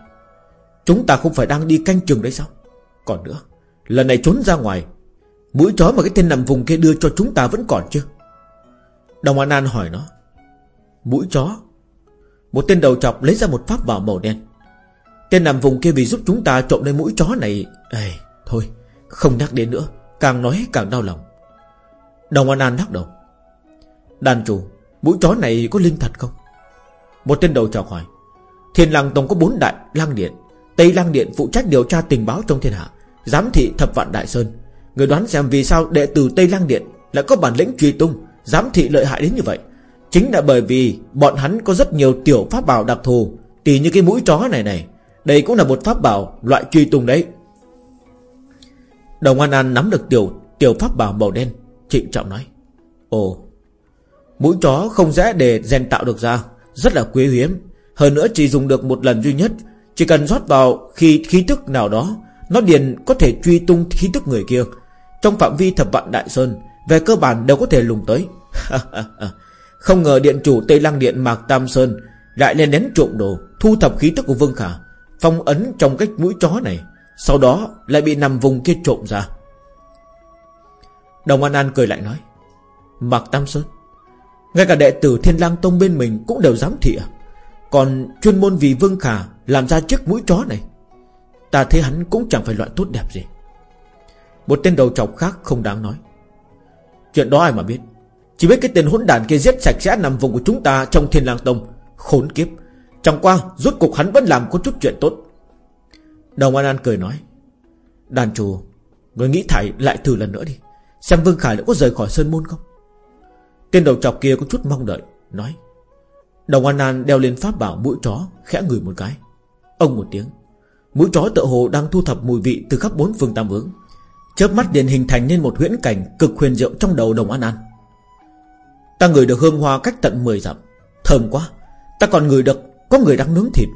Chúng ta không phải đang đi canh chừng đấy sao? Còn nữa Lần này trốn ra ngoài Mũi chó mà cái tên nằm vùng kia đưa cho chúng ta vẫn còn chưa? Đồng An An hỏi nó Mũi chó? Một tên đầu chọc lấy ra một pháp bảo màu đen Tên nằm vùng kia vì giúp chúng ta trộm lấy mũi chó này Ê, Thôi không nhắc đến nữa. Càng nói càng đau lòng. Đồng An An lắc đầu. Đàn chủ, Mũi chó này có linh thật không? Một tên đầu chọc hỏi. Thiên lang tổng có bốn đại lang điện. Tây lang điện phụ trách điều tra tình báo trong thiên hạ. Giám thị thập vạn đại sơn. Người đoán xem vì sao đệ tử Tây lang điện Lại có bản lĩnh truy tung, Giám thị lợi hại đến như vậy. Chính là bởi vì bọn hắn có rất nhiều tiểu pháp bảo đặc thù. Tỷ như cái mũi chó này này, Đây cũng là một pháp bảo loại truy tung đấy. Đồng An An nắm được tiểu tiểu pháp bảo màu đen. Trịnh trọng nói, Ồ, Mũi chó không dễ để rèn tạo được ra, Rất là quý hiếm. Hơn nữa chỉ dùng được một lần duy nhất, Chỉ cần rót vào khi khí tức nào đó, Nó liền có thể truy tung khí tức người kia. Trong phạm vi thập vạn đại sơn, Về cơ bản đều có thể lùng tới. Không ngờ điện chủ Tây Lăng Điện Mạc Tam Sơn Lại lên nén trộm đồ, Thu thập khí tức của Vương Khả, Phong ấn trong cách mũi chó này. Sau đó lại bị nằm vùng kia trộm ra. Đồng An An cười lại nói Mạc Tam Sơn Ngay cả đệ tử Thiên lang Tông bên mình Cũng đều dám thịa, à? Còn chuyên môn vì Vương Khả Làm ra chiếc mũi chó này Ta thấy hắn cũng chẳng phải loại tốt đẹp gì. Một tên đầu trọc khác không đáng nói Chuyện đó ai mà biết? Chỉ biết cái tên hỗn đàn kia giết sạch sẽ nằm vùng của chúng ta Trong Thiên lang Tông Khốn kiếp. Chẳng qua rốt cục hắn vẫn làm có chút chuyện tốt. Đồng An An cười nói, Đàn chủ, Người nghĩ thải lại thử lần nữa đi, Xem Vương Khải đã có rời khỏi Sơn Môn không? Tên đầu chọc kia có chút mong đợi, Nói, Đồng An An đeo lên pháp bảo mũi chó, Khẽ ngửi một cái. Ông một tiếng, Mũi chó tự hồ đang thu thập mùi vị Từ khắp bốn phương tam hướng chớp mắt liền hình thành nên một huyễn cảnh Cực huyền diệu trong đầu Đồng An An. Ta ngửi được hương hoa cách tận 10 dặm, Thơm quá. Ta còn ngửi được có người đang nướng thịt,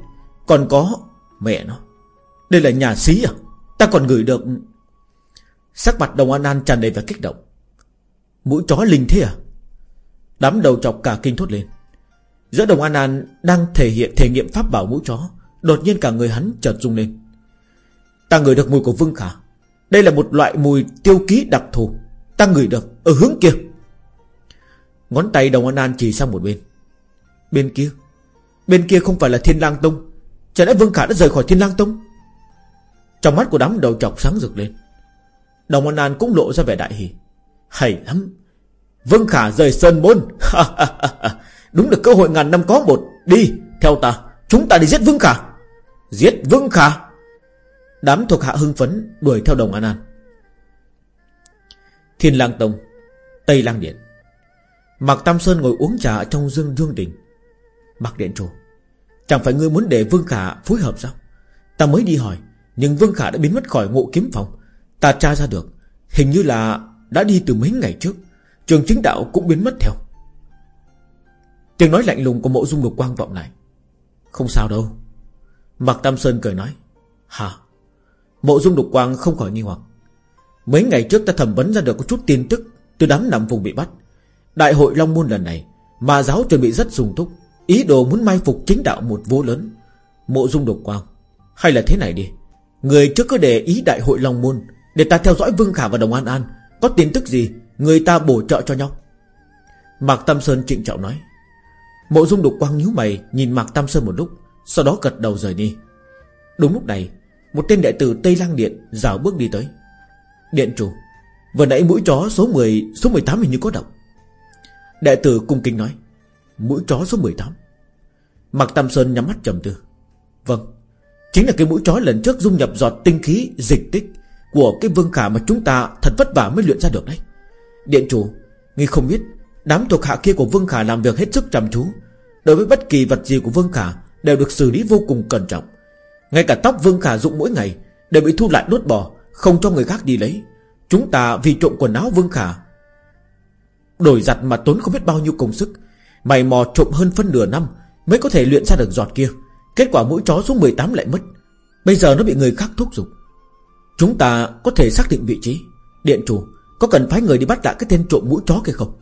Còn có Mẹ nó. Đây là nhà sĩ à? Ta còn ngửi được. Sắc mặt đồng an an tràn đầy vẻ kích động. Mũi chó linh thế à? Đám đầu chọc cả kinh thốt lên. Giữa đồng an an Đang thể hiện, thể nghiệm pháp bảo mũi chó, Đột nhiên cả người hắn chợt rung lên. Ta ngửi được mùi của Vương Khả. Đây là một loại mùi tiêu ký đặc thù. Ta ngửi được ở hướng kia. Ngón tay đồng an an chỉ sang một bên. Bên kia? Bên kia không phải là Thiên lang Tông. Chả lẽ Vương Khả đã rời khỏi Thiên lang Tông? Trong mắt của đám đầu chọc sáng rực lên. Đồng An An cũng lộ ra vẻ đại hỉ. Hay lắm. Vương Khả rời Sơn Môn. Đúng là cơ hội ngàn năm có một. Đi, theo ta. Chúng ta đi giết Vương Khả. Giết Vương Khả. Đám thuộc hạ hưng phấn đuổi theo Đồng An An. Thiên Lang Tông, Tây Lang Điện. Mạc Tam Sơn ngồi uống trà trong dương dương đình. Mạc Điện Chủ Chẳng phải ngươi muốn để Vương Khả phối hợp sao? Ta mới đi hỏi nhưng Vương Khả đã biến mất khỏi ngộ kiếm phòng. Ta tra ra được, Hình như là đã đi từ mấy ngày trước. Trường chính đạo cũng biến mất theo. Tiếng nói lạnh lùng của mộ dung lục quang vọng lại. Không sao đâu. Mạc Tam Sơn cười nói. Hả? Mộ dung lục quang không khỏi nghi hoặc. Mấy ngày trước ta thẩm vấn ra được có chút tin tức Từ đám nằm vùng bị bắt. Đại hội Long Môn lần này Mà giáo chuẩn bị rất sung túc. Ý đồ muốn mai phục chính đạo một vô lớn. Mộ dung độc quang, Hay là thế này đi. Người trước cứ để ý đại hội Long Môn, Để ta theo dõi Vương Khả và Đồng An An, Có tin tức gì, Người ta bổ trợ cho nhau. Mạc Tam Sơn trịnh trọng nói. Mộ dung đục quang nhíu mày, Nhìn Mạc Tam Sơn một lúc, Sau đó gật đầu rời đi. Đúng lúc này, Một tên đệ tử Tây Lang Điện rào bước đi tới. Điện chủ, Vừa nãy mũi chó số 10 Số 18 hình như có động Đệ tử cung kính nói. Mũi chó số 18 Mạc Tam Sơn nhắm mắt trầm tư. Vâng. Chính là cái mũi chó lần trước dung nhập giọt tinh khí Dịch tích Của cái vương khả mà chúng ta thật vất vả mới luyện ra được đấy. Điện chủ Ngươi không biết, Đám thuộc hạ kia của vương khả làm việc hết sức chăm chú. Đối với bất kỳ vật gì của vương khả Đều được xử lý vô cùng cẩn trọng. Ngay cả tóc vương khả dụng mỗi ngày Đều bị thu lại đốt bỏ, Không cho người khác đi lấy. Chúng ta vì trộm quần áo vương khả, Đổi giặt mà tốn không biết bao nhiêu công sức, Mày mò trộm hơn phân nửa năm Mới có thể luyện ra được giọt kia. Kết quả mũi chó số 18 lại mất. Bây giờ nó bị người khác thúc giục. Chúng ta có thể xác định vị trí. Điện chủ, Có cần phái người đi bắt lại cái tên trộm mũi chó kia không?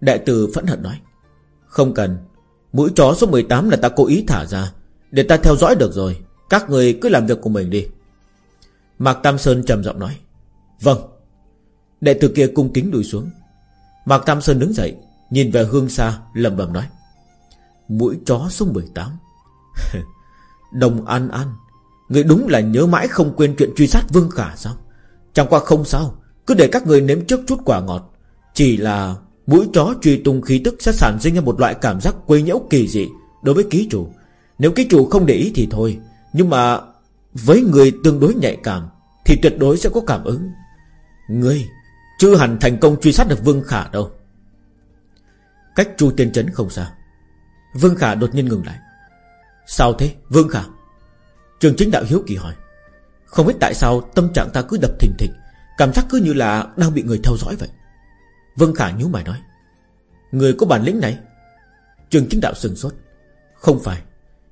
Đại tử phẫn hận nói. Không cần. Mũi chó số 18 là ta cố ý thả ra. Để ta theo dõi được rồi. Các người cứ làm việc của mình đi. Mạc Tam Sơn trầm giọng nói. Vâng. Đệ tử kia cung kính đùi xuống. Mạc Tam Sơn đứng dậy, Nhìn về hương xa lầm bầm nói. Mũi chó số 18 Đồng An An, Người đúng là nhớ mãi không quên chuyện truy sát Vương Khả sao? Chẳng qua không sao, Cứ để các người nếm trước chút quả ngọt. Chỉ là mũi chó truy tung khí tức Sẽ sản sinh ra một loại cảm giác quấy nhiễu kỳ dị Đối với ký chủ. Nếu ký chủ không để ý thì thôi, Nhưng mà với người tương đối nhạy cảm Thì tuyệt đối sẽ có cảm ứng. Ngươi chưa hẳn thành công truy sát được Vương Khả đâu. Cách Chu Tiên Trấn không xa, Vương Khả đột nhiên ngừng lại. Sao thế, Vương Khả? Trường chính đạo hiếu kỳ hỏi. Không biết tại sao tâm trạng ta cứ đập thình thịch, Cảm giác cứ như là đang bị người theo dõi vậy. Vương Khả nhíu mày nói. Người có bản lĩnh này? Trường chính đạo sừng sốt. Không phải,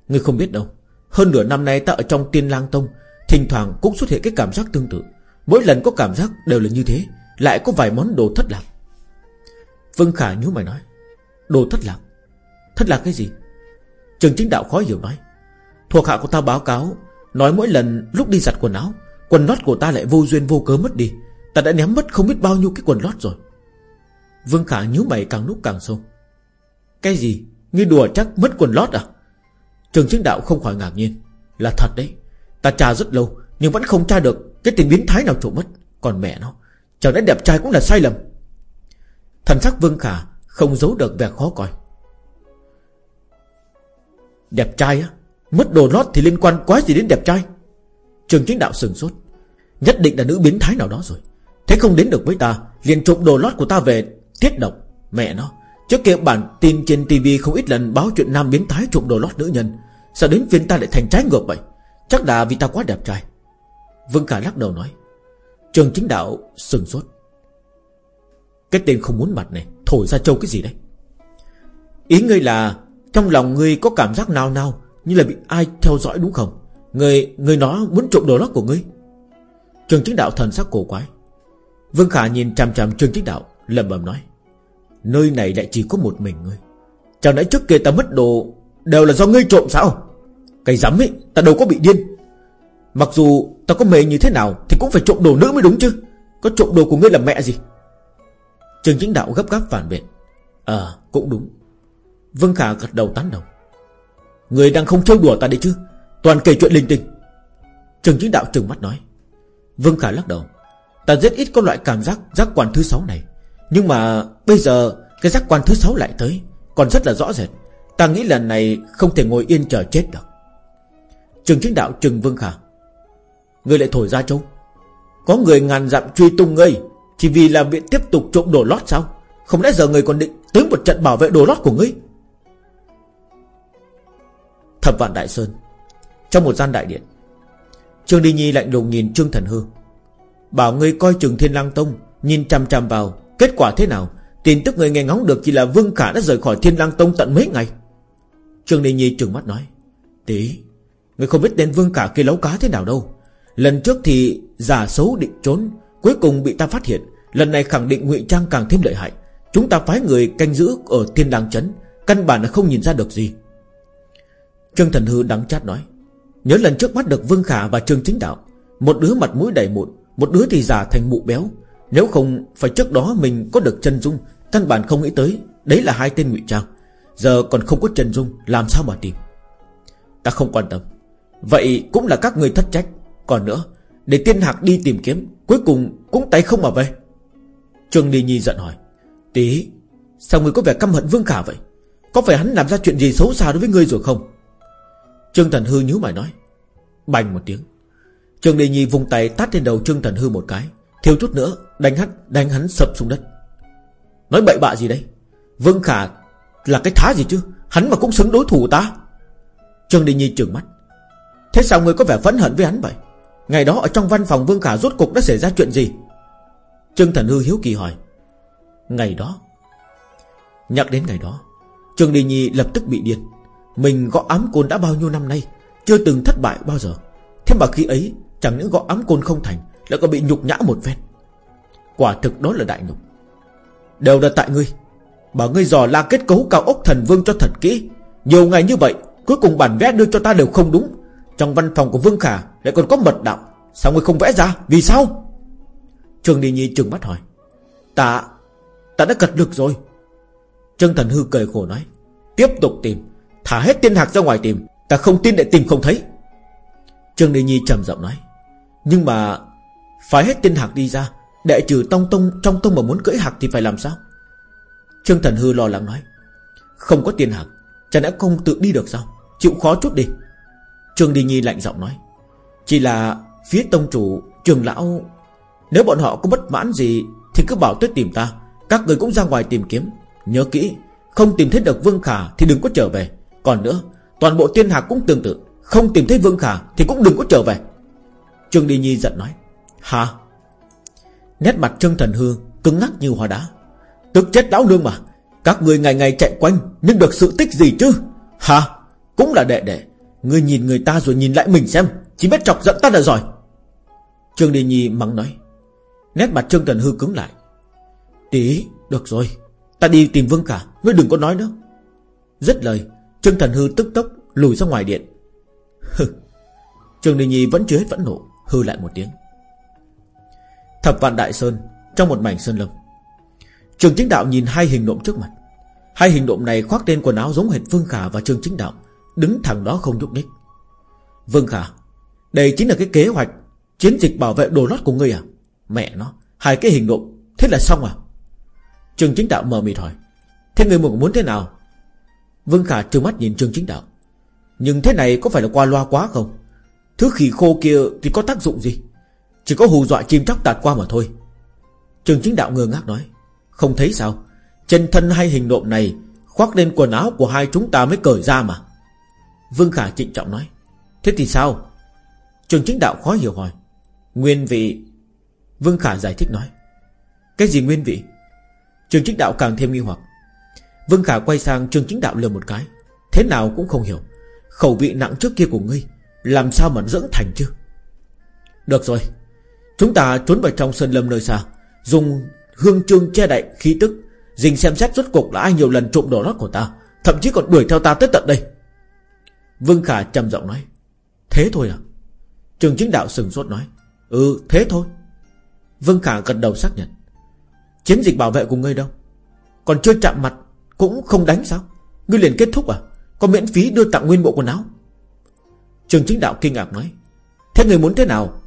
Người không biết đâu. Hơn nửa năm nay ta ở trong tiên lang tông, Thỉnh thoảng cũng xuất hiện cái cảm giác tương tự. Mỗi lần có cảm giác đều là như thế, Lại có vài món đồ thất lạc. Vương Khả nhíu mày nói. Đồ thất lạc? Thất lạc cái gì? Trường chính đạo khó hiểu nói, Thuộc hạ của ta báo cáo, Nói mỗi lần lúc đi giặt quần áo, Quần lót của ta lại vô duyên vô cớ mất đi. Ta đã ném mất không biết bao nhiêu cái quần lót rồi. Vương Khả nhíu mày càng lúc càng sâu. Cái gì? Ngươi đùa chắc mất quần lót à? Trường chính đạo không khỏi ngạc nhiên. Là thật đấy, Ta tra rất lâu Nhưng vẫn không tra được Cái tình biến thái nào trộm mất. Còn mẹ nó, Chẳng lẽ đẹp trai cũng là sai lầm? Thần sắc Vương Khả Không giấu được vẻ khó coi. Đẹp trai á, Mất đồ lót thì liên quan quá gì đến đẹp trai? Trường chính đạo sừng sốt. Nhất định là nữ biến thái nào đó rồi. Thế không đến được với ta, liền trộm đồ lót của ta về Tiết độc. Mẹ nó, Trước kia bản tin trên tivi không ít lần báo chuyện nam biến thái trộm đồ lót nữ nhân. Sao đến phiên ta lại thành trái ngược vậy? Chắc là vì ta quá đẹp trai. Vương Khả lắc đầu nói. Trường chính đạo sừng sốt. Cái tên không muốn mặt này, Thổi ra châu cái gì đấy? Ý ngươi là trong lòng ngươi có cảm giác nào nào Như là bị ai theo dõi đúng không? Người, người nó muốn trộm đồ lót của ngươi. Trường chính đạo thần sắc cổ quái. Vương Khả nhìn chằm chằm Trương Chính Đạo lẩm bẩm nói Nơi này lại chỉ có một mình ngươi. Chẳng lẽ trước kia ta mất đồ Đều là do ngươi trộm sao? Cái dám ấy ta đâu có bị điên. Mặc dù ta có mê như thế nào Thì cũng phải trộm đồ nữ mới đúng chứ. Có trộm đồ của ngươi là mẹ gì? Trương Chính Đạo gấp gáp phản biện Ờ cũng đúng. Vương Khả gật đầu tán đồng. Người đang không chơi đùa ta đấy chứ? Toàn kể chuyện linh tinh. Trường Chính Đạo trừng mắt nói. Vương Khả lắc đầu. Ta rất ít có loại cảm giác giác quan thứ sáu này. Nhưng mà bây giờ Cái giác quan thứ sáu lại tới, Còn rất là rõ rệt. Ta nghĩ lần này không thể ngồi yên chờ chết được. Trường chính đạo Trừng Vương Khả. Người lại thổi ra châu Có người ngàn dặm truy tung ngươi, Chỉ vì là viện tiếp tục trộm đồ lót sao? Không lẽ giờ người còn định tới một trận bảo vệ đồ lót của ngươi? Thập vạn Đại Sơn. Trong một gian đại điện, Trương Đi Nhi lạnh lùng nhìn Trương Thần Hư. Bảo ngươi coi chừng Thiên Lang Tông, Nhìn chăm chăm vào, Kết quả thế nào? Tin tức người nghe ngóng được chỉ là Vương Khả đã rời khỏi Thiên Lang Tông tận mấy ngày. Trương đi Nhi trừng mắt nói, Tí Người không biết tên Vương Khả kia lấu cá thế nào đâu. Lần trước thì giả xấu định trốn, Cuối cùng bị ta phát hiện. Lần này khẳng định ngụy trang càng thêm lợi hại. Chúng ta phái người canh giữ ở Thiên Lang Trấn, Căn bản là không nhìn ra được gì. Trương Thần Hư đắng chát nói, Nhớ lần trước bắt được Vương Khả và Trương Chính Đạo, Một đứa mặt mũi đầy mụn, một đứa thì già thành mụ béo. Nếu không phải trước đó mình có được chân dung, Căn bản không nghĩ tới Đấy là hai tên ngụy trang. Giờ còn không có chân dung, Làm sao mà tìm? Ta không quan tâm. Vậy cũng là các người thất trách. Còn nữa, Để tiên hạc đi tìm kiếm, Cuối cùng cũng tay không mà về. Trương Đi Nhi giận hỏi, Tí, Sao người có vẻ căm hận Vương Khả vậy? Có phải hắn làm ra chuyện gì xấu xa đối với ngươi rồi không? Trương Thần Hư nhíu mày nói. Bành một tiếng. Trương Đề Nhi vùng tay tát lên đầu Trương Thần Hư một cái. Thiếu chút nữa, đánh hắn đánh hắn sập xuống đất. Nói bậy bạ gì đấy Vương Khả là cái thá gì chứ? Hắn mà cũng xứng đối thủ ta. Trương Đề Nhi trừng mắt. Thế sao người có vẻ phẫn hận với hắn vậy? Ngày đó ở trong văn phòng Vương Khả rốt cục đã xảy ra chuyện gì? Trương Thần Hư hiếu kỳ hỏi. Ngày đó. Nhắc đến ngày đó, Trương Đề Nhi lập tức bị điên. Mình gõ ám côn đã bao nhiêu năm nay, Chưa từng thất bại bao giờ. Thế mà khi ấy, Chẳng những gõ ám côn không thành, Lại còn bị nhục nhã một phen. Quả thực đó là đại nhục. Đều là tại ngươi. Bảo ngươi dò la kết cấu cao ốc thần vương cho thật kỹ. Nhiều ngày như vậy, Cuối cùng bản vẽ đưa cho ta đều không đúng. Trong văn phòng của Vương Khả Lại còn có mật đạo. Sao ngươi không vẽ ra? Vì sao? Trương Đi Nhi trừng mắt hỏi. Ta Ta đã cật lực rồi. Trương Thần Hư cười khổ nói. Tiếp tục tìm. Thả hết tiên hạc ra ngoài tìm, Ta không tin để tìm không thấy. Trương Đi Nhi trầm giọng nói, Nhưng mà Phải hết tiên hạc đi ra, Đệ trừ tông tông, trong tông mà muốn cưỡi hạc thì phải làm sao? Trương Thần Hư lo lắng nói, Không có tiên hạc Chẳng lẽ không tự đi được sao? Chịu khó chút đi. Trương Đi Nhi lạnh giọng nói, Chỉ là phía tông chủ, Trường lão, Nếu bọn họ có bất mãn gì Thì cứ bảo tới tìm ta, Các người cũng ra ngoài tìm kiếm. Nhớ kỹ, Không tìm thấy được Vương Khả thì đừng có trở về. Còn nữa, Toàn bộ tiên hạc cũng tương tự. Không tìm thấy Vương Khả Thì cũng đừng có trở về. Trương Đi Nhi giận nói, Hả? Nét mặt Trương Thần Hương cứng ngắc như hóa đá. Tức chết lão lương mà. Các người ngày ngày chạy quanh Nhưng được sự tích gì chứ? Hả? Cũng là đệ đệ. Người nhìn người ta rồi nhìn lại mình xem. Chỉ biết chọc giận ta là giỏi. Trương Đi Nhi mắng nói. Nét mặt Trương Thần Hư cứng lại. Tí, Được rồi. Ta đi tìm Vương Khả. Ngươi đừng có nói nữa. Rất lời Trương Thần Hư tức tốc lùi ra ngoài điện. Hừ. Trường Đình Nhi vẫn chưa hết vẫn nộ, Hư lại một tiếng. Thập vạn đại sơn Trong một mảnh sơn lâm. Trường chính đạo nhìn hai hình nộm trước mặt. Hai hình nộm này khoác tên quần áo giống hệt Vương Khả và Trường chính đạo, Đứng thẳng đó không nhúc nhích. Vương Khả, Đây chính là cái kế hoạch Chiến dịch bảo vệ đồ lót của ngươi à? Mẹ nó, Hai cái hình nộm, Thế là xong à? Trường chính đạo mờ mịt hỏi, Thế người muốn thế nào? Vương Khả trừng mắt nhìn Trường chính đạo. Nhưng thế này có phải là qua loa quá không? Thứ khỉ khô kia thì có tác dụng gì? Chỉ có hù dọa chim chóc tạt qua mà thôi. Trường chính đạo ngơ ngác nói. Không thấy sao? Chân thân hay hình nộm này Khoác lên quần áo của hai chúng ta mới cởi ra mà. Vương Khả trịnh trọng nói. Thế thì sao? Trường chính đạo khó hiểu hỏi. Nguyên vị? Vương Khả giải thích nói. Cái gì nguyên vị? Trường chính đạo càng thêm nghi hoặc. Vương Khả quay sang trương chính đạo lừa một cái. Thế nào cũng không hiểu. Khẩu vị nặng trước kia của ngươi, Làm sao mà dưỡng thành chứ? Được rồi. Chúng ta trốn vào trong sân lâm nơi xa, Dùng hương trương che đậy khí tức, Dình xem xét rốt cục là ai nhiều lần trộm đồ lót của ta, Thậm chí còn đuổi theo ta tới tận đây. Vương Khả trầm giọng nói. Thế thôi à? Trường chính đạo sừng sốt nói. Ừ thế thôi. Vương Khả gật đầu xác nhận. Chiến dịch bảo vệ của ngươi đâu? Còn chưa chạm mặt cũng không đánh sao? Ngươi liền kết thúc à? Có miễn phí đưa tặng nguyên bộ quần áo. Trường chính đạo kinh ngạc nói, Thế người muốn thế nào?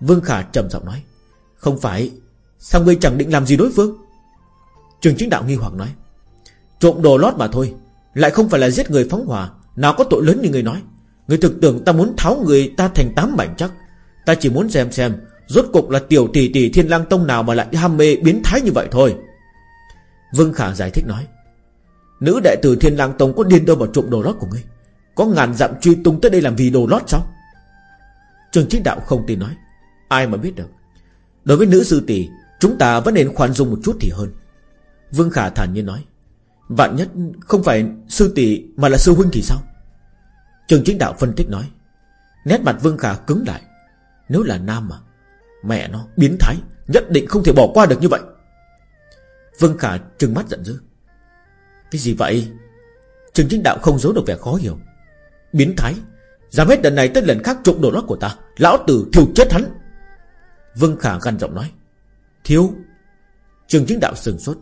Vương Khả trầm giọng nói, Không phải, Sao ngươi chẳng định làm gì đối phương? Trường chính đạo nghi hoặc nói, Trộm đồ lót mà thôi, Lại không phải là giết người phóng hỏa, Nào có tội lớn như người nói. Người thực tưởng ta muốn tháo người ta thành tám mảnh chắc. Ta chỉ muốn xem xem, Rốt cục là tiểu tỷ tỷ thiên lang tông nào Mà lại ham mê biến thái như vậy thôi. Vương Khả giải thích nói Nữ đại tử thiên lang tông có điên đâu mà trộm đồ lót của ngươi? Có ngàn dặm truy tung tới đây làm vì đồ lót sao? Trường chính đạo không tin nói. Ai mà biết được. Đối với nữ sư tỷ, Chúng ta vẫn nên khoan dung một chút thì hơn. Vương Khả thản nhiên nói. Vạn nhất không phải sư tỷ Mà là sư huynh thì sao? Trường chính đạo phân tích nói. Nét mặt Vương Khả cứng lại. Nếu là nam mà, Mẹ nó biến thái, Nhất định không thể bỏ qua được như vậy. Vương Khả trừng mắt giận dữ. Cái gì vậy? Trường chính đạo không giấu được vẻ khó hiểu. Biến thái, Dám hết lần này tới lần khác trộm đồ lót của ta. Lão tử thiêu chết hắn. Vương Khả gằn giọng nói. Thiếu Trường chính đạo sừng sốt.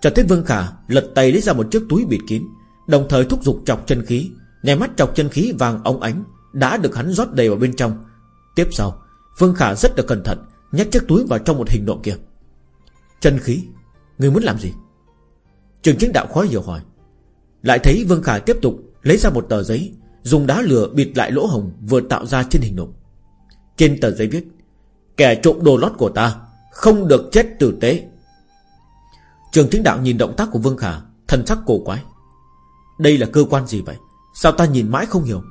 Cho thấy Vương Khả lật tay lấy ra một chiếc túi bịt kín, Đồng thời thúc giục chọc chân khí. Nhảy mắt chọc chân khí vàng ống ánh Đã được hắn rót đầy vào bên trong. Tiếp sau, Vương Khả rất là cẩn thận, Nhét chiếc túi vào trong một hình nộm kia. Chân khí? Người muốn làm gì? Trường chính đạo khó hiểu hỏi. Lại thấy Vương Khả tiếp tục lấy ra một tờ giấy, Dùng đá lửa bịt lại lỗ hồng Vừa tạo ra trên hình nộm Trên tờ giấy viết, Kẻ trộm đồ lót của ta Không được chết tử tế. Trường chính đạo nhìn động tác của Vương Khả, Thần sắc cổ quái. Đây là cơ quan gì vậy? Sao ta nhìn mãi không hiểu?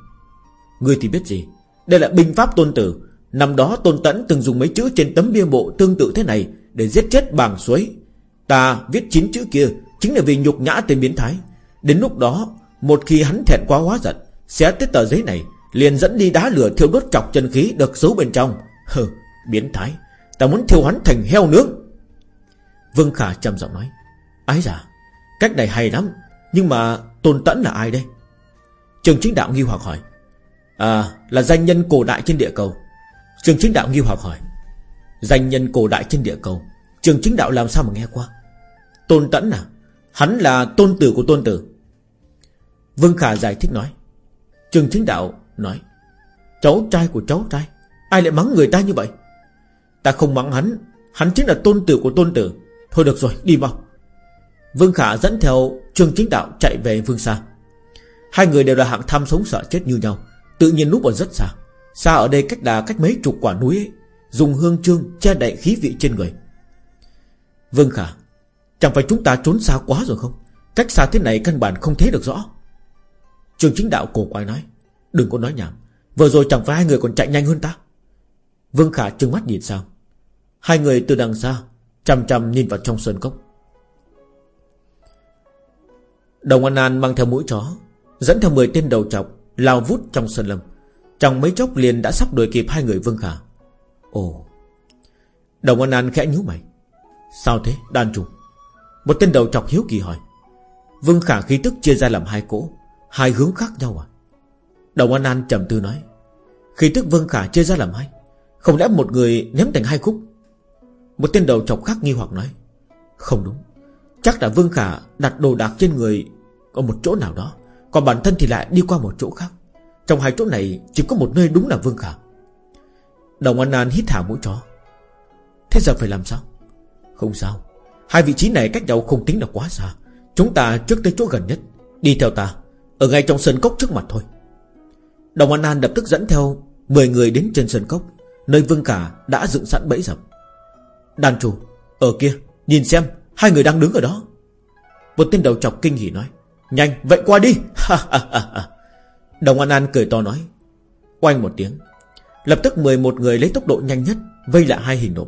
Ngươi thì biết gì? Đây là binh pháp tôn tử. Năm đó tôn tẫn từng dùng mấy chữ trên tấm bia mộ tương tự thế này Để giết chết bàng suối. Ta viết chín chữ kia Chính là vì nhục nhã tên biến thái. Đến lúc đó, Một khi hắn thẹn quá hóa giận, Xé tới tờ giấy này, Liền dẫn đi đá lửa thiêu đốt chọc chân khí được giấu bên trong. Hừ, biến thái, Ta muốn thiêu hắn thành heo nướng. Vương Khả trầm giọng nói, Ái giả Cách này hay lắm, Nhưng mà Tôn Tẫn là ai đây? Trường chính đạo nghi hoặc hỏi À là danh nhân cổ đại trên địa cầu. Trường chính đạo nghi hoặc hỏi, Danh nhân cổ đại trên địa cầu, Trường chính đạo làm sao mà nghe qua? Tôn Tẫn à? Hắn là tôn tử của tôn tử. Vương Khả giải thích nói. Trường chính đạo nói. Cháu trai của cháu trai Ai lại mắng người ta như vậy? Ta không mắng hắn Hắn chính là tôn tử của tôn tử. Thôi được rồi đi mau. Vương Khả dẫn theo Trường chính đạo chạy về Vương Sa Hai người đều là hạng tham sống sợ chết như nhau Tự nhiên núp ở rất xa. Xa ở đây cách đà cách mấy chục quả núi ấy, Dùng hương trương che đậy khí vị trên người. Vương Khả Chẳng phải chúng ta trốn xa quá rồi không? Cách xa thế này căn bản không thấy được rõ. Trường chính đạo cổ quái nói, Đừng có nói nhảm. Vừa rồi chẳng phải hai người còn chạy nhanh hơn ta? Vương Khả trừng mắt nhìn sao Hai người từ đằng xa Chằm chằm nhìn vào trong sơn cốc. Đồng An An mang theo mũi chó, Dẫn theo 10 tên đầu trọc Lao vút trong sơn lâm. Trong mấy chốc liền đã sắp đuổi kịp hai người Vương Khả. Ồ. Đồng An An khẽ nhíu mày. Sao thế, đan trùng một tên đầu trọc hiếu kỳ hỏi. Vương Khả khí tức chia ra làm hai cỗ, Hai hướng khác nhau à? Đồng An An trầm tư nói. Khí tức Vương Khả chia ra làm hai. Không lẽ một người ném thành hai khúc? Một tên đầu chọc khác nghi hoặc nói. Không đúng. Chắc là Vương Khả đặt đồ đạc trên người Ở một chỗ nào đó, Còn bản thân thì lại đi qua một chỗ khác. Trong hai chỗ này chỉ có một nơi đúng là Vương Khả. Đồng An An hít thả mũi chó. Thế giờ phải làm sao? Không sao. Hai vị trí này cách nhau không tính là quá xa. Chúng ta trước tới chỗ gần nhất. Đi theo ta. Ở ngay trong sân cốc trước mặt thôi. Đồng An An lập tức dẫn theo 10 người đến trên sân cốc. Nơi Vương cả đã dựng sẵn bẫy dập. Đàn chủ, Ở kia, Nhìn xem, Hai người đang đứng ở đó. Một tên đầu chọc kinh hỉ nói, Nhanh, vậy qua đi. Đồng An An cười to nói Oanh một tiếng. Lập tức 11 người lấy tốc độ nhanh nhất, Vây lại hai hình nộm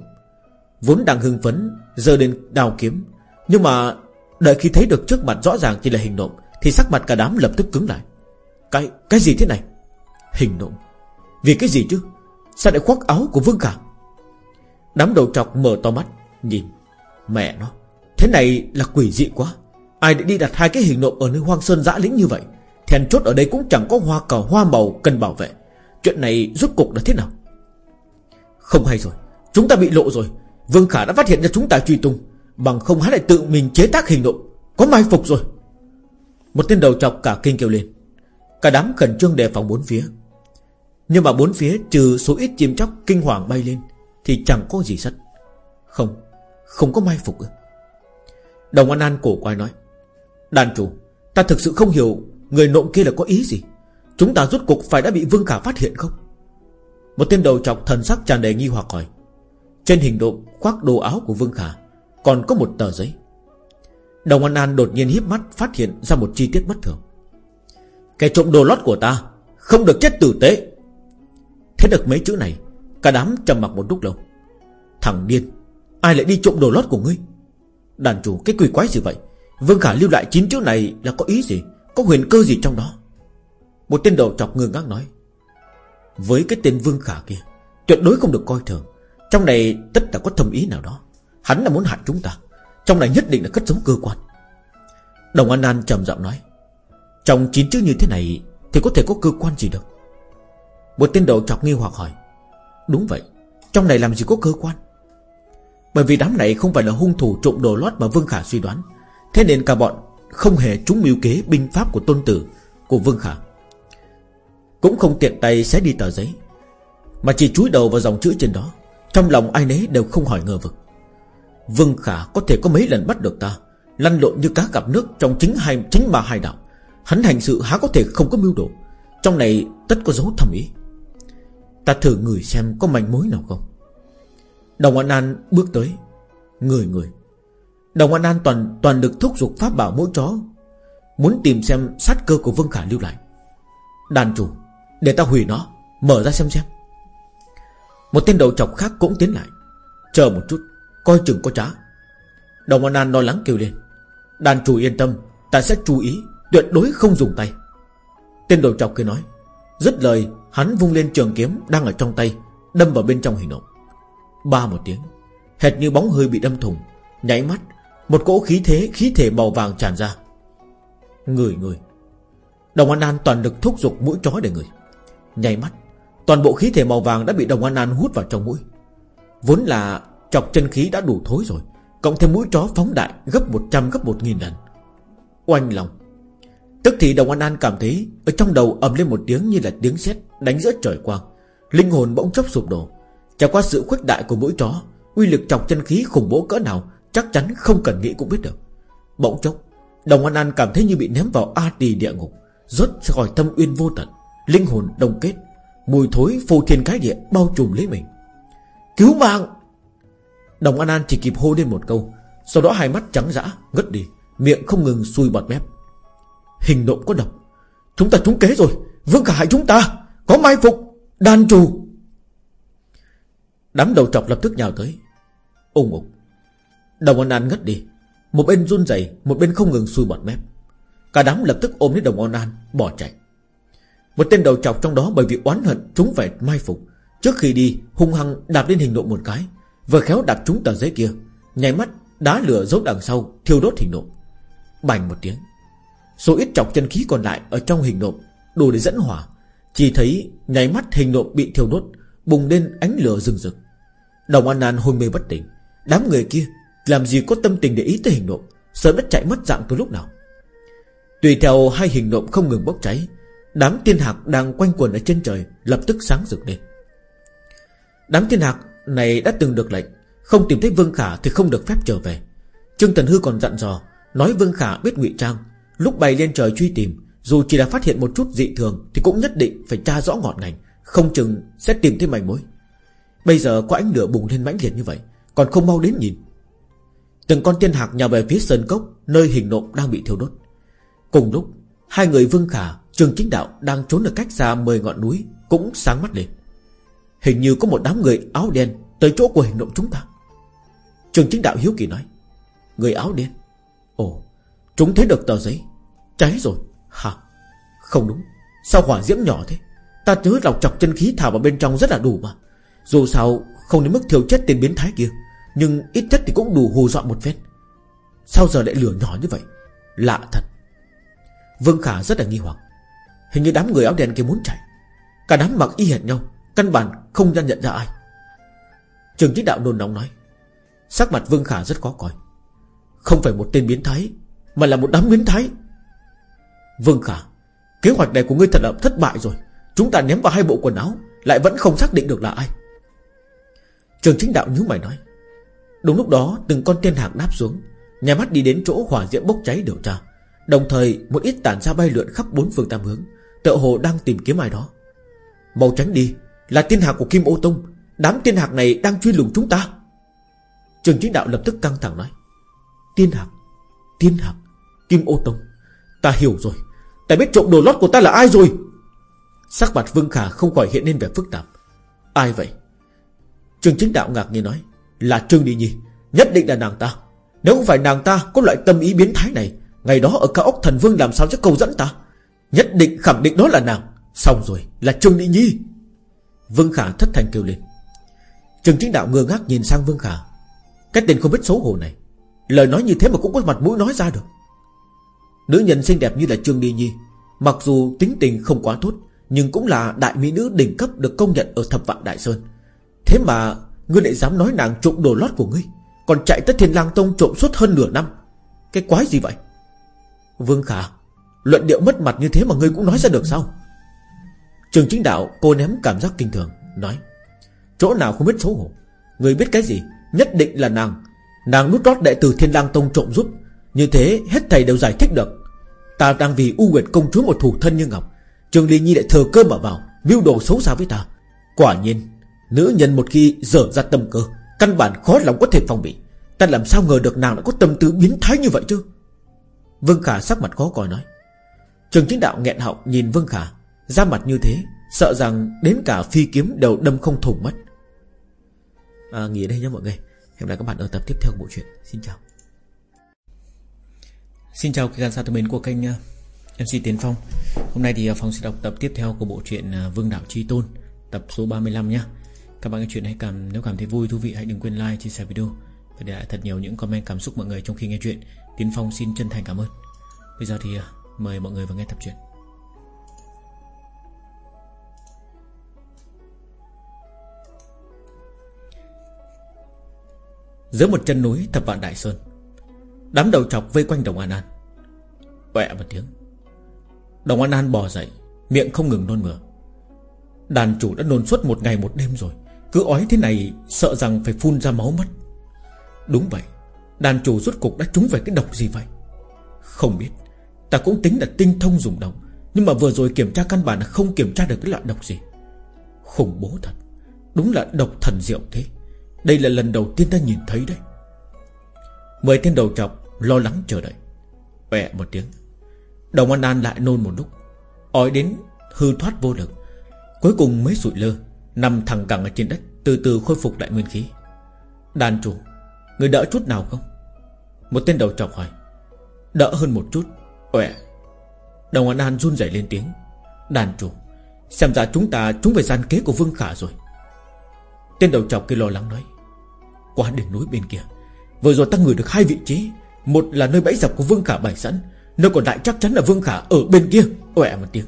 Vốn đang hưng phấn Giờ đến đào kiếm. Nhưng mà Đợi khi thấy được trước mặt rõ ràng chỉ là hình nộm, Thì sắc mặt cả đám lập tức cứng lại. Cái cái gì thế này? Hình nộm? Vì cái gì chứ? Sao lại khoác áo của Vương Khả? Đám đầu trọc mở to mắt, Nhìn. Mẹ nó, Thế này là quỷ dị quá. Ai để đi đặt hai cái hình nộm ở nơi hoang sơn dã lĩnh như vậy? Thèn chốt ở đây cũng chẳng có hoa cỏ hoa màu cần bảo vệ. Chuyện này rốt cục là thế nào? Không hay rồi, Chúng ta bị lộ rồi. Vương Khả đã phát hiện ra chúng ta truy tung, Bằng không hắn lại tự mình chế tác hình nộm Có mai phục rồi. Một tên đầu chọc cả kinh kêu lên. Cả đám khẩn trương đề phòng bốn phía. Nhưng mà bốn phía trừ số ít chim chóc kinh hoàng bay lên, Thì chẳng có gì sắt. Không Không có mai phục nữa. Đồng An An cổ quay nói, Đàn chủ, Ta thực sự không hiểu Người nộm kia là có ý gì. Chúng ta rút cục phải đã bị Vương Khả phát hiện không? Một tên đầu chọc thần sắc tràn đầy nghi hoặc hỏi trên hình độ khoác đồ áo của Vương Khả, Còn có một tờ giấy. Đồng An An đột nhiên híp mắt Phát hiện ra một chi tiết bất thường. Kẻ trộm đồ lót của ta Không được chết tử tế. Thế được mấy chữ này, Cả đám trầm mặc một lúc lâu. Thằng điên, Ai lại đi trộm đồ lót của ngươi? Đàn chủ cái quỷ quái gì vậy? Vương Khả lưu lại chín chữ này là có ý gì? Có huyền cơ gì trong đó? Một tên đầu chọc ngơ ngác nói, Với cái tên Vương Khả kia, Tuyệt đối không được coi thường. Trong này tất cả có thầm ý nào đó. Hắn là muốn hại chúng ta. Trong này nhất định là cất giấu cơ quan. Đồng An An trầm giọng nói, Trong chín chữ như thế này Thì có thể có cơ quan gì được? Một tên đầu chọc nghi hoặc hỏi, Đúng vậy, Trong này làm gì có cơ quan? Bởi vì đám này không phải là hung thủ trộm đồ lót mà Vương Khả suy đoán, Thế nên cả bọn không hề trúng mưu kế binh pháp của tôn tử, Của Vương Khả. Cũng không tiện tay xé đi tờ giấy, Mà chỉ chúi đầu vào dòng chữ trên đó. Trong lòng ai nấy đều không hỏi ngờ vực. Vương Khả có thể có mấy lần bắt được ta, Lăn lộn như cá gặp nước Trong chính hai, chính ba hai đạo. Hắn hành sự há có thể không có mưu đồ, Trong này tất có dấu thầm ý. Ta thử người xem có manh mối nào không. Đồng An An bước tới, Người người. Đồng An An toàn toàn lực thúc giục pháp bảo mỗi chó, Muốn tìm xem sát cơ của Vương Khả lưu lại. Đàn chủ, Để ta hủy nó, Mở ra xem xem. Một tên đầu chọc khác cũng tiến lại. Chờ một chút, Coi chừng có trá. Đồng An An lo lắng kêu lên. Đàn chủ yên tâm, Ta sẽ chú ý, Tuyệt đối không dùng tay. Tên đầu chọc kia nói. Dứt lời, Hắn vung lên trường kiếm Đang ở trong tay, Đâm vào bên trong hình nộm Ba một tiếng, Hệt như bóng hơi bị đâm thùng Nháy mắt, Một cỗ khí thế, khí thể màu vàng tràn ra. Người người. Đồng An An toàn lực thúc giục mũi chó để người. Nháy mắt Toàn bộ khí thể màu vàng đã bị Đồng An An hút vào trong mũi. Vốn là chọc chân khí đã đủ thối rồi, Cộng thêm mũi chó phóng đại Gấp 100 gấp 1000 lần. Oanh lòng. Tức thì Đồng An An cảm thấy Ở trong đầu ầm lên một tiếng như là tiếng sét Đánh giữa trời quang. Linh hồn bỗng chốc sụp đổ. Trải qua sự khuếch đại của mũi chó, Uy lực chọc chân khí khủng bố cỡ nào Chắc chắn không cần nghĩ cũng biết được. Bỗng chốc, Đồng An An cảm thấy như bị ném vào A tỳ địa ngục Rốt khỏi thâm uyên vô tận. Linh hồn đông kết. Mùi thối phô thiên cái địa bao trùm lấy mình. Cứu mạng! Đồng An An chỉ kịp hô lên một câu, Sau đó hai mắt trắng dã, ngất đi, Miệng không ngừng xui bọt mép. Hình nộm có độc. Chúng ta trúng kế rồi, Vương cả hại chúng ta, Có mai phục, Đàn chủ Đám đầu trọc lập tức nhào tới Ung ục. Đồng An An ngất đi, Một bên run rẩy, Một bên không ngừng xui bọt mép. Cả đám lập tức ôm lấy đồng An An, Bỏ chạy. Một tên đầu chọc trong đó bởi vì oán hận Chúng phải mai phục. Trước khi đi, hung hăng đạp lên hình nộm một cái, Vừa khéo đạp trúng tờ giấy kia. Nháy mắt, đá lửa giấu đằng sau, Thiêu đốt hình nộm Bành một tiếng. Số ít chọc chân khí còn lại ở trong hình nộm Đủ để dẫn hỏa. Chỉ thấy nháy mắt hình nộm bị thiêu đốt, Bùng lên ánh lửa rừng rực. Đồng An An hôn mê bất tỉnh. Đám người kia, Làm gì có tâm tình để ý tới hình nộm Sớm đã chạy mất dạng từ lúc nào? Tùy theo hai hình nộm không ngừng bốc cháy Đám thiên hạc đang quanh quần ở trên trời Lập tức sáng rực lên. Đám thiên hạc này đã từng được lệnh, Không tìm thấy Vương Khả thì không được phép trở về. Trương Tần Hư còn dặn dò, Nói Vương Khả biết ngụy trang. Lúc bay lên trời truy tìm, Dù chỉ là phát hiện một chút dị thường Thì cũng nhất định phải tra rõ ngọn ngành, Không chừng sẽ tìm thấy manh mối. Bây giờ có ánh lửa bùng lên mãnh liệt như vậy, Còn không mau đến nhìn. Từng con tiên hạc nhào về phía sơn cốc, Nơi hình nộm đang bị thiêu đốt. Cùng lúc, Hai người Vương Khả Trường chính đạo đang trốn ở cách xa 10 ngọn núi Cũng sáng mắt lên. Hình như có một đám người áo đen Tới chỗ của hình nộm chúng ta. Trường chính đạo hiếu kỳ nói, Người áo đen? Ồ, Chúng thấy được tờ giấy. Cháy rồi. Hả? Không đúng. Sao hỏa diễm nhỏ thế? Ta nhớ lọc chọc chân khí thả vào bên trong rất là đủ mà. Dù sao, không đến mức thiêu chết tên biến thái kia, Nhưng ít nhất thì cũng đủ hù dọa một phép Sao giờ lại lửa nhỏ như vậy? Lạ thật. Vương Khả rất là nghi hoặc. Hình như đám người áo đen kia muốn chạy. Cả đám mặc y hệt nhau, Căn bản không nhận nhận ra ai. Trường chính đạo nôn nóng nói, Sắc mặt Vương Khả rất khó coi. Không phải một tên biến thái, Mà là một đám biến thái. Vương Khả, Kế hoạch này của ngươi thật là thất bại rồi. Chúng ta ném vào hai bộ quần áo, Lại vẫn không xác định được là ai. Trường chính đạo nhíu mày nói, Đúng lúc đó từng con tên hạc đáp xuống Nhà mắt đi đến chỗ hỏa diễm bốc cháy điều tra. Đồng thời, một ít tàn ra bay lượn khắp bốn phương tam hướng. Tựa hồ đang tìm kiếm ai đó. Mau tránh đi, Là tiên hạc của Kim Ô Tông. Đám tiên hạc này đang truy lùng chúng ta. Trường chính đạo lập tức căng thẳng nói. Tiên hạc Tiên hạc Kim Ô Tông, Ta hiểu rồi. Ta biết trộm đồ lót của ta là ai rồi. Sắc mặt Vương Khả không khỏi hiện lên vẻ phức tạp. Ai vậy? Trường chính đạo ngạc nhiên nói. Là Trương Đi Nhi, Nhất định là nàng ta. Nếu không phải nàng ta có loại tâm ý biến thái này, Ngày đó ở cao ốc thần vương làm sao sẽ cầu dẫn ta? Nhất định khẳng định đó là nàng. Xong rồi, là Trương Đi Nhi. Vương Khả thất thành kêu lên. Trường chính đạo ngơ ngác nhìn sang Vương Khả. Cái tên không biết xấu hổ này. Lời nói như thế mà cũng có mặt mũi nói ra được. Nữ nhân xinh đẹp như là Trương Đi Nhi. Mặc dù tính tình không quá tốt, Nhưng cũng là đại mỹ nữ đỉnh cấp Được công nhận ở thập vạn Đại Sơn. Thế mà, ngươi lại dám nói nàng trộm đồ lót của ngươi, Còn chạy tới thiên lang tông trộm suốt hơn nửa năm. Cái quái gì vậy? Vương Khả Luận điệu mất mặt như thế mà ngươi cũng nói ra được sao? Trường chính đạo, cô ném cảm giác kinh thường, Nói, Chỗ nào không biết xấu hổ? Người biết cái gì? Nhất định là nàng. Nàng nút rót đệ tử Thiên lang Tông trộm giúp. Như thế hết thầy đều giải thích được. Ta đang vì U Nguyệt công chúa một thủ thân như Ngọc. Trường Ly Nhi lại thờ cơ mở vào, Mưu đồ xấu xa với ta. Quả nhiên, Nữ nhân một khi dở ra tâm cơ, Căn bản khó lòng có thể phòng bị. Ta làm sao ngờ được nàng đã có tâm tư biến thái như vậy chứ? Vương Khả sắc mặt khó coi nói Trường chính đạo nghẹn họng nhìn Vương Khả Ra mặt như thế Sợ rằng đến cả phi kiếm đều đâm không thủng mất à, Nghỉ đây nhé mọi người. Hẹn gặp lại các bạn ở tập tiếp theo của bộ truyện. Xin chào. Xin chào các khán giả thân mến của kênh à, MC Tiến Phong. Hôm nay thì à, Phong sẽ đọc tập tiếp theo của bộ truyện à, Vương Đạo Chi Tôn Tập số 35 nhé. Các bạn nghe chuyện hãy cảm nếu cảm thấy vui thú vị hãy đừng quên like chia sẻ video Và để lại thật nhiều những comment cảm xúc mọi người trong khi nghe chuyện. Tiến Phong xin chân thành cảm ơn. Bây giờ thì mời mọi người vào nghe tập truyện. Giữa một chân núi thập vạn đại sơn, Đám đầu chọc vây quanh đồng An An. Quẹ một tiếng, Đồng An An bò dậy, Miệng không ngừng nôn mửa. Đàn chủ đã nôn suốt một ngày một đêm rồi, Cứ ói thế này sợ rằng phải phun ra máu mất. Đúng vậy, Đàn chủ rốt cục đã trúng về cái độc gì vậy? Không biết. Ta cũng tính là tinh thông dùng độc, Nhưng mà vừa rồi kiểm tra căn bản là không kiểm tra được cái loại độc gì. Khủng bố thật, Đúng là độc thần diệu thế. Đây là lần đầu tiên ta nhìn thấy đấy. Mười tên đầu chọc Lo lắng chờ đợi. Bẹ một tiếng. Đồng An An lại nôn một lúc. Ói đến hư thoát vô lực. Cuối cùng mới sụi lơ, Nằm thẳng cẳng ở trên đất, Từ từ khôi phục lại nguyên khí. Đàn chủ, Người đỡ chút nào không? Một tên đầu chọc hỏi. Đỡ hơn một chút. Ôi Đồng An An run rẩy lên tiếng. Đàn chủ, Xem ra chúng ta chúng về gian kế của Vương Khả rồi. Tên đầu chọc kia lo lắng nói, Qua đỉnh núi bên kia, Vừa rồi ta ngửi được hai vị trí. Một là nơi bẫy dập của Vương Khả bày sẵn, Nơi còn lại chắc chắn là Vương Khả ở bên kia. Ôi một tiếng.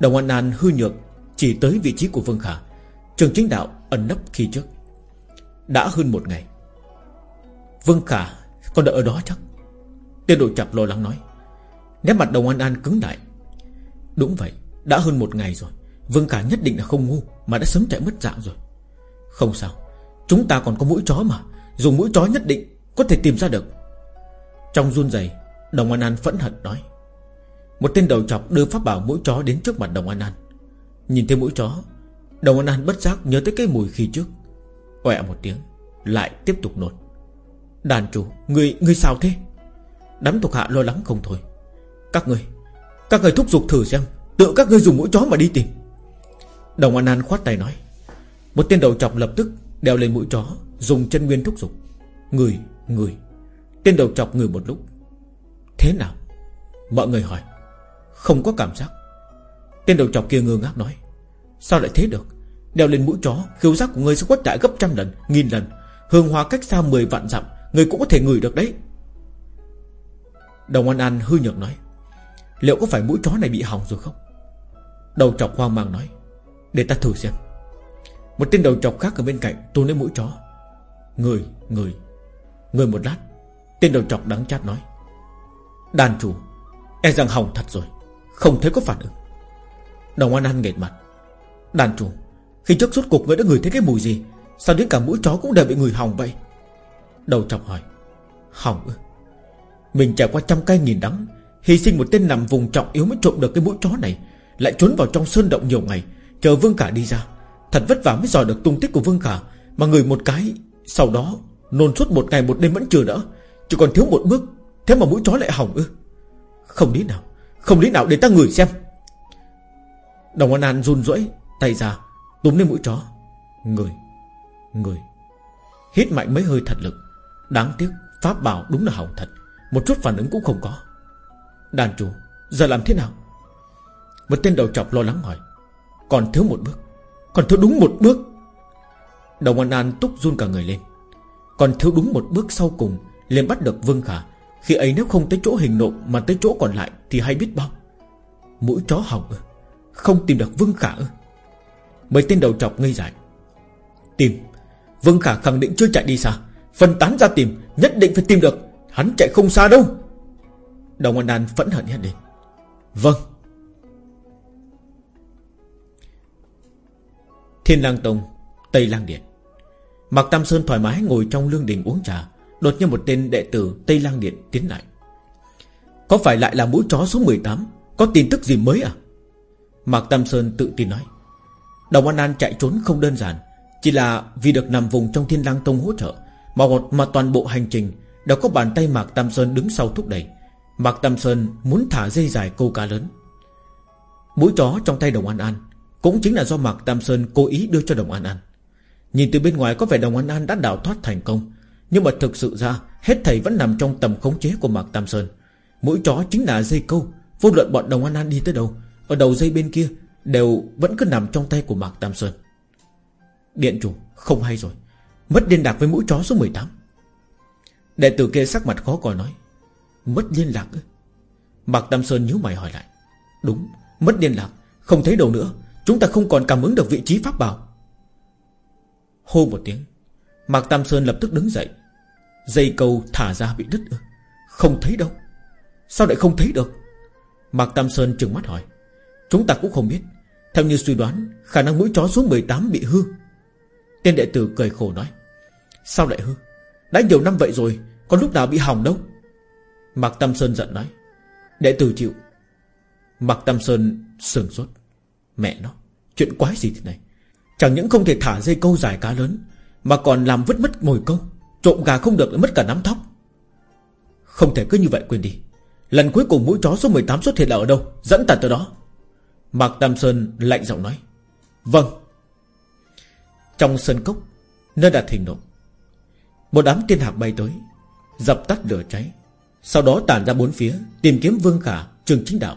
Đồng An An hư nhược Chỉ tới vị trí của Vương Khả. Trường chính đạo ẩn nấp khi trước. Đã hơn một ngày. Vương Khả Còn đợi ở đó chắc. Tên đội chập lo lắng nói Nét mặt đồng an an cứng lại. Đúng vậy Đã hơn một ngày rồi. Vương Khả nhất định là không ngu Mà đã sớm chạy mất dạng rồi. Không sao Chúng ta còn có mũi chó mà. Dùng mũi chó nhất định Có thể tìm ra được. Trong run rẩy Đồng An An phẫn hận nói. Một tên đầu chọc đưa pháp bảo mũi chó đến trước mặt Đồng An An. Nhìn thấy mũi chó Đồng An An bất giác nhớ tới cái mùi khi trước. Quẹ một tiếng Lại tiếp tục nôn. Đàn chủ Người, người sao thế? Đám thuộc hạ lo lắng không thôi. Các người Các người thúc giục thử xem Tự các người dùng mũi chó mà đi tìm. Đồng An An khoát tay nói. Một tên đầu chọc lập tức đeo lên mũi chó Dùng chân nguyên thúc giục. Người, người. Tên đầu chọc người một lúc. Thế nào? Mọi người hỏi. Không có cảm giác. Tên đầu chọc kia ngơ ngác nói. Sao lại thế được? Đeo lên mũi chó Khiếu giác của người sẽ quất đại gấp trăm lần Nghìn lần. Hương hóa cách xa 10 vạn dặm Người cũng có thể ngửi được đấy. Đồng An An hư nhược nói. Liệu có phải mũi chó này bị hỏng rồi không? Đầu chọc hoang mang nói Để ta thử xem. Một tên đầu chọc khác ở bên cạnh tôn lấy mũi chó. Người, người Người một lát. Tên đầu chọc đắng chát nói Đàn chủ E rằng hỏng thật rồi Không thấy có phản ứng. Đồng An An nghệt mặt Đàn chủ Khi trước suốt cục người đã ngửi thấy cái mùi gì Sao đến cả mũi chó cũng đều bị người hỏng vậy? Đầu chọc hỏi Hỏng ư? Mình trải qua trăm cây nghìn đắng Hy sinh một tên nằm vùng trọng yếu mới trộm được cái mũi chó này. Lại trốn vào trong sơn động nhiều ngày, Chờ Vương Khả đi ra. Thật vất vả mới dò được tung tích của Vương Khả, Mà người một cái Sau đó nôn suốt một ngày một đêm vẫn chưa đỡ. Chỉ còn thiếu một bước, Thế mà mũi chó lại hỏng ư. Không lý nào, Không lý nào để ta ngửi xem. Đồng An An run rỗi Tay ra, túm lên mũi chó. Người Người. Hít mạnh mấy hơi thật lực. Đáng tiếc, Pháp bảo đúng là hỏng thật. Một chút phản ứng cũng không có. Đàn chủ, Giờ làm thế nào? Một tên đầu chọc lo lắng hỏi. Còn thiếu một bước, Còn thiếu đúng một bước. Đồng An An túc run cả người lên. Còn thiếu đúng một bước sau cùng, liền bắt được Vương Khả. Khi ấy nếu không tới chỗ hình nộ Mà tới chỗ còn lại thì hay biết bao. Mũi chó hỏng ư, Không tìm được Vương Khả ư. Mấy tên đầu chọc ngây dại. Tìm, Vương Khả khẳng định chưa chạy đi xa. Phân tán ra tìm, Nhất định phải tìm được. Hắn chạy không xa đâu. Đồng An Đan phẫn hận hét lên Vâng. Thiên lang Tông Tây lang Điện. Mạc Tam Sơn thoải mái ngồi trong lương đình uống trà Đột nhiên một tên đệ tử Tây lang Điện tiến lại. Có phải lại là mũi chó số 18 Có tin tức gì mới à? Mạc Tam Sơn tự tin nói. Đồng An An chạy trốn không đơn giản Chỉ là vì được nằm vùng trong thiên lang tông hỗ trợ Mà, một, mà toàn bộ hành trình Đều có bàn tay Mạc Tam Sơn đứng sau thúc đẩy. Mạc Tam Sơn muốn thả dây dài câu cá lớn. Mũi chó trong tay Đồng An An Cũng chính là do Mạc Tam Sơn cố ý đưa cho Đồng An An. Nhìn từ bên ngoài có vẻ Đồng An An đã đào thoát thành công, Nhưng mà thực sự ra, Hết thầy vẫn nằm trong tầm khống chế của Mạc Tam Sơn. Mũi chó chính là dây câu, Vô luận bọn Đồng An An đi tới đâu, Ở đầu dây bên kia Đều vẫn cứ nằm trong tay của Mạc Tam Sơn. Điện chủ, không hay rồi. Mất liên lạc với mũi chó số 18 Đệ tử kia sắc mặt khó coi nói Mất liên lạc ư? Mạc Tam Sơn nhíu mày hỏi lại. Đúng, mất liên lạc, Không thấy đâu nữa. Chúng ta không còn cảm ứng được vị trí pháp bảo. Hô một tiếng, Mạc Tam Sơn lập tức đứng dậy. Dây câu thả ra bị đứt Không thấy đâu. Sao lại không thấy được? Mạc Tam Sơn trừng mắt hỏi. Chúng ta cũng không biết. Theo như suy đoán, Khả năng mũi chó số 18 bị hư. Tên đệ tử cười khổ nói. Sao lại hư? Đã nhiều năm vậy rồi Còn lúc nào bị hỏng đâu? Mạc Tam Sơn giận nói. Đệ tử chịu. Mạc Tam Sơn sừng sốt. Mẹ nó, Chuyện quái gì thế này? Chẳng những không thể thả dây câu dài cá lớn, Mà còn làm vứt mất mồi câu, Trộm gà không được mất cả nắm thóc. Không thể cứ như vậy quên đi. Lần cuối cùng mũi chó số 18 xuất hiện là ở đâu? Dẫn ta tới đó. Mạc Tam Sơn lạnh giọng nói. Vâng. Trong sân cốc, Nơi đặt hình nộm Một đám tiên hạc bay tới, Dập tắt lửa cháy. Sau đó tản ra bốn phía Tìm kiếm Vương Khả, Trường Chính Đạo.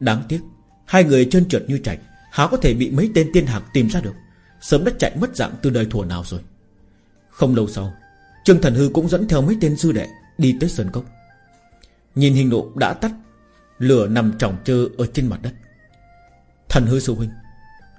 Đáng tiếc Hai người chân trượt như trạch Há có thể bị mấy tên tiên hạc tìm ra được. Sớm đã chạy mất dạng từ đời thủa nào rồi. Không lâu sau Trương Thần Hư cũng dẫn theo mấy tên sư đệ Đi tới sơn cốc. Nhìn hình nộ đã tắt Lửa nằm tròng trơ ở trên mặt đất. Thần hư sư huynh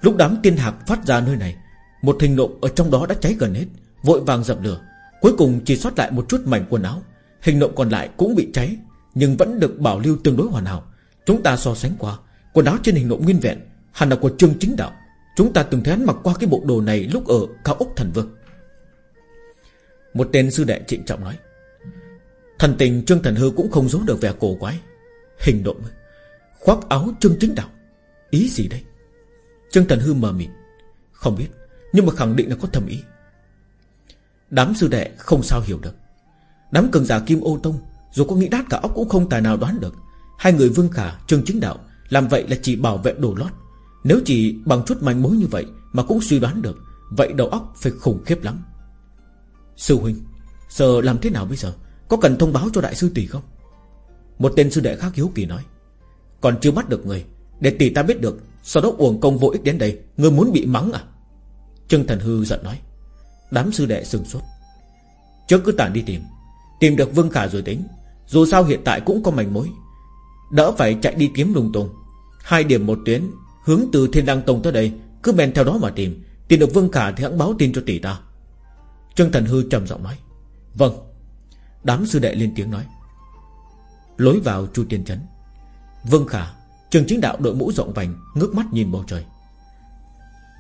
Lúc đám tiên hạc phát ra nơi này Một hình nộ ở trong đó đã cháy gần hết Vội vàng dập lửa Cuối cùng chỉ sót lại một chút mảnh quần áo. Hình nộm còn lại cũng bị cháy, Nhưng vẫn được bảo lưu tương đối hoàn hảo. Chúng ta so sánh qua, Quần áo trên hình nộm nguyên vẹn, Hẳn là của Trương Chính Đạo. Chúng ta từng thấy hắn mặc qua cái bộ đồ này lúc ở cao ốc thần vương. Một tên sư đệ trịnh trọng nói, Thần tình Trương Thần Hư cũng không giấu được vẻ cổ quái. Hình nộm, Khoác áo Trương Chính Đạo, Ý gì đây? Trương Thần Hư mờ mịt, Không biết, Nhưng mà khẳng định là có thầm ý. Đám sư đệ không sao hiểu được. Đám cường giả Kim Ô Tông Dù có nghĩ đát cả óc cũng không tài nào đoán được. Hai người Vương Khả, Trương Chính Đạo Làm vậy là chỉ bảo vệ đồ lót. Nếu chỉ bằng chút manh mối như vậy Mà cũng suy đoán được Vậy đầu óc phải khủng khiếp lắm. Sư huynh Giờ làm thế nào bây giờ? Có cần thông báo cho đại sư tỷ không? Một tên sư đệ khác hiếu kỳ nói. Còn chưa bắt được người Để tỷ ta biết được Sau đó uổng công vô ích đến đây Người muốn bị mắng à? Trương Thần Hư giận nói. Đám sư đệ sừng sốt. Trước cứ tản đi tìm Tìm được Vương Khả rồi tính. Dù sao hiện tại cũng có mảnh mối. Đỡ phải chạy đi kiếm lung tung. Hai điểm một tuyến, Hướng từ Thiên Đăng Tông tới đây, Cứ men theo đó mà tìm. Tìm được Vương Khả thì hãng báo tin cho tỷ ta. Trương Thần Hư trầm giọng nói. Vâng. Đám sư đệ lên tiếng nói. Lối vào Chu Tiên Trấn. Vương Khả, Trường chính đạo đội mũ rộng vành, Ngước mắt nhìn bầu trời.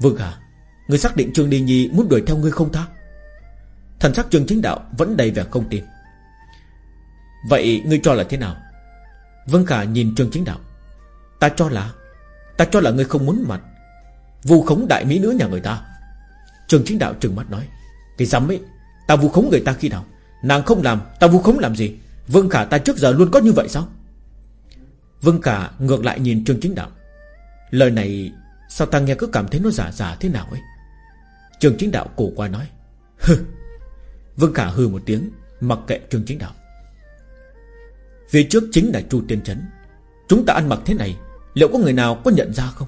Vương Khả, Người xác định Trương Đi Nhi muốn đuổi theo ngươi không ta? Thần sắc Trương chính đạo Vẫn đầy vẻ không tin. Vậy ngươi cho là thế nào? Vương Khả nhìn Trương chính đạo. Ta cho là, Ta cho là ngươi không muốn mặt Vu khống đại mỹ nữ nhà người ta. Trương chính đạo trừng mắt nói. Cái dám ấy, Ta vu khống người ta khi nào? Nàng không làm, Ta vu khống làm gì? Vương Khả, ta trước giờ luôn có như vậy sao? Vương Khả ngược lại nhìn Trương chính đạo. Lời này, Sao ta nghe cứ cảm thấy nó giả giả thế nào ấy? Trương chính đạo cổ qua nói. Hừ. Vương Khả hừ một tiếng, Mặc kệ Trương chính đạo. Phía trước chính là Chu Tiên Trấn, Chúng ta ăn mặc thế này, Liệu có người nào có nhận ra không?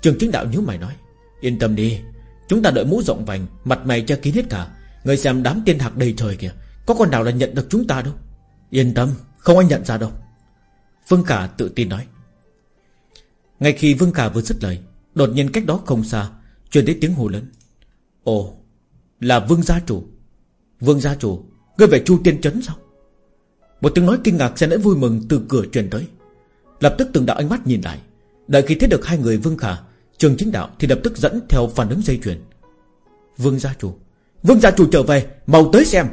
Trường chính đạo nhớ mày nói, Yên tâm đi, Chúng ta đợi mũ rộng vành, Mặt mày che kín hết cả, Người xem đám tiên hạc đầy trời kìa, Có con nào là nhận được chúng ta đâu? Yên tâm, Không ai nhận ra đâu. Vương Khả tự tin nói. Ngay khi Vương Khả vừa dứt lời, Đột nhiên cách đó không xa, Truyền đến tiếng hồ lớn. Ồ, Là Vương gia chủ. Vương gia chủ, Ngươi về Chu Tiên Trấn sao? Một tiếng nói kinh ngạc xen lẫn vui mừng từ cửa truyền tới. Lập tức từng đạo ánh mắt nhìn lại. Đợi khi thấy được hai người Vương Khả, Trường chính đạo thì lập tức dẫn theo phản ứng dây chuyền. Vương gia chủ, Vương gia chủ trở về, Mau tới xem.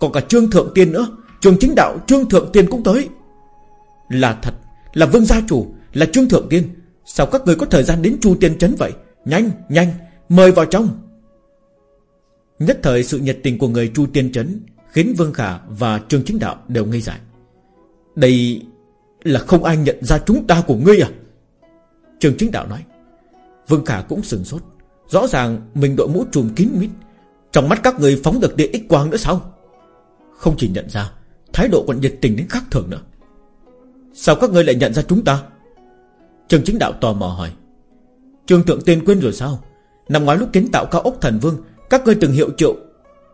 Còn cả Trương Thượng Tiên nữa, Trường chính đạo, Trương Thượng Tiên cũng tới. Là thật, Là Vương gia chủ, Là Trương Thượng Tiên. Sao các người có thời gian đến Chu Tiên Trấn vậy? Nhanh nhanh, Mời vào trong. Nhất thời sự nhiệt tình của người Chu Tiên Trấn Khiến Vương Khả và Trương Chính Đạo đều ngây dại. Đây là không ai nhận ra chúng ta của ngươi à? Trương Chính Đạo nói. Vương Khả cũng sừng sốt. Rõ ràng mình đội mũ trùm kín mít, Trong mắt các người phóng được địa ích quang nữa sao? Không chỉ nhận ra, Thái độ còn nhiệt tình đến khác thường nữa. Sao các ngươi lại nhận ra chúng ta? Trương Chính Đạo tò mò hỏi. Trương Thượng Tiên quên rồi sao? Năm ngoái lúc kiến tạo cao ốc thần vương, Các ngươi từng hiệu triệu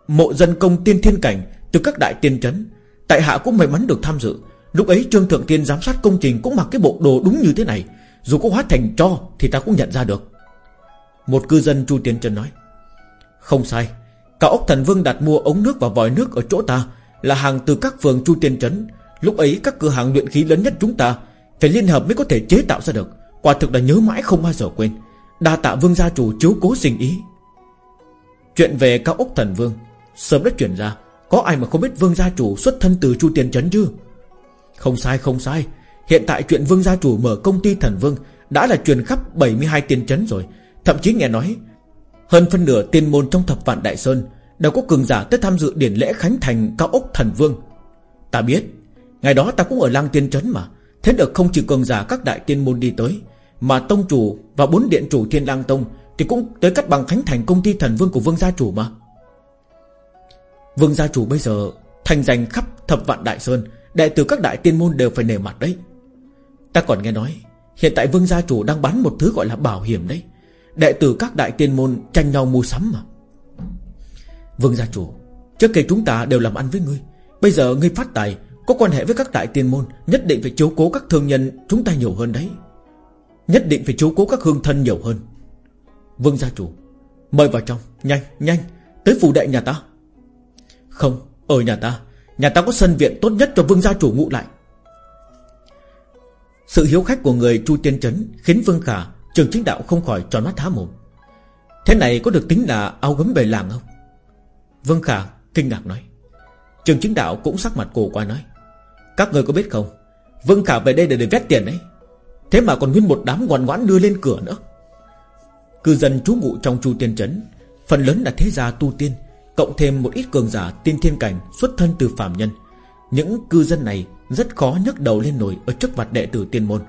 Mộ dân công tiên thiên cảnh Từ các đại tiên trấn Tại hạ cũng may mắn được tham dự. Lúc ấy Trương Thượng Tiên giám sát công trình Cũng mặc cái bộ đồ đúng như thế này. Dù có hóa thành cho Thì ta cũng nhận ra được. Một cư dân Chu tiên Trân nói, Không sai. Cao ốc thần vương đặt mua ống nước và vòi nước ở chỗ ta Là hàng từ các phường Chu Tiên Trấn. Lúc ấy các cửa hàng luyện khí lớn nhất chúng ta Phải liên hợp mới có thể chế tạo ra được. Quả thực là nhớ mãi không bao giờ quên. Đa tạ vương gia chủ chiếu cố sinh ý. Chuyện về cao ốc thần vương. Sớm đã chuyển ra, Có ai mà không biết vương gia chủ xuất thân từ Chu Tiên Trấn chứ? Không sai không sai. Hiện tại chuyện vương gia chủ mở công ty thần vương Đã là truyền khắp 72 tiên trấn rồi. Thậm chí nghe nói, Hơn phân nửa tiên môn trong thập vạn Đại Sơn Đều có cường giả tới tham dự điển lễ khánh thành cao ốc thần vương. Ta biết, Ngày đó ta cũng ở lang tiên trấn mà. Thế được không chỉ cường giả các đại tiên môn đi tới, Mà tông chủ và bốn điện chủ thiên lang tông Thì cũng tới cắt bằng khánh thành công ty thần vương của vương gia chủ mà. Vương gia chủ bây giờ Thành danh khắp thập vạn đại sơn, Đệ tử các đại tiên môn đều phải nể mặt đấy. Ta còn nghe nói, Hiện tại vương gia chủ đang bán một thứ gọi là bảo hiểm đấy. Đệ tử các đại tiên môn tranh nhau mua sắm mà. Vương gia chủ, Trước kia chúng ta đều làm ăn với ngươi. Bây giờ ngươi phát tài, Có quan hệ với các đại tiên môn, Nhất định phải chiếu cố các thương nhân chúng ta nhiều hơn đấy. Nhất định phải chiếu cố các hương thân nhiều hơn. Vương gia chủ, Mời vào trong, Nhanh nhanh, Tới phủ đệ nhà ta. Không, Ở nhà ta Nhà ta có sân viện tốt nhất cho vương gia chủ ngụ lại. Sự hiếu khách của người Chu Tiên Trấn Khiến Vương Khả, Trường chính đạo không khỏi tròn mắt há mồm. Thế này có được tính là ao gấm về làng không? Vương Khả kinh ngạc nói. Trường chính đạo cũng sắc mặt cổ qua nói. Các người có biết không, Vương Khả về đây để để vét tiền đấy. Thế mà còn nguyên một đám ngoan ngoãn đưa lên cửa nữa. Cư dân trú ngụ trong Chu Tiên Trấn Phần lớn là thế gia tu tiên. Cộng thêm một ít cường giả tiên thiên cảnh Xuất thân từ phạm nhân. Những cư dân này rất khó nhấc đầu lên nổi Ở trước mặt đệ tử tiên môn.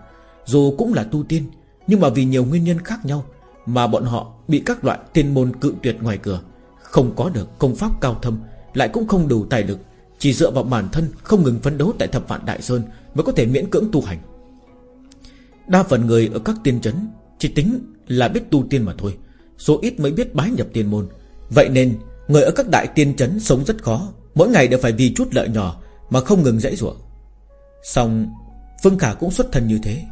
Dù cũng là tu tiên, Nhưng mà vì nhiều nguyên nhân khác nhau Mà bọn họ bị các loại tiên môn cự tuyệt ngoài cửa. Không có được công pháp cao thâm, Lại cũng không đủ tài lực, Chỉ dựa vào bản thân không ngừng phấn đấu Tại thập vạn Đại Sơn Mới có thể miễn cưỡng tu hành. Đa phần người ở các tiên trấn Chỉ tính là biết tu tiên mà thôi, Số ít mới biết bái nhập tiên môn. Vậy nên người ở các đại tiên trấn sống rất khó, Mỗi ngày đều phải vì chút lợi nhỏ Mà không ngừng dãy ruộng Xong, Vương Khả cũng xuất thân như thế.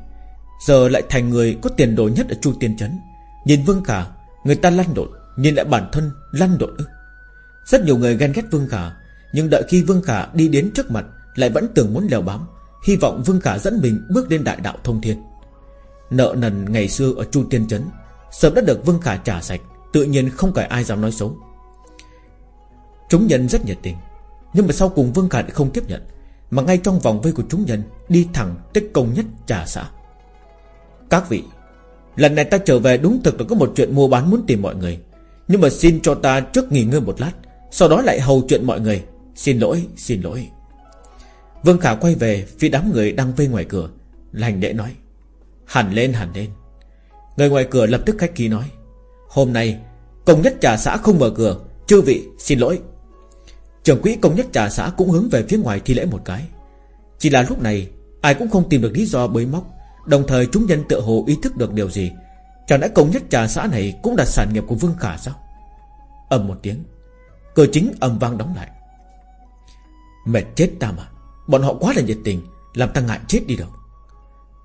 Giờ lại thành người có tiền đồ nhất ở Chu Tiên Trấn Nhìn Vương Khả, Người ta lăn đột Nhìn lại bản thân lăn đột ức Rất nhiều người ghen ghét Vương Khả, Nhưng đợi khi Vương Khả đi đến trước mặt, Lại vẫn tưởng muốn lèo bám, Hy vọng Vương Khả dẫn mình bước lên đại đạo thông thiên. Nợ nần ngày xưa ở Chu Tiên Trấn Sớm đã được Vương Khả trả sạch, Tự nhiên không phải ai dám nói xấu. Chúng nhân rất nhiệt tình. Nhưng mà sau cùng Vương Khả không tiếp nhận. Mà ngay trong vòng vây của chúng nhân Đi thẳng tới công nhất trà xã. Các vị Lần này ta trở về đúng thực là có một chuyện mua bán muốn tìm mọi người. Nhưng mà xin cho ta trước nghỉ ngơi một lát Sau đó lại hầu chuyện mọi người. Xin lỗi, xin lỗi. Vương Khả quay về phía đám người đang vây ngoài cửa Lành đệ nói Hẳn lên hẳn lên. Người ngoài cửa lập tức khách khí nói Hôm nay công nhất trà xã không mở cửa. Chư vị xin lỗi. Trưởng quỹ công nhất trà xã cũng hướng về phía ngoài thi lễ một cái. Chỉ là lúc này, Ai cũng không tìm được lý do bới móc, Đồng thời chúng nhân tự hồ ý thức được điều gì. Chẳng lẽ công nhất trà xã này Cũng là sản nghiệp của Vương Khả sao? Ầm một tiếng, Cửa chính ầm vang đóng lại. Mệt chết ta mà, Bọn họ quá là nhiệt tình, Làm ta ngại chết đi đâu.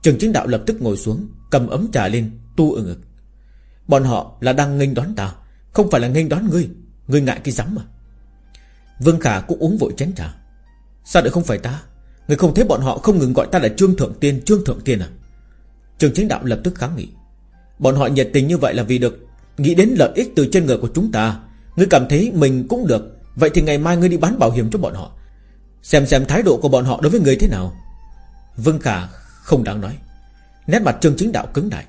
Trường chính đạo lập tức ngồi xuống, Cầm ấm trà lên, tu ở ngực Bọn họ là đang nghênh đón ta, Không phải là nghênh đón ngươi Ngươi ngại cái rắm mà. Vương Khả cũng uống vội chén trà. Sao lại không phải ta? Người không thấy bọn họ không ngừng gọi ta là Trương Thượng Tiên, Trương Thượng Tiên à? Trường chính đạo lập tức kháng nghị. Bọn họ nhiệt tình như vậy là vì được Nghĩ đến lợi ích từ trên người của chúng ta. Ngươi cảm thấy mình cũng được. Vậy thì ngày mai ngươi đi bán bảo hiểm cho bọn họ. Xem xem thái độ của bọn họ đối với người thế nào. Vương Khả không đáng nói. Nét mặt trương chính đạo cứng đại.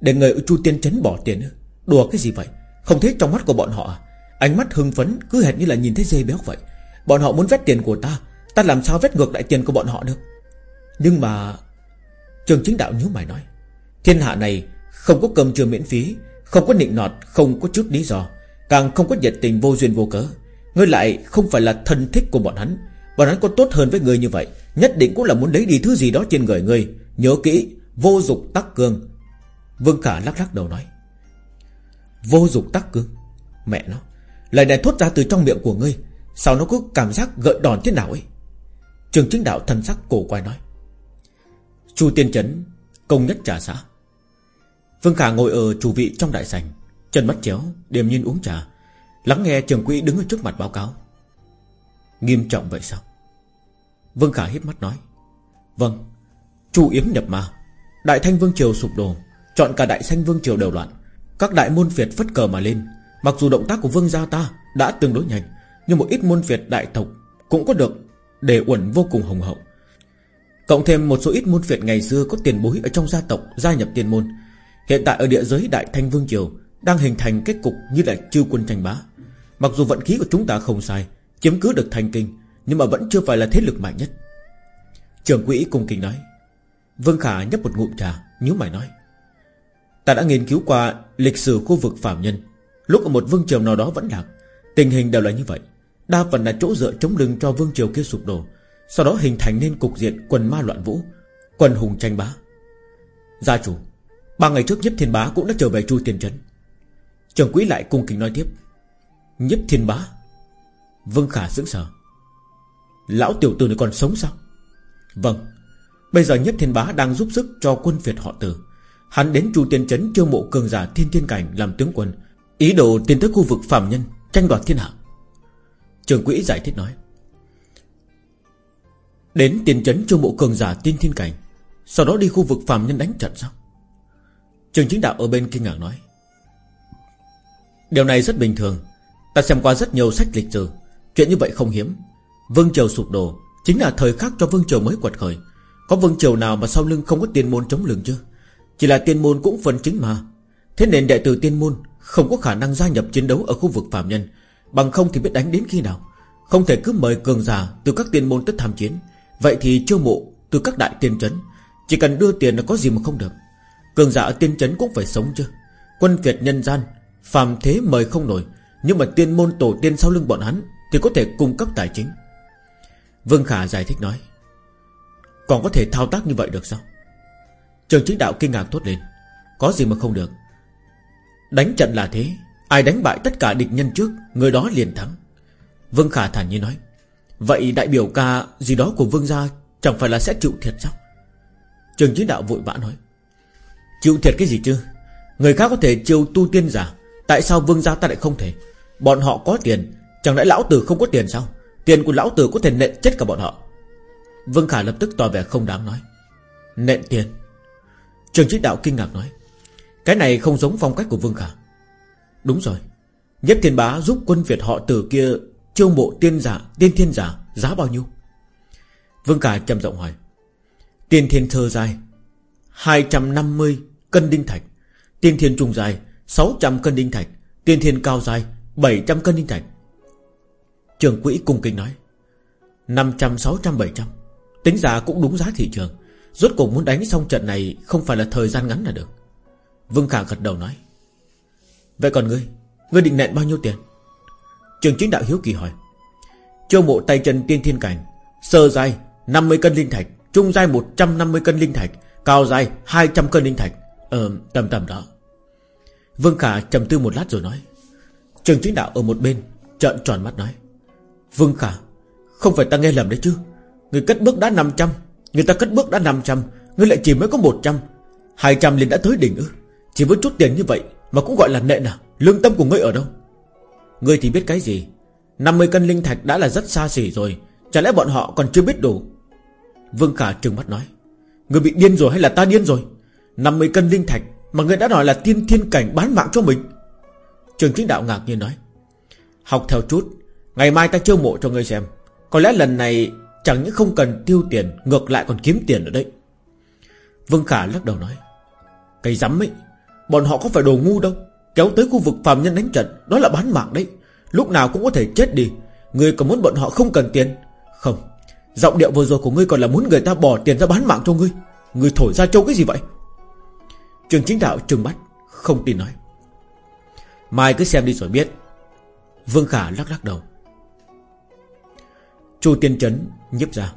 Để người ở Chu Tiên Chấn bỏ tiền Đùa cái gì vậy? Không thấy trong mắt của bọn họ à? Ánh mắt hưng phấn cứ hệt như là nhìn thấy dê béo vậy. Bọn họ muốn vét tiền của ta Ta làm sao vét ngược lại tiền của bọn họ được? Nhưng mà Trường chính đạo nhớ mày nói, Thiên hạ này không có cơm trưa miễn phí, Không có nịnh nọt, Không có chút lý do, Càng không có nhiệt tình vô duyên vô cớ. Ngươi lại không phải là thân thích của bọn hắn Bọn hắn có tốt hơn với người như vậy, Nhất định cũng là muốn lấy đi thứ gì đó trên người ngươi. Nhớ kỹ, Vô dục tắc cương. Vương Khả lắc lắc đầu nói, Vô dục tắc cương? Mẹ nó. Lời này thốt ra từ trong miệng của ngươi. Sao nó có cảm giác gợi đòn thế nào ấy? Trường chính đạo thân sắc cổ quay nói. Chu tiên chấn, Công nhất trà xã Vương Khả ngồi ở chủ vị trong đại sảnh, Chân mắt chéo, điềm nhiên uống trà, Lắng nghe trường quỹ đứng ở trước mặt báo cáo. Nghiêm trọng vậy sao? Vương Khả hít mắt nói. Vâng Chu Yếm nhập ma. Đại Thanh Vương Triều sụp đổ, Chọn cả Đại Thanh Vương Triều đều loạn. Các đại môn phiệt phất cờ mà lên Mặc dù động tác của Vương gia ta đã tương đối nhanh, Nhưng một ít môn phiệt đại tộc Cũng có được để uẩn vô cùng hồng hậu. Cộng thêm một số ít môn phiệt ngày xưa Có tiền bối ở trong gia tộc gia nhập tiền môn, Hiện tại ở địa giới Đại Thanh Vương Triều Đang hình thành kết cục như là chư quân tranh bá. Mặc dù vận khí của chúng ta không sai, Chiếm cứ được thành kinh, Nhưng mà vẫn chưa phải là thế lực mạnh nhất. Trưởng quỹ cung kính nói, Vương Khả nhấp một ngụm trà, nhíu mày nói, Ta đã nghiên cứu qua lịch sử khu vực phạm nhân Lúc ở một vương triều nào đó vẫn lạc, Tình hình đều là như vậy. Đa phần là chỗ dựa chống lưng cho vương triều kia sụp đổ. Sau đó hình thành nên cục diện quần ma loạn vũ, Quần hùng tranh bá. Gia chủ, Ba ngày trước Nhếp Thiên Bá cũng đã trở về Chu Tiên Trấn. Trường quý lại cung kính nói tiếp. Nhếp Thiên Bá, Vương Khả sững sờ. Lão tiểu tử này còn sống sao? Vâng Bây giờ Nhếp Thiên Bá đang giúp sức cho quân Việt họ tử. Hắn đến Chu Tiên Trấn chiêu mộ cường giả thiên thiên cảnh làm tướng quân. Ý đồ tiến tới khu vực phạm nhân, Tranh đoạt thiên hạ. Trường quỹ giải thích nói, Đến tiền trấn cho mộ cường giả tiên thiên cảnh, Sau đó đi khu vực phạm nhân đánh trận sao? Trường chính đạo ở bên kinh ngạc nói, Điều này rất bình thường. Ta xem qua rất nhiều sách lịch sử. Chuyện như vậy không hiếm. Vương triều sụp đổ, Chính là thời khắc cho vương triều mới quật khởi. Có vương triều nào mà sau lưng không có tiên môn chống lưng chứ Chỉ là tiên môn cũng phần chính mà. Thế nên đệ tử tiên môn không có khả năng gia nhập chiến đấu ở khu vực phạm nhân. Bằng không thì biết đánh đến khi nào. Không thể cứ mời cường giả từ các tiên môn tới tham chiến. Vậy thì chiêu mộ từ các đại tiên trấn Chỉ cần đưa tiền là có gì mà không được. Cường giả ở tiên trấn cũng phải sống chứ. Quân Việt nhân gian, Phàm thế mời không nổi. Nhưng mà tiên môn tổ tiên sau lưng bọn hắn Thì có thể cung cấp tài chính. Vương Khả giải thích nói, Còn có thể thao tác như vậy được sao? Trường chính đạo kinh ngạc thốt lên, Có gì mà không được? Đánh trận là thế. Ai đánh bại tất cả địch nhân trước, Người đó liền thắng. Vương Khả thản nhiên nói, Vậy đại biểu ca gì đó của Vương gia Chẳng phải là sẽ chịu thiệt sao? Trường chính đạo vội vã nói, Chịu thiệt cái gì chứ? Người khác có thể chiêu tu tiên giả, Tại sao Vương gia ta lại không thể? Bọn họ có tiền, Chẳng lẽ lão tử không có tiền sao? Tiền của lão tử có thể nện chết cả bọn họ. Vương Khả lập tức tỏ vẻ không đáng nói, Nện tiền? Trường chính đạo kinh ngạc nói cái này không giống phong cách của Vương Khả. Đúng rồi. Nhất thiên bá giúp quân Việt họ từ kia Chiêu mộ tiên giả, tiên thiên giả Giá bao nhiêu? Vương Khả trầm giọng hỏi. Tiên thiên thơ dài 250 cân đinh thạch. Tiên thiên trung dài 600 cân đinh thạch. Tiên thiên cao dài 700 cân đinh thạch. Trường quỹ cung kinh nói 500, 600, 700 Tính giá cũng đúng giá thị trường. Rốt cuộc muốn đánh xong trận này Không phải là thời gian ngắn là được. Vương Khả gật đầu nói, Vậy còn ngươi? Ngươi định nện bao nhiêu tiền? Trường chính đạo hiếu kỳ hỏi Châu mộ tay chân tiên thiên cảnh, Sơ dai 50 cân linh thạch, Trung dai 150 cân linh thạch, Cao dai 200 cân linh thạch. Ờ tầm tầm đó. Vương Khả trầm tư một lát rồi nói, Trường chính đạo ở một bên, Trợn tròn mắt nói, Vương Khả, Không phải ta nghe lầm đấy chứ? Người cất bước đã 500 Người ta cất bước đã 500 Người lại chỉ mới có 100 200 liền đã tới đỉnh ư? Chỉ với chút tiền như vậy Mà cũng gọi là nệ à Lương tâm của ngươi ở đâu? Ngươi thì biết cái gì? 50 cân linh thạch đã là rất xa xỉ rồi. Chả lẽ bọn họ còn chưa biết đủ? Vương Khả trừng mắt nói. Ngươi bị điên rồi hay là ta điên rồi? 50 cân linh thạch Mà ngươi đã nói là tiên thiên cảnh bán mạng cho mình. Trường chính đạo ngạc nhiên nói. Học theo chút, Ngày mai ta chiêu mộ cho ngươi xem. Có lẽ lần này chẳng những không cần tiêu tiền, Ngược lại còn kiếm tiền ở đấy. Vương Khả lắc đầu nói. Cái rắm ấy Bọn họ có phải đồ ngu đâu. Kéo tới khu vực phàm nhân đánh trận, Đó là bán mạng đấy. Lúc nào cũng có thể chết đi. Người còn muốn bọn họ không cần tiền? Không. Giọng điệu vừa rồi của ngươi còn là muốn người ta bỏ tiền ra bán mạng cho ngươi. Ngươi thổi ra châu cái gì vậy? Trường chính đạo trừng mắt, Không tin nói. Mai cứ xem đi rồi biết. Vương Khả lắc lắc đầu. Chu Tiên Trấn nhiếp ra.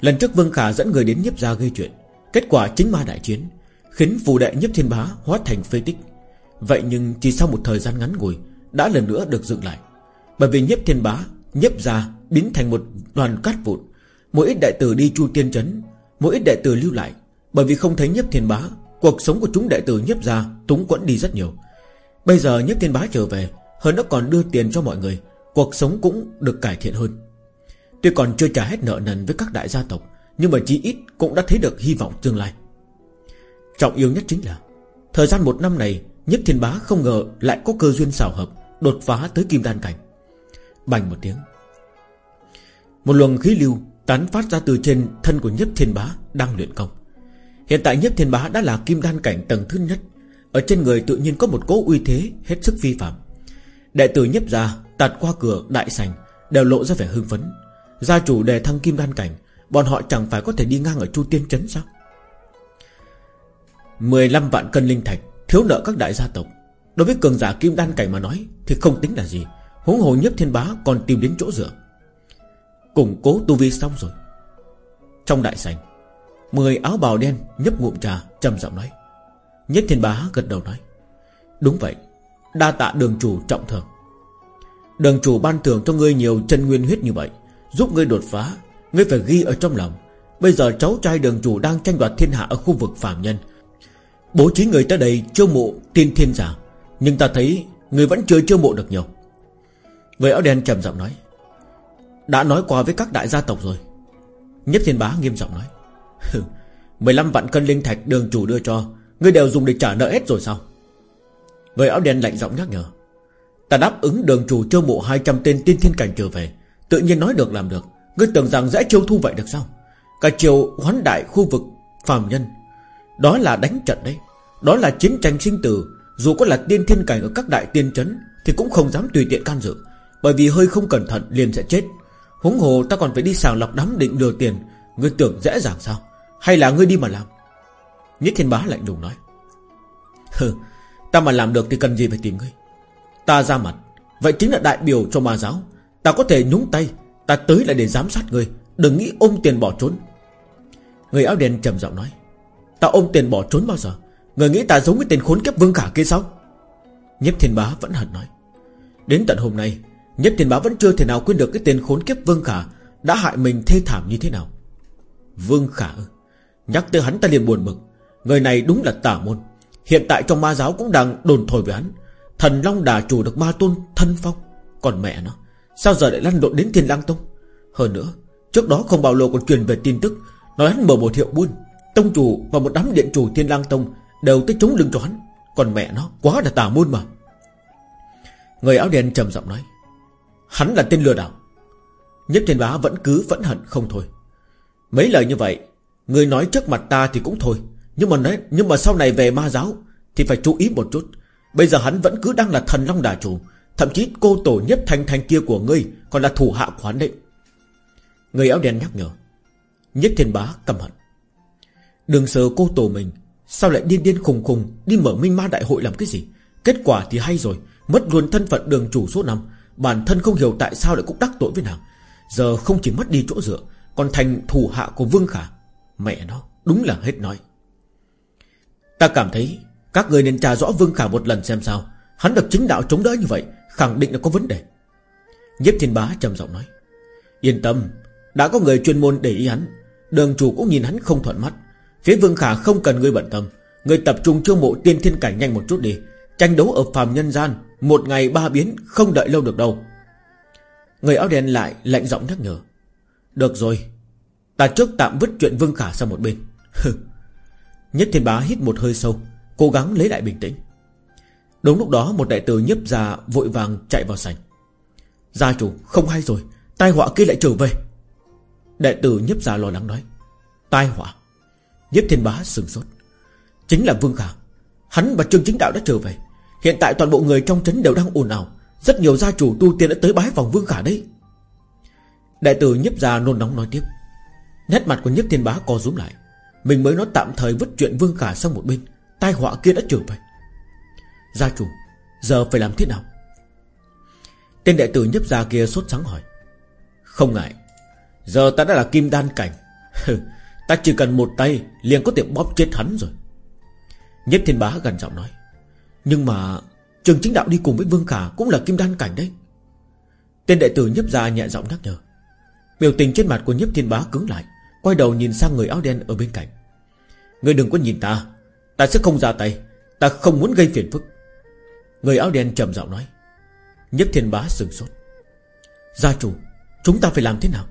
Lần trước Vương Khả dẫn người đến nhiếp ra gây chuyện, Kết quả chính ma đại chiến. Khiến phù đệ nhiếp thiên bá hóa thành phê tích. Vậy nhưng chỉ sau một thời gian ngắn ngủi, Đã lần nữa được dựng lại. Bởi vì nhiếp thiên bá Nhiếp ra biến thành một đoàn cát vụn. Mỗi ít đại tử đi chu tiên trấn Mỗi ít đại tử lưu lại. Bởi vì không thấy nhiếp thiên bá, Cuộc sống của chúng đại tử nhiếp ra túng quẫn đi rất nhiều. Bây giờ nhiếp thiên bá trở về, Hơn nó còn đưa tiền cho mọi người, Cuộc sống cũng được cải thiện hơn. Tuy còn chưa trả hết nợ nần với các đại gia tộc, Nhưng mà chí ít cũng đã thấy được hy vọng tương lai. Trọng yếu nhất chính là, Thời gian một năm này, Nhất thiên bá không ngờ lại có cơ duyên xảo hợp Đột phá tới kim đan cảnh. Bành một tiếng. Một luồng khí lưu tán phát ra từ trên thân của nhất thiên bá Đang luyện công. Hiện tại nhất thiên bá đã là kim đan cảnh tầng thứ nhất. Ở trên người tự nhiên có một cố uy thế Hết sức vi phạm. Đệ tử nhấp ra tạt qua cửa đại sành Đều lộ ra vẻ hưng phấn. Gia chủ đề thăng kim đan cảnh, Bọn họ chẳng phải có thể đi ngang ở Chu Tiên Trấn sao? 15 vạn cân linh thạch Thiếu nợ các đại gia tộc. Đối với cường giả kim đan cảnh mà nói Thì không tính là gì, Huống hồ nhất thiên bá còn tìm đến chỗ dựa. Củng cố tu vi xong rồi. Trong đại sảnh, Mười áo bào đen nhấp ngụm trà, trầm giọng nói. Nhất thiên bá gật đầu nói, Đúng vậy, Đa tạ đường chủ trọng thưởng. Đường chủ ban thưởng cho ngươi nhiều chân nguyên huyết như vậy, Giúp ngươi đột phá, Ngươi phải ghi ở trong lòng. Bây giờ cháu trai đường chủ đang tranh đoạt thiên hạ Ở khu vực phạm nhân Bố trí người tới đây chiêu mộ tiên thiên giả, Nhưng ta thấy Người vẫn chưa chiêu mộ được nhiều. Người áo đen trầm giọng nói, Đã nói qua với các đại gia tộc rồi. Nhất thiên bá nghiêm giọng nói 15 vạn cân linh thạch đường chủ đưa cho, Ngươi đều dùng để trả nợ hết rồi sao? Người áo đen lạnh giọng nhắc nhở, Ta đáp ứng đường chủ chiêu mộ 200 tên tiên thiên cảnh trở về, Tự nhiên nói được làm được. Ngươi tưởng rằng dễ chiêu thu vậy được sao? Cả chiều hoán đại khu vực phàm nhân đó là đánh trận đấy. Đó là chiến tranh sinh tử. Dù có là tiên thiên cảnh ở các đại tiên trấn, Thì cũng không dám tùy tiện can dự. Bởi vì hơi không cẩn thận liền sẽ chết. Huống hồ ta còn phải đi sàng lọc đám định lừa tiền. Ngươi tưởng dễ dàng sao? Hay là ngươi đi mà làm? Nhất thiên bá lạnh lùng nói. Hừ, Ta mà làm được thì cần gì phải tìm ngươi? Ta ra mặt. Vậy chính là đại biểu cho ma giáo. Ta có thể nhúng tay. Ta tới là để giám sát ngươi. Đừng nghĩ ôm tiền bỏ trốn. Người áo đen trầm giọng nói. Ta ôm tiền bỏ trốn bao giờ? Người nghĩ ta giống với tên khốn kiếp vương khả kia sao? Nhếp thiên bá vẫn hận nói. Đến tận hôm nay nhếp thiên bá vẫn chưa thể nào quên được cái tên khốn kiếp vương khả Đã hại mình thê thảm như thế nào. Vương khả Nhắc tới hắn ta liền buồn bực Người này đúng là tả môn. Hiện tại trong ma giáo cũng đang đồn thổi với hắn. Thần Long đà chủ được ma tôn thân phong. Còn mẹ nó, Sao giờ lại lăn lộn đến thiên lang tông? Hơn nữa, Trước đó không bao lâu còn truyền về tin tức, Nói hắn mở một hiệu buôn. Tông chủ và một đám điện chủ thiên lang tông Đều tới chống lưng cho hắn. Còn mẹ nó quá là tà môn mà. Người áo đen trầm giọng nói Hắn là tên lừa đảo. Nhất thiên bá vẫn cứ vẫn hận không thôi. Mấy lời như vậy Người nói trước mặt ta thì cũng thôi. Nhưng mà nói, nhưng mà sau này về ma giáo Thì phải chú ý một chút. Bây giờ hắn vẫn cứ đang là thần long đà chủ. Thậm chí cô tổ nhất thanh thanh kia của ngươi Còn là thủ hạ quán định Người áo đen nhắc nhở. Nhất thiên bá cầm hận. Đừng sợ cô tổ mình, Sao lại điên điên khùng khùng Đi mở minh ma đại hội làm cái gì? Kết quả thì hay rồi, Mất luôn thân phận đường chủ số năm, Bản thân không hiểu tại sao lại cũng đắc tội với nàng. Giờ không chỉ mất đi chỗ dựa, Còn thành thủ hạ của Vương Khả. Mẹ nó, đúng là hết nói. Ta cảm thấy Các người nên tra rõ Vương Khả một lần xem sao. Hắn được chính đạo chống đỡ như vậy, Khẳng định là có vấn đề. Nhếp thiên bá trầm giọng nói, Yên tâm, Đã có người chuyên môn để ý hắn. Đường chủ cũng nhìn hắn không thuận mắt. Phía Vương Khả không cần ngươi bận tâm. Ngươi tập trung chiêu mộ tiên thiên cảnh nhanh một chút đi. Tranh đấu ở phàm nhân gian, Một ngày ba biến, không đợi lâu được đâu. Người áo đen lại lạnh giọng nhắc nhở. Được rồi. Ta trước tạm vứt chuyện Vương Khả sang một bên. Nhất thiên bá hít một hơi sâu, Cố gắng lấy lại bình tĩnh. Đúng lúc đó, một đại tử nhấp ra vội vàng chạy vào sảnh. Gia chủ, không hay rồi. Tai họa kia lại trở về. Đại tử nhấp ra lo lắng nói. Tai họa? Nhếp thiên bá sừng sốt. Chính là Vương Khả. Hắn và Trương Chính Đạo đã trở về. Hiện tại toàn bộ người trong trấn đều đang ồn ào. Rất nhiều gia chủ tu tiên đã tới bái phòng Vương Khả đấy. Đại tử nhấp ra nôn nóng nói tiếp. Nét mặt của nhếp thiên bá co rúm lại. Mình mới nói tạm thời vứt chuyện Vương Khả sang một bên. Tai họa kia đã trở về. Gia chủ, Giờ phải làm thế nào? Tên đệ tử nhấp già kia sốt sáng hỏi. Không ngại. Giờ ta đã là kim đan cảnh. Ta chỉ cần một tay liền có thể bóp chết hắn rồi. Nhất thiên bá gần giọng nói. Nhưng mà Trường chính đạo đi cùng với Vương Khả Cũng là kim đan cảnh đấy. Tên đệ tử nhấp ra nhẹ giọng nhắc nhở. Biểu tình trên mặt của nhấp thiên bá cứng lại, Quay đầu nhìn sang người áo đen ở bên cạnh. Người đừng có nhìn ta Ta sẽ không ra tay, Ta không muốn gây phiền phức. Người áo đen trầm giọng nói. Nhấp thiên bá sừng sốt. Gia chủ, Chúng ta phải làm thế nào?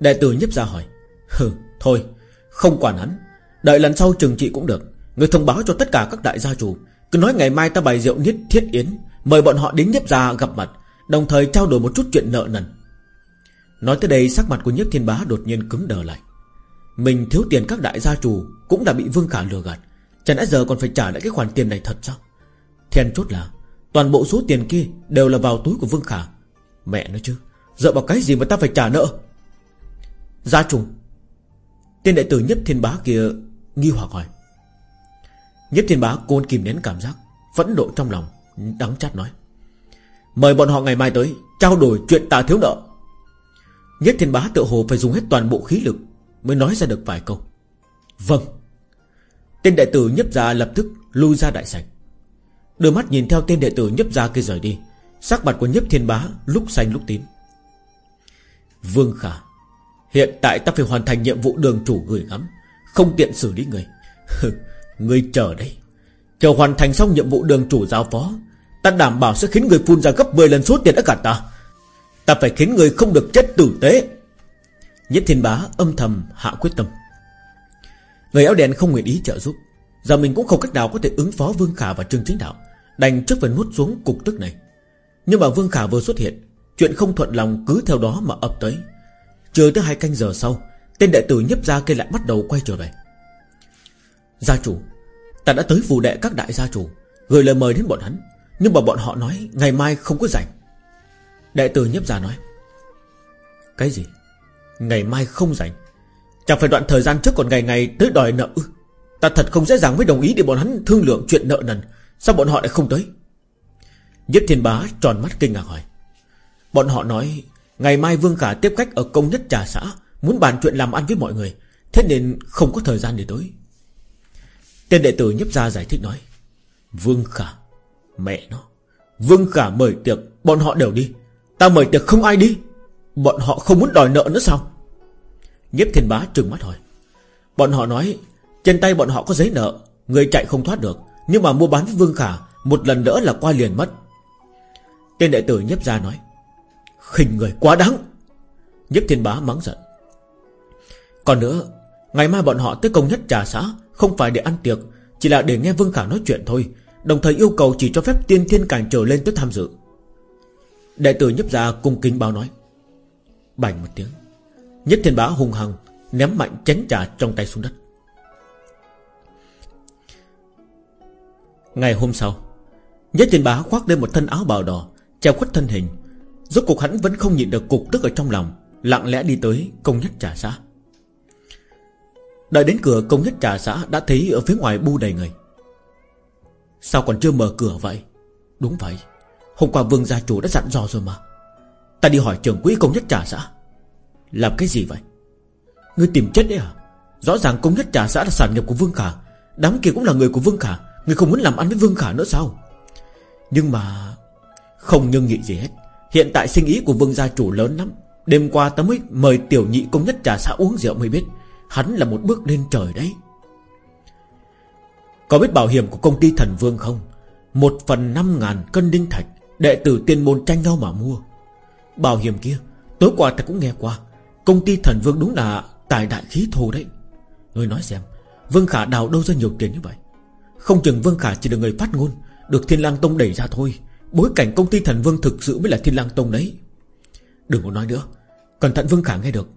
Đệ tử nhấp ra hỏi. Hừ thôi, Không quản hắn. Đợi lần sau trừng trị cũng được. Người thông báo cho tất cả các đại gia chủ. Cứ nói ngày mai ta bày rượu nhất thiết yến, Mời bọn họ đến nhếp gia gặp mặt, Đồng thời trao đổi một chút chuyện nợ nần. Nói tới đây, sắc mặt của nhiếp thiên bá đột nhiên cứng đờ lại. Mình thiếu tiền các đại gia chủ Cũng đã bị Vương Khả lừa gạt. Chẳng lẽ giờ còn phải trả lại cái khoản tiền này thật sao? Then chốt là, Toàn bộ số tiền kia đều là vào túi của Vương Khả. Mẹ nói chứ, Dựa vào cái gì mà ta phải trả nợ? Gia chủ Tên đệ tử nhất thiên bá kia Nghi hoặc hỏi. Nhất thiên bá côn kìm nén cảm giác Vẫn độ trong lòng, Đắng chát nói. Mời bọn họ ngày mai tới, Trao đổi chuyện ta thiếu nợ. Nhất thiên bá tự hồ phải dùng hết toàn bộ khí lực Mới nói ra được vài câu. Vâng. Tên đệ tử nhấp ra lập tức lui ra đại sảnh. Đôi mắt nhìn theo tên đệ tử nhấp ra kia rời đi, Sắc mặt của nhấp thiên bá lúc xanh lúc tím. Vương Khả Hiện tại ta phải hoàn thành nhiệm vụ đường chủ gửi gắm, Không tiện xử lý người. Người chờ đây. Chờ hoàn thành xong nhiệm vụ đường chủ giao phó, Ta đảm bảo sẽ khiến người phun ra gấp 10 lần số tiền đã cả ta. Ta phải khiến người không được chết tử tế. Nhất thiên bá âm thầm hạ quyết tâm. Người áo đen không nguyện ý trợ giúp. Giờ mình cũng không cách nào có thể ứng phó Vương Khả và Trương Chính Đạo, Đành trước phần nuốt xuống cục tức này. Nhưng mà Vương Khả vừa xuất hiện, Chuyện không thuận lòng cứ theo đó mà ập tới. Chưa tới hai canh giờ sau, Tên đệ tử nhấp ra kia lại bắt đầu quay trở về. Gia chủ, Ta đã tới phù đệ các đại gia chủ, Gửi lời mời đến bọn hắn, Nhưng mà bọn họ nói ngày mai không có rảnh. Đệ tử nhấp ra nói, Cái gì? Ngày mai không rảnh? Chẳng phải đoạn thời gian trước còn ngày ngày tới đòi nợ Ta thật không dễ dàng mới đồng ý để bọn hắn thương lượng chuyện nợ nần, Sao bọn họ lại không tới? Nhất thiên bá tròn mắt kinh ngạc hỏi. Bọn họ nói Ngày mai Vương Khả tiếp khách ở công nhất trà xã, Muốn bàn chuyện làm ăn với mọi người, Thế nên không có thời gian để tới. Tên đệ tử nhấp ra giải thích nói, Vương Khả, Mẹ nó, Vương Khả mời tiệc, Bọn họ đều đi. Ta mời tiệc không ai đi, Bọn họ không muốn đòi nợ nữa sao? Nhếp thiên bá trừng mắt hỏi, Bọn họ nói, Trên tay bọn họ có giấy nợ, Người chạy không thoát được, Nhưng mà mua bán với Vương Khả, Một lần nữa là qua liền mất. Tên đệ tử nhiếp ra nói khinh người quá đáng. Nhất thiên bá mắng giận. Còn nữa, Ngày mai bọn họ tới công nhất trà xã, Không phải để ăn tiệc, Chỉ là để nghe Vương Khả nói chuyện thôi, Đồng thời yêu cầu chỉ cho phép tiên thiên cảnh trở lên tới tham dự. Đệ tử nhấp ra cung kính báo nói. Bành một tiếng, Nhất thiên bá hung hăng Ném mạnh chén trà trong tay xuống đất. Ngày hôm sau, Nhất thiên bá khoác lên một thân áo bào đỏ, Treo khuất thân hình Rốt cuộc hắn vẫn không nhịn được cục tức ở trong lòng, Lặng lẽ đi tới công nhất trà xã. Đợi đến cửa công nhất trà xã Đã thấy ở phía ngoài bu đầy người. Sao còn chưa mở cửa vậy? Đúng vậy, Hôm qua vương gia chủ đã dặn dò rồi mà. Ta đi hỏi trưởng quỹ công nhất trà xã. Làm cái gì vậy? Ngươi tìm chết đấy à? Rõ ràng công nhất trà xã là sản nghiệp của Vương Khả, Đám kia cũng là người của Vương Khả, Ngươi không muốn làm ăn với Vương Khả nữa sao? Nhưng mà Không nhưng nghị gì hết. Hiện tại sinh ý của Vương gia chủ lớn lắm. Đêm qua ta mới mời tiểu nhị công nhất trà xã uống rượu mới biết. Hắn là một bước lên trời đấy. Có biết bảo hiểm của công ty thần vương không? Một phần năm ngàn cân đinh thạch, Đệ tử tiên môn tranh nhau mà mua. Bảo hiểm kia, Tối qua ta cũng nghe qua. Công ty thần vương đúng là tài đại khí thô đấy. Người nói xem, Vương Khả đào đâu ra nhiều tiền như vậy? Không chừng Vương Khả chỉ được người phát ngôn, Được Thiên lang Tông đẩy ra thôi. Bối cảnh công ty thần vương thực sự mới là Thiên lang Tông đấy. Đừng có nói nữa. Cẩn thận Vương Khả nghe được.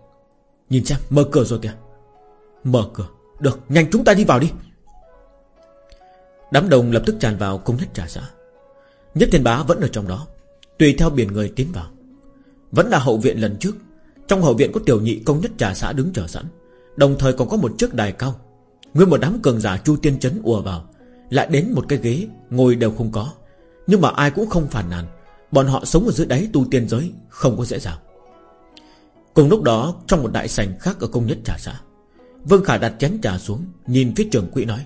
Nhìn xem, mở cửa rồi kìa. Mở cửa. Được, nhanh chúng ta đi vào đi. Đám đồng lập tức tràn vào công nhất trà xã Nhất thiên bá vẫn ở trong đó, Tùy theo biển người tiến vào. Vẫn là hậu viện lần trước. Trong hậu viện có tiểu nhị công nhất trà xã đứng chờ sẵn. Đồng thời còn có một chiếc đài cao. Nguyên một đám cường giả chu tiên chấn ùa vào. Lại đến một cái ghế, Ngồi đều không có. Nhưng mà ai cũng không phản nàn. Bọn họ sống ở dưới đáy tu tiên giới, Không có dễ dàng. Cùng lúc đó, trong một đại sảnh khác ở công nhất trà xã, Vương Khả đặt chén trà xuống, Nhìn phía trưởng quỹ nói,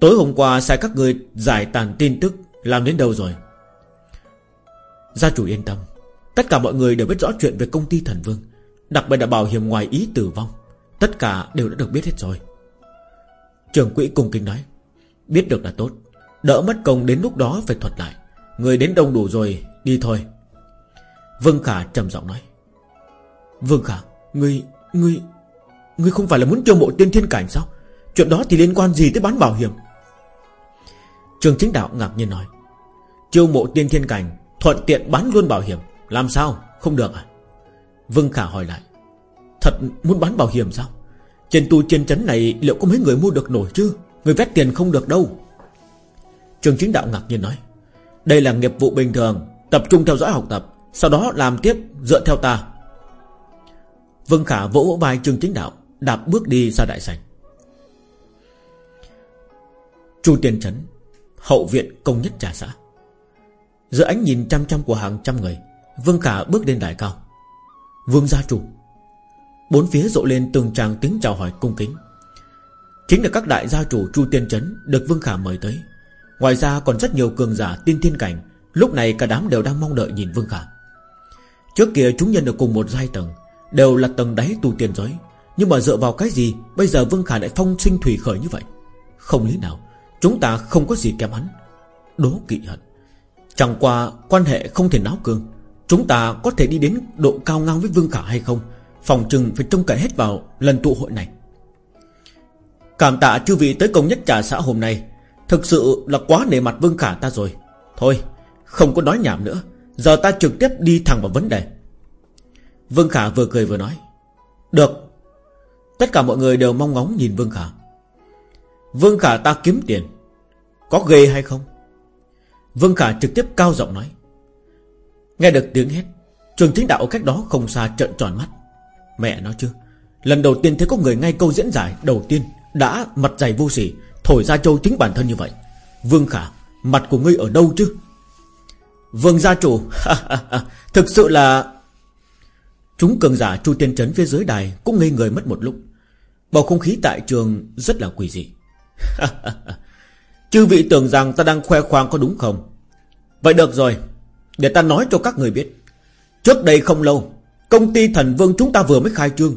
Tối hôm qua sai các người giải tàn tin tức, Làm đến đâu rồi? Gia chủ yên tâm, Tất cả mọi người đều biết rõ chuyện về công ty thần vương, Đặc biệt là bảo hiểm ngoài ý tử vong, Tất cả đều đã được biết hết rồi. Trưởng quỹ cùng kính nói, Biết được là tốt. Đỡ mất công đến lúc đó phải thuật lại. Người đến đông đủ rồi, đi thôi. Vương Khả trầm giọng nói. Vương Khả, Ngươi Ngươi Ngươi không phải là muốn chiêu mộ tiên thiên cảnh sao? Chuyện đó thì liên quan gì tới bán bảo hiểm? Trường chính đạo ngạc nhiên nói. Chiêu mộ tiên thiên cảnh, Thuận tiện bán luôn bảo hiểm, Làm sao? Không được à? Vương Khả hỏi lại. Thật muốn bán bảo hiểm sao? Trên tu trên chấn này liệu có mấy người mua được nổi chứ? Người vét tiền không được đâu. Trường chính đạo ngạc nhiên nói, Đây là nghiệp vụ bình thường, Tập trung theo dõi học tập, Sau đó làm tiếp dựa theo ta. Vương Khả vỗ vỗ vai trường chính đạo, Đạp bước đi ra đại sảnh. Chu Tiên Trấn, Hậu viện công nhất trà xã. Giữa ánh nhìn chăm chăm của hàng trăm người, Vương Khả bước lên đài cao. Vương gia chủ, Bốn phía rộ lên từng tràng tiếng chào hỏi cung kính. Chính là các đại gia chủ Chu Tiên Trấn Được Vương Khả mời tới. Ngoài ra còn rất nhiều cường giả tiên thiên cảnh, Lúc này cả đám đều đang mong đợi nhìn Vương Khả. Trước kia chúng nhân được cùng một giai tầng, Đều là tầng đáy tu tiền giới, Nhưng mà dựa vào cái gì Bây giờ Vương Khả lại phong sinh thủy khởi như vậy? Không lý nào, Chúng ta không có gì kém hắn. Đố kỵ hận. Chẳng qua quan hệ không thể náo cường Chúng ta có thể đi đến độ cao ngang với Vương Khả hay không, Phòng trừng phải trông cậy hết vào lần tụ hội này. Cảm tạ chư vị tới công nhất trà xã hôm nay. Thực sự là quá nể mặt Vương Khả ta rồi. Thôi, không có nói nhảm nữa. Giờ ta trực tiếp đi thẳng vào vấn đề. Vương Khả vừa cười vừa nói. Được. Tất cả mọi người đều mong ngóng nhìn Vương Khả. Vương Khả ta kiếm tiền. Có ghê hay không? Vương Khả trực tiếp cao giọng nói. Nghe được tiếng hét, Trường chính đạo ở cách đó không xa trợn tròn mắt. Mẹ nói chứ, Lần đầu tiên thấy có người ngay câu diễn giải đầu tiên Đã mặt dày vô sỉ Thổi ra châu chính bản thân như vậy. Vương Khả, Mặt của ngươi ở đâu chứ? Vương gia chủ Thực sự là Chúng cường giả Chu Tiên Trấn phía dưới đài Cũng ngây người mất một lúc. Bầu không khí tại trường rất là quỷ dị. Chư vị tưởng rằng ta đang khoe khoang có đúng không? Vậy được rồi, Để ta nói cho các người biết. Trước đây không lâu, Công ty thần vương chúng ta vừa mới khai trương.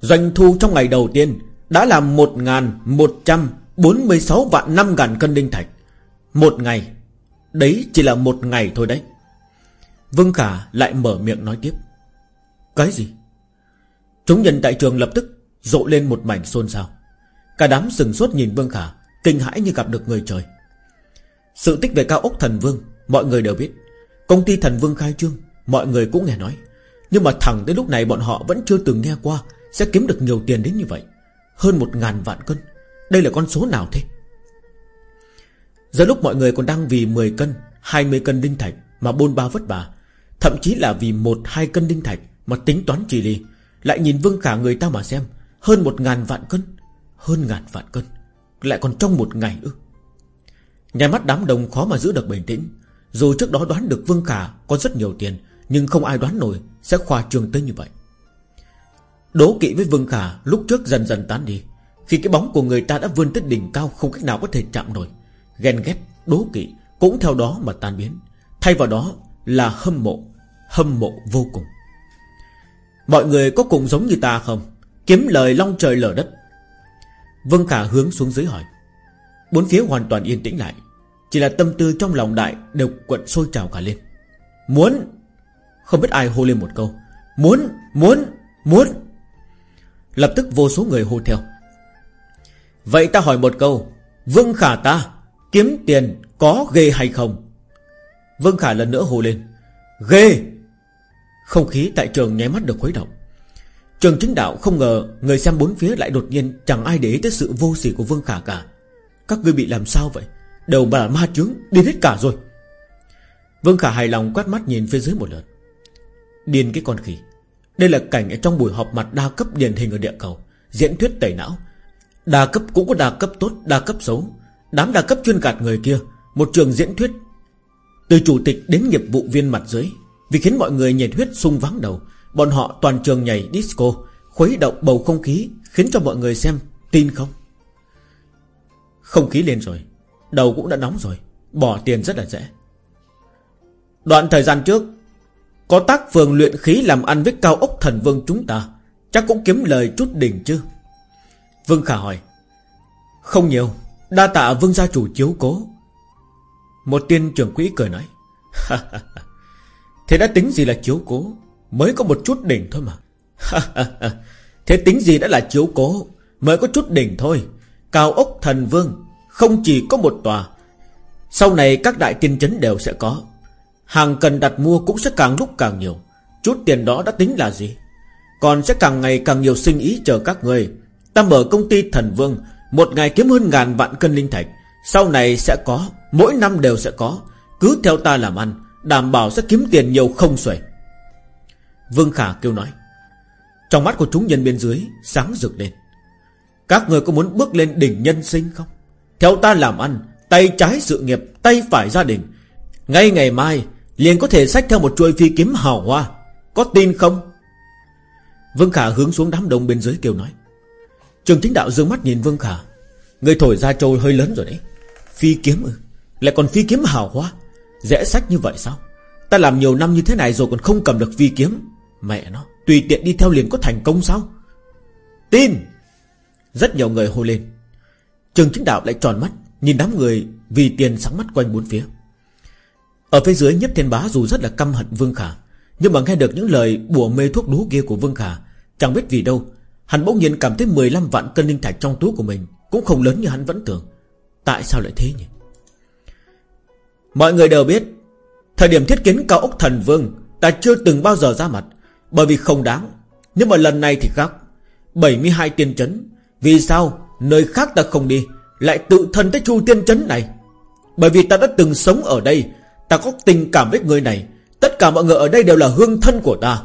Doanh thu trong ngày đầu tiên Đã là 1.146 vạn 5 ngàn cân đinh thạch. Một ngày. Đấy chỉ là một ngày thôi đấy. Vương Khả lại mở miệng nói tiếp. Cái gì? Chúng nhân tại trường lập tức Rộ lên một mảnh xôn xao. Cả đám sừng sốt nhìn Vương Khả, Kinh hãi như gặp được người trời. Sự tích về cao ốc thần vương, Mọi người đều biết. Công ty thần vương khai trương, Mọi người cũng nghe nói. Nhưng mà thẳng tới lúc này bọn họ vẫn chưa từng nghe qua Sẽ kiếm được nhiều tiền đến như vậy. Hơn một ngàn vạn cân. Đây là con số nào thế? Giờ lúc mọi người còn đang vì 10 cân 20 cân đinh thạch mà bôn ba vất vả, Thậm chí là vì một, hai cân đinh thạch Mà tính toán trì ly Lại nhìn Vương Khả người ta mà xem, Hơn một ngàn vạn cân, Hơn ngàn vạn cân, Lại còn trong một ngày ư. Nhà mắt đám đông khó mà giữ được bình tĩnh, Dù trước đó đoán được Vương Khả có rất nhiều tiền, Nhưng không ai đoán nổi Sẽ khoa trương tới như vậy. Đố kỵ với Vương Khả lúc trước dần dần tán đi khi cái bóng của người ta đã vươn tới đỉnh cao Không cách nào có thể chạm nổi. Ghen ghét, đố kỵ Cũng theo đó mà tan biến. Thay vào đó là hâm mộ Hâm mộ vô cùng. Mọi người có cùng giống như ta không? Kiếm lời long trời lở đất. Vân Khả hướng xuống dưới hỏi. Bốn phía hoàn toàn yên tĩnh lại. Chỉ là tâm tư trong lòng đại Đều quận sôi trào cả lên. Muốn Không biết ai hô lên một câu. Muốn, muốn, muốn. Lập tức vô số người hô theo. Vậy ta hỏi một câu, Vương Khả ta Kiếm tiền có ghê hay không? Vương Khả lần nữa hô lên, Ghê! Không khí tại trường nháy mắt được khuấy động. Trường chính đạo không ngờ Người xem bốn phía lại đột nhiên Chẳng ai để ý tới sự vô sỉ của Vương Khả cả. Các ngươi bị làm sao vậy? Đầu bà ma chướng điên hết cả rồi. Vương Khả hài lòng quát mắt nhìn phía dưới một lượt. Điên cái con khỉ. Đây là cảnh ở trong buổi họp mặt đa cấp điển hình ở địa cầu, Diễn thuyết tẩy não. Đa cấp cũng có đa cấp tốt, Đa cấp xấu. Đám đa cấp chuyên gạt người kia, Một trường diễn thuyết. Từ chủ tịch đến nghiệp vụ viên mặt dưới, Vì khiến mọi người nhiệt huyết sung vắng đầu, Bọn họ toàn trường nhảy disco, Khuấy động bầu không khí, Khiến cho mọi người xem, Tin không? Không khí lên rồi, Đầu cũng đã nóng rồi, Bỏ tiền rất là dễ. Đoạn thời gian trước, Có tác phường luyện khí làm ăn với cao ốc thần vương chúng ta, Chắc cũng kiếm lời chút đỉnh chứ. Vương Khả hỏi, Không nhiều, Đa tạ vương gia chủ chiếu cố. Một tiên trưởng quỹ cười nói Thế đã tính gì là chiếu cố? Mới có một chút đỉnh thôi mà. Thế tính gì đã là chiếu cố? Mới có chút đỉnh thôi. Cao ốc thần vương, Không chỉ có một tòa, Sau này các đại tiên chấn đều sẽ có. Hàng cần đặt mua cũng sẽ càng lúc càng nhiều. Chút tiền đó đã tính là gì? Còn sẽ càng ngày càng nhiều sinh ý chờ các người Ta mở công ty thần vương, một ngày kiếm hơn ngàn vạn cân linh thạch. Sau này sẽ có, Mỗi năm đều sẽ có. Cứ theo ta làm ăn, Đảm bảo sẽ kiếm tiền nhiều không xuể. Vương Khả kêu nói. Trong mắt của chúng nhân bên dưới, Sáng rực lên. Các người có muốn bước lên đỉnh nhân sinh không? Theo ta làm ăn, Tay trái sự nghiệp, Tay phải gia đình. Ngay ngày mai, Liền có thể xách theo một chuôi phi kiếm hào hoa. Có tin không? Vương Khả hướng xuống đám đông bên dưới kêu nói. Trường chính đạo dương mắt nhìn Vương Khả. Người thổi ra trôi hơi lớn rồi đấy. Phi kiếm ư? Lại còn phi kiếm hào hoa Dễ sách như vậy sao? Ta làm nhiều năm như thế này rồi còn không cầm được phi kiếm. Mẹ nó, Tùy tiện đi theo liền có thành công sao? Tin! Rất nhiều người hô lên. Trường chính đạo lại tròn mắt, Nhìn đám người vì tiền sáng mắt quanh bốn phía. Ở phía dưới nhất thiên bá dù rất là căm hận Vương Khả, Nhưng mà nghe được những lời bùa mê thuốc đú kia của Vương Khả, Chẳng biết vì đâu Hắn bỗng nhiên cảm thấy 15 vạn cân linh thạch trong túi của mình Cũng không lớn như hắn vẫn tưởng. Tại sao lại thế nhỉ? Mọi người đều biết, Thời điểm thiết kiến cao ốc thần vương Ta chưa từng bao giờ ra mặt. Bởi vì không đáng Nhưng mà lần này thì khác. 72 tiên chấn, Vì sao nơi khác ta không đi, Lại tự thân tới chu tiên chấn này? Bởi vì ta đã từng sống ở đây, Ta có tình cảm với người này. Tất cả mọi người ở đây đều là hương thân của ta.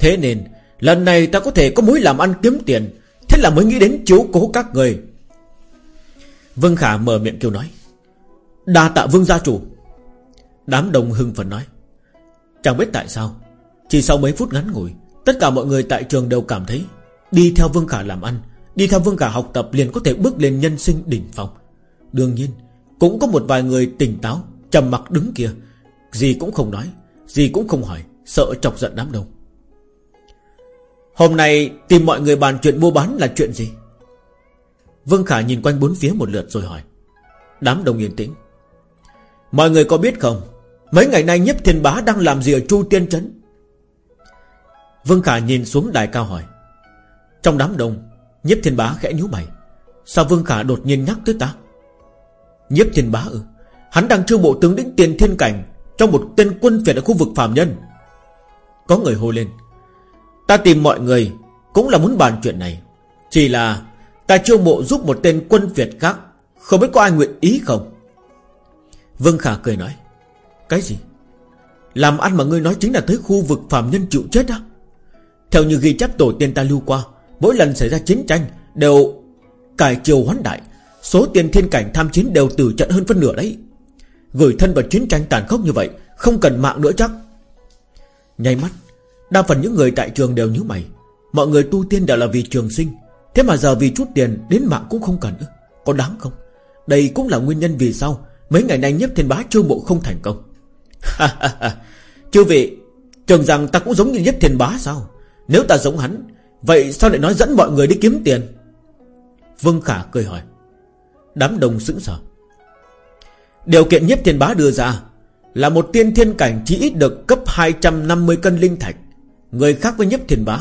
Thế nên Lần này ta có thể có mối làm ăn kiếm tiền, Thế là mới nghĩ đến chiếu cố các người. Vương Khả mở miệng kêu nói, Đa tạ vương gia chủ. Đám đồng hưng phấn nói, Chẳng biết tại sao, Chỉ sau mấy phút ngắn ngủi, Tất cả mọi người tại trường đều cảm thấy Đi theo Vương Khả làm ăn, Đi theo Vương Khả học tập liền có thể bước lên nhân sinh đỉnh phong. Đương nhiên, Cũng có một vài người tỉnh táo, trầm mặc đứng kia Gì cũng không nói Gì cũng không hỏi, Sợ chọc giận đám đông. Hôm nay tìm mọi người bàn chuyện mua bán là chuyện gì? Vương Khả nhìn quanh bốn phía một lượt rồi hỏi. Đám đông yên tĩnh. Mọi người có biết không, Mấy ngày nay Nhếp thiên bá đang làm gì ở Chu Tiên Trấn? Vương Khả nhìn xuống đài cao hỏi. Trong đám đông Nhếp thiên bá khẽ nhíu mày. Sao Vương Khả đột nhiên nhắc tới ta? Nhếp thiên bá ư? Hắn đang trêu bộ tướng đến tiền thiên cảnh Trong một tên quân phiệt ở khu vực phạm nhân. Có người hô lên. Ta tìm mọi người Cũng là muốn bàn chuyện này. Chỉ là ta chiêu mộ giúp một tên quân Việt khác, Không biết có ai nguyện ý không? Vương Khả cười nói, Cái gì? Làm ăn mà ngươi nói chính là tới khu vực phạm nhân chịu chết á? Theo như ghi chép tổ tiên ta lưu qua, Mỗi lần xảy ra chiến tranh Đều cải chiều hoán đại, Số tiền thiên cảnh tham chiến đều tử trận hơn phân nửa đấy. Gửi thân vào chiến tranh tàn khốc như vậy, Không cần mạng nữa chắc. Nháy mắt Đa phần những người tại trường đều như mày. Mọi người tu tiên đều là vì trường sinh. Thế mà giờ vì chút tiền, đến mạng cũng không cần nữa. Có đáng không? Đây cũng là nguyên nhân vì sao Mấy ngày nay nhất thiên bá chưa bộ không thành công. Chư vị Trường rằng ta cũng giống như nhất thiên bá sao? Nếu ta giống hắn, Vậy sao lại nói dẫn mọi người đi kiếm tiền? Vương Khả cười hỏi. Đám đông sững sờ. Điều kiện nhất thiên bá đưa ra Là một tiên thiên cảnh chỉ ít được cấp 250 cân linh thạch. Người khác với nhấp thiền bá.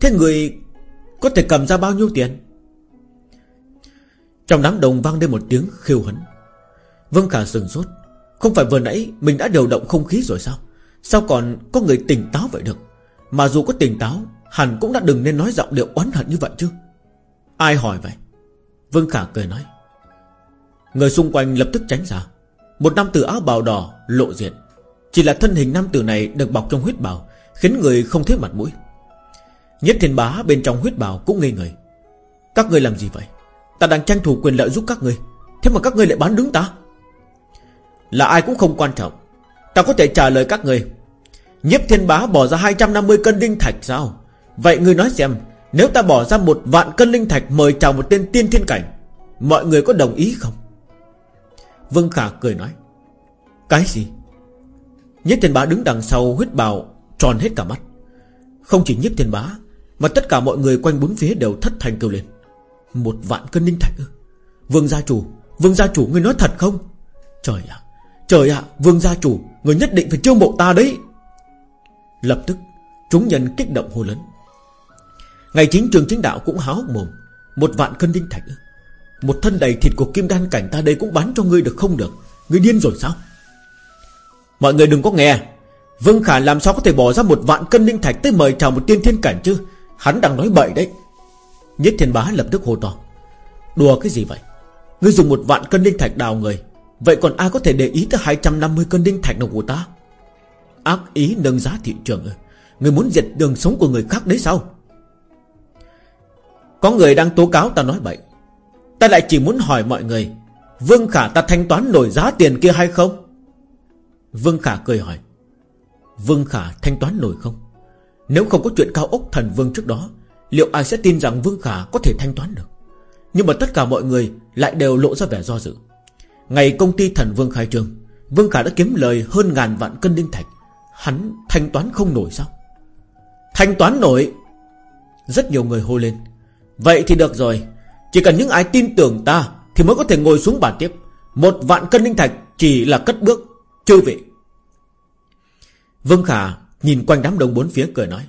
Thế người có thể cầm ra bao nhiêu tiền? Trong đám đồng vang lên một tiếng khiêu hấn. Vương Khả sừng sốt. Không phải vừa nãy mình đã điều động không khí rồi sao? Sao còn có người tỉnh táo vậy được? Mà dù có tỉnh táo, Hẳn cũng đã đừng nên nói giọng điệu oán hận như vậy chứ. Ai hỏi vậy? Vương Khả cười nói. Người xung quanh lập tức tránh ra. Một nam tử áo bào đỏ lộ diện. Chỉ là thân hình nam tử này được bọc trong huyết bào. Khiến người không thấy mặt mũi. Nhất thiên bá bên trong huyết bào cũng ngây người. Các ngươi làm gì vậy? Ta đang tranh thủ quyền lợi giúp các ngươi, Thế mà các ngươi lại bán đứng ta. Là ai cũng không quan trọng. Ta có thể trả lời các ngươi. Nhiếp thiên bá bỏ ra 250 cân linh thạch sao? Vậy ngươi nói xem, Nếu ta bỏ ra một vạn cân linh thạch Mời chào một tên tiên thiên cảnh, Mọi người có đồng ý không? Vương Khả cười nói, Cái gì? Nhất thiên bá đứng đằng sau huyết bào Tròn hết cả mắt. Không chỉ nhiếp thiên bá, Mà tất cả mọi người quanh bốn phía đều thất thành kêu lên. Một vạn cân ninh thạch ư? Vương gia chủ, Vương gia chủ người nói thật không? Trời ạ Trời ạ, Vương gia chủ, Người nhất định phải chiêu mộ ta đấy. Lập tức, Chúng nhân kích động hô lớn. Ngày chính trường chính đạo cũng háo hốc mồm. Một vạn cân ninh thạch ư? Một thân đầy thịt của kim đan cảnh ta đây cũng bán cho ngươi được không được? Ngươi điên rồi sao? Mọi người đừng có nghe. Vương Khả làm sao có thể bỏ ra một vạn cân linh thạch Tới mời chào một tiên thiên cảnh chứ? Hắn đang nói bậy đấy. Nhất thiên bá lập tức hô to. Đùa cái gì vậy? Ngươi dùng một vạn cân linh thạch đào người. Vậy còn ai có thể để ý tới 250 cân linh thạch nào của ta? Ác ý nâng giá thị trường ư? Người muốn diệt đường sống của người khác đấy sao? Có người đang tố cáo ta nói bậy. Ta lại chỉ muốn hỏi mọi người, Vương Khả ta thanh toán nổi giá tiền kia hay không? Vương Khả cười hỏi. Vương Khả thanh toán nổi không? Nếu không có chuyện cao ốc thần Vương trước đó, Liệu ai sẽ tin rằng Vương Khả có thể thanh toán được? Nhưng mà tất cả mọi người Lại đều lộ ra vẻ do dự. Ngày công ty thần Vương khai trương, Vương Khả đã kiếm lời hơn ngàn vạn cân đinh thạch. Hắn thanh toán không nổi sao? Thanh toán nổi? Rất nhiều người hô lên. Vậy thì được rồi. Chỉ cần những ai tin tưởng ta Thì mới có thể ngồi xuống bàn tiếp. Một vạn cân đinh thạch chỉ là cất bước, Chư vị. Vương Khả nhìn quanh đám đông bốn phía cười nói,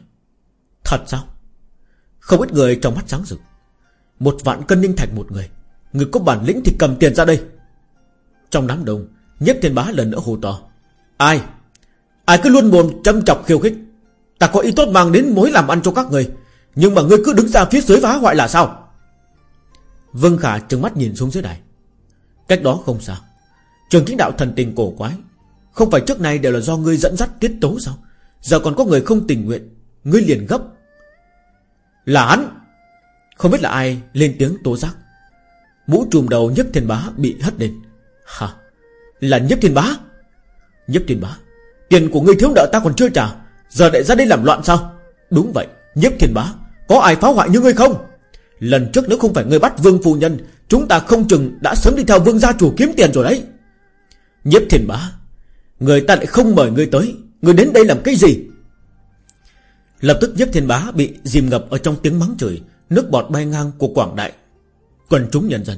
Thật sao? Không ít người trong mắt sáng rực. Một vạn cân ninh thạch một người Người có bản lĩnh thì cầm tiền ra đây. Trong đám đông Nhất thiên bá lần nữa hô to, Ai? Ai cứ luôn mồm châm chọc khiêu khích? Ta có ý tốt mang đến mối làm ăn cho các người, Nhưng mà ngươi cứ đứng ra phía dưới phá hoại là sao? Vương Khả trừng mắt nhìn xuống dưới đài. Cách đó không sao Trường chính đạo thần tình cổ quái không phải trước này đều là do ngươi dẫn dắt tiết tấu sao? Giờ còn có người không tình nguyện, Ngươi liền gấp. Là hắn. Không biết là ai lên tiếng tố giác. Mũ trùm đầu nhấp thiên bá bị hất lên. Hả? Là nhấp thiên bá? Nhấp thiên bá, Tiền của ngươi thiếu nợ ta còn chưa trả, Giờ lại ra đây làm loạn sao? Đúng vậy Nhấp thiên bá, Có ai phá hoại như ngươi không? Lần trước nếu không phải ngươi bắt vương phu nhân, Chúng ta không chừng đã sớm đi theo vương gia chủ kiếm tiền rồi đấy. Nhếp thiên bá Người ta lại không mời ngươi tới. Ngươi đến đây làm cái gì? Lập tức nhếp thiên bá bị dìm ngập Ở trong tiếng mắng chửi, Nước bọt bay ngang của quảng đại. Quần chúng nhân dân.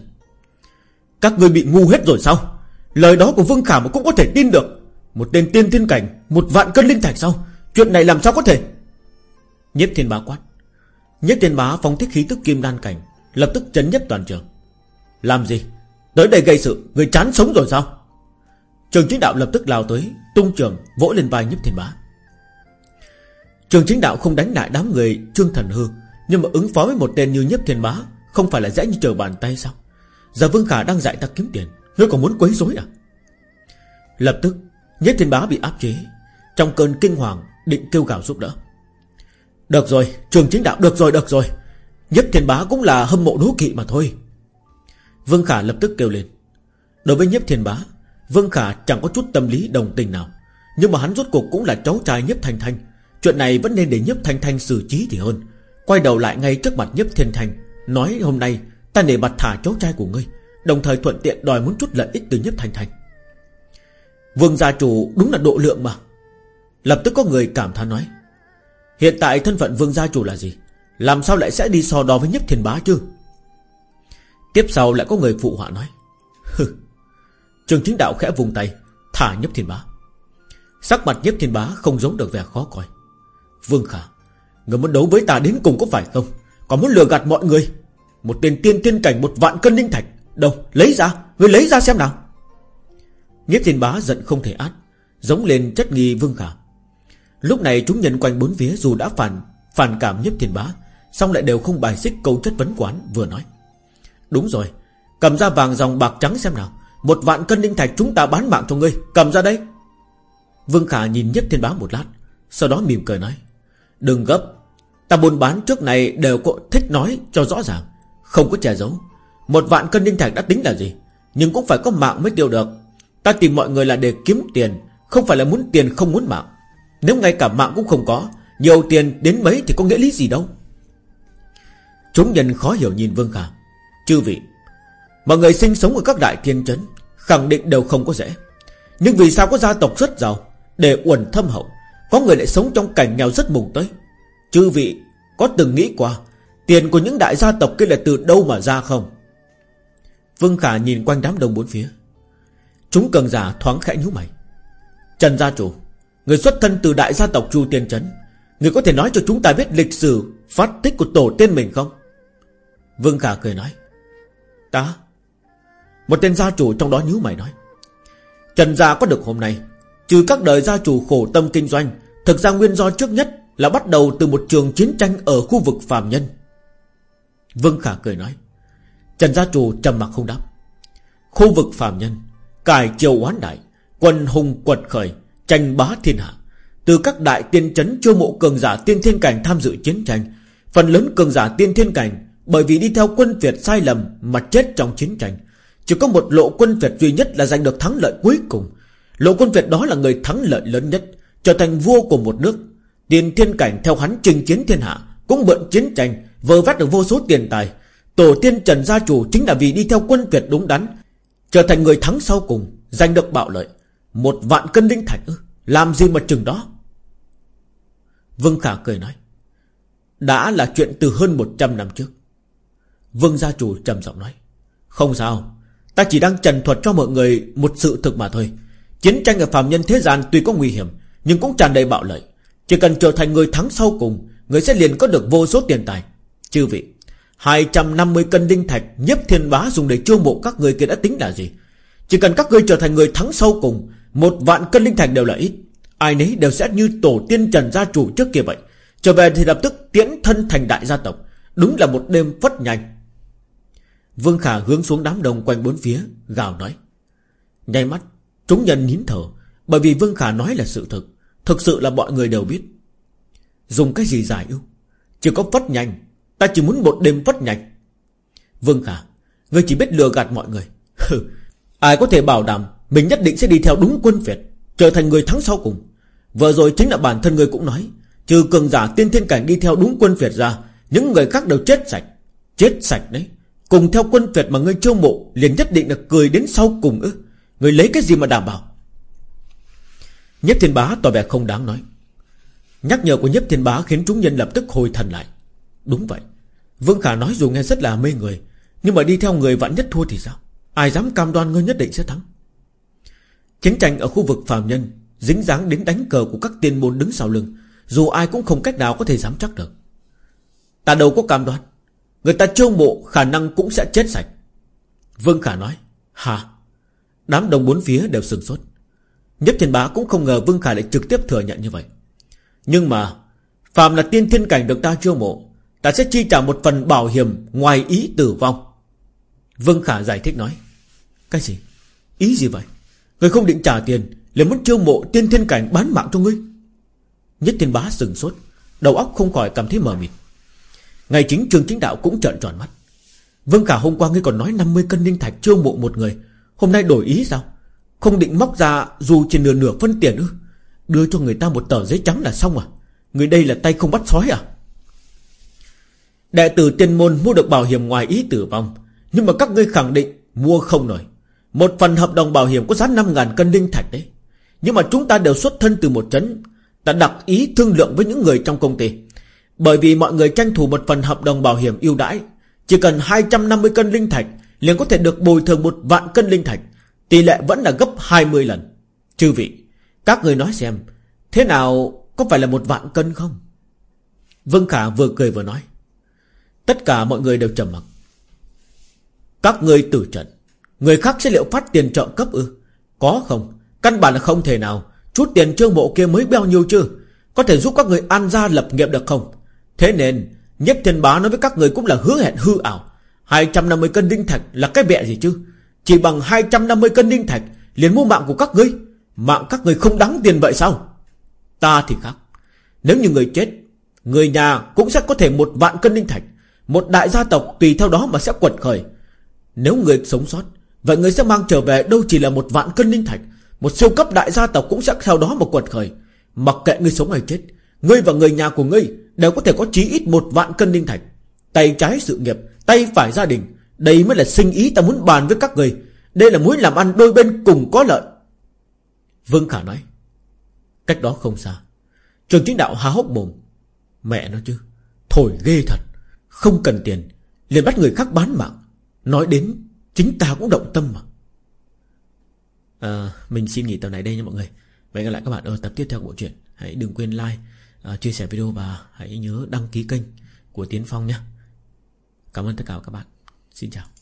Các ngươi bị ngu hết rồi sao? Lời đó của Vương Khả mà cũng có thể tin được. Một tên tiên thiên cảnh, Một vạn cân linh thạch sao? Chuyện này làm sao có thể? Nhiếp thiên bá quát. Nhếp thiên bá phóng thích khí tức kim đan cảnh, Lập tức chấn nhất toàn trường. Làm gì? Tới đây gây sự, Người chán sống rồi sao? Trường chính đạo lập tức lao tới, Tung trường, vỗ lên vai nhất thiên bá. Trường chính đạo không đánh lại đám người Trương Thần Hư Nhưng mà ứng phó với một tên như nhất thiên bá Không phải là dễ như trở bàn tay sao? Giờ Vương Khả đang dạy ta kiếm tiền, Ngươi còn muốn quấy rối à? Lập tức, Nhất thiên bá bị áp chế, Trong cơn kinh hoàng định kêu gào giúp đỡ. Được rồi, Trường chính đạo, được rồi được rồi. Nhất thiên bá cũng là hâm mộ đố kỵ mà thôi. Vương Khả lập tức kêu lên. Đối với Nhất Thiên Bá Vương Khả chẳng có chút tâm lý đồng tình nào. Nhưng mà hắn rốt cuộc cũng là cháu trai Nhếp Thanh Thanh. Chuyện này vẫn nên để Nhếp Thanh Thanh xử trí thì hơn. Quay đầu lại ngay trước mặt Nhếp Thiên Thanh, Nói hôm nay, ta để mặt thả cháu trai của ngươi, Đồng thời thuận tiện đòi muốn chút lợi ích từ Nhếp Thanh Thanh. Vương gia chủ, đúng là độ lượng mà. Lập tức có người cảm thán nói, Hiện tại thân phận vương gia chủ là gì? Làm sao lại sẽ đi so đo với Nhếp thiên bá chứ? Tiếp sau lại có người phụ họa nói, Hừ Trường chính đạo khẽ vùng tay, Thả nhấp thiên bá. Sắc mặt nhấp thiên bá không giống được vẻ khó coi. Vương khả, Người muốn đấu với ta đến cùng có phải không? Còn muốn lừa gạt mọi người? Một tiền tiên tiên cảnh, một vạn cân linh thạch. Đâu, lấy ra, Người lấy ra xem nào. Nhếp thiên bá giận không thể át, Giống lên chất nghi vương khả. Lúc này chúng nhân quanh bốn phía dù đã phản phản cảm nhếp thiên bá Xong lại đều không bài xích câu chất vấn quán vừa nói. Đúng rồi, Cầm ra vàng dòng bạc trắng xem nào. Một vạn cân linh thạch chúng ta bán mạng cho ngươi, Cầm ra đây. Vương Khả nhìn nhất thiên bá một lát, Sau đó mỉm cười nói, Đừng gấp, Ta buôn bán trước này đều có thích nói cho rõ ràng, Không có che giấu. Một vạn cân linh thạch đã tính là gì? Nhưng cũng phải có mạng mới tiêu được. Ta tìm mọi người là để kiếm tiền, Không phải là muốn tiền không muốn mạng. Nếu ngay cả mạng cũng không có, Nhiều tiền đến mấy thì có nghĩa lý gì đâu. Chúng nhân khó hiểu nhìn Vương Khả. Chư vị, Mọi người sinh sống ở các đại thiên trấn Khẳng định đều không có dễ. Nhưng vì sao có gia tộc rất giàu, Để uẩn thâm hậu, Có người lại sống trong cảnh nghèo rất mùng tới? Chư vị có từng nghĩ qua, Tiền của những đại gia tộc kia là từ đâu mà ra không? Vương Khả nhìn quanh đám đông bốn phía. Chúng cường giả thoáng khẽ nhíu mày. Trần gia chủ, Người xuất thân từ đại gia tộc Chu Tiên Trấn, Người có thể nói cho chúng ta biết lịch sử Phát tích của tổ tiên mình không? Vương Khả cười nói. Ta một tên gia chủ trong đó nhíu mày nói, Trần gia có được hôm nay, Trừ các đời gia chủ khổ tâm kinh doanh, Thực ra nguyên do trước nhất Là bắt đầu từ một trường chiến tranh Ở khu vực phàm nhân. Vương Khả cười nói, Trần gia chủ trầm mặc không đáp. Khu vực phàm nhân, Cải triều oán đại, Quân hùng quật khởi, tranh bá thiên hạ. Từ các đại tiên chấn chưa mộ cường giả tiên thiên cảnh tham dự chiến tranh, phần lớn cường giả tiên thiên cảnh bởi vì đi theo quân việt sai lầm mà chết trong chiến tranh chỉ có một lộ quân việt duy nhất là giành được thắng lợi cuối cùng. Lộ quân việt đó là người thắng lợi lớn nhất, trở thành vua của một nước. Tiền thiên cảnh theo hắn chinh chiến thiên hạ, cũng bận chiến tranh, vơ vét được vô số tiền tài. Tổ tiên trần gia chủ chính là vì đi theo quân việt đúng đắn, trở thành người thắng sau cùng, giành được bạo lợi. Một vạn cân đinh thạch ư, Làm gì mà chừng đó? Vương Khả cười nói, Đã là chuyện từ hơn 100 năm trước. Vương gia chủ trầm giọng nói, Không sao. Ta chỉ đang trần thuật cho mọi người Một sự thực mà thôi. Chiến tranh ở phàm nhân thế gian tuy có nguy hiểm, Nhưng cũng tràn đầy bạo lợi. Chỉ cần trở thành người thắng sau cùng, Người sẽ liền có được vô số tiền tài. Chư vị 250 cân đinh thạch nhấp thiên bá dùng để chiêu mộ các người kia đã tính là gì? Chỉ cần các ngươi trở thành người thắng sau cùng, Một vạn cân linh thạch đều là ít. Ai nấy đều sẽ như tổ tiên trần gia chủ trước kia vậy. Trở về thì lập tức tiễn thân thành đại gia tộc. Đúng là một đêm phất nhanh. Vương Khả hướng xuống đám đông quanh bốn phía, Gào nói. Nháy mắt, Chúng nhân nín thở, Bởi vì Vương Khả nói là sự thực. Thực sự là mọi người đều biết. Dùng cái gì giải ưu? Chỉ có phất nhanh Ta chỉ muốn một đêm phất nhanh Vương Khả người chỉ biết lừa gạt mọi người. Ai có thể bảo đảm Mình nhất định sẽ đi theo đúng quân Việt Trở thành người thắng sau cùng? Vừa rồi chính là bản thân người cũng nói, Trừ cường giả tiên thiên cảnh đi theo đúng quân Việt ra, Những người khác đều chết sạch. Chết sạch đấy. Cùng theo quân Việt mà ngươi chiêu mộ, liền nhất định là cười đến sau cùng ư? Ngươi lấy cái gì mà đảm bảo? Nhất thiên bá tỏ vẻ không đáng nói. Nhắc nhở của nhất thiên bá khiến chúng nhân lập tức hồi thần lại. Đúng vậy. Vương Khả nói dù nghe rất là mê người, Nhưng mà đi theo người vạn nhất thua thì sao? Ai dám cam đoan ngươi nhất định sẽ thắng? Chiến tranh ở khu vực phàm nhân, Dính dáng đến đánh cờ của các tiên môn đứng sau lưng, Dù ai cũng không cách nào có thể dám chắc được. Ta đâu có cam đoan. Người ta chiêu mộ, khả năng cũng sẽ chết sạch. Vương Khả nói Hả Đám đồng bốn phía đều sừng sốt. Nhất thiên bá cũng không ngờ Vương Khả lại trực tiếp thừa nhận như vậy. Nhưng mà Phạm là tiên thiên cảnh được ta chiêu mộ, Ta sẽ chi trả một phần bảo hiểm Ngoài ý tử vong. Vương Khả giải thích nói, Cái gì? Ý gì vậy? Người không định trả tiền, liền muốn chiêu mộ tiên thiên cảnh bán mạng cho ngươi? Nhất thiên bá sừng sốt, Đầu óc không khỏi cảm thấy mờ mịt. Ngày chính trường chính đạo cũng trợn tròn mắt. Vâng cả hôm qua ngươi còn nói 50 cân linh thạch chiêu mộ một người. Hôm nay đổi ý sao? Không định móc ra dù chỉ nửa nửa phân tiền ư? Đưa cho người ta một tờ giấy trắng là xong à? Người đây là tay không bắt sói à? Đệ tử tiên môn mua được bảo hiểm ngoài ý tử vong. Nhưng mà các ngươi khẳng định Mua không nổi. Một phần hợp đồng bảo hiểm có giá 5.000 cân linh thạch đấy. Nhưng mà chúng ta đều xuất thân từ một trấn, Ta đặt ý thương lượng với những người trong công ty. Bởi vì mọi người tranh thủ một phần hợp đồng bảo hiểm ưu đãi. Chỉ cần 250 cân linh thạch, liền có thể được bồi thường một vạn cân linh thạch. Tỷ lệ vẫn là gấp 20 lần. Chư vị, Các người nói xem, Thế nào có phải là một vạn cân không? Vương Khả vừa cười vừa nói. Tất cả mọi người đều trầm mặc. Các người tử trận, Người khác sẽ liệu phát tiền trợ cấp ư? Có không? Căn bản là không thể nào. Chút tiền trương bộ kia mới bao nhiêu chứ? Có thể giúp các người an gia lập nghiệp được không? Thế nên Nhất thiên bá nói với các người cũng là hứa hẹn hư ảo. 250 cân đinh thạch là cái bẹ gì chứ? Chỉ bằng 250 cân đinh thạch liền mua mạng của các ngươi. Mạng các người không đáng tiền vậy sao? Ta thì khác. Nếu như người chết, Người nhà cũng sẽ có thể một vạn cân đinh thạch. Một đại gia tộc tùy theo đó mà sẽ quật khởi. Nếu người sống sót, Vậy người sẽ mang trở về đâu chỉ là một vạn cân đinh thạch. Một siêu cấp đại gia tộc cũng sẽ theo đó mà quật khởi. Mặc kệ người sống hay chết, Ngươi và người nhà của ngươi Đều có thể có chí ít một vạn cân linh thạch. Tay trái sự nghiệp Tay phải gia đình Đây mới là sinh ý ta muốn bàn với các người. Đây là mối làm ăn đôi bên cùng có lợi. Vương Khả nói Cách đó không xa Trường chính đạo há hốc mồm. Mẹ nó chứ Thổi ghê thật Không cần tiền liền bắt người khác bán mạng. Nói đến Chính ta cũng động tâm mà. À, Mình xin nghỉ tập này đây nha mọi người. Vậy gặp lại các bạn ở tập tiếp theo của bộ truyện. Hãy đừng quên like à, Chia sẻ video và hãy nhớ đăng ký kênh Của Tiến Phong nhé. Cảm ơn tất cả các bạn. Xin chào.